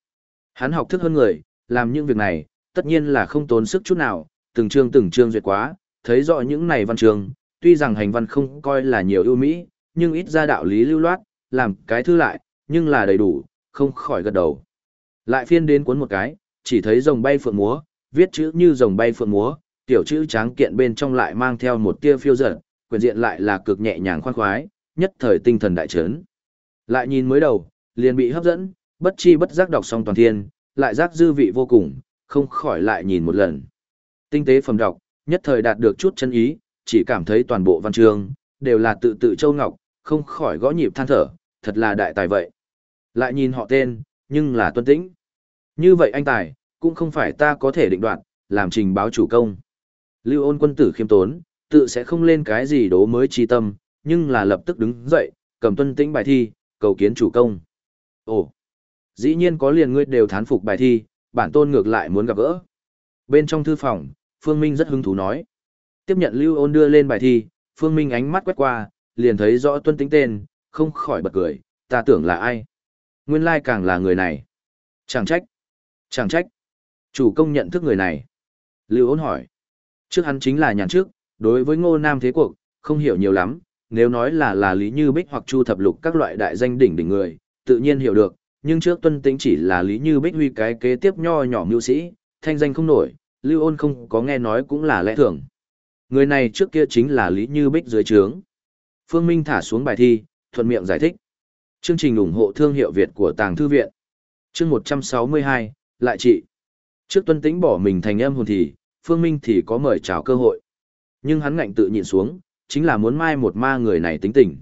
Hắn học thức hơn người, làm những việc này, tất nhiên là không tốn sức chút nào, từng chương từng chương duyệt quá, thấy rõ những này văn chương, tuy rằng hành văn không coi là nhiều ưu mỹ, nhưng ít ra đạo lý lưu loát, làm cái thư lại, nhưng là đầy đủ, không khỏi gật đầu. Lại phiên đến cuốn một cái, chỉ thấy rồng bay phượng múa, viết chữ như rồng bay phượng múa, tiểu chữ tráng kiện bên trong lại mang theo một tia phiêu dở, quyền diện lại là cực nhẹ nhàng khoan khoái, nhất thời tinh thần đại chấn. Lại nhìn mới đầu, liền bị hấp dẫn, bất chi bất giác đọc xong toàn thiên, lại giác dư vị vô cùng, không khỏi lại nhìn một lần. Tinh tế phẩm đọc, nhất thời đạt được chút chân ý, chỉ cảm thấy toàn bộ văn chương, đều là tự tự châu ngọc, không khỏi gõ nhịp than thở, thật là đại tài vậy. Lại nhìn họ tên, nhưng là tuân tĩnh. Như vậy anh tài, cũng không phải ta có thể định đoạt, làm trình báo chủ công. Lưu ôn quân tử khiêm tốn, tự sẽ không lên cái gì đố mới chi tâm, nhưng là lập tức đứng dậy, cầm tuân tĩnh bài thi, cầu kiến chủ công. Ồ, dĩ nhiên có liền ngươi đều thán phục bài thi, bản tôn ngược lại muốn gặp gỡ. Bên trong thư phòng, Phương Minh rất hứng thú nói. Tiếp nhận Lưu ôn đưa lên bài thi, Phương Minh ánh mắt quét qua, liền thấy rõ tuân tĩnh tên, không khỏi bật cười, ta tưởng là ai. Nguyên lai càng là người này. Chẳng trách. Chẳng trách. Chủ công nhận thức người này. Lưu ôn hỏi. Trước hắn chính là nhàn trước, đối với ngô nam thế cuộc, không hiểu nhiều lắm, nếu nói là là Lý Như Bích hoặc Chu Thập Lục các loại đại danh đỉnh đỉnh người, tự nhiên hiểu được, nhưng trước tuân tĩnh chỉ là Lý Như Bích huy cái kế tiếp nho nhỏ mưu sĩ, thanh danh không nổi, Lưu ôn không có nghe nói cũng là lẽ thường. Người này trước kia chính là Lý Như Bích dưới trướng. Phương Minh thả xuống bài thi, thuận miệng giải thích. Chương trình ủng hộ thương hiệu Việt của Tàng Thư Viện. Chương 162, lại trị. Trước tuân tĩnh bỏ mình thành âm hồn thì, Phương Minh thì có mời chào cơ hội. Nhưng hắn ngạnh tự nhịn xuống, chính là muốn mai một ma người này tính tình.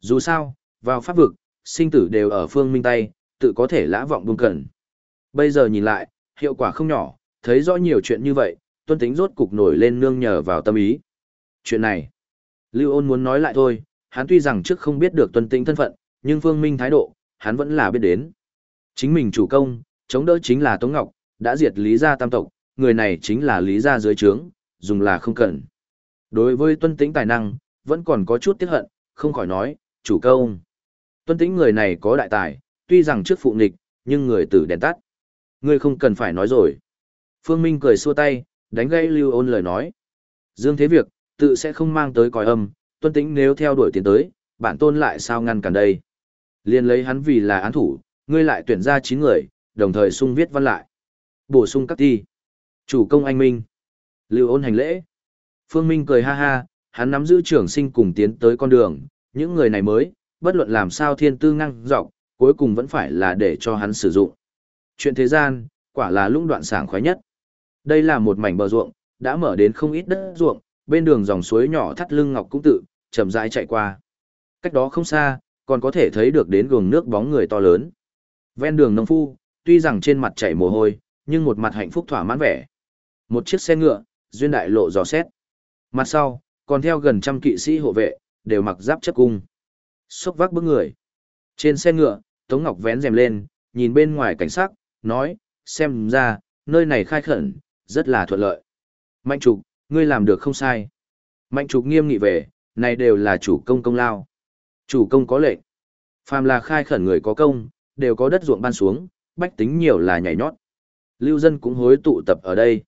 Dù sao, vào pháp vực, sinh tử đều ở Phương Minh tay, tự có thể lã vọng buông cẩn. Bây giờ nhìn lại, hiệu quả không nhỏ, thấy rõ nhiều chuyện như vậy, tuân tính rốt cục nổi lên nương nhờ vào tâm ý. Chuyện này, Lưu ôn muốn nói lại thôi, hắn tuy rằng trước không biết được tuân tĩnh thân phận, nhưng Phương Minh thái độ, hắn vẫn là biết đến. Chính mình chủ công, chống đỡ chính là Tống Ngọc, đã diệt Lý gia tam tộc, người này chính là Lý gia dưới trướng, dùng là không cần. Đối với tuân tĩnh tài năng, vẫn còn có chút tiếc hận, không khỏi nói, chủ công. Tuân tĩnh người này có đại tài, tuy rằng trước phụ nghịch, nhưng người tử đèn tắt. Ngươi không cần phải nói rồi. Phương Minh cười xua tay, đánh gây lưu ôn lời nói. Dương thế việc, tự sẽ không mang tới còi âm, tuân tĩnh nếu theo đuổi tiến tới, bản tôn lại sao ngăn cản đây. Liên lấy hắn vì là án thủ, ngươi lại tuyển ra 9 người, đồng thời sung viết văn lại. Bổ sung các thi. Chủ công anh Minh. Lưu ôn hành lễ. Phương Minh cười ha ha, hắn nắm giữ trưởng sinh cùng tiến tới con đường, những người này mới, bất luận làm sao thiên tư ngăng dọc, cuối cùng vẫn phải là để cho hắn sử dụng. Chuyện thế gian, quả là lũng đoạn sảng khoái nhất. Đây là một mảnh bờ ruộng, đã mở đến không ít đất ruộng, bên đường dòng suối nhỏ thắt lưng ngọc cũng tự, chậm rãi chạy qua. Cách đó không xa, còn có thể thấy được đến guồng nước bóng người to lớn. Ven đường nông phu, tuy rằng trên mặt chảy mồ hôi, nhưng một mặt hạnh phúc thỏa mãn vẻ. Một chiếc xe ngựa, duyên đại lộ dò xét. Mặt sau, còn theo gần trăm kỵ sĩ hộ vệ, đều mặc giáp chấp cung. xốc vác bước người. Trên xe ngựa, Tống Ngọc vén rèm lên, nhìn bên ngoài cảnh sắc, nói, xem ra, nơi này khai khẩn, rất là thuận lợi. Mạnh trục, ngươi làm được không sai. Mạnh trục nghiêm nghị về, này đều là chủ công công lao. Chủ công có lệnh. Phàm là khai khẩn người có công, đều có đất ruộng ban xuống, bách tính nhiều là nhảy nhót. Lưu dân cũng hối tụ tập ở đây.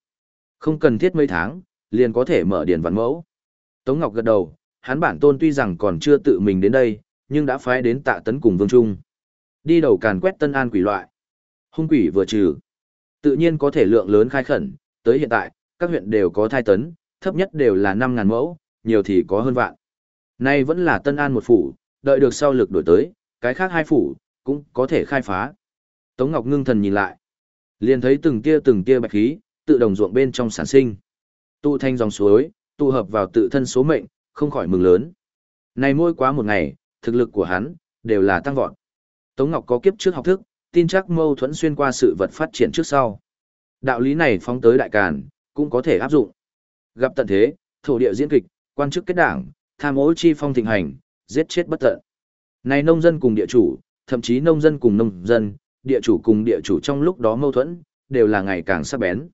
Không cần thiết mấy tháng, liền có thể mở điển văn mẫu. Tống Ngọc gật đầu, hắn bản tôn tuy rằng còn chưa tự mình đến đây, nhưng đã phái đến tạ tấn cùng Vương Trung. Đi đầu càn quét tân an quỷ loại. Hung quỷ vừa trừ. Tự nhiên có thể lượng lớn khai khẩn, tới hiện tại, các huyện đều có thai tấn, thấp nhất đều là 5.000 mẫu, nhiều thì có hơn vạn. Nay vẫn là tân an một phủ, đợi được sau lực đổi tới, cái khác hai phủ, cũng có thể khai phá. Tống Ngọc ngưng thần nhìn lại. Liền thấy từng tia từng tia bạch khí, tự đồng ruộng bên trong sản sinh. Tụ thanh dòng suối, tụ hợp vào tự thân số mệnh, không khỏi mừng lớn. Này môi quá một ngày, thực lực của hắn, đều là tăng vọt. Tống Ngọc có kiếp trước học thức, tin chắc mâu thuẫn xuyên qua sự vật phát triển trước sau. Đạo lý này phóng tới đại càn, cũng có thể áp dụng. Gặp tận thế, thổ địa diễn kịch, quan chức kết đảng, tham ô chi phong thịnh hành, giết chết bất tận. Này nông dân cùng địa chủ, thậm chí nông dân cùng nông dân, địa chủ cùng địa chủ trong lúc đó mâu thuẫn, đều là ngày càng sắc bén.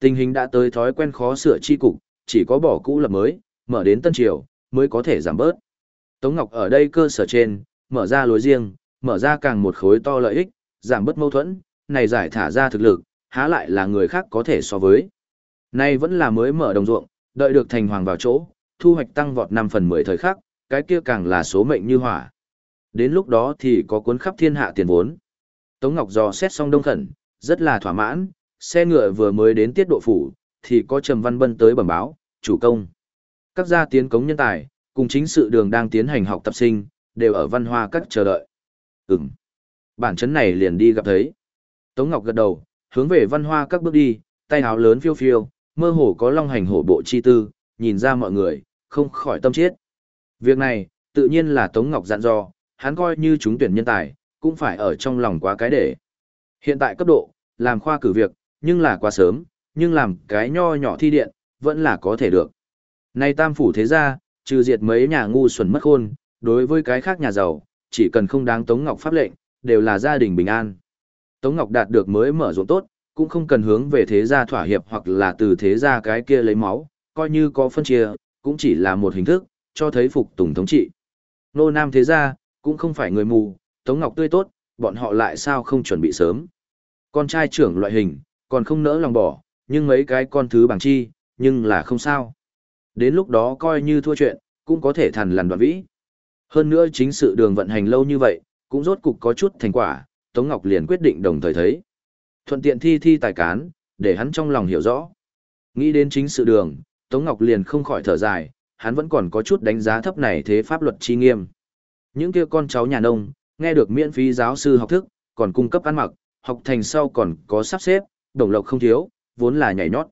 Tình hình đã tới thói quen khó sửa chi cục, chỉ có bỏ cũ lập mới, mở đến tân triều, mới có thể giảm bớt. Tống Ngọc ở đây cơ sở trên, mở ra lối riêng, mở ra càng một khối to lợi ích, giảm bớt mâu thuẫn, này giải thả ra thực lực, há lại là người khác có thể so với. Nay vẫn là mới mở đồng ruộng, đợi được thành hoàng vào chỗ, thu hoạch tăng vọt 5 phần 10 thời khắc, cái kia càng là số mệnh như hỏa. Đến lúc đó thì có cuốn khắp thiên hạ tiền vốn. Tống Ngọc dò xét xong đông khẩn, rất là thỏa mãn, xe ngựa vừa mới đến tiết độ phủ, thì có Trầm Văn Bân tới bẩm báo, chủ công. Các gia tiến cống nhân tài, cùng chính sự đường đang tiến hành học tập sinh, đều ở văn hoa các chờ đợi. Ừm. Bản chấn này liền đi gặp thấy. Tống Ngọc gật đầu, hướng về văn hoa các bước đi, tay áo lớn phiêu phiêu, mơ hồ có long hành hổ bộ chi tư, nhìn ra mọi người, không khỏi tâm chết. Việc này, tự nhiên là Tống Ngọc dặn dò, hắn coi như chúng tuyển nhân tài, cũng phải ở trong lòng quá cái để. Hiện tại cấp độ, làm khoa cử việc, nhưng là quá sớm, nhưng làm cái nho nhỏ thi điện, vẫn là có thể được. Nay tam phủ thế ra, trừ diệt mấy nhà ngu xuẩn mất khôn, đối với cái khác nhà giàu, chỉ cần không đáng Tống Ngọc pháp lệnh, đều là gia đình bình an. Tống Ngọc đạt được mới mở ruộng tốt, cũng không cần hướng về thế gia thỏa hiệp hoặc là từ thế gia cái kia lấy máu, coi như có phân chia, cũng chỉ là một hình thức, cho thấy phục tùng thống trị. Nô Nam thế gia, cũng không phải người mù, Tống Ngọc tươi tốt, bọn họ lại sao không chuẩn bị sớm. Con trai trưởng loại hình, còn không nỡ lòng bỏ, nhưng mấy cái con thứ bằng chi, nhưng là không sao. Đến lúc đó coi như thua chuyện, cũng có thể thằn lằn đoạn vĩ. Hơn nữa chính sự đường vận hành lâu như vậy, cũng rốt cục có chút thành quả, Tống Ngọc liền quyết định đồng thời thấy. Thuận tiện thi thi tài cán, để hắn trong lòng hiểu rõ. Nghĩ đến chính sự đường, Tống Ngọc liền không khỏi thở dài, hắn vẫn còn có chút đánh giá thấp này thế pháp luật chi nghiêm. Những kia con cháu nhà nông, nghe được miễn phí giáo sư học thức, còn cung cấp ăn mặc, học thành sau còn có sắp xếp, đồng lộc không thiếu, vốn là nhảy nhót.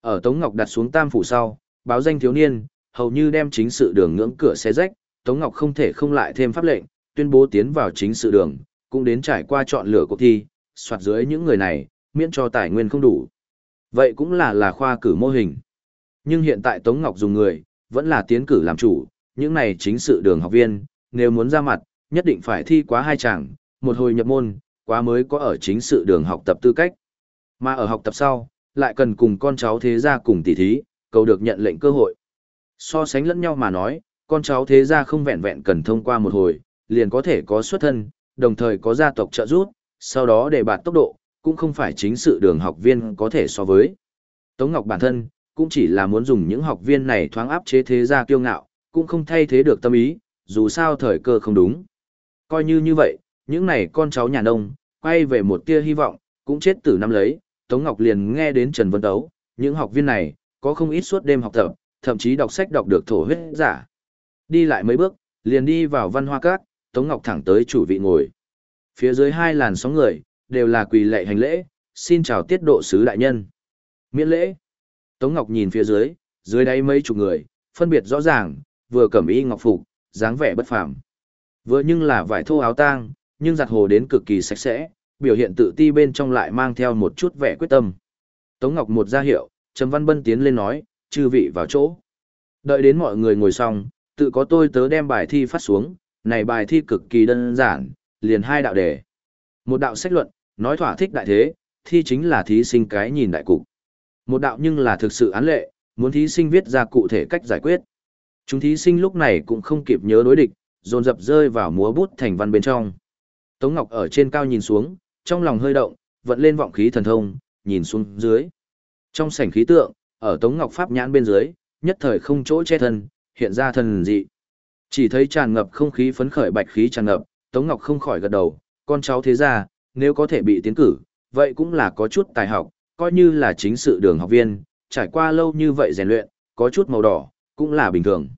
Ở Tống Ngọc đặt xuống tam phủ sau, báo danh thiếu niên, hầu như đem chính sự đường ngưỡng cửa xé rách, Tống Ngọc không thể không lại thêm pháp lệnh, tuyên bố tiến vào chính sự đường, cũng đến trải qua chọn lựa cuộc thi, soạt dưới những người này, miễn cho tài nguyên không đủ. Vậy cũng là là khoa cử mô hình. Nhưng hiện tại Tống Ngọc dùng người, vẫn là tiến cử làm chủ, những này chính sự đường học viên, nếu muốn ra mặt, nhất định phải thi quá hai chàng, một hồi nhập môn, quá mới có ở chính sự đường học tập tư cách. Mà ở học tập sau, lại cần cùng con cháu thế gia cùng tỷ thí, cầu được nhận lệnh cơ hội. So sánh lẫn nhau mà nói, con cháu thế gia không vẹn vẹn cần thông qua một hồi, liền có thể có xuất thân, đồng thời có gia tộc trợ giúp, sau đó để bạt tốc độ, cũng không phải chính sự đường học viên có thể so với. Tống Ngọc bản thân, cũng chỉ là muốn dùng những học viên này thoáng áp chế thế gia kiêu ngạo, cũng không thay thế được tâm ý, dù sao thời cơ không đúng. Coi như như vậy, những này con cháu nhà nông, quay về một tia hy vọng, cũng chết từ năm lấy, Tống Ngọc liền nghe đến Trần Vân Tấu, những học viên này, có không ít suốt đêm học tập, thậm chí đọc sách đọc được thổ huyết giả. Đi lại mấy bước, liền đi vào văn hoa cát, Tống Ngọc thẳng tới chủ vị ngồi. Phía dưới hai làn sóng người, đều là quỳ lệ hành lễ, xin chào tiết độ sứ đại nhân. Miễn lễ. Tống Ngọc nhìn phía dưới, dưới đây mấy chục người, phân biệt rõ ràng, vừa cẩm y ngọc phục, dáng vẻ bất phàm. Vừa nhưng là vải thô áo tang, nhưng giặt hồ đến cực kỳ sạch sẽ, biểu hiện tự ti bên trong lại mang theo một chút vẻ quyết tâm. Tống Ngọc một ra hiệu, Trầm Văn Bân tiến lên nói, chư vị vào chỗ. Đợi đến mọi người ngồi xong, tự có tôi tớ đem bài thi phát xuống, này bài thi cực kỳ đơn giản, liền hai đạo đề. Một đạo sách luận, nói thỏa thích đại thế, thi chính là thí sinh cái nhìn đại cục. Một đạo nhưng là thực sự án lệ, muốn thí sinh viết ra cụ thể cách giải quyết. Chúng thí sinh lúc này cũng không kịp nhớ đối địch, dồn dập rơi vào múa bút thành văn bên trong. Tống Ngọc ở trên cao nhìn xuống, trong lòng hơi động, vận lên vọng khí thần thông, nhìn xuống dưới. Trong sảnh khí tượng, ở Tống Ngọc pháp nhãn bên dưới, nhất thời không chỗ che thân, hiện ra thần dị. Chỉ thấy tràn ngập không khí phấn khởi bạch khí tràn ngập, Tống Ngọc không khỏi gật đầu, con cháu thế ra, nếu có thể bị tiến cử, vậy cũng là có chút tài học, coi như là chính sự đường học viên, trải qua lâu như vậy rèn luyện, có chút màu đỏ, cũng là bình thường.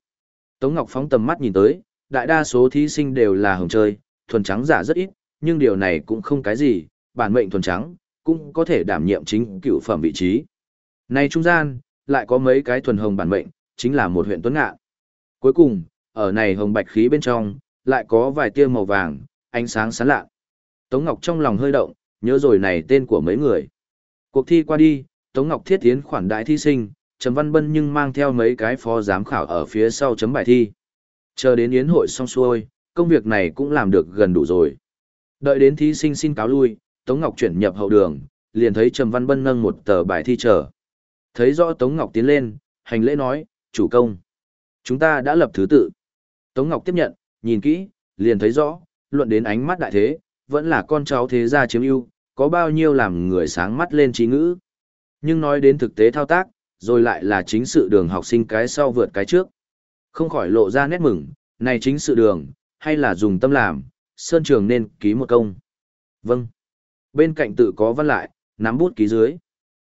Tống Ngọc phóng tầm mắt nhìn tới, đại đa số thí sinh đều là hồng chơi, thuần trắng giả rất ít, nhưng điều này cũng không cái gì, bản mệnh thuần trắng, cũng có thể đảm nhiệm chính cựu phẩm vị trí. Này trung gian, lại có mấy cái thuần hồng bản mệnh, chính là một huyện tuấn ngạ. Cuối cùng, ở này hồng bạch khí bên trong, lại có vài tia màu vàng, ánh sáng sáng lạ. Tống Ngọc trong lòng hơi động, nhớ rồi này tên của mấy người. Cuộc thi qua đi, Tống Ngọc thiết tiến khoản đại thi sinh, Trầm Văn Bân nhưng mang theo mấy cái phó giám khảo ở phía sau chấm bài thi. Chờ đến yến hội xong xuôi, công việc này cũng làm được gần đủ rồi. Đợi đến thí sinh xin cáo lui, Tống Ngọc chuyển nhập hậu đường, liền thấy Trầm Văn Bân nâng một tờ bài thi chờ. Thấy rõ Tống Ngọc tiến lên, hành lễ nói, chủ công. Chúng ta đã lập thứ tự. Tống Ngọc tiếp nhận, nhìn kỹ, liền thấy rõ, luận đến ánh mắt đại thế, vẫn là con cháu thế gia chiếm ưu, có bao nhiêu làm người sáng mắt lên trí ngữ. Nhưng nói đến thực tế thao tác, rồi lại là chính sự đường học sinh cái sau vượt cái trước. Không khỏi lộ ra nét mừng, này chính sự đường, hay là dùng tâm làm, Sơn Trường nên ký một công. Vâng. Bên cạnh tự có văn lại, nắm bút ký dưới.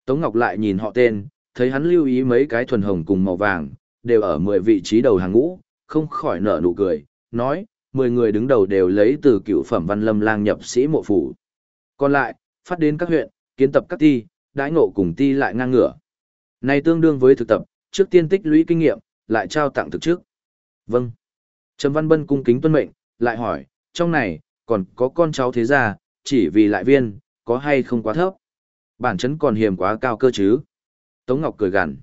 Tống Ngọc lại nhìn họ tên, thấy hắn lưu ý mấy cái thuần hồng cùng màu vàng, đều ở 10 vị trí đầu hàng ngũ, không khỏi nở nụ cười, nói, 10 người đứng đầu đều lấy từ cựu phẩm văn lâm lang nhập sĩ mộ phủ. Còn lại, phát đến các huyện, kiến tập các ti, đãi ngộ cùng ti lại ngang ngửa. Này tương đương với thực tập, trước tiên tích lũy kinh nghiệm, lại trao tặng thực trước. Vâng. Trầm Văn Bân cung kính tuân mệnh, lại hỏi, trong này, còn có con cháu thế gia, chỉ vì lại viên, có hay không quá thấp? Bản chấn còn hiểm quá cao cơ chứ? Tống Ngọc cười gằn.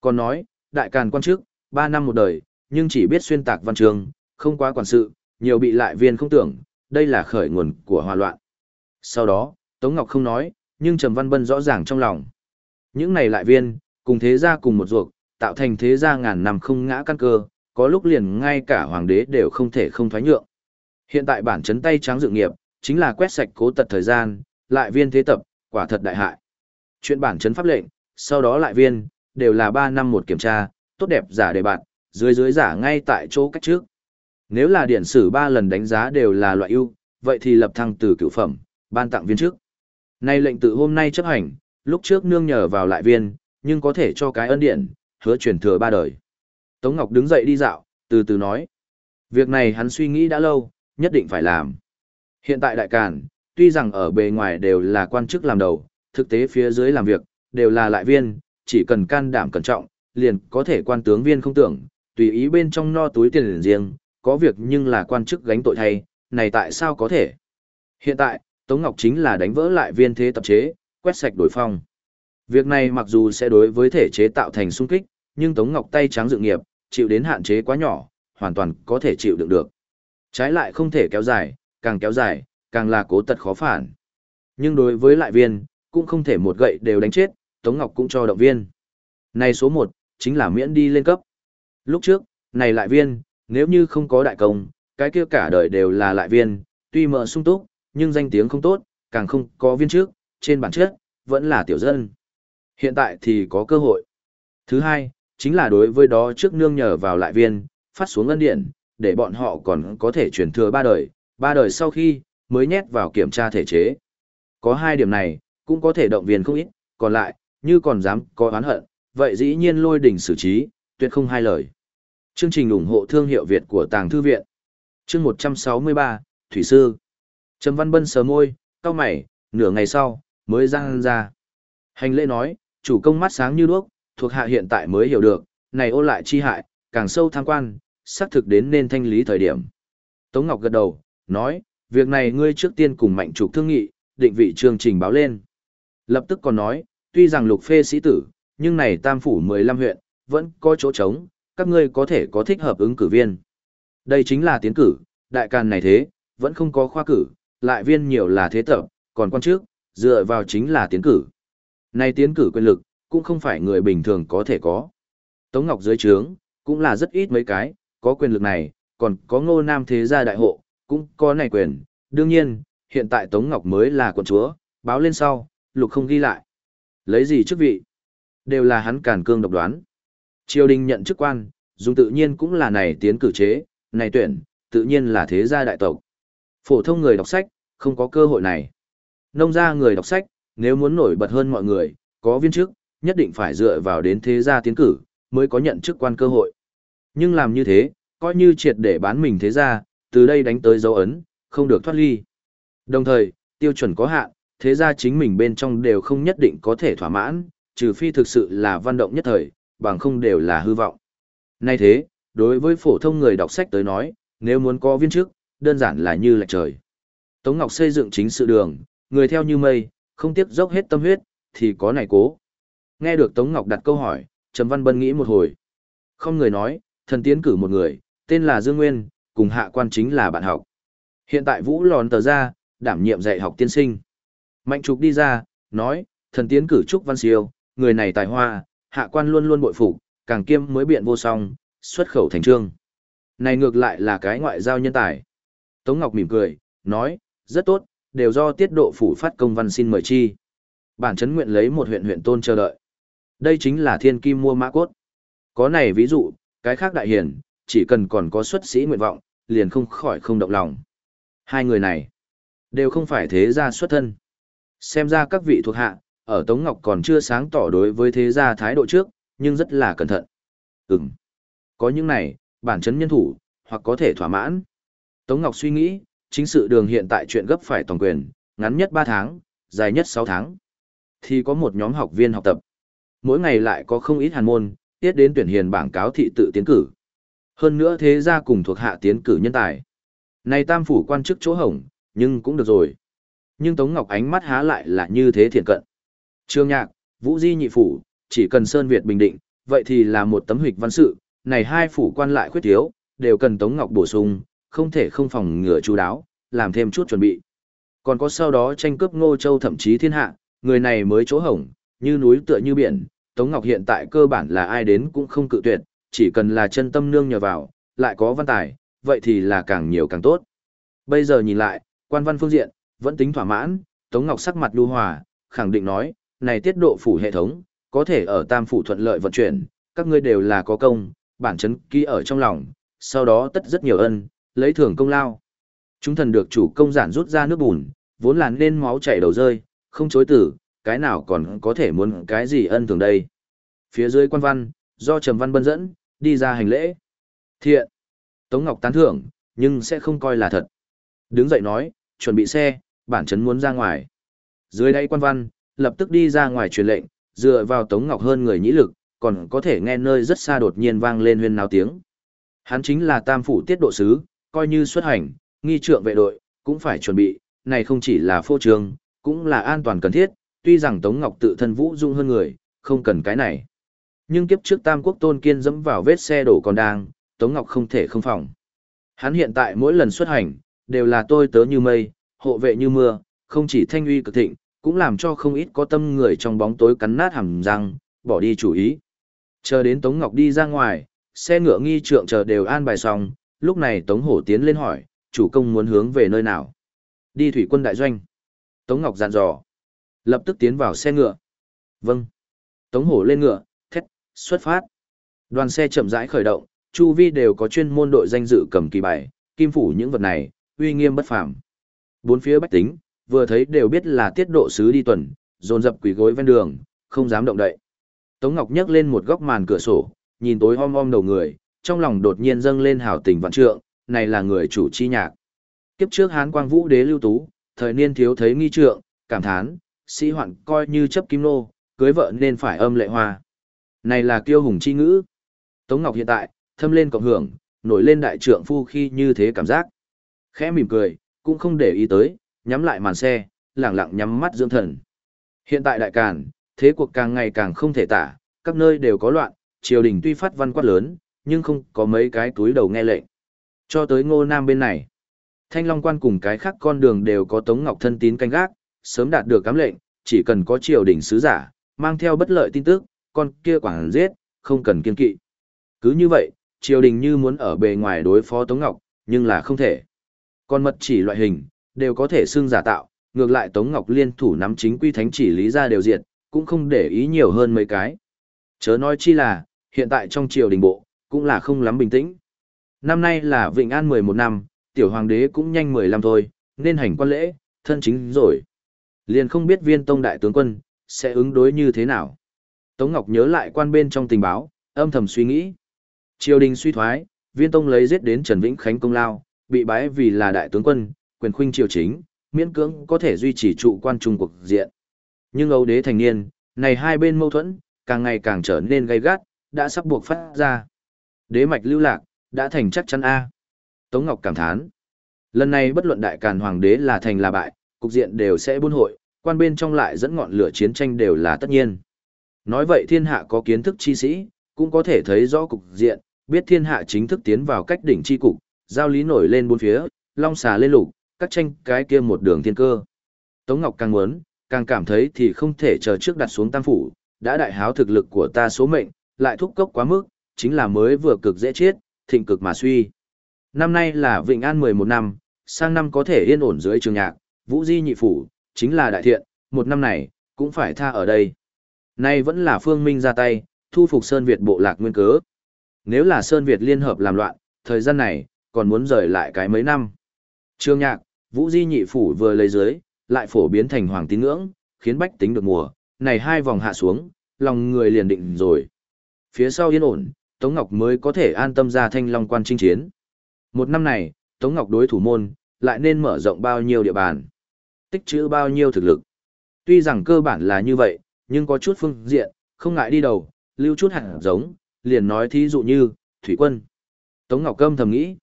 Còn nói, đại càn quan chức, ba năm một đời, nhưng chỉ biết xuyên tạc văn trường, không quá quản sự, nhiều bị lại viên không tưởng, đây là khởi nguồn của hòa loạn. Sau đó, Tống Ngọc không nói, nhưng Trầm Văn Bân rõ ràng trong lòng. Những này lại viên, cùng thế gia cùng một ruột, tạo thành thế gia ngàn năm không ngã căn cơ, có lúc liền ngay cả hoàng đế đều không thể không thoái nhượng. Hiện tại bản chấn tay trắng dự nghiệp, chính là quét sạch cố tật thời gian, lại viên thế tập, quả thật đại hại. Chuyện bản chấn pháp lệnh, sau đó lại viên, đều là 3 năm một kiểm tra, tốt đẹp giả đề bạn, dưới dưới giả ngay tại chỗ cách trước. Nếu là điển sử ba lần đánh giá đều là loại ưu, vậy thì lập thăng từ cửu phẩm, ban tặng viên trước. Nay lệnh tự hôm nay chấp hành, lúc trước nương nhờ vào lại viên, nhưng có thể cho cái ân điện, hứa truyền thừa ba đời. Tống Ngọc đứng dậy đi dạo, từ từ nói. Việc này hắn suy nghĩ đã lâu, nhất định phải làm. Hiện tại đại càn, tuy rằng ở bề ngoài đều là quan chức làm đầu, thực tế phía dưới làm việc, đều là lại viên, chỉ cần can đảm cẩn trọng, liền có thể quan tướng viên không tưởng, tùy ý bên trong no túi tiền riêng, có việc nhưng là quan chức gánh tội thay, này tại sao có thể? Hiện tại, Tống Ngọc chính là đánh vỡ lại viên thế tập chế, quét sạch đối phong. Việc này mặc dù sẽ đối với thể chế tạo thành sung kích, nhưng Tống Ngọc tay trắng dự nghiệp, chịu đến hạn chế quá nhỏ, hoàn toàn có thể chịu đựng được. Trái lại không thể kéo dài, càng kéo dài, càng là cố tật khó phản. Nhưng đối với lại viên, cũng không thể một gậy đều đánh chết, Tống Ngọc cũng cho động viên. Này số 1, chính là miễn đi lên cấp. Lúc trước, này lại viên, nếu như không có đại công, cái kia cả đời đều là lại viên, tuy mở sung túc, nhưng danh tiếng không tốt, càng không có viên trước, trên bản chất, vẫn là tiểu dân. Hiện tại thì có cơ hội. Thứ hai, chính là đối với đó trước nương nhờ vào lại viên, phát xuống ngân điện, để bọn họ còn có thể truyền thừa ba đời, ba đời sau khi, mới nhét vào kiểm tra thể chế. Có hai điểm này, cũng có thể động viên không ít, còn lại, như còn dám có oán hận, vậy dĩ nhiên lôi đỉnh xử trí, tuyệt không hai lời. Chương trình ủng hộ thương hiệu Việt của Tàng Thư Viện Chương 163, Thủy Sư Trầm Văn Bân sờ môi, cao mày, nửa ngày sau, mới răng ra. Hành lễ nói, chủ công mắt sáng như đuốc, thuộc hạ hiện tại mới hiểu được, này ô lại chi hại, càng sâu tham quan, xác thực đến nên thanh lý thời điểm. Tống Ngọc gật đầu, nói, việc này ngươi trước tiên cùng mạnh trục thương nghị, định vị chương trình báo lên. Lập tức còn nói, tuy rằng lục phê sĩ tử, nhưng này tam phủ 15 huyện, vẫn có chỗ trống, các ngươi có thể có thích hợp ứng cử viên. Đây chính là tiến cử, đại càn này thế, vẫn không có khoa cử, lại viên nhiều là thế tập, còn quan trước, dựa vào chính là tiến cử. Này tiến cử quyền lực, cũng không phải người bình thường có thể có. Tống Ngọc dưới trướng, cũng là rất ít mấy cái, có quyền lực này, còn có ngô nam thế gia đại hộ, cũng có này quyền. Đương nhiên, hiện tại Tống Ngọc mới là quận chúa, báo lên sau, lục không ghi lại. Lấy gì chức vị? Đều là hắn càn cương độc đoán. Triều đình nhận chức quan, dùng tự nhiên cũng là này tiến cử chế, này tuyển, tự nhiên là thế gia đại tộc. Phổ thông người đọc sách, không có cơ hội này. Nông gia người đọc sách, nếu muốn nổi bật hơn mọi người, có viên chức, nhất định phải dựa vào đến thế gia tiến cử, mới có nhận chức quan cơ hội. Nhưng làm như thế, coi như triệt để bán mình thế gia, từ đây đánh tới dấu ấn, không được thoát ly. Đồng thời, tiêu chuẩn có hạn, thế gia chính mình bên trong đều không nhất định có thể thỏa mãn, trừ phi thực sự là văn động nhất thời, bằng không đều là hư vọng. Nay thế, đối với phổ thông người đọc sách tới nói, nếu muốn có viên chức, đơn giản là như lệch trời. Tống Ngọc xây dựng chính sự đường, người theo như mây, không tiếc dốc hết tâm huyết, thì có này cố. Nghe được Tống Ngọc đặt câu hỏi, Trầm Văn Bân nghĩ một hồi. Không người nói, thần tiến cử một người, tên là Dương Nguyên, cùng hạ quan chính là bạn học. Hiện tại Vũ lòn tờ ra, đảm nhiệm dạy học tiên sinh. Mạnh trục đi ra, nói, thần tiến cử Trúc Văn Siêu, người này tài hoa, hạ quan luôn luôn bội phục, càng kiêm mới biện vô song, xuất khẩu thành trương. Này ngược lại là cái ngoại giao nhân tài. Tống Ngọc mỉm cười, nói, rất tốt, đều do tiết độ phủ phát công văn xin mời chi. Bản chấn nguyện lấy một huyện huyện tôn chờ đợi. Đây chính là thiên kim mua mã cốt. Có này ví dụ, cái khác đại hiển, chỉ cần còn có xuất sĩ nguyện vọng, liền không khỏi không động lòng. Hai người này, đều không phải thế gia xuất thân. Xem ra các vị thuộc hạ, ở Tống Ngọc còn chưa sáng tỏ đối với thế gia thái độ trước, nhưng rất là cẩn thận. Ừm, có những này, bản chấn nhân thủ, hoặc có thể thỏa mãn. Tống Ngọc suy nghĩ, chính sự đường hiện tại chuyện gấp phải toàn quyền, ngắn nhất 3 tháng, dài nhất 6 tháng. Thì có một nhóm học viên học tập. Mỗi ngày lại có không ít hàn môn, tiết đến tuyển hiền bảng cáo thị tự tiến cử. Hơn nữa thế gia cùng thuộc hạ tiến cử nhân tài. Này tam phủ quan chức chỗ hổng, nhưng cũng được rồi. Nhưng Tống Ngọc ánh mắt há lại là như thế thiện cận. Trương Nhạc, Vũ Di nhị phủ, chỉ cần Sơn Việt bình định, vậy thì là một tấm hịch văn sự, này hai phủ quan lại khuyết thiếu, đều cần Tống Ngọc bổ sung, không thể không phòng ngừa chú đáo, làm thêm chút chuẩn bị. Còn có sau đó tranh cướp Ngô Châu thậm chí thiên hạ, người này mới chỗ hổng, như núi tựa như biển, Tống Ngọc hiện tại cơ bản là ai đến cũng không cự tuyệt, chỉ cần là chân tâm nương nhờ vào, lại có văn tài, vậy thì là càng nhiều càng tốt. Bây giờ nhìn lại, quan văn phương diện, vẫn tính thỏa mãn, Tống Ngọc sắc mặt đu hòa, khẳng định nói, này tiết độ phủ hệ thống, có thể ở tam phủ thuận lợi vận chuyển, các ngươi đều là có công, bản chấn ký ở trong lòng, sau đó tất rất nhiều ân, lấy thưởng công lao. Chúng thần được chủ công giản rút ra nước bùn, vốn là nên máu chảy đầu rơi, không chối tử, cái nào còn có thể muốn cái gì ân thường đây. Phía dưới quan văn, do Trầm Văn Bân dẫn, đi ra hành lễ. Thiện. Tống Ngọc tán thưởng, nhưng sẽ không coi là thật. Đứng dậy nói, chuẩn bị xe, bản chấn muốn ra ngoài. Dưới đây quan văn, lập tức đi ra ngoài truyền lệnh, dựa vào Tống Ngọc hơn người nhĩ lực, còn có thể nghe nơi rất xa đột nhiên vang lên huyên náo tiếng. Hắn chính là tam phủ tiết độ sứ, coi như xuất hành, nghi trượng vệ đội, cũng phải chuẩn bị, này không chỉ là phô trương, cũng là an toàn cần thiết, tuy rằng Tống Ngọc tự thân vũ dung hơn người, không cần cái này. Nhưng kiếp trước Tam Quốc Tôn Kiên dẫm vào vết xe đổ còn đang, Tống Ngọc không thể không phòng. Hắn hiện tại mỗi lần xuất hành, đều là tôi tớ như mây, hộ vệ như mưa, không chỉ thanh uy cực thịnh, cũng làm cho không ít có tâm người trong bóng tối cắn nát hàm răng, bỏ đi chủ ý. Chờ đến Tống Ngọc đi ra ngoài, xe ngựa nghi trượng chờ đều an bài xong, lúc này Tống Hổ tiến lên hỏi, chủ công muốn hướng về nơi nào? Đi thủy quân đại doanh. Tống Ngọc dặn dò. Lập tức tiến vào xe ngựa. Vâng. Tống Hổ lên ngựa, thét, xuất phát. Đoàn xe chậm rãi khởi động, chu vi đều có chuyên môn đội danh dự cầm kỳ bài, kim phủ những vật này, uy nghiêm bất phàm. Bốn phía bách tính, vừa thấy đều biết là tiết độ sứ đi tuần, dồn dập quỳ gối ven đường, không dám động đậy. Tống Ngọc nhấc lên một góc màn cửa sổ, nhìn tối om om đầu người, trong lòng đột nhiên dâng lên hào tình vạn trượng, này là người chủ chi nhạc. Kiếp trước Hán Quang Vũ đế lưu tú, thời niên thiếu thấy nghi trượng, cảm thán, sĩ hoạn coi như chấp kim nô, cưới vợ nên phải âm lệ hoa. Này là kiêu hùng chi ngữ. Tống Ngọc hiện tại, thâm lên cộng hưởng, nổi lên đại trượng phu khi như thế cảm giác. Khẽ mỉm cười, cũng không để ý tới, nhắm lại màn xe, lặng lặng nhắm mắt dưỡng thần. Hiện tại đại càn, thế cuộc càng ngày càng không thể tả, các nơi đều có loạn, triều đình tuy phát văn quát lớn, nhưng không có mấy cái túi đầu nghe lệnh. Cho tới ngô nam bên này, thanh long quan cùng cái khác con đường đều có tống ngọc thân tín canh gác, sớm đạt được cám lệnh, chỉ cần có triều đình sứ giả, mang theo bất lợi tin tức, con kia quảng giết, không cần kiên kỵ. Cứ như vậy, triều đình như muốn ở bề ngoài đối phó Tống Ngọc, nhưng là không thể. Con mật chỉ loại hình, đều có thể xưng giả tạo, ngược lại Tống Ngọc liên thủ nắm chính quy thánh chỉ lý ra đều diệt, cũng không để ý nhiều hơn mấy cái. Chớ nói chi là, hiện tại trong triều đình bộ, cũng là không lắm bình tĩnh. Năm nay là Vịnh An 11 năm, tiểu hoàng đế cũng nhanh 15 thôi, nên hành quan lễ, thân chính rồi. Liền không biết viên tông đại tướng quân, sẽ ứng đối như thế nào. Tống Ngọc nhớ lại quan bên trong tình báo, âm thầm suy nghĩ. Triều đình suy thoái, viên tông lấy giết đến Trần Vĩnh Khánh công lao, bị bái vì là đại tướng quân, quyền khuynh triều chính, miễn cưỡng có thể duy trì trụ quan trung cuộc diện. Nhưng Âu đế thành niên, này hai bên mâu thuẫn, càng ngày càng trở nên gay gắt, đã sắp buộc phát ra. Đế mạch lưu lạc, đã thành chắc chắn A. Tống Ngọc cảm thán. Lần này bất luận đại càn hoàng đế là thành là bại, cục diện đều sẽ buôn hội, quan bên trong lại dẫn ngọn lửa chiến tranh đều là tất nhiên. Nói vậy thiên hạ có kiến thức chi sĩ, cũng có thể thấy rõ cục diện, biết thiên hạ chính thức tiến vào cách đỉnh chi cục, giao lý nổi lên bốn phía, long xà lên lục, các tranh cái kia một đường thiên cơ. Tống Ngọc càng muốn, càng cảm thấy thì không thể chờ trước đặt xuống tam phủ, đã đại háo thực lực của ta số mệnh, lại thúc cốc quá mức, chính là mới vừa cực dễ chết, thịnh cực mà suy. Năm nay là Vịnh An 11 năm, sang năm có thể yên ổn dưới trường nhạc, Vũ Di nhị phủ, chính là đại thiện, một năm này, cũng phải tha ở đây. Nay vẫn là Phương Minh ra tay, thu phục Sơn Việt bộ lạc nguyên cớ. Nếu là Sơn Việt liên hợp làm loạn, thời gian này, còn muốn rời lại cái mấy năm. Trường nhạc, Vũ Di nhị phủ vừa lấy dưới, lại phổ biến thành hoàng tín ngưỡng, khiến bách tính được mùa, này hai vòng hạ xuống, lòng người liền định rồi. Phía sau yên ổn, Tống Ngọc mới có thể an tâm ra thanh long quan chinh chiến. Một năm này, Tống Ngọc đối thủ môn, lại nên mở rộng bao nhiêu địa bàn, tích trữ bao nhiêu thực lực. Tuy rằng cơ bản là như vậy, nhưng có chút phương diện, không ngại đi đầu, lưu chút hạt giống, liền nói thí dụ như, thủy quân. Tống Ngọc Câm thầm nghĩ,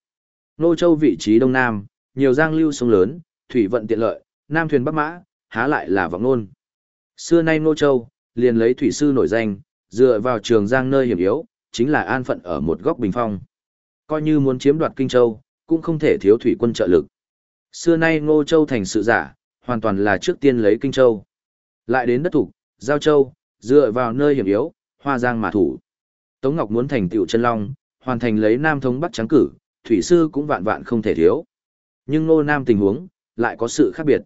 Nô Châu vị trí đông nam, nhiều giang lưu sông lớn, thủy vận tiện lợi, nam thuyền bắc mã, há lại là vọng nôn. Xưa nay Ngô Châu, liền lấy thủy sư nổi danh, dựa vào trường giang nơi hiểm yếu, chính là an phận ở một góc bình phong. Coi như muốn chiếm đoạt Kinh Châu, cũng không thể thiếu thủy quân trợ lực. Xưa nay Ngô Châu thành sự giả, hoàn toàn là trước tiên lấy Kinh Châu. Lại đến đất thủ, Giao Châu, dựa vào nơi hiểm yếu, hoa giang mà thủ. Tống Ngọc muốn thành tựu chân long, hoàn thành lấy Nam thống Bắc trắng cử, thủy sư cũng vạn vạn không thể thiếu. Nhưng Ngô Nam tình huống, lại có sự khác biệt.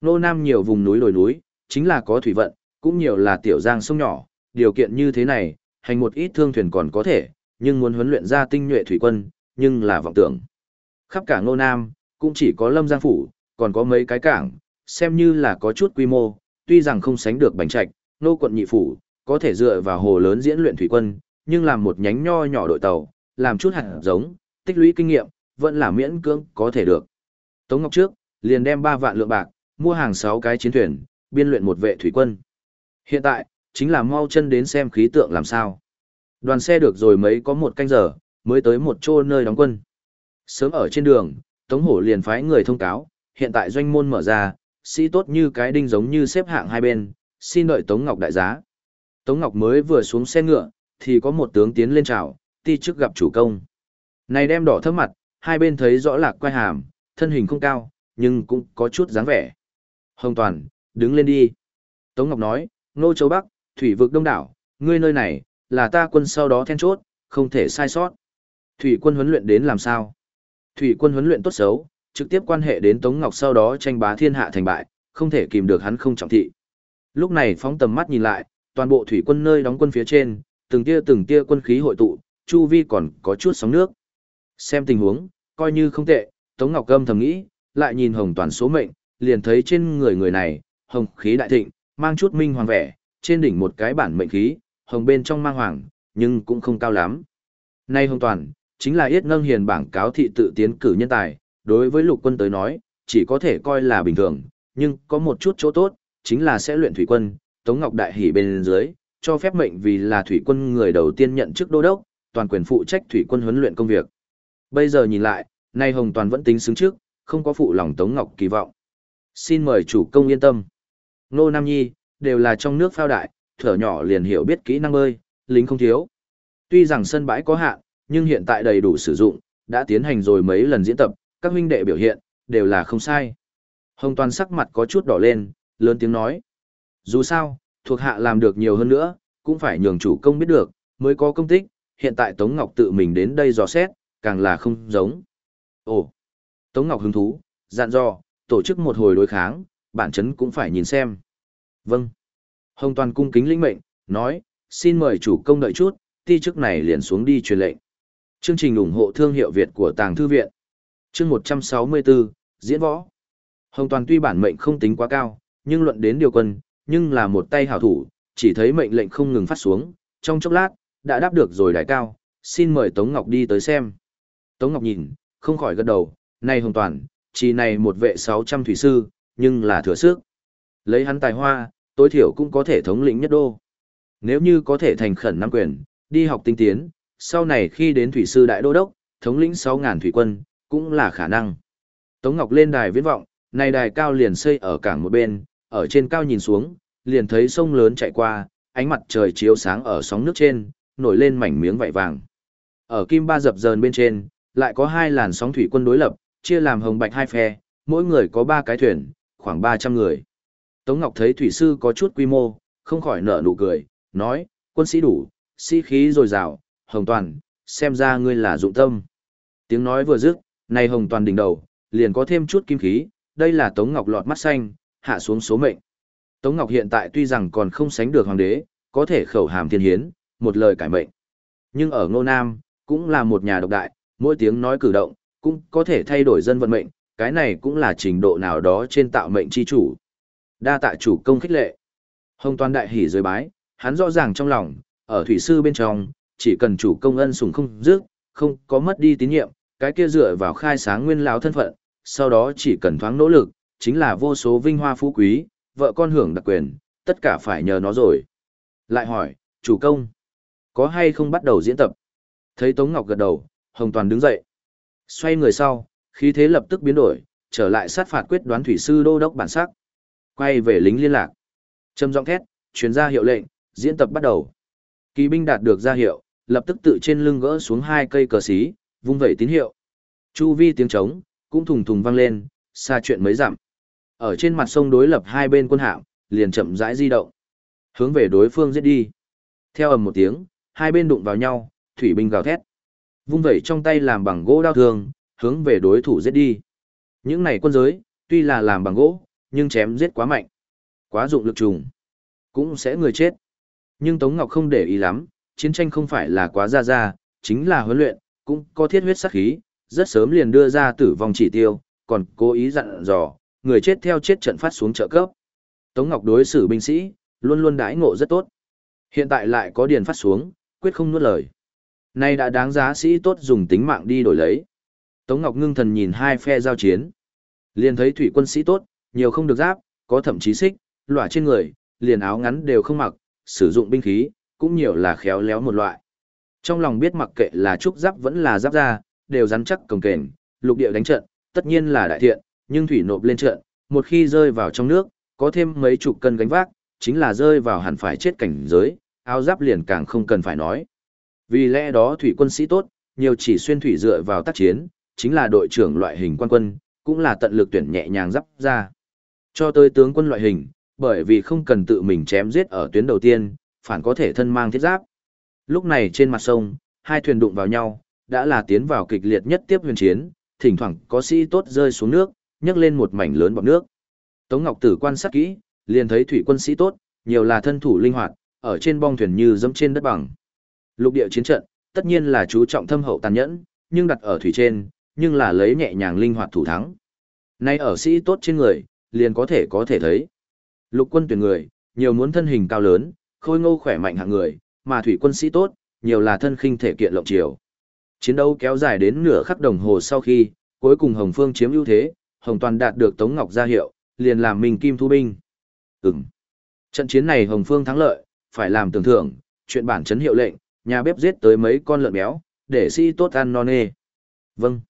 Ngô Nam nhiều vùng núi đồi núi, chính là có thủy vận, cũng nhiều là tiểu giang sông nhỏ, điều kiện như thế này, hành một ít thương thuyền còn có thể, nhưng muốn huấn luyện ra tinh nhuệ thủy quân, nhưng là vọng tưởng. Khắp cả Ngô Nam, cũng chỉ có Lâm Giang Phủ, còn có mấy cái cảng, xem như là có chút quy mô, tuy rằng không sánh được bành trạch, nô quận nhị phủ, có thể dựa vào hồ lớn diễn luyện thủy quân, nhưng làm một nhánh nho nhỏ đội tàu, làm chút hạt giống, tích lũy kinh nghiệm, vẫn là miễn cưỡng có thể được. Tống Ngọc trước, liền đem 3 vạn lượng bạc, mua hàng 6 cái chiến thuyền, biên luyện một vệ thủy quân. Hiện tại, chính là mau chân đến xem khí tượng làm sao. Đoàn xe được rồi mấy có một canh giờ, mới tới một chỗ nơi đóng quân. Sớm ở trên đường, Tống Hổ liền phái người thông cáo, hiện tại doanh môn mở ra, sĩ tốt như cái đinh giống như xếp hạng hai bên, xin đợi Tống Ngọc đại giá. Tống Ngọc mới vừa xuống xe ngựa, thì có một tướng tiến lên chào, ti chức gặp chủ công. Này đem đỏ thấp mặt, hai bên thấy rõ lạc quay hàm, thân hình không cao, nhưng cũng có chút dáng vẻ. Hồng Toàn, đứng lên đi. Tống Ngọc nói, Nô Châu Bắc, thủy vực đông đảo, ngươi nơi này, là ta quân sau đó then chốt, không thể sai sót. Thủy quân huấn luyện đến làm sao? Thủy quân huấn luyện tốt xấu, trực tiếp quan hệ đến Tống Ngọc sau đó tranh bá thiên hạ thành bại, không thể kìm được hắn không trọng thị. Lúc này phóng tầm mắt nhìn lại, toàn bộ thủy quân nơi đóng quân phía trên, từng tia từng tia quân khí hội tụ, chu vi còn có chút sóng nước. Xem tình huống, coi như không tệ, Tống Ngọc Câm thầm nghĩ, lại nhìn hồng toàn số mệnh, liền thấy trên người người này, hồng khí đại thịnh, mang chút minh hoàng vẻ, trên đỉnh một cái bản mệnh khí, hồng bên trong mang hoàng, nhưng cũng không cao lắm. Nay hồng toàn, chính là yết nâng hiền bảng cáo thị tự tiến cử nhân tài, đối với lục quân tới nói, chỉ có thể coi là bình thường, nhưng có một chút chỗ tốt, chính là sẽ luyện thủy quân, Tống Ngọc Đại hỉ bên dưới, cho phép mệnh vì là thủy quân người đầu tiên nhận chức đô đốc, toàn quyền phụ trách thủy quân huấn luyện công việc. Bây giờ nhìn lại, nay Hồng Toàn vẫn tính xứng trước, không có phụ lòng Tống Ngọc kỳ vọng. Xin mời chủ công yên tâm. Nô Nam Nhi, đều là trong nước phao đại, thở nhỏ liền hiểu biết kỹ năng bơi, lính không thiếu. Tuy rằng sân bãi có hạn, nhưng hiện tại đầy đủ sử dụng, đã tiến hành rồi mấy lần diễn tập, các huynh đệ biểu hiện, đều là không sai. Hồng Toàn sắc mặt có chút đỏ lên, lớn tiếng nói. Dù sao, thuộc hạ làm được nhiều hơn nữa, cũng phải nhường chủ công biết được, mới có công tích, hiện tại Tống Ngọc tự mình đến đây dò xét, càng là không giống. Ồ, Tống Ngọc hứng thú, dặn dò, tổ chức một hồi đối kháng, bản chấn cũng phải nhìn xem. Vâng. Hồng Toàn cung kính lĩnh mệnh, nói, xin mời chủ công đợi chút, ti chức này liền xuống đi truyền lệnh. Chương trình ủng hộ thương hiệu Việt của Tàng Thư Viện. Chương 164, Diễn Võ. Hồng Toàn tuy bản mệnh không tính quá cao, nhưng luận đến điều quân, nhưng là một tay hảo thủ, chỉ thấy mệnh lệnh không ngừng phát xuống, trong chốc lát, đã đáp được rồi đại cao, xin mời Tống Ngọc đi tới xem. Tống Ngọc nhìn, không khỏi gật đầu, này Hồng Toàn, chỉ này một vệ 600 thủy sư, nhưng là thừa sức. Lấy hắn tài hoa, tối thiểu cũng có thể thống lĩnh nhất đô. Nếu như có thể thành khẩn nắm quyền, đi học tinh tiến, sau này khi đến thủy sư đại đô đốc, thống lĩnh 6.000 thủy quân, cũng là khả năng. Tống Ngọc lên đài viễn vọng, này đài cao liền xây ở cảng một bên, ở trên cao nhìn xuống, liền thấy sông lớn chạy qua, ánh mặt trời chiếu sáng ở sóng nước trên, nổi lên mảnh miếng vảy vàng. Ở kim ba dập dờn bên trên, lại có hai làn sóng thủy quân đối lập, chia làm hồng bạch hai phe, mỗi người có ba cái thuyền, khoảng 300 người. Tống Ngọc thấy thủy sư có chút quy mô, không khỏi nở nụ cười, nói, quân sĩ đủ, sĩ khí dồi dào, hồng toàn, xem ra ngươi là dụng tâm. Tiếng nói vừa dứt, này hồng toàn đỉnh đầu, liền có thêm chút kim khí, đây là Tống Ngọc lọt mắt xanh, hạ xuống số mệnh. Tống Ngọc hiện tại tuy rằng còn không sánh được hoàng đế, có thể khẩu hàm thiên hiến, một lời cải mệnh. Nhưng ở Ngô Nam, cũng là một nhà độc đại, mỗi tiếng nói cử động, cũng có thể thay đổi dân vận mệnh, cái này cũng là trình độ nào đó trên tạo mệnh chi chủ. Đa tạ chủ công khích lệ. Hồng toàn đại hỉ dưới bái, hắn rõ ràng trong lòng, ở thủy sư bên trong, chỉ cần chủ công ân sủng không dứt, không có mất đi tín nhiệm, cái kia dựa vào khai sáng nguyên lão thân phận, sau đó chỉ cần thoáng nỗ lực, chính là vô số vinh hoa phú quý, vợ con hưởng đặc quyền, tất cả phải nhờ nó rồi. Lại hỏi, chủ công, có hay không bắt đầu diễn tập? Thấy Tống Ngọc gật đầu, Hồng Toàn đứng dậy. Xoay người sau, khí thế lập tức biến đổi, trở lại sát phạt quyết đoán thủy sư đô đốc bản sắc. Quay về lính liên lạc. Trầm giọng thét, truyền ra hiệu lệnh, diễn tập bắt đầu. Kỳ binh đạt được ra hiệu, lập tức tự trên lưng gỡ xuống hai cây cờ xí, vung vẩy tín hiệu. Chu vi tiếng trống, cũng thùng thùng vang lên, xa chuyện mới giảm. Ở trên mặt sông đối lập hai bên quân hạm, liền chậm rãi di động. Hướng về đối phương giết đi. Theo ầm một tiếng, hai bên đụng vào nhau, thủy binh gào thét. Vung vẩy trong tay làm bằng gỗ đao thương, hướng về đối thủ giết đi. Những này quân giới, tuy là làm bằng gỗ, nhưng chém giết quá mạnh. Quá dụng lực trùng. Cũng sẽ người chết. Nhưng Tống Ngọc không để ý lắm, chiến tranh không phải là quá ra ra, chính là huấn luyện, cũng có thiết huyết sát khí, rất sớm liền đưa ra tử vong chỉ tiêu, còn cố ý dặn dò, người chết theo chết trận phát xuống trợ cấp. Tống Ngọc đối xử binh sĩ, luôn luôn đãi ngộ rất tốt. Hiện tại lại có điền phát xuống, quyết không nuốt lời. Nay đã đáng giá sĩ tốt dùng tính mạng đi đổi lấy. Tống Ngọc ngưng thần nhìn hai phe giao chiến. Liền thấy thủy quân sĩ tốt, nhiều không được giáp, có thậm chí xích, loại trên người, liền áo ngắn đều không mặc, sử dụng binh khí, cũng nhiều là khéo léo một loại. Trong lòng biết mặc kệ là trúc giáp vẫn là giáp ra, đều rắn chắc cồng kềnh, lục địa đánh trận, tất nhiên là đại thiện, nhưng thủy nộp lên trận, một khi rơi vào trong nước, có thêm mấy chục cân gánh vác, chính là rơi vào hẳn phải chết cảnh giới, áo giáp liền càng không cần phải nói. Vì lẽ đó thủy quân sĩ tốt, nhiều chỉ xuyên thủy dựa vào tác chiến, chính là đội trưởng loại hình quan quân, cũng là tận lực tuyển nhẹ nhàng giáp ra. Cho tới tướng quân loại hình, bởi vì không cần tự mình chém giết ở tuyến đầu tiên, phản có thể thân mang thiết giáp. Lúc này trên mặt sông, hai thuyền đụng vào nhau, đã là tiến vào kịch liệt nhất tiếp huyền chiến, thỉnh thoảng có sĩ tốt rơi xuống nước, nhấc lên một mảnh lớn bọt nước. Tống Ngọc Tử quan sát kỹ, liền thấy thủy quân sĩ tốt, nhiều là thân thủ linh hoạt, ở trên bong thuyền như dẫm trên đất bằng. Lục địa chiến trận, tất nhiên là chú trọng thâm hậu tàn nhẫn, nhưng đặt ở thủy trên, nhưng là lấy nhẹ nhàng linh hoạt thủ thắng. Nay ở sĩ tốt trên người, liền có thể có thể thấy. Lục quân tuyển người, nhiều muốn thân hình cao lớn, khôi ngô khỏe mạnh hạng người, mà thủy quân sĩ tốt, nhiều là thân khinh thể kiện lộng chiều. Chiến đấu kéo dài đến nửa khắc đồng hồ sau khi, cuối cùng Hồng Phương chiếm ưu thế, Hồng Toàn đạt được Tống Ngọc ra hiệu, liền làm mình kim thu binh. Ừm. Trận chiến này Hồng Phương thắng lợi, phải làm tưởng thưởng, chuyện bản chấn hiệu lệnh, nhà bếp giết tới mấy con lợn béo, để sĩ tốt ăn non nê. Vâng.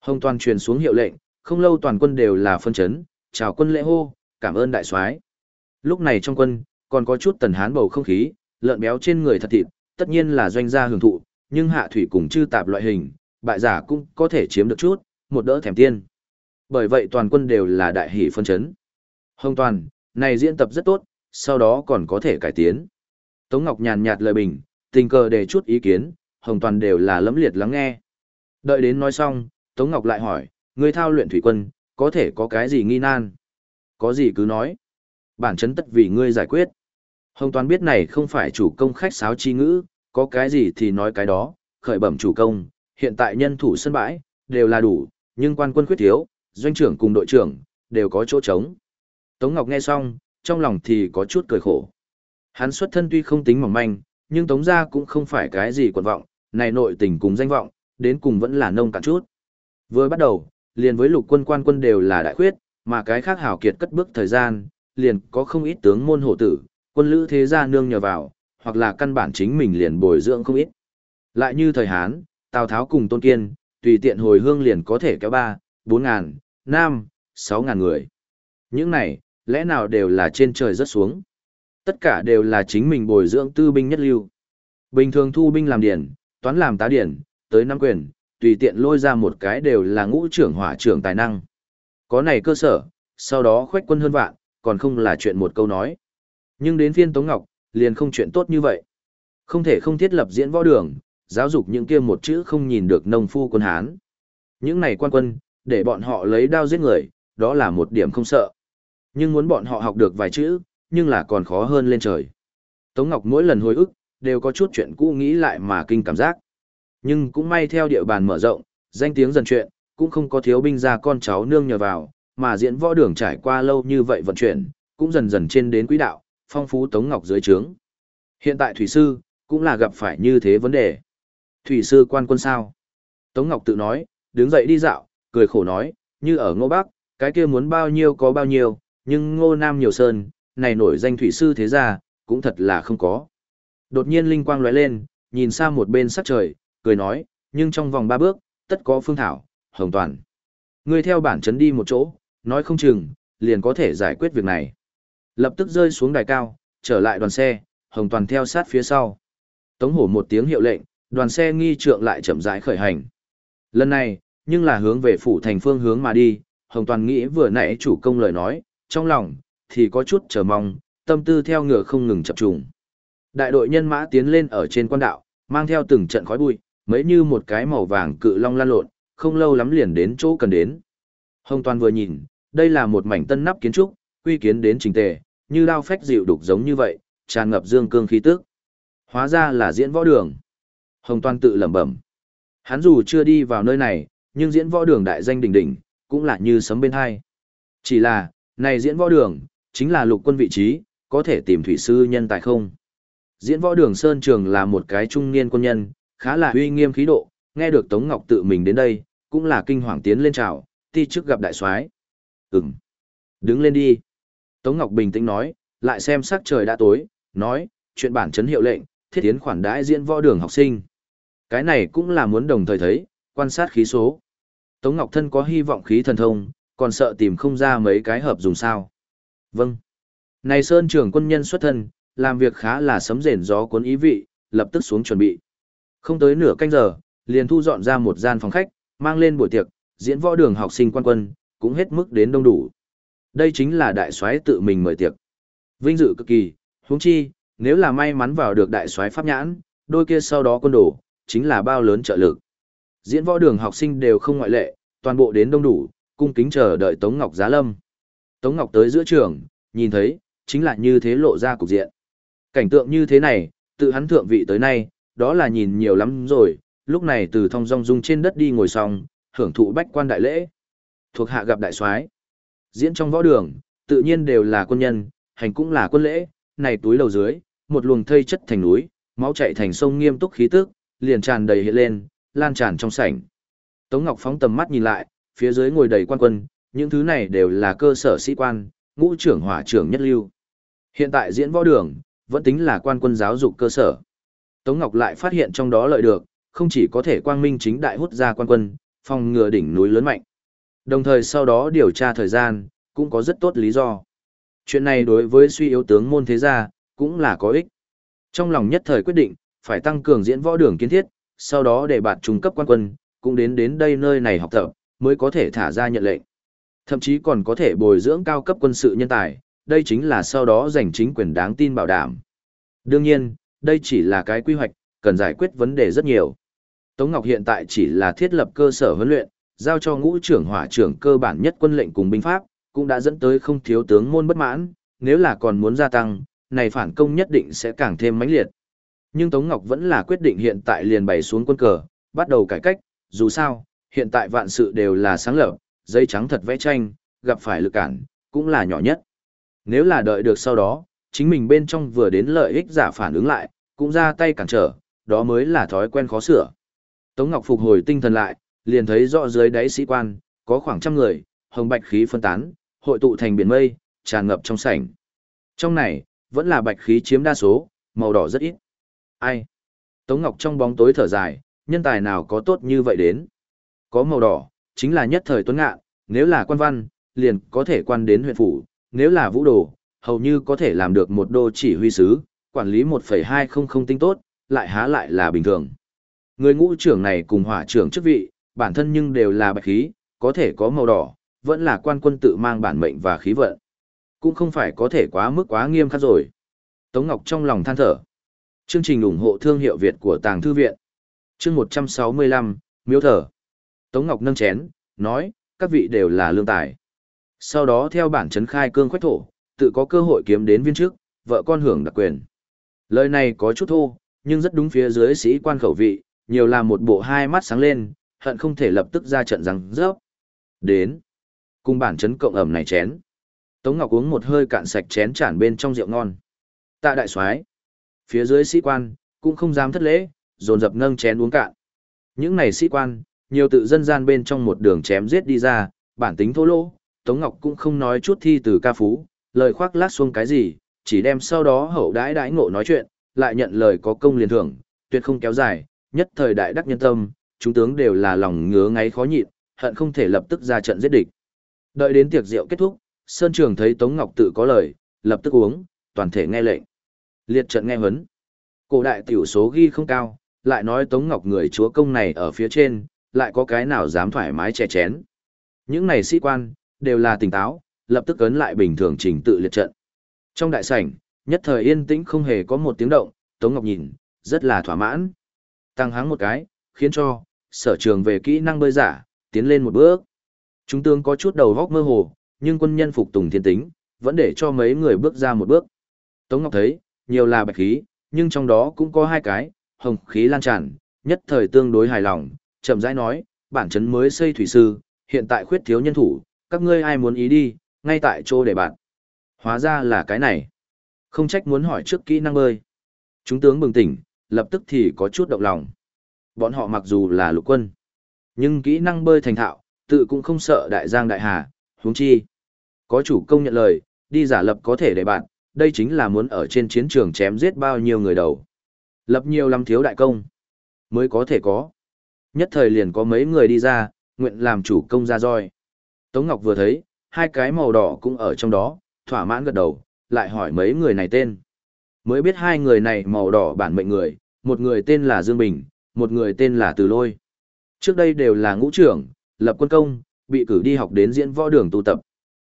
Hồng Toàn truyền xuống hiệu lệnh, không lâu toàn quân đều là phân chấn, chào quân lễ hô, cảm ơn đại soái. Lúc này trong quân, còn có chút tần hán bầu không khí, lợn béo trên người thật thịt, tất nhiên là doanh gia hưởng thụ, nhưng hạ thủy cùng chư tạp loại hình, bại giả cũng có thể chiếm được chút, một đỡ thèm tiên. Bởi vậy toàn quân đều là đại hỷ phân chấn. Hồng toàn, này diễn tập rất tốt, sau đó còn có thể cải tiến. Tống Ngọc nhàn nhạt lời bình, tình cờ để chút ý kiến, Hồng toàn đều là lẫm liệt lắng nghe. Đợi đến nói xong, Tống Ngọc lại hỏi, người thao luyện thủy quân, có thể có cái gì nghi nan? Có gì cứ nói. Bản chấn tất vì ngươi giải quyết. Hồng toàn biết này không phải chủ công khách sáo chi ngữ, có cái gì thì nói cái đó, khởi bẩm chủ công, hiện tại nhân thủ sân bãi, đều là đủ, nhưng quan quân khuyết thiếu, doanh trưởng cùng đội trưởng, đều có chỗ trống. Tống Ngọc nghe xong, trong lòng thì có chút cười khổ. Hắn xuất thân tuy không tính mỏng manh, nhưng Tống gia cũng không phải cái gì quần vọng, này nội tình cùng danh vọng, đến cùng vẫn là nông cạn chút. Vừa bắt đầu, liền với lục quân quan quân đều là đại khuyết, mà cái khác hảo kiệt cất bước thời gian, liền có không ít tướng môn hộ tử, quân lữ thế gia nương nhờ vào, hoặc là căn bản chính mình liền bồi dưỡng không ít. Lại như thời Hán, Tào Tháo cùng Tôn Kiên, tùy tiện hồi hương liền có thể kéo 3, 4 ngàn, 5, 6 ngàn người. Những này, lẽ nào đều là trên trời rất xuống. Tất cả đều là chính mình bồi dưỡng tư binh nhất lưu. Bình thường thu binh làm điển, toán làm tá điển, tới năm quyền, tùy tiện lôi ra một cái đều là ngũ trưởng hỏa trưởng tài năng. Có này cơ sở, sau đó khoách quân hơn vạn, còn không là chuyện một câu nói. Nhưng đến phiên Tống Ngọc, liền không chuyện tốt như vậy. Không thể không thiết lập diễn võ đường, giáo dục những kia một chữ không nhìn được nông phu quân Hán. Những này quan quân, để bọn họ lấy đao giết người, đó là một điểm không sợ. Nhưng muốn bọn họ học được vài chữ, nhưng là còn khó hơn lên trời. Tống Ngọc mỗi lần hồi ức, đều có chút chuyện cũ nghĩ lại mà kinh cảm giác. Nhưng cũng may theo địa bàn mở rộng, danh tiếng dần chuyện, cũng không có thiếu binh ra con cháu nương nhờ vào, mà diễn võ đường trải qua lâu như vậy vận chuyển, cũng dần dần trên đến quỹ đạo, phong phú Tống Ngọc dưới trướng. Hiện tại Thủy Sư, cũng là gặp phải như thế vấn đề. Thủy Sư quan quân sao? Tống Ngọc tự nói, đứng dậy đi dạo, cười khổ nói, như ở Ngô Bắc, cái kia muốn bao nhiêu có bao nhiêu, nhưng Ngô Nam nhiều sơn, này nổi danh Thủy Sư thế gia, cũng thật là không có. Đột nhiên linh quang lóe lên, nhìn xa một bên sắc trời, cười nói, nhưng trong vòng ba bước, tất có phương thảo, hồng toàn. Ngươi theo bản chấn đi một chỗ, nói không chừng, liền có thể giải quyết việc này. Lập tức rơi xuống đài cao, trở lại đoàn xe, hồng toàn theo sát phía sau. Tống hổ một tiếng hiệu lệnh, đoàn xe nghi trượng lại chậm rãi khởi hành. Lần này, nhưng là hướng về phủ thành phương hướng mà đi, hồng toàn nghĩ vừa nãy chủ công lời nói, trong lòng, thì có chút chờ mong, tâm tư theo ngựa không ngừng chập trùng. Đại đội nhân mã tiến lên ở trên quan đạo, mang theo từng trận khói bụi, mấy như một cái màu vàng cự long lan lộn, không lâu lắm liền đến chỗ cần đến. Hồng Toàn vừa nhìn, đây là một mảnh tân nắp kiến trúc, quy kiến đến trình tề, như đao phách dịu đục giống như vậy, tràn ngập dương cương khí tức. Hóa ra là diễn võ đường. Hồng Toàn tự lẩm bẩm. Hắn dù chưa đi vào nơi này, nhưng diễn võ đường đại danh đỉnh đỉnh, cũng là như sấm bên hai. Chỉ là, này diễn võ đường, chính là lục quân vị trí, có thể tìm thủy sư nhân tài không? Diễn võ đường Sơn Trường là một cái trung niên quân nhân, khá là uy nghiêm khí độ, nghe được Tống Ngọc tự mình đến đây, cũng là kinh hoàng tiến lên chào, ti trước gặp đại soái. Ừm. Đứng lên đi. Tống Ngọc bình tĩnh nói, lại xem sắc trời đã tối, nói, chuyện bản chấn hiệu lệnh, thiết tiến khoản đãi diễn võ đường học sinh. Cái này cũng là muốn đồng thời thấy, quan sát khí số. Tống Ngọc thân có hy vọng khí thần thông, còn sợ tìm không ra mấy cái hợp dùng sao. Vâng. Này Sơn trưởng quân nhân xuất thân, làm việc khá là sấm rền gió cuốn ý vị, lập tức xuống chuẩn bị. Không tới nửa canh giờ, liền thu dọn ra một gian phòng khách, mang lên buổi tiệc, diễn võ đường học sinh quan quân, cũng hết mức đến đông đủ. Đây chính là đại soái tự mình mời tiệc. Vinh dự cực kỳ, huống chi, nếu là may mắn vào được đại soái pháp nhãn, đôi kia sau đó quân đổ chính là bao lớn trợ lực. Diễn võ đường học sinh đều không ngoại lệ, toàn bộ đến đông đủ, cung kính chờ đợi Tống Ngọc Giá Lâm. Tống Ngọc tới giữa trường, nhìn thấy, chính là như thế lộ ra cục diện. Cảnh tượng như thế này, tự hắn thượng vị tới nay, đó là nhìn nhiều lắm rồi, lúc này từ thong dong dung trên đất đi ngồi xong, hưởng thụ bách quan đại lễ. Thuộc hạ gặp đại soái Diễn trong võ đường, tự nhiên đều là quân nhân, hành cũng là quân lễ, này túi lầu dưới, một luồng thây chất thành núi, máu chảy thành sông nghiêm túc khí tức, liền tràn đầy hiện lên, lan tràn trong sảnh. Tống Ngọc phóng tầm mắt nhìn lại, phía dưới ngồi đầy quan quân, những thứ này đều là cơ sở sĩ quan, ngũ trưởng hỏa trưởng nhất lưu. Hiện tại diễn võ đường, vẫn tính là quan quân giáo dục cơ sở. Tống Ngọc lại phát hiện trong đó lợi được, không chỉ có thể quang minh chính đại hút ra quan quân, phòng ngừa đỉnh núi lớn mạnh. Đồng thời sau đó điều tra thời gian, cũng có rất tốt lý do. Chuyện này đối với suy yếu tướng môn thế gia, cũng là có ích. Trong lòng nhất thời quyết định, phải tăng cường diễn võ đường kiến thiết, sau đó để bạn trung cấp quan quân, cũng đến đến đây nơi này học tập, mới có thể thả ra nhận lệnh. Thậm chí còn có thể bồi dưỡng cao cấp quân sự nhân tài, đây chính là sau đó giành chính quyền đáng tin bảo đảm. Đương nhiên, đây chỉ là cái quy hoạch, cần giải quyết vấn đề rất nhiều. Tống Ngọc hiện tại chỉ là thiết lập cơ sở huấn luyện, giao cho ngũ trưởng hỏa trưởng cơ bản nhất quân lệnh cùng binh pháp, cũng đã dẫn tới không thiếu tướng môn bất mãn, nếu là còn muốn gia tăng, này phản công nhất định sẽ càng thêm mãnh liệt. Nhưng Tống Ngọc vẫn là quyết định hiện tại liền bày xuống quân cờ, bắt đầu cải cách, dù sao, hiện tại vạn sự đều là sáng lập, giấy trắng thật vẽ tranh, gặp phải lực cản, cũng là nhỏ nhất. Nếu là đợi được sau đó, chính mình bên trong vừa đến lợi ích giả phản ứng lại, cũng ra tay cản trở, đó mới là thói quen khó sửa. Tống Ngọc phục hồi tinh thần lại, liền thấy rõ dưới đáy sĩ quan, có khoảng trăm người, hồng bạch khí phân tán, hội tụ thành biển mây, tràn ngập trong sảnh. Trong này, vẫn là bạch khí chiếm đa số, màu đỏ rất ít. Ai? Tống Ngọc trong bóng tối thở dài, nhân tài nào có tốt như vậy đến. Có màu đỏ, chính là nhất thời tuấn ngạn nếu là quan văn, liền có thể quan đến huyện phủ, nếu là vũ đồ, hầu như có thể làm được một đô chỉ huy sứ, quản lý 1,200 tinh tốt, lại há lại là bình thường. Người ngũ trưởng này cùng hỏa trưởng chức vị, bản thân nhưng đều là bạch khí, có thể có màu đỏ, vẫn là quan quân tự mang bản mệnh và khí vận. Cũng không phải có thể quá mức quá nghiêm khắc rồi. Tống Ngọc trong lòng than thở. Chương trình ủng hộ thương hiệu Việt của Tàng Thư Viện. Chương 165, Miếu Thở. Tống Ngọc nâng chén, nói, các vị đều là lương tài. Sau đó theo bản chấn khai cương khoách thổ, tự có cơ hội kiếm đến viên trước, vợ con hưởng đặc quyền. Lời này có chút thô, nhưng rất đúng phía dưới sĩ quan khẩu vị, nhiều là một bộ hai mắt sáng lên, hận không thể lập tức ra trận rằng, rớp. Đến. Cùng bản chấn cộng ẩm này chén. Tống Ngọc uống một hơi cạn sạch chén tràn bên trong rượu ngon. Tạ đại soái Phía dưới sĩ quan, cũng không dám thất lễ, dồn dập nâng chén uống cạn. Những này sĩ quan, nhiều tự dân gian bên trong một đường chém giết đi ra, bản tính thô lỗ, Tống Ngọc cũng không nói chút thi từ ca phú, lời khoác lác xuông cái gì, chỉ đem sau đó hậu đãi đãi ngộ nói chuyện, lại nhận lời có công liền thưởng, tuyệt không kéo dài, nhất thời đại đắc nhân tâm, chúng tướng đều là lòng ngứa ngáy khó nhịn, hận không thể lập tức ra trận giết địch. Đợi đến tiệc rượu kết thúc, Sơn Trường thấy Tống Ngọc tự có lời, lập tức uống, toàn thể nghe lệnh. Liệt trận nghe huấn. Cổ đại tiểu số ghi không cao, lại nói Tống Ngọc người chúa công này ở phía trên, lại có cái nào dám thoải mái che chén. Những này sĩ quan, đều là tỉnh táo, lập tức ấn lại bình thường trình tự liệt trận. Trong đại sảnh, nhất thời yên tĩnh không hề có một tiếng động, Tống Ngọc nhìn, rất là thỏa mãn. Tăng háng một cái, khiến cho, sở trường về kỹ năng bơi giả, tiến lên một bước. Chúng tướng có chút đầu góc mơ hồ, nhưng quân nhân phục tùng thiên tính, vẫn để cho mấy người bước ra một bước. Tống Ngọc thấy, nhiều là bạch khí, nhưng trong đó cũng có hai cái, hồng khí lan tràn, nhất thời tương đối hài lòng, chậm rãi nói, bản chấn mới xây thủy sư, hiện tại khuyết thiếu nhân thủ, các ngươi ai muốn ý đi, ngay tại chỗ để bạn. Hóa ra là cái này. Không trách muốn hỏi trước kỹ năng bơi. Chúng tướng bừng tỉnh, lập tức thì có chút động lòng. Bọn họ mặc dù là lục quân, nhưng kỹ năng bơi thành thạo, tự cũng không sợ đại giang đại hà, huống chi. Có chủ công nhận lời, đi giả lập có thể để bạn, đây chính là muốn ở trên chiến trường chém giết bao nhiêu người đầu. Lập nhiều lắm thiếu đại công, mới có thể có. Nhất thời liền có mấy người đi ra, nguyện làm chủ công ra roi. Tống Ngọc vừa thấy, hai cái màu đỏ cũng ở trong đó, thỏa mãn gật đầu, lại hỏi mấy người này tên. Mới biết hai người này màu đỏ bản mệnh người, một người tên là Dương Bình, một người tên là Từ Lôi. Trước đây đều là ngũ trưởng, lập quân công, bị cử đi học đến diễn võ đường tu tập.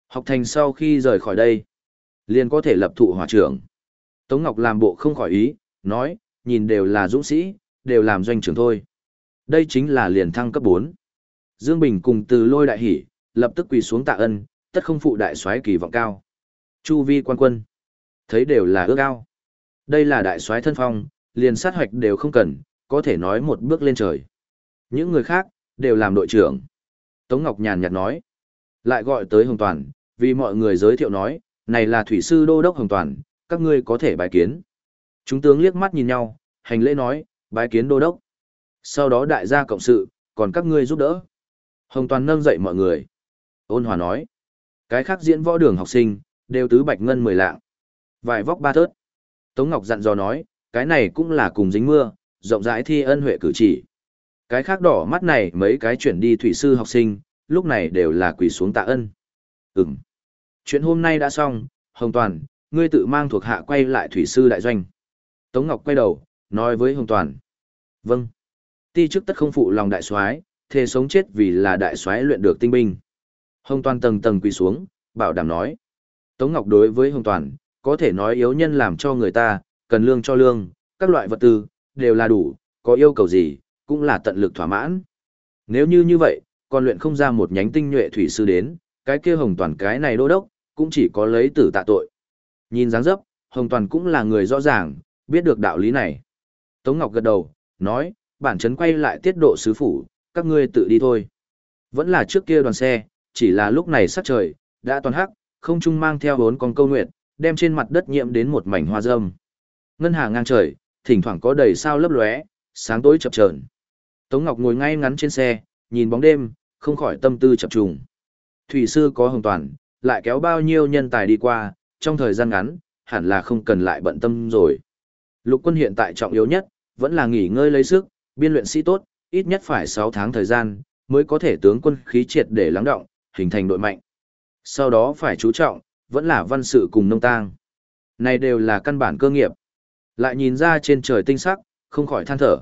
Học thành sau khi rời khỏi đây, liền có thể lập thụ hỏa trưởng. Tống Ngọc làm bộ không khỏi ý, nói, nhìn đều là dũng sĩ, đều làm doanh trưởng thôi. Đây chính là liền thăng cấp 4. Dương Bình cùng từ lôi đại hỉ, lập tức quỳ xuống tạ ân, tất không phụ đại soái kỳ vọng cao. Chu vi quan quân, thấy đều là ước ao. Đây là đại soái thân phong, liền sát hoạch đều không cần, có thể nói một bước lên trời. Những người khác, đều làm đội trưởng. Tống Ngọc nhàn nhạt nói, lại gọi tới Hồng Toàn, vì mọi người giới thiệu nói, này là thủy sư đô đốc Hồng Toàn, các ngươi có thể bài kiến. Chúng tướng liếc mắt nhìn nhau, hành lễ nói, bài kiến đô đốc. Sau đó đại gia cộng sự, còn các ngươi giúp đỡ. Hồng Toàn nâng dậy mọi người. Ôn hòa nói, cái khác diễn võ đường học sinh, đều tứ bạch ngân mười lạng. Vài vóc ba thớt. Tống Ngọc dặn dò nói, cái này cũng là cùng dính mưa, rộng rãi thi ân huệ cử chỉ. Cái khác đỏ mắt này mấy cái chuyển đi thủy sư học sinh, lúc này đều là quỳ xuống tạ ân. Ừm. Chuyện hôm nay đã xong, Hồng Toàn, ngươi tự mang thuộc hạ quay lại thủy sư đại doanh. Tống Ngọc quay đầu, nói với Hồng Toàn. Vâng. Ti chức tất không phụ lòng đại soái, thề sống chết vì là đại soái luyện được tinh binh. Hồng Toàn tầng tầng quỳ xuống, bảo đảm nói. Tống Ngọc đối với Hồng Toàn, có thể nói yếu nhân làm cho người ta, cần lương cho lương, các loại vật tư, đều là đủ, có yêu cầu gì, cũng là tận lực thỏa mãn. Nếu như như vậy, còn luyện không ra một nhánh tinh nhuệ thủy sư đến, cái kia Hồng Toàn cái này đô đốc, cũng chỉ có lấy tử tạ tội. Nhìn dáng dấp, Hồng Toàn cũng là người rõ ràng, biết được đạo lý này. Tống Ngọc gật đầu, nói, bản chấn quay lại tiết độ sứ phủ, các ngươi tự đi thôi. Vẫn là trước kia đoàn xe, chỉ là lúc này sắc trời, đã toàn hắc, không trung mang theo bốn con câu nguyệt, đem trên mặt đất nhiễm đến một mảnh hoa râm. Ngân hà ngang trời, thỉnh thoảng có đầy sao lấp lóe, sáng tối chập chờn. Tống Ngọc ngồi ngay ngắn trên xe, nhìn bóng đêm, không khỏi tâm tư chập trùng. Thủy sư có hồng toàn, lại kéo bao nhiêu nhân tài đi qua, trong thời gian ngắn, hẳn là không cần lại bận tâm rồi. Lục quân hiện tại trọng yếu nhất, vẫn là nghỉ ngơi lấy sức, biên luyện sĩ tốt, ít nhất phải 6 tháng thời gian, mới có thể tướng quân khí triệt để lắng động, hình thành đội mạnh. Sau đó phải chú trọng, vẫn là văn sự cùng nông tang. Này đều là căn bản cơ nghiệp. Lại nhìn ra trên trời tinh sắc, không khỏi than thở.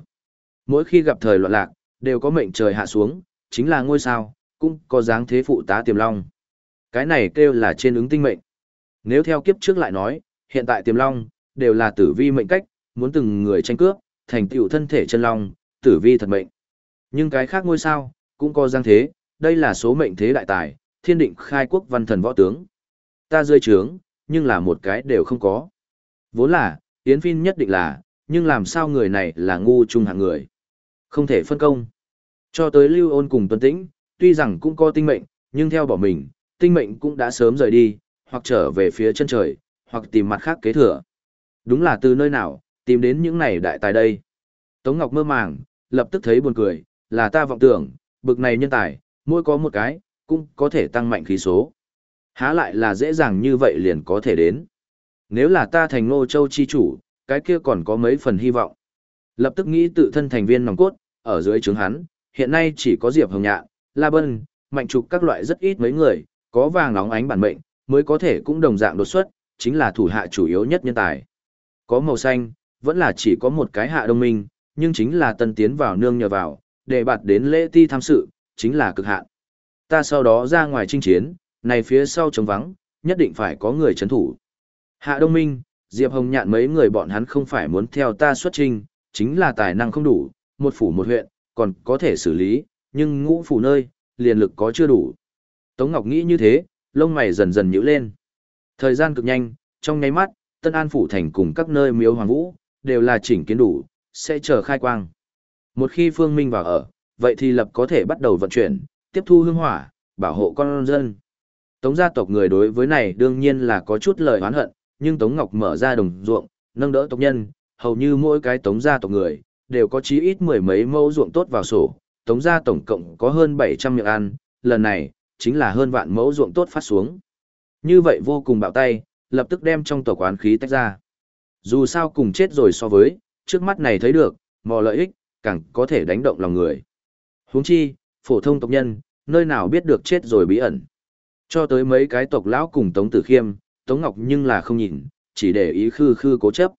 Mỗi khi gặp thời loạn lạc, đều có mệnh trời hạ xuống, chính là ngôi sao, cũng có dáng thế phụ tá tiềm long. Cái này kêu là trên ứng tinh mệnh. Nếu theo kiếp trước lại nói, hiện tại tiềm long, đều là tử vi mệnh cách, muốn từng người tranh cướp, thành tựu thân thể chân long, tử vi thật mệnh. Nhưng cái khác ngôi sao, cũng có giang thế, đây là số mệnh thế đại tài, thiên định khai quốc văn thần võ tướng. Ta rơi trướng, nhưng là một cái đều không có. Vốn là, Yến Phin nhất định là, nhưng làm sao người này là ngu trung hạng người. Không thể phân công. Cho tới lưu ôn cùng tuân tĩnh, tuy rằng cũng có tinh mệnh, nhưng theo bỏ mình, tinh mệnh cũng đã sớm rời đi, hoặc trở về phía chân trời, hoặc tìm mặt khác kế thừa. Đúng là từ nơi nào, tìm đến những này đại tài đây. Tống Ngọc mơ màng, lập tức thấy buồn cười, là ta vọng tưởng, bực này nhân tài, mỗi có một cái, cũng có thể tăng mạnh khí số. Há lại là dễ dàng như vậy liền có thể đến. Nếu là ta thành ngô châu chi chủ, cái kia còn có mấy phần hy vọng. Lập tức nghĩ tự thân thành viên nòng cốt, ở dưới trướng hắn, hiện nay chỉ có Diệp Hồng Nhạn, La Bân, Mạnh Trục các loại rất ít mấy người, có vàng nóng ánh bản mệnh, mới có thể cũng đồng dạng đột xuất, chính là thủ hạ chủ yếu nhất nhân tài. Có màu xanh, vẫn là chỉ có một cái hạ đông minh, nhưng chính là tân tiến vào nương nhờ vào, để bạt đến lễ ti tham sự, chính là cực hạn. Ta sau đó ra ngoài chinh chiến, này phía sau trống vắng, nhất định phải có người chấn thủ. Hạ Đông Minh, Diệp Hồng nhạn mấy người bọn hắn không phải muốn theo ta xuất trình chính là tài năng không đủ, một phủ một huyện, còn có thể xử lý, nhưng ngũ phủ nơi, liền lực có chưa đủ. Tống Ngọc nghĩ như thế, lông mày dần dần nhíu lên. Thời gian cực nhanh, trong nháy mắt, Tân An phủ thành cùng các nơi miếu hoàng vũ, đều là chỉnh kiến đủ, sẽ chờ khai quang. Một khi Phương Minh vào ở, vậy thì lập có thể bắt đầu vận chuyển, tiếp thu hương hỏa, bảo hộ con dân. Tống gia tộc người đối với này đương nhiên là có chút lời oán hận, nhưng Tống Ngọc mở ra đồng ruộng, nâng đỡ tộc nhân, hầu như mỗi cái Tống gia tộc người, đều có chí ít mười mấy mẫu ruộng tốt vào sổ. Tống gia tổng cộng có hơn 700 miệng ăn, lần này, chính là hơn vạn mẫu ruộng tốt phát xuống. Như vậy vô cùng bạo tay, lập tức đem trong tộc quán khí tách ra. Dù sao cùng chết rồi so với, trước mắt này thấy được, mò lợi ích, càng có thể đánh động lòng người. Huống chi, phổ thông tộc nhân, nơi nào biết được chết rồi bí ẩn. Cho tới mấy cái tộc lão cùng Tống Tử Khiêm, Tống Ngọc nhưng là không nhìn, chỉ để ý khư khư cố chấp.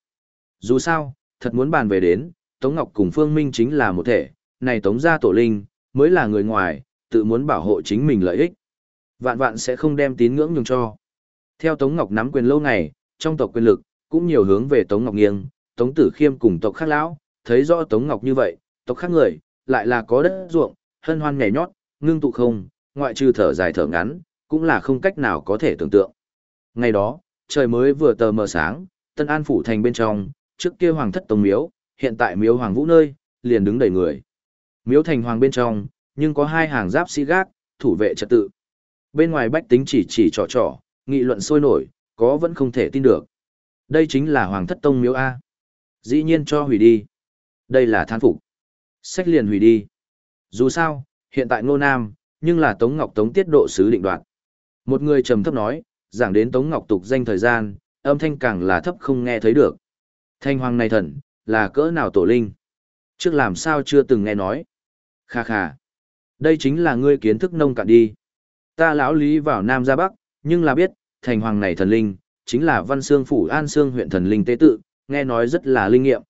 Dù sao, thật muốn bàn về đến, Tống Ngọc cùng Phương Minh chính là một thể, này Tống gia tổ linh, mới là người ngoài, tự muốn bảo hộ chính mình lợi ích. Vạn vạn sẽ không đem tín ngưỡng nhường cho. Theo Tống Ngọc nắm quyền lâu ngày, trong tộc quyền lực, cũng nhiều hướng về Tống Ngọc nghiêng, Tống Tử Khiêm cùng tộc khác lão, thấy rõ Tống Ngọc như vậy, tộc khác người, lại là có đất ruộng, hân hoan nhảy nhót, ngưng tụ không, ngoại trừ thở dài thở ngắn, cũng là không cách nào có thể tưởng tượng. Ngày đó, trời mới vừa tờ mờ sáng, Tân An phủ thành bên trong, trước kia hoàng thất tông miếu, hiện tại miếu hoàng vũ nơi, liền đứng đầy người. Miếu thành hoàng bên trong, nhưng có hai hàng giáp sĩ gác, thủ vệ trật tự. Bên ngoài bách tính chỉ chỉ trò trò, nghị luận sôi nổi, có vẫn không thể tin được. Đây chính là hoàng thất tông miếu A. Dĩ nhiên cho hủy đi. Đây là thán phục. Sách liền hủy đi. Dù sao, hiện tại Ngô Nam, nhưng là Tống Ngọc Tống tiết độ sứ định đoạt. Một người trầm thấp nói, giảng đến Tống Ngọc tục danh thời gian, âm thanh càng là thấp không nghe thấy được. Thanh hoàng này thần, là cỡ nào tổ linh? Trước làm sao chưa từng nghe nói? Kha kha. Đây chính là ngươi kiến thức nông cạn đi. Ta lão lý vào Nam ra Bắc, nhưng là biết, thành hoàng này thần linh, chính là văn xương phủ an xương huyện thần linh tế tự, nghe nói rất là linh nghiệm.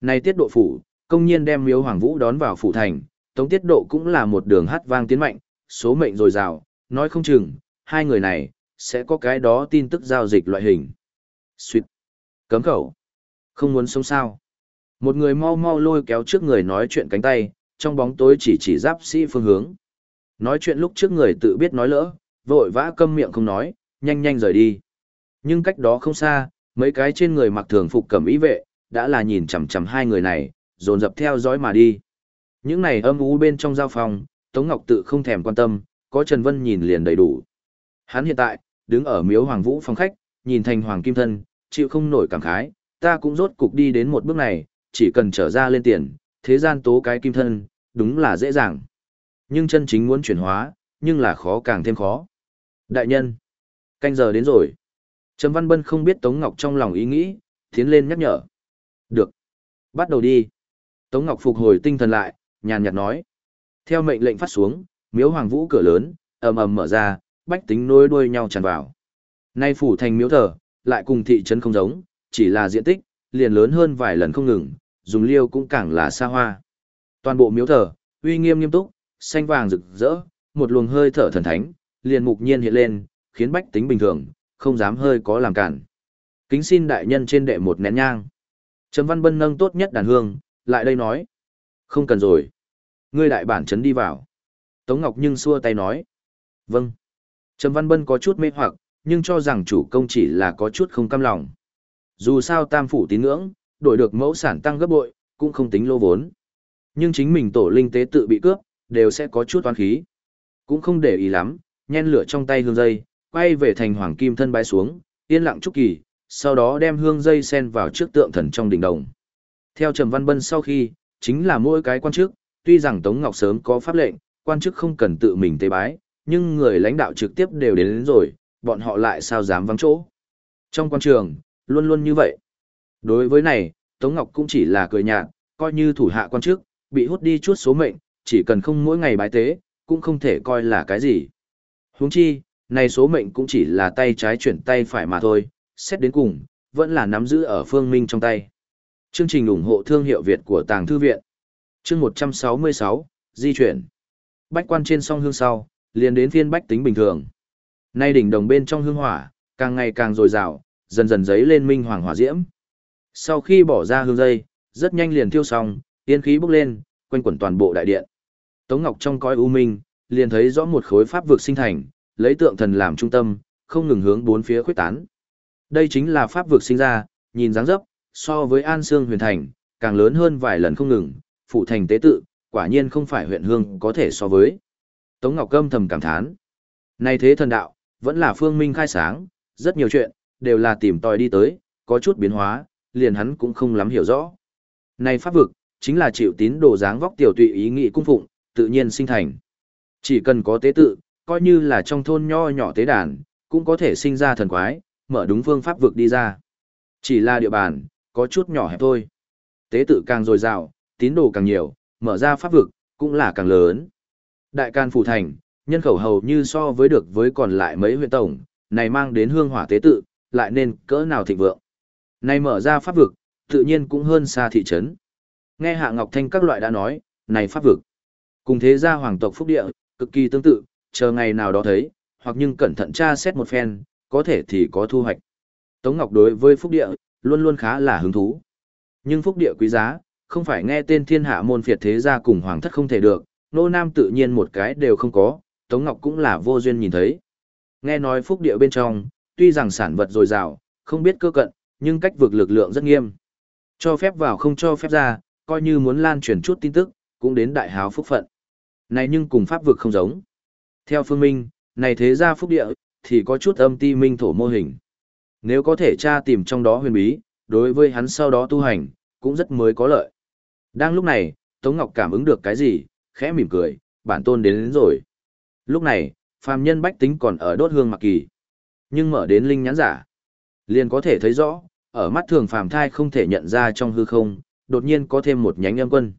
Này tiết độ phủ, công nhiên đem miếu hoàng vũ đón vào phủ thành, tống tiết độ cũng là một đường hát vang tiến mạnh, số mệnh dồi dào, nói không chừng, hai người này, sẽ có cái đó tin tức giao dịch loại hình. Xuyệt. Cấm khẩu. Không muốn sống sao. Một người mau mau lôi kéo trước người nói chuyện cánh tay, trong bóng tối chỉ chỉ giáp sĩ phương hướng. Nói chuyện lúc trước người tự biết nói lỡ, vội vã câm miệng không nói, nhanh nhanh rời đi. Nhưng cách đó không xa, mấy cái trên người mặc thường phục cẩm ý vệ, đã là nhìn chằm chằm hai người này, dồn dập theo dõi mà đi. Những này âm u bên trong giao phòng, Tống Ngọc tự không thèm quan tâm, có Trần Vân nhìn liền đầy đủ. Hắn hiện tại, đứng ở miếu Hoàng Vũ phòng khách, nhìn thành Hoàng Kim Thân, chịu không nổi cảm khái, ta cũng rốt cục đi đến một bước này, chỉ cần trở ra lên tiền, thế gian tố cái Kim Thân, đúng là dễ dàng. Nhưng chân chính muốn chuyển hóa, nhưng là khó càng thêm khó. Đại nhân, canh giờ đến rồi. Trầm Văn Bân không biết Tống Ngọc trong lòng ý nghĩ, tiến lên nhắc nhở. Được. Bắt đầu đi. Tống Ngọc phục hồi tinh thần lại, nhàn nhạt nói. Theo mệnh lệnh phát xuống, miếu hoàng vũ cửa lớn, ầm ầm mở ra, bách tính nối đuôi nhau tràn vào. Nay phủ thành miếu thờ, lại cùng thị trấn không giống, chỉ là diện tích, liền lớn hơn vài lần không ngừng, dùng liêu cũng càng là xa hoa. Toàn bộ miếu thờ, uy nghiêm nghiêm túc, xanh vàng rực rỡ, một luồng hơi thở thần thánh, liền mục nhiên hiện lên, khiến bách tính bình thường, không dám hơi có làm cản. Kính xin đại nhân trên đệ một nén nhang. Trầm Văn Bân nâng tốt nhất đàn hương, lại đây nói. Không cần rồi. Ngươi đại bản chấn đi vào. Tống Ngọc Nhưng xua tay nói. Vâng. Trầm Văn Bân có chút mê hoặc, nhưng cho rằng chủ công chỉ là có chút không cam lòng. Dù sao tam phủ tín ngưỡng, đổi được mẫu sản tăng gấp bội, cũng không tính lô vốn. Nhưng chính mình tổ linh tế tự bị cướp, đều sẽ có chút toán khí. Cũng không để ý lắm, nhen lửa trong tay hương dây, quay về thành hoàng kim thân bái xuống, yên lặng chúc kỳ, sau đó đem hương dây sen vào trước tượng thần trong đỉnh đồng. Theo Trầm Văn Bân sau khi, chính là mỗi cái quan chức, tuy rằng Tống Ngọc sớm có pháp lệnh, quan chức không cần tự mình tế bái, nhưng người lãnh đạo trực tiếp đều đến, đến rồi, bọn họ lại sao dám vắng chỗ. Trong quan trường, luôn luôn như vậy. Đối với này, Tống Ngọc cũng chỉ là cười nhạt, coi như thủ hạ quan chức, bị hút đi chút số mệnh, chỉ cần không mỗi ngày bái tế, cũng không thể coi là cái gì. Huống chi, này số mệnh cũng chỉ là tay trái chuyển tay phải mà thôi, xét đến cùng, vẫn là nắm giữ ở phương minh trong tay. Chương trình ủng hộ thương hiệu Việt của Tàng Thư Viện Chương 166, Di chuyển Bách quan trên song hương sau, liền đến phiên bách tính bình thường. Nay đỉnh đồng bên trong hương hỏa, càng ngày càng dồi dào, dần dần giấy lên minh hoàng hỏa diễm. Sau khi bỏ ra hương dây, rất nhanh liền thiêu xong, tiên khí bốc lên, quanh quẩn toàn bộ đại điện. Tống Ngọc trong cõi u minh, liền thấy rõ một khối pháp vực sinh thành, lấy tượng thần làm trung tâm, không ngừng hướng bốn phía khuyết tán. Đây chính là pháp vực sinh ra, nhìn dáng dấp, so với An Sương huyền thành, càng lớn hơn vài lần không ngừng, phụ thành tế tự, quả nhiên không phải huyện hương có thể so với. Tống Ngọc Câm thầm cảm thán. Này thế thần đạo, vẫn là phương minh khai sáng, rất nhiều chuyện, đều là tìm tòi đi tới, có chút biến hóa, liền hắn cũng không lắm hiểu rõ. Này pháp vực, chính là chịu tín đồ dáng vóc tiểu tụy ý nghị cung phụng, tự nhiên sinh thành. Chỉ cần có tế tự, coi như là trong thôn nho nhỏ tế đàn, cũng có thể sinh ra thần quái, mở đúng phương pháp vực đi ra. Chỉ là địa bàn, có chút nhỏ hẹp thôi. Tế tự càng dồi dào, tín đồ càng nhiều, mở ra pháp vực, cũng là càng lớn. Đại can phủ thành, nhân khẩu hầu như so với được với còn lại mấy huyện tổng, này mang đến hương hỏa tế tự, lại nên cỡ nào thịnh vượng. Này mở ra pháp vực, tự nhiên cũng hơn xa thị trấn. Nghe Hạ Ngọc Thanh các loại đã nói, này pháp vực. Cùng thế gia hoàng tộc phúc địa, cực kỳ tương tự, chờ ngày nào đó thấy, hoặc nhưng cẩn thận tra xét một phen, có thể thì có thu hoạch. Tống Ngọc đối với phúc địa, luôn luôn khá là hứng thú. Nhưng phúc địa quý giá, không phải nghe tên thiên hạ môn phiệt thế gia cùng hoàng thất không thể được, nô nam tự nhiên một cái đều không có, Tống Ngọc cũng là vô duyên nhìn thấy. Nghe nói phúc địa bên trong, tuy rằng sản vật dồi dào, không biết cơ cận, nhưng cách vực lực lượng rất nghiêm. Cho phép vào không cho phép ra, coi như muốn lan truyền chút tin tức, cũng đến đại háo phúc phận. Này nhưng cùng pháp vực không giống. Theo phương minh, này thế gia phúc địa, thì có chút âm ti minh thổ mô hình. Nếu có thể tra tìm trong đó huyền bí, đối với hắn sau đó tu hành, cũng rất mới có lợi. Đang lúc này, Tống Ngọc cảm ứng được cái gì, khẽ mỉm cười, bản tôn đến, đến rồi. Lúc này, phàm nhân bách tính còn ở đốt hương mặc kỳ. Nhưng mở đến linh nhãn giả, liền có thể thấy rõ, ở mắt thường phàm thai không thể nhận ra trong hư không, đột nhiên có thêm một nhánh âm quân.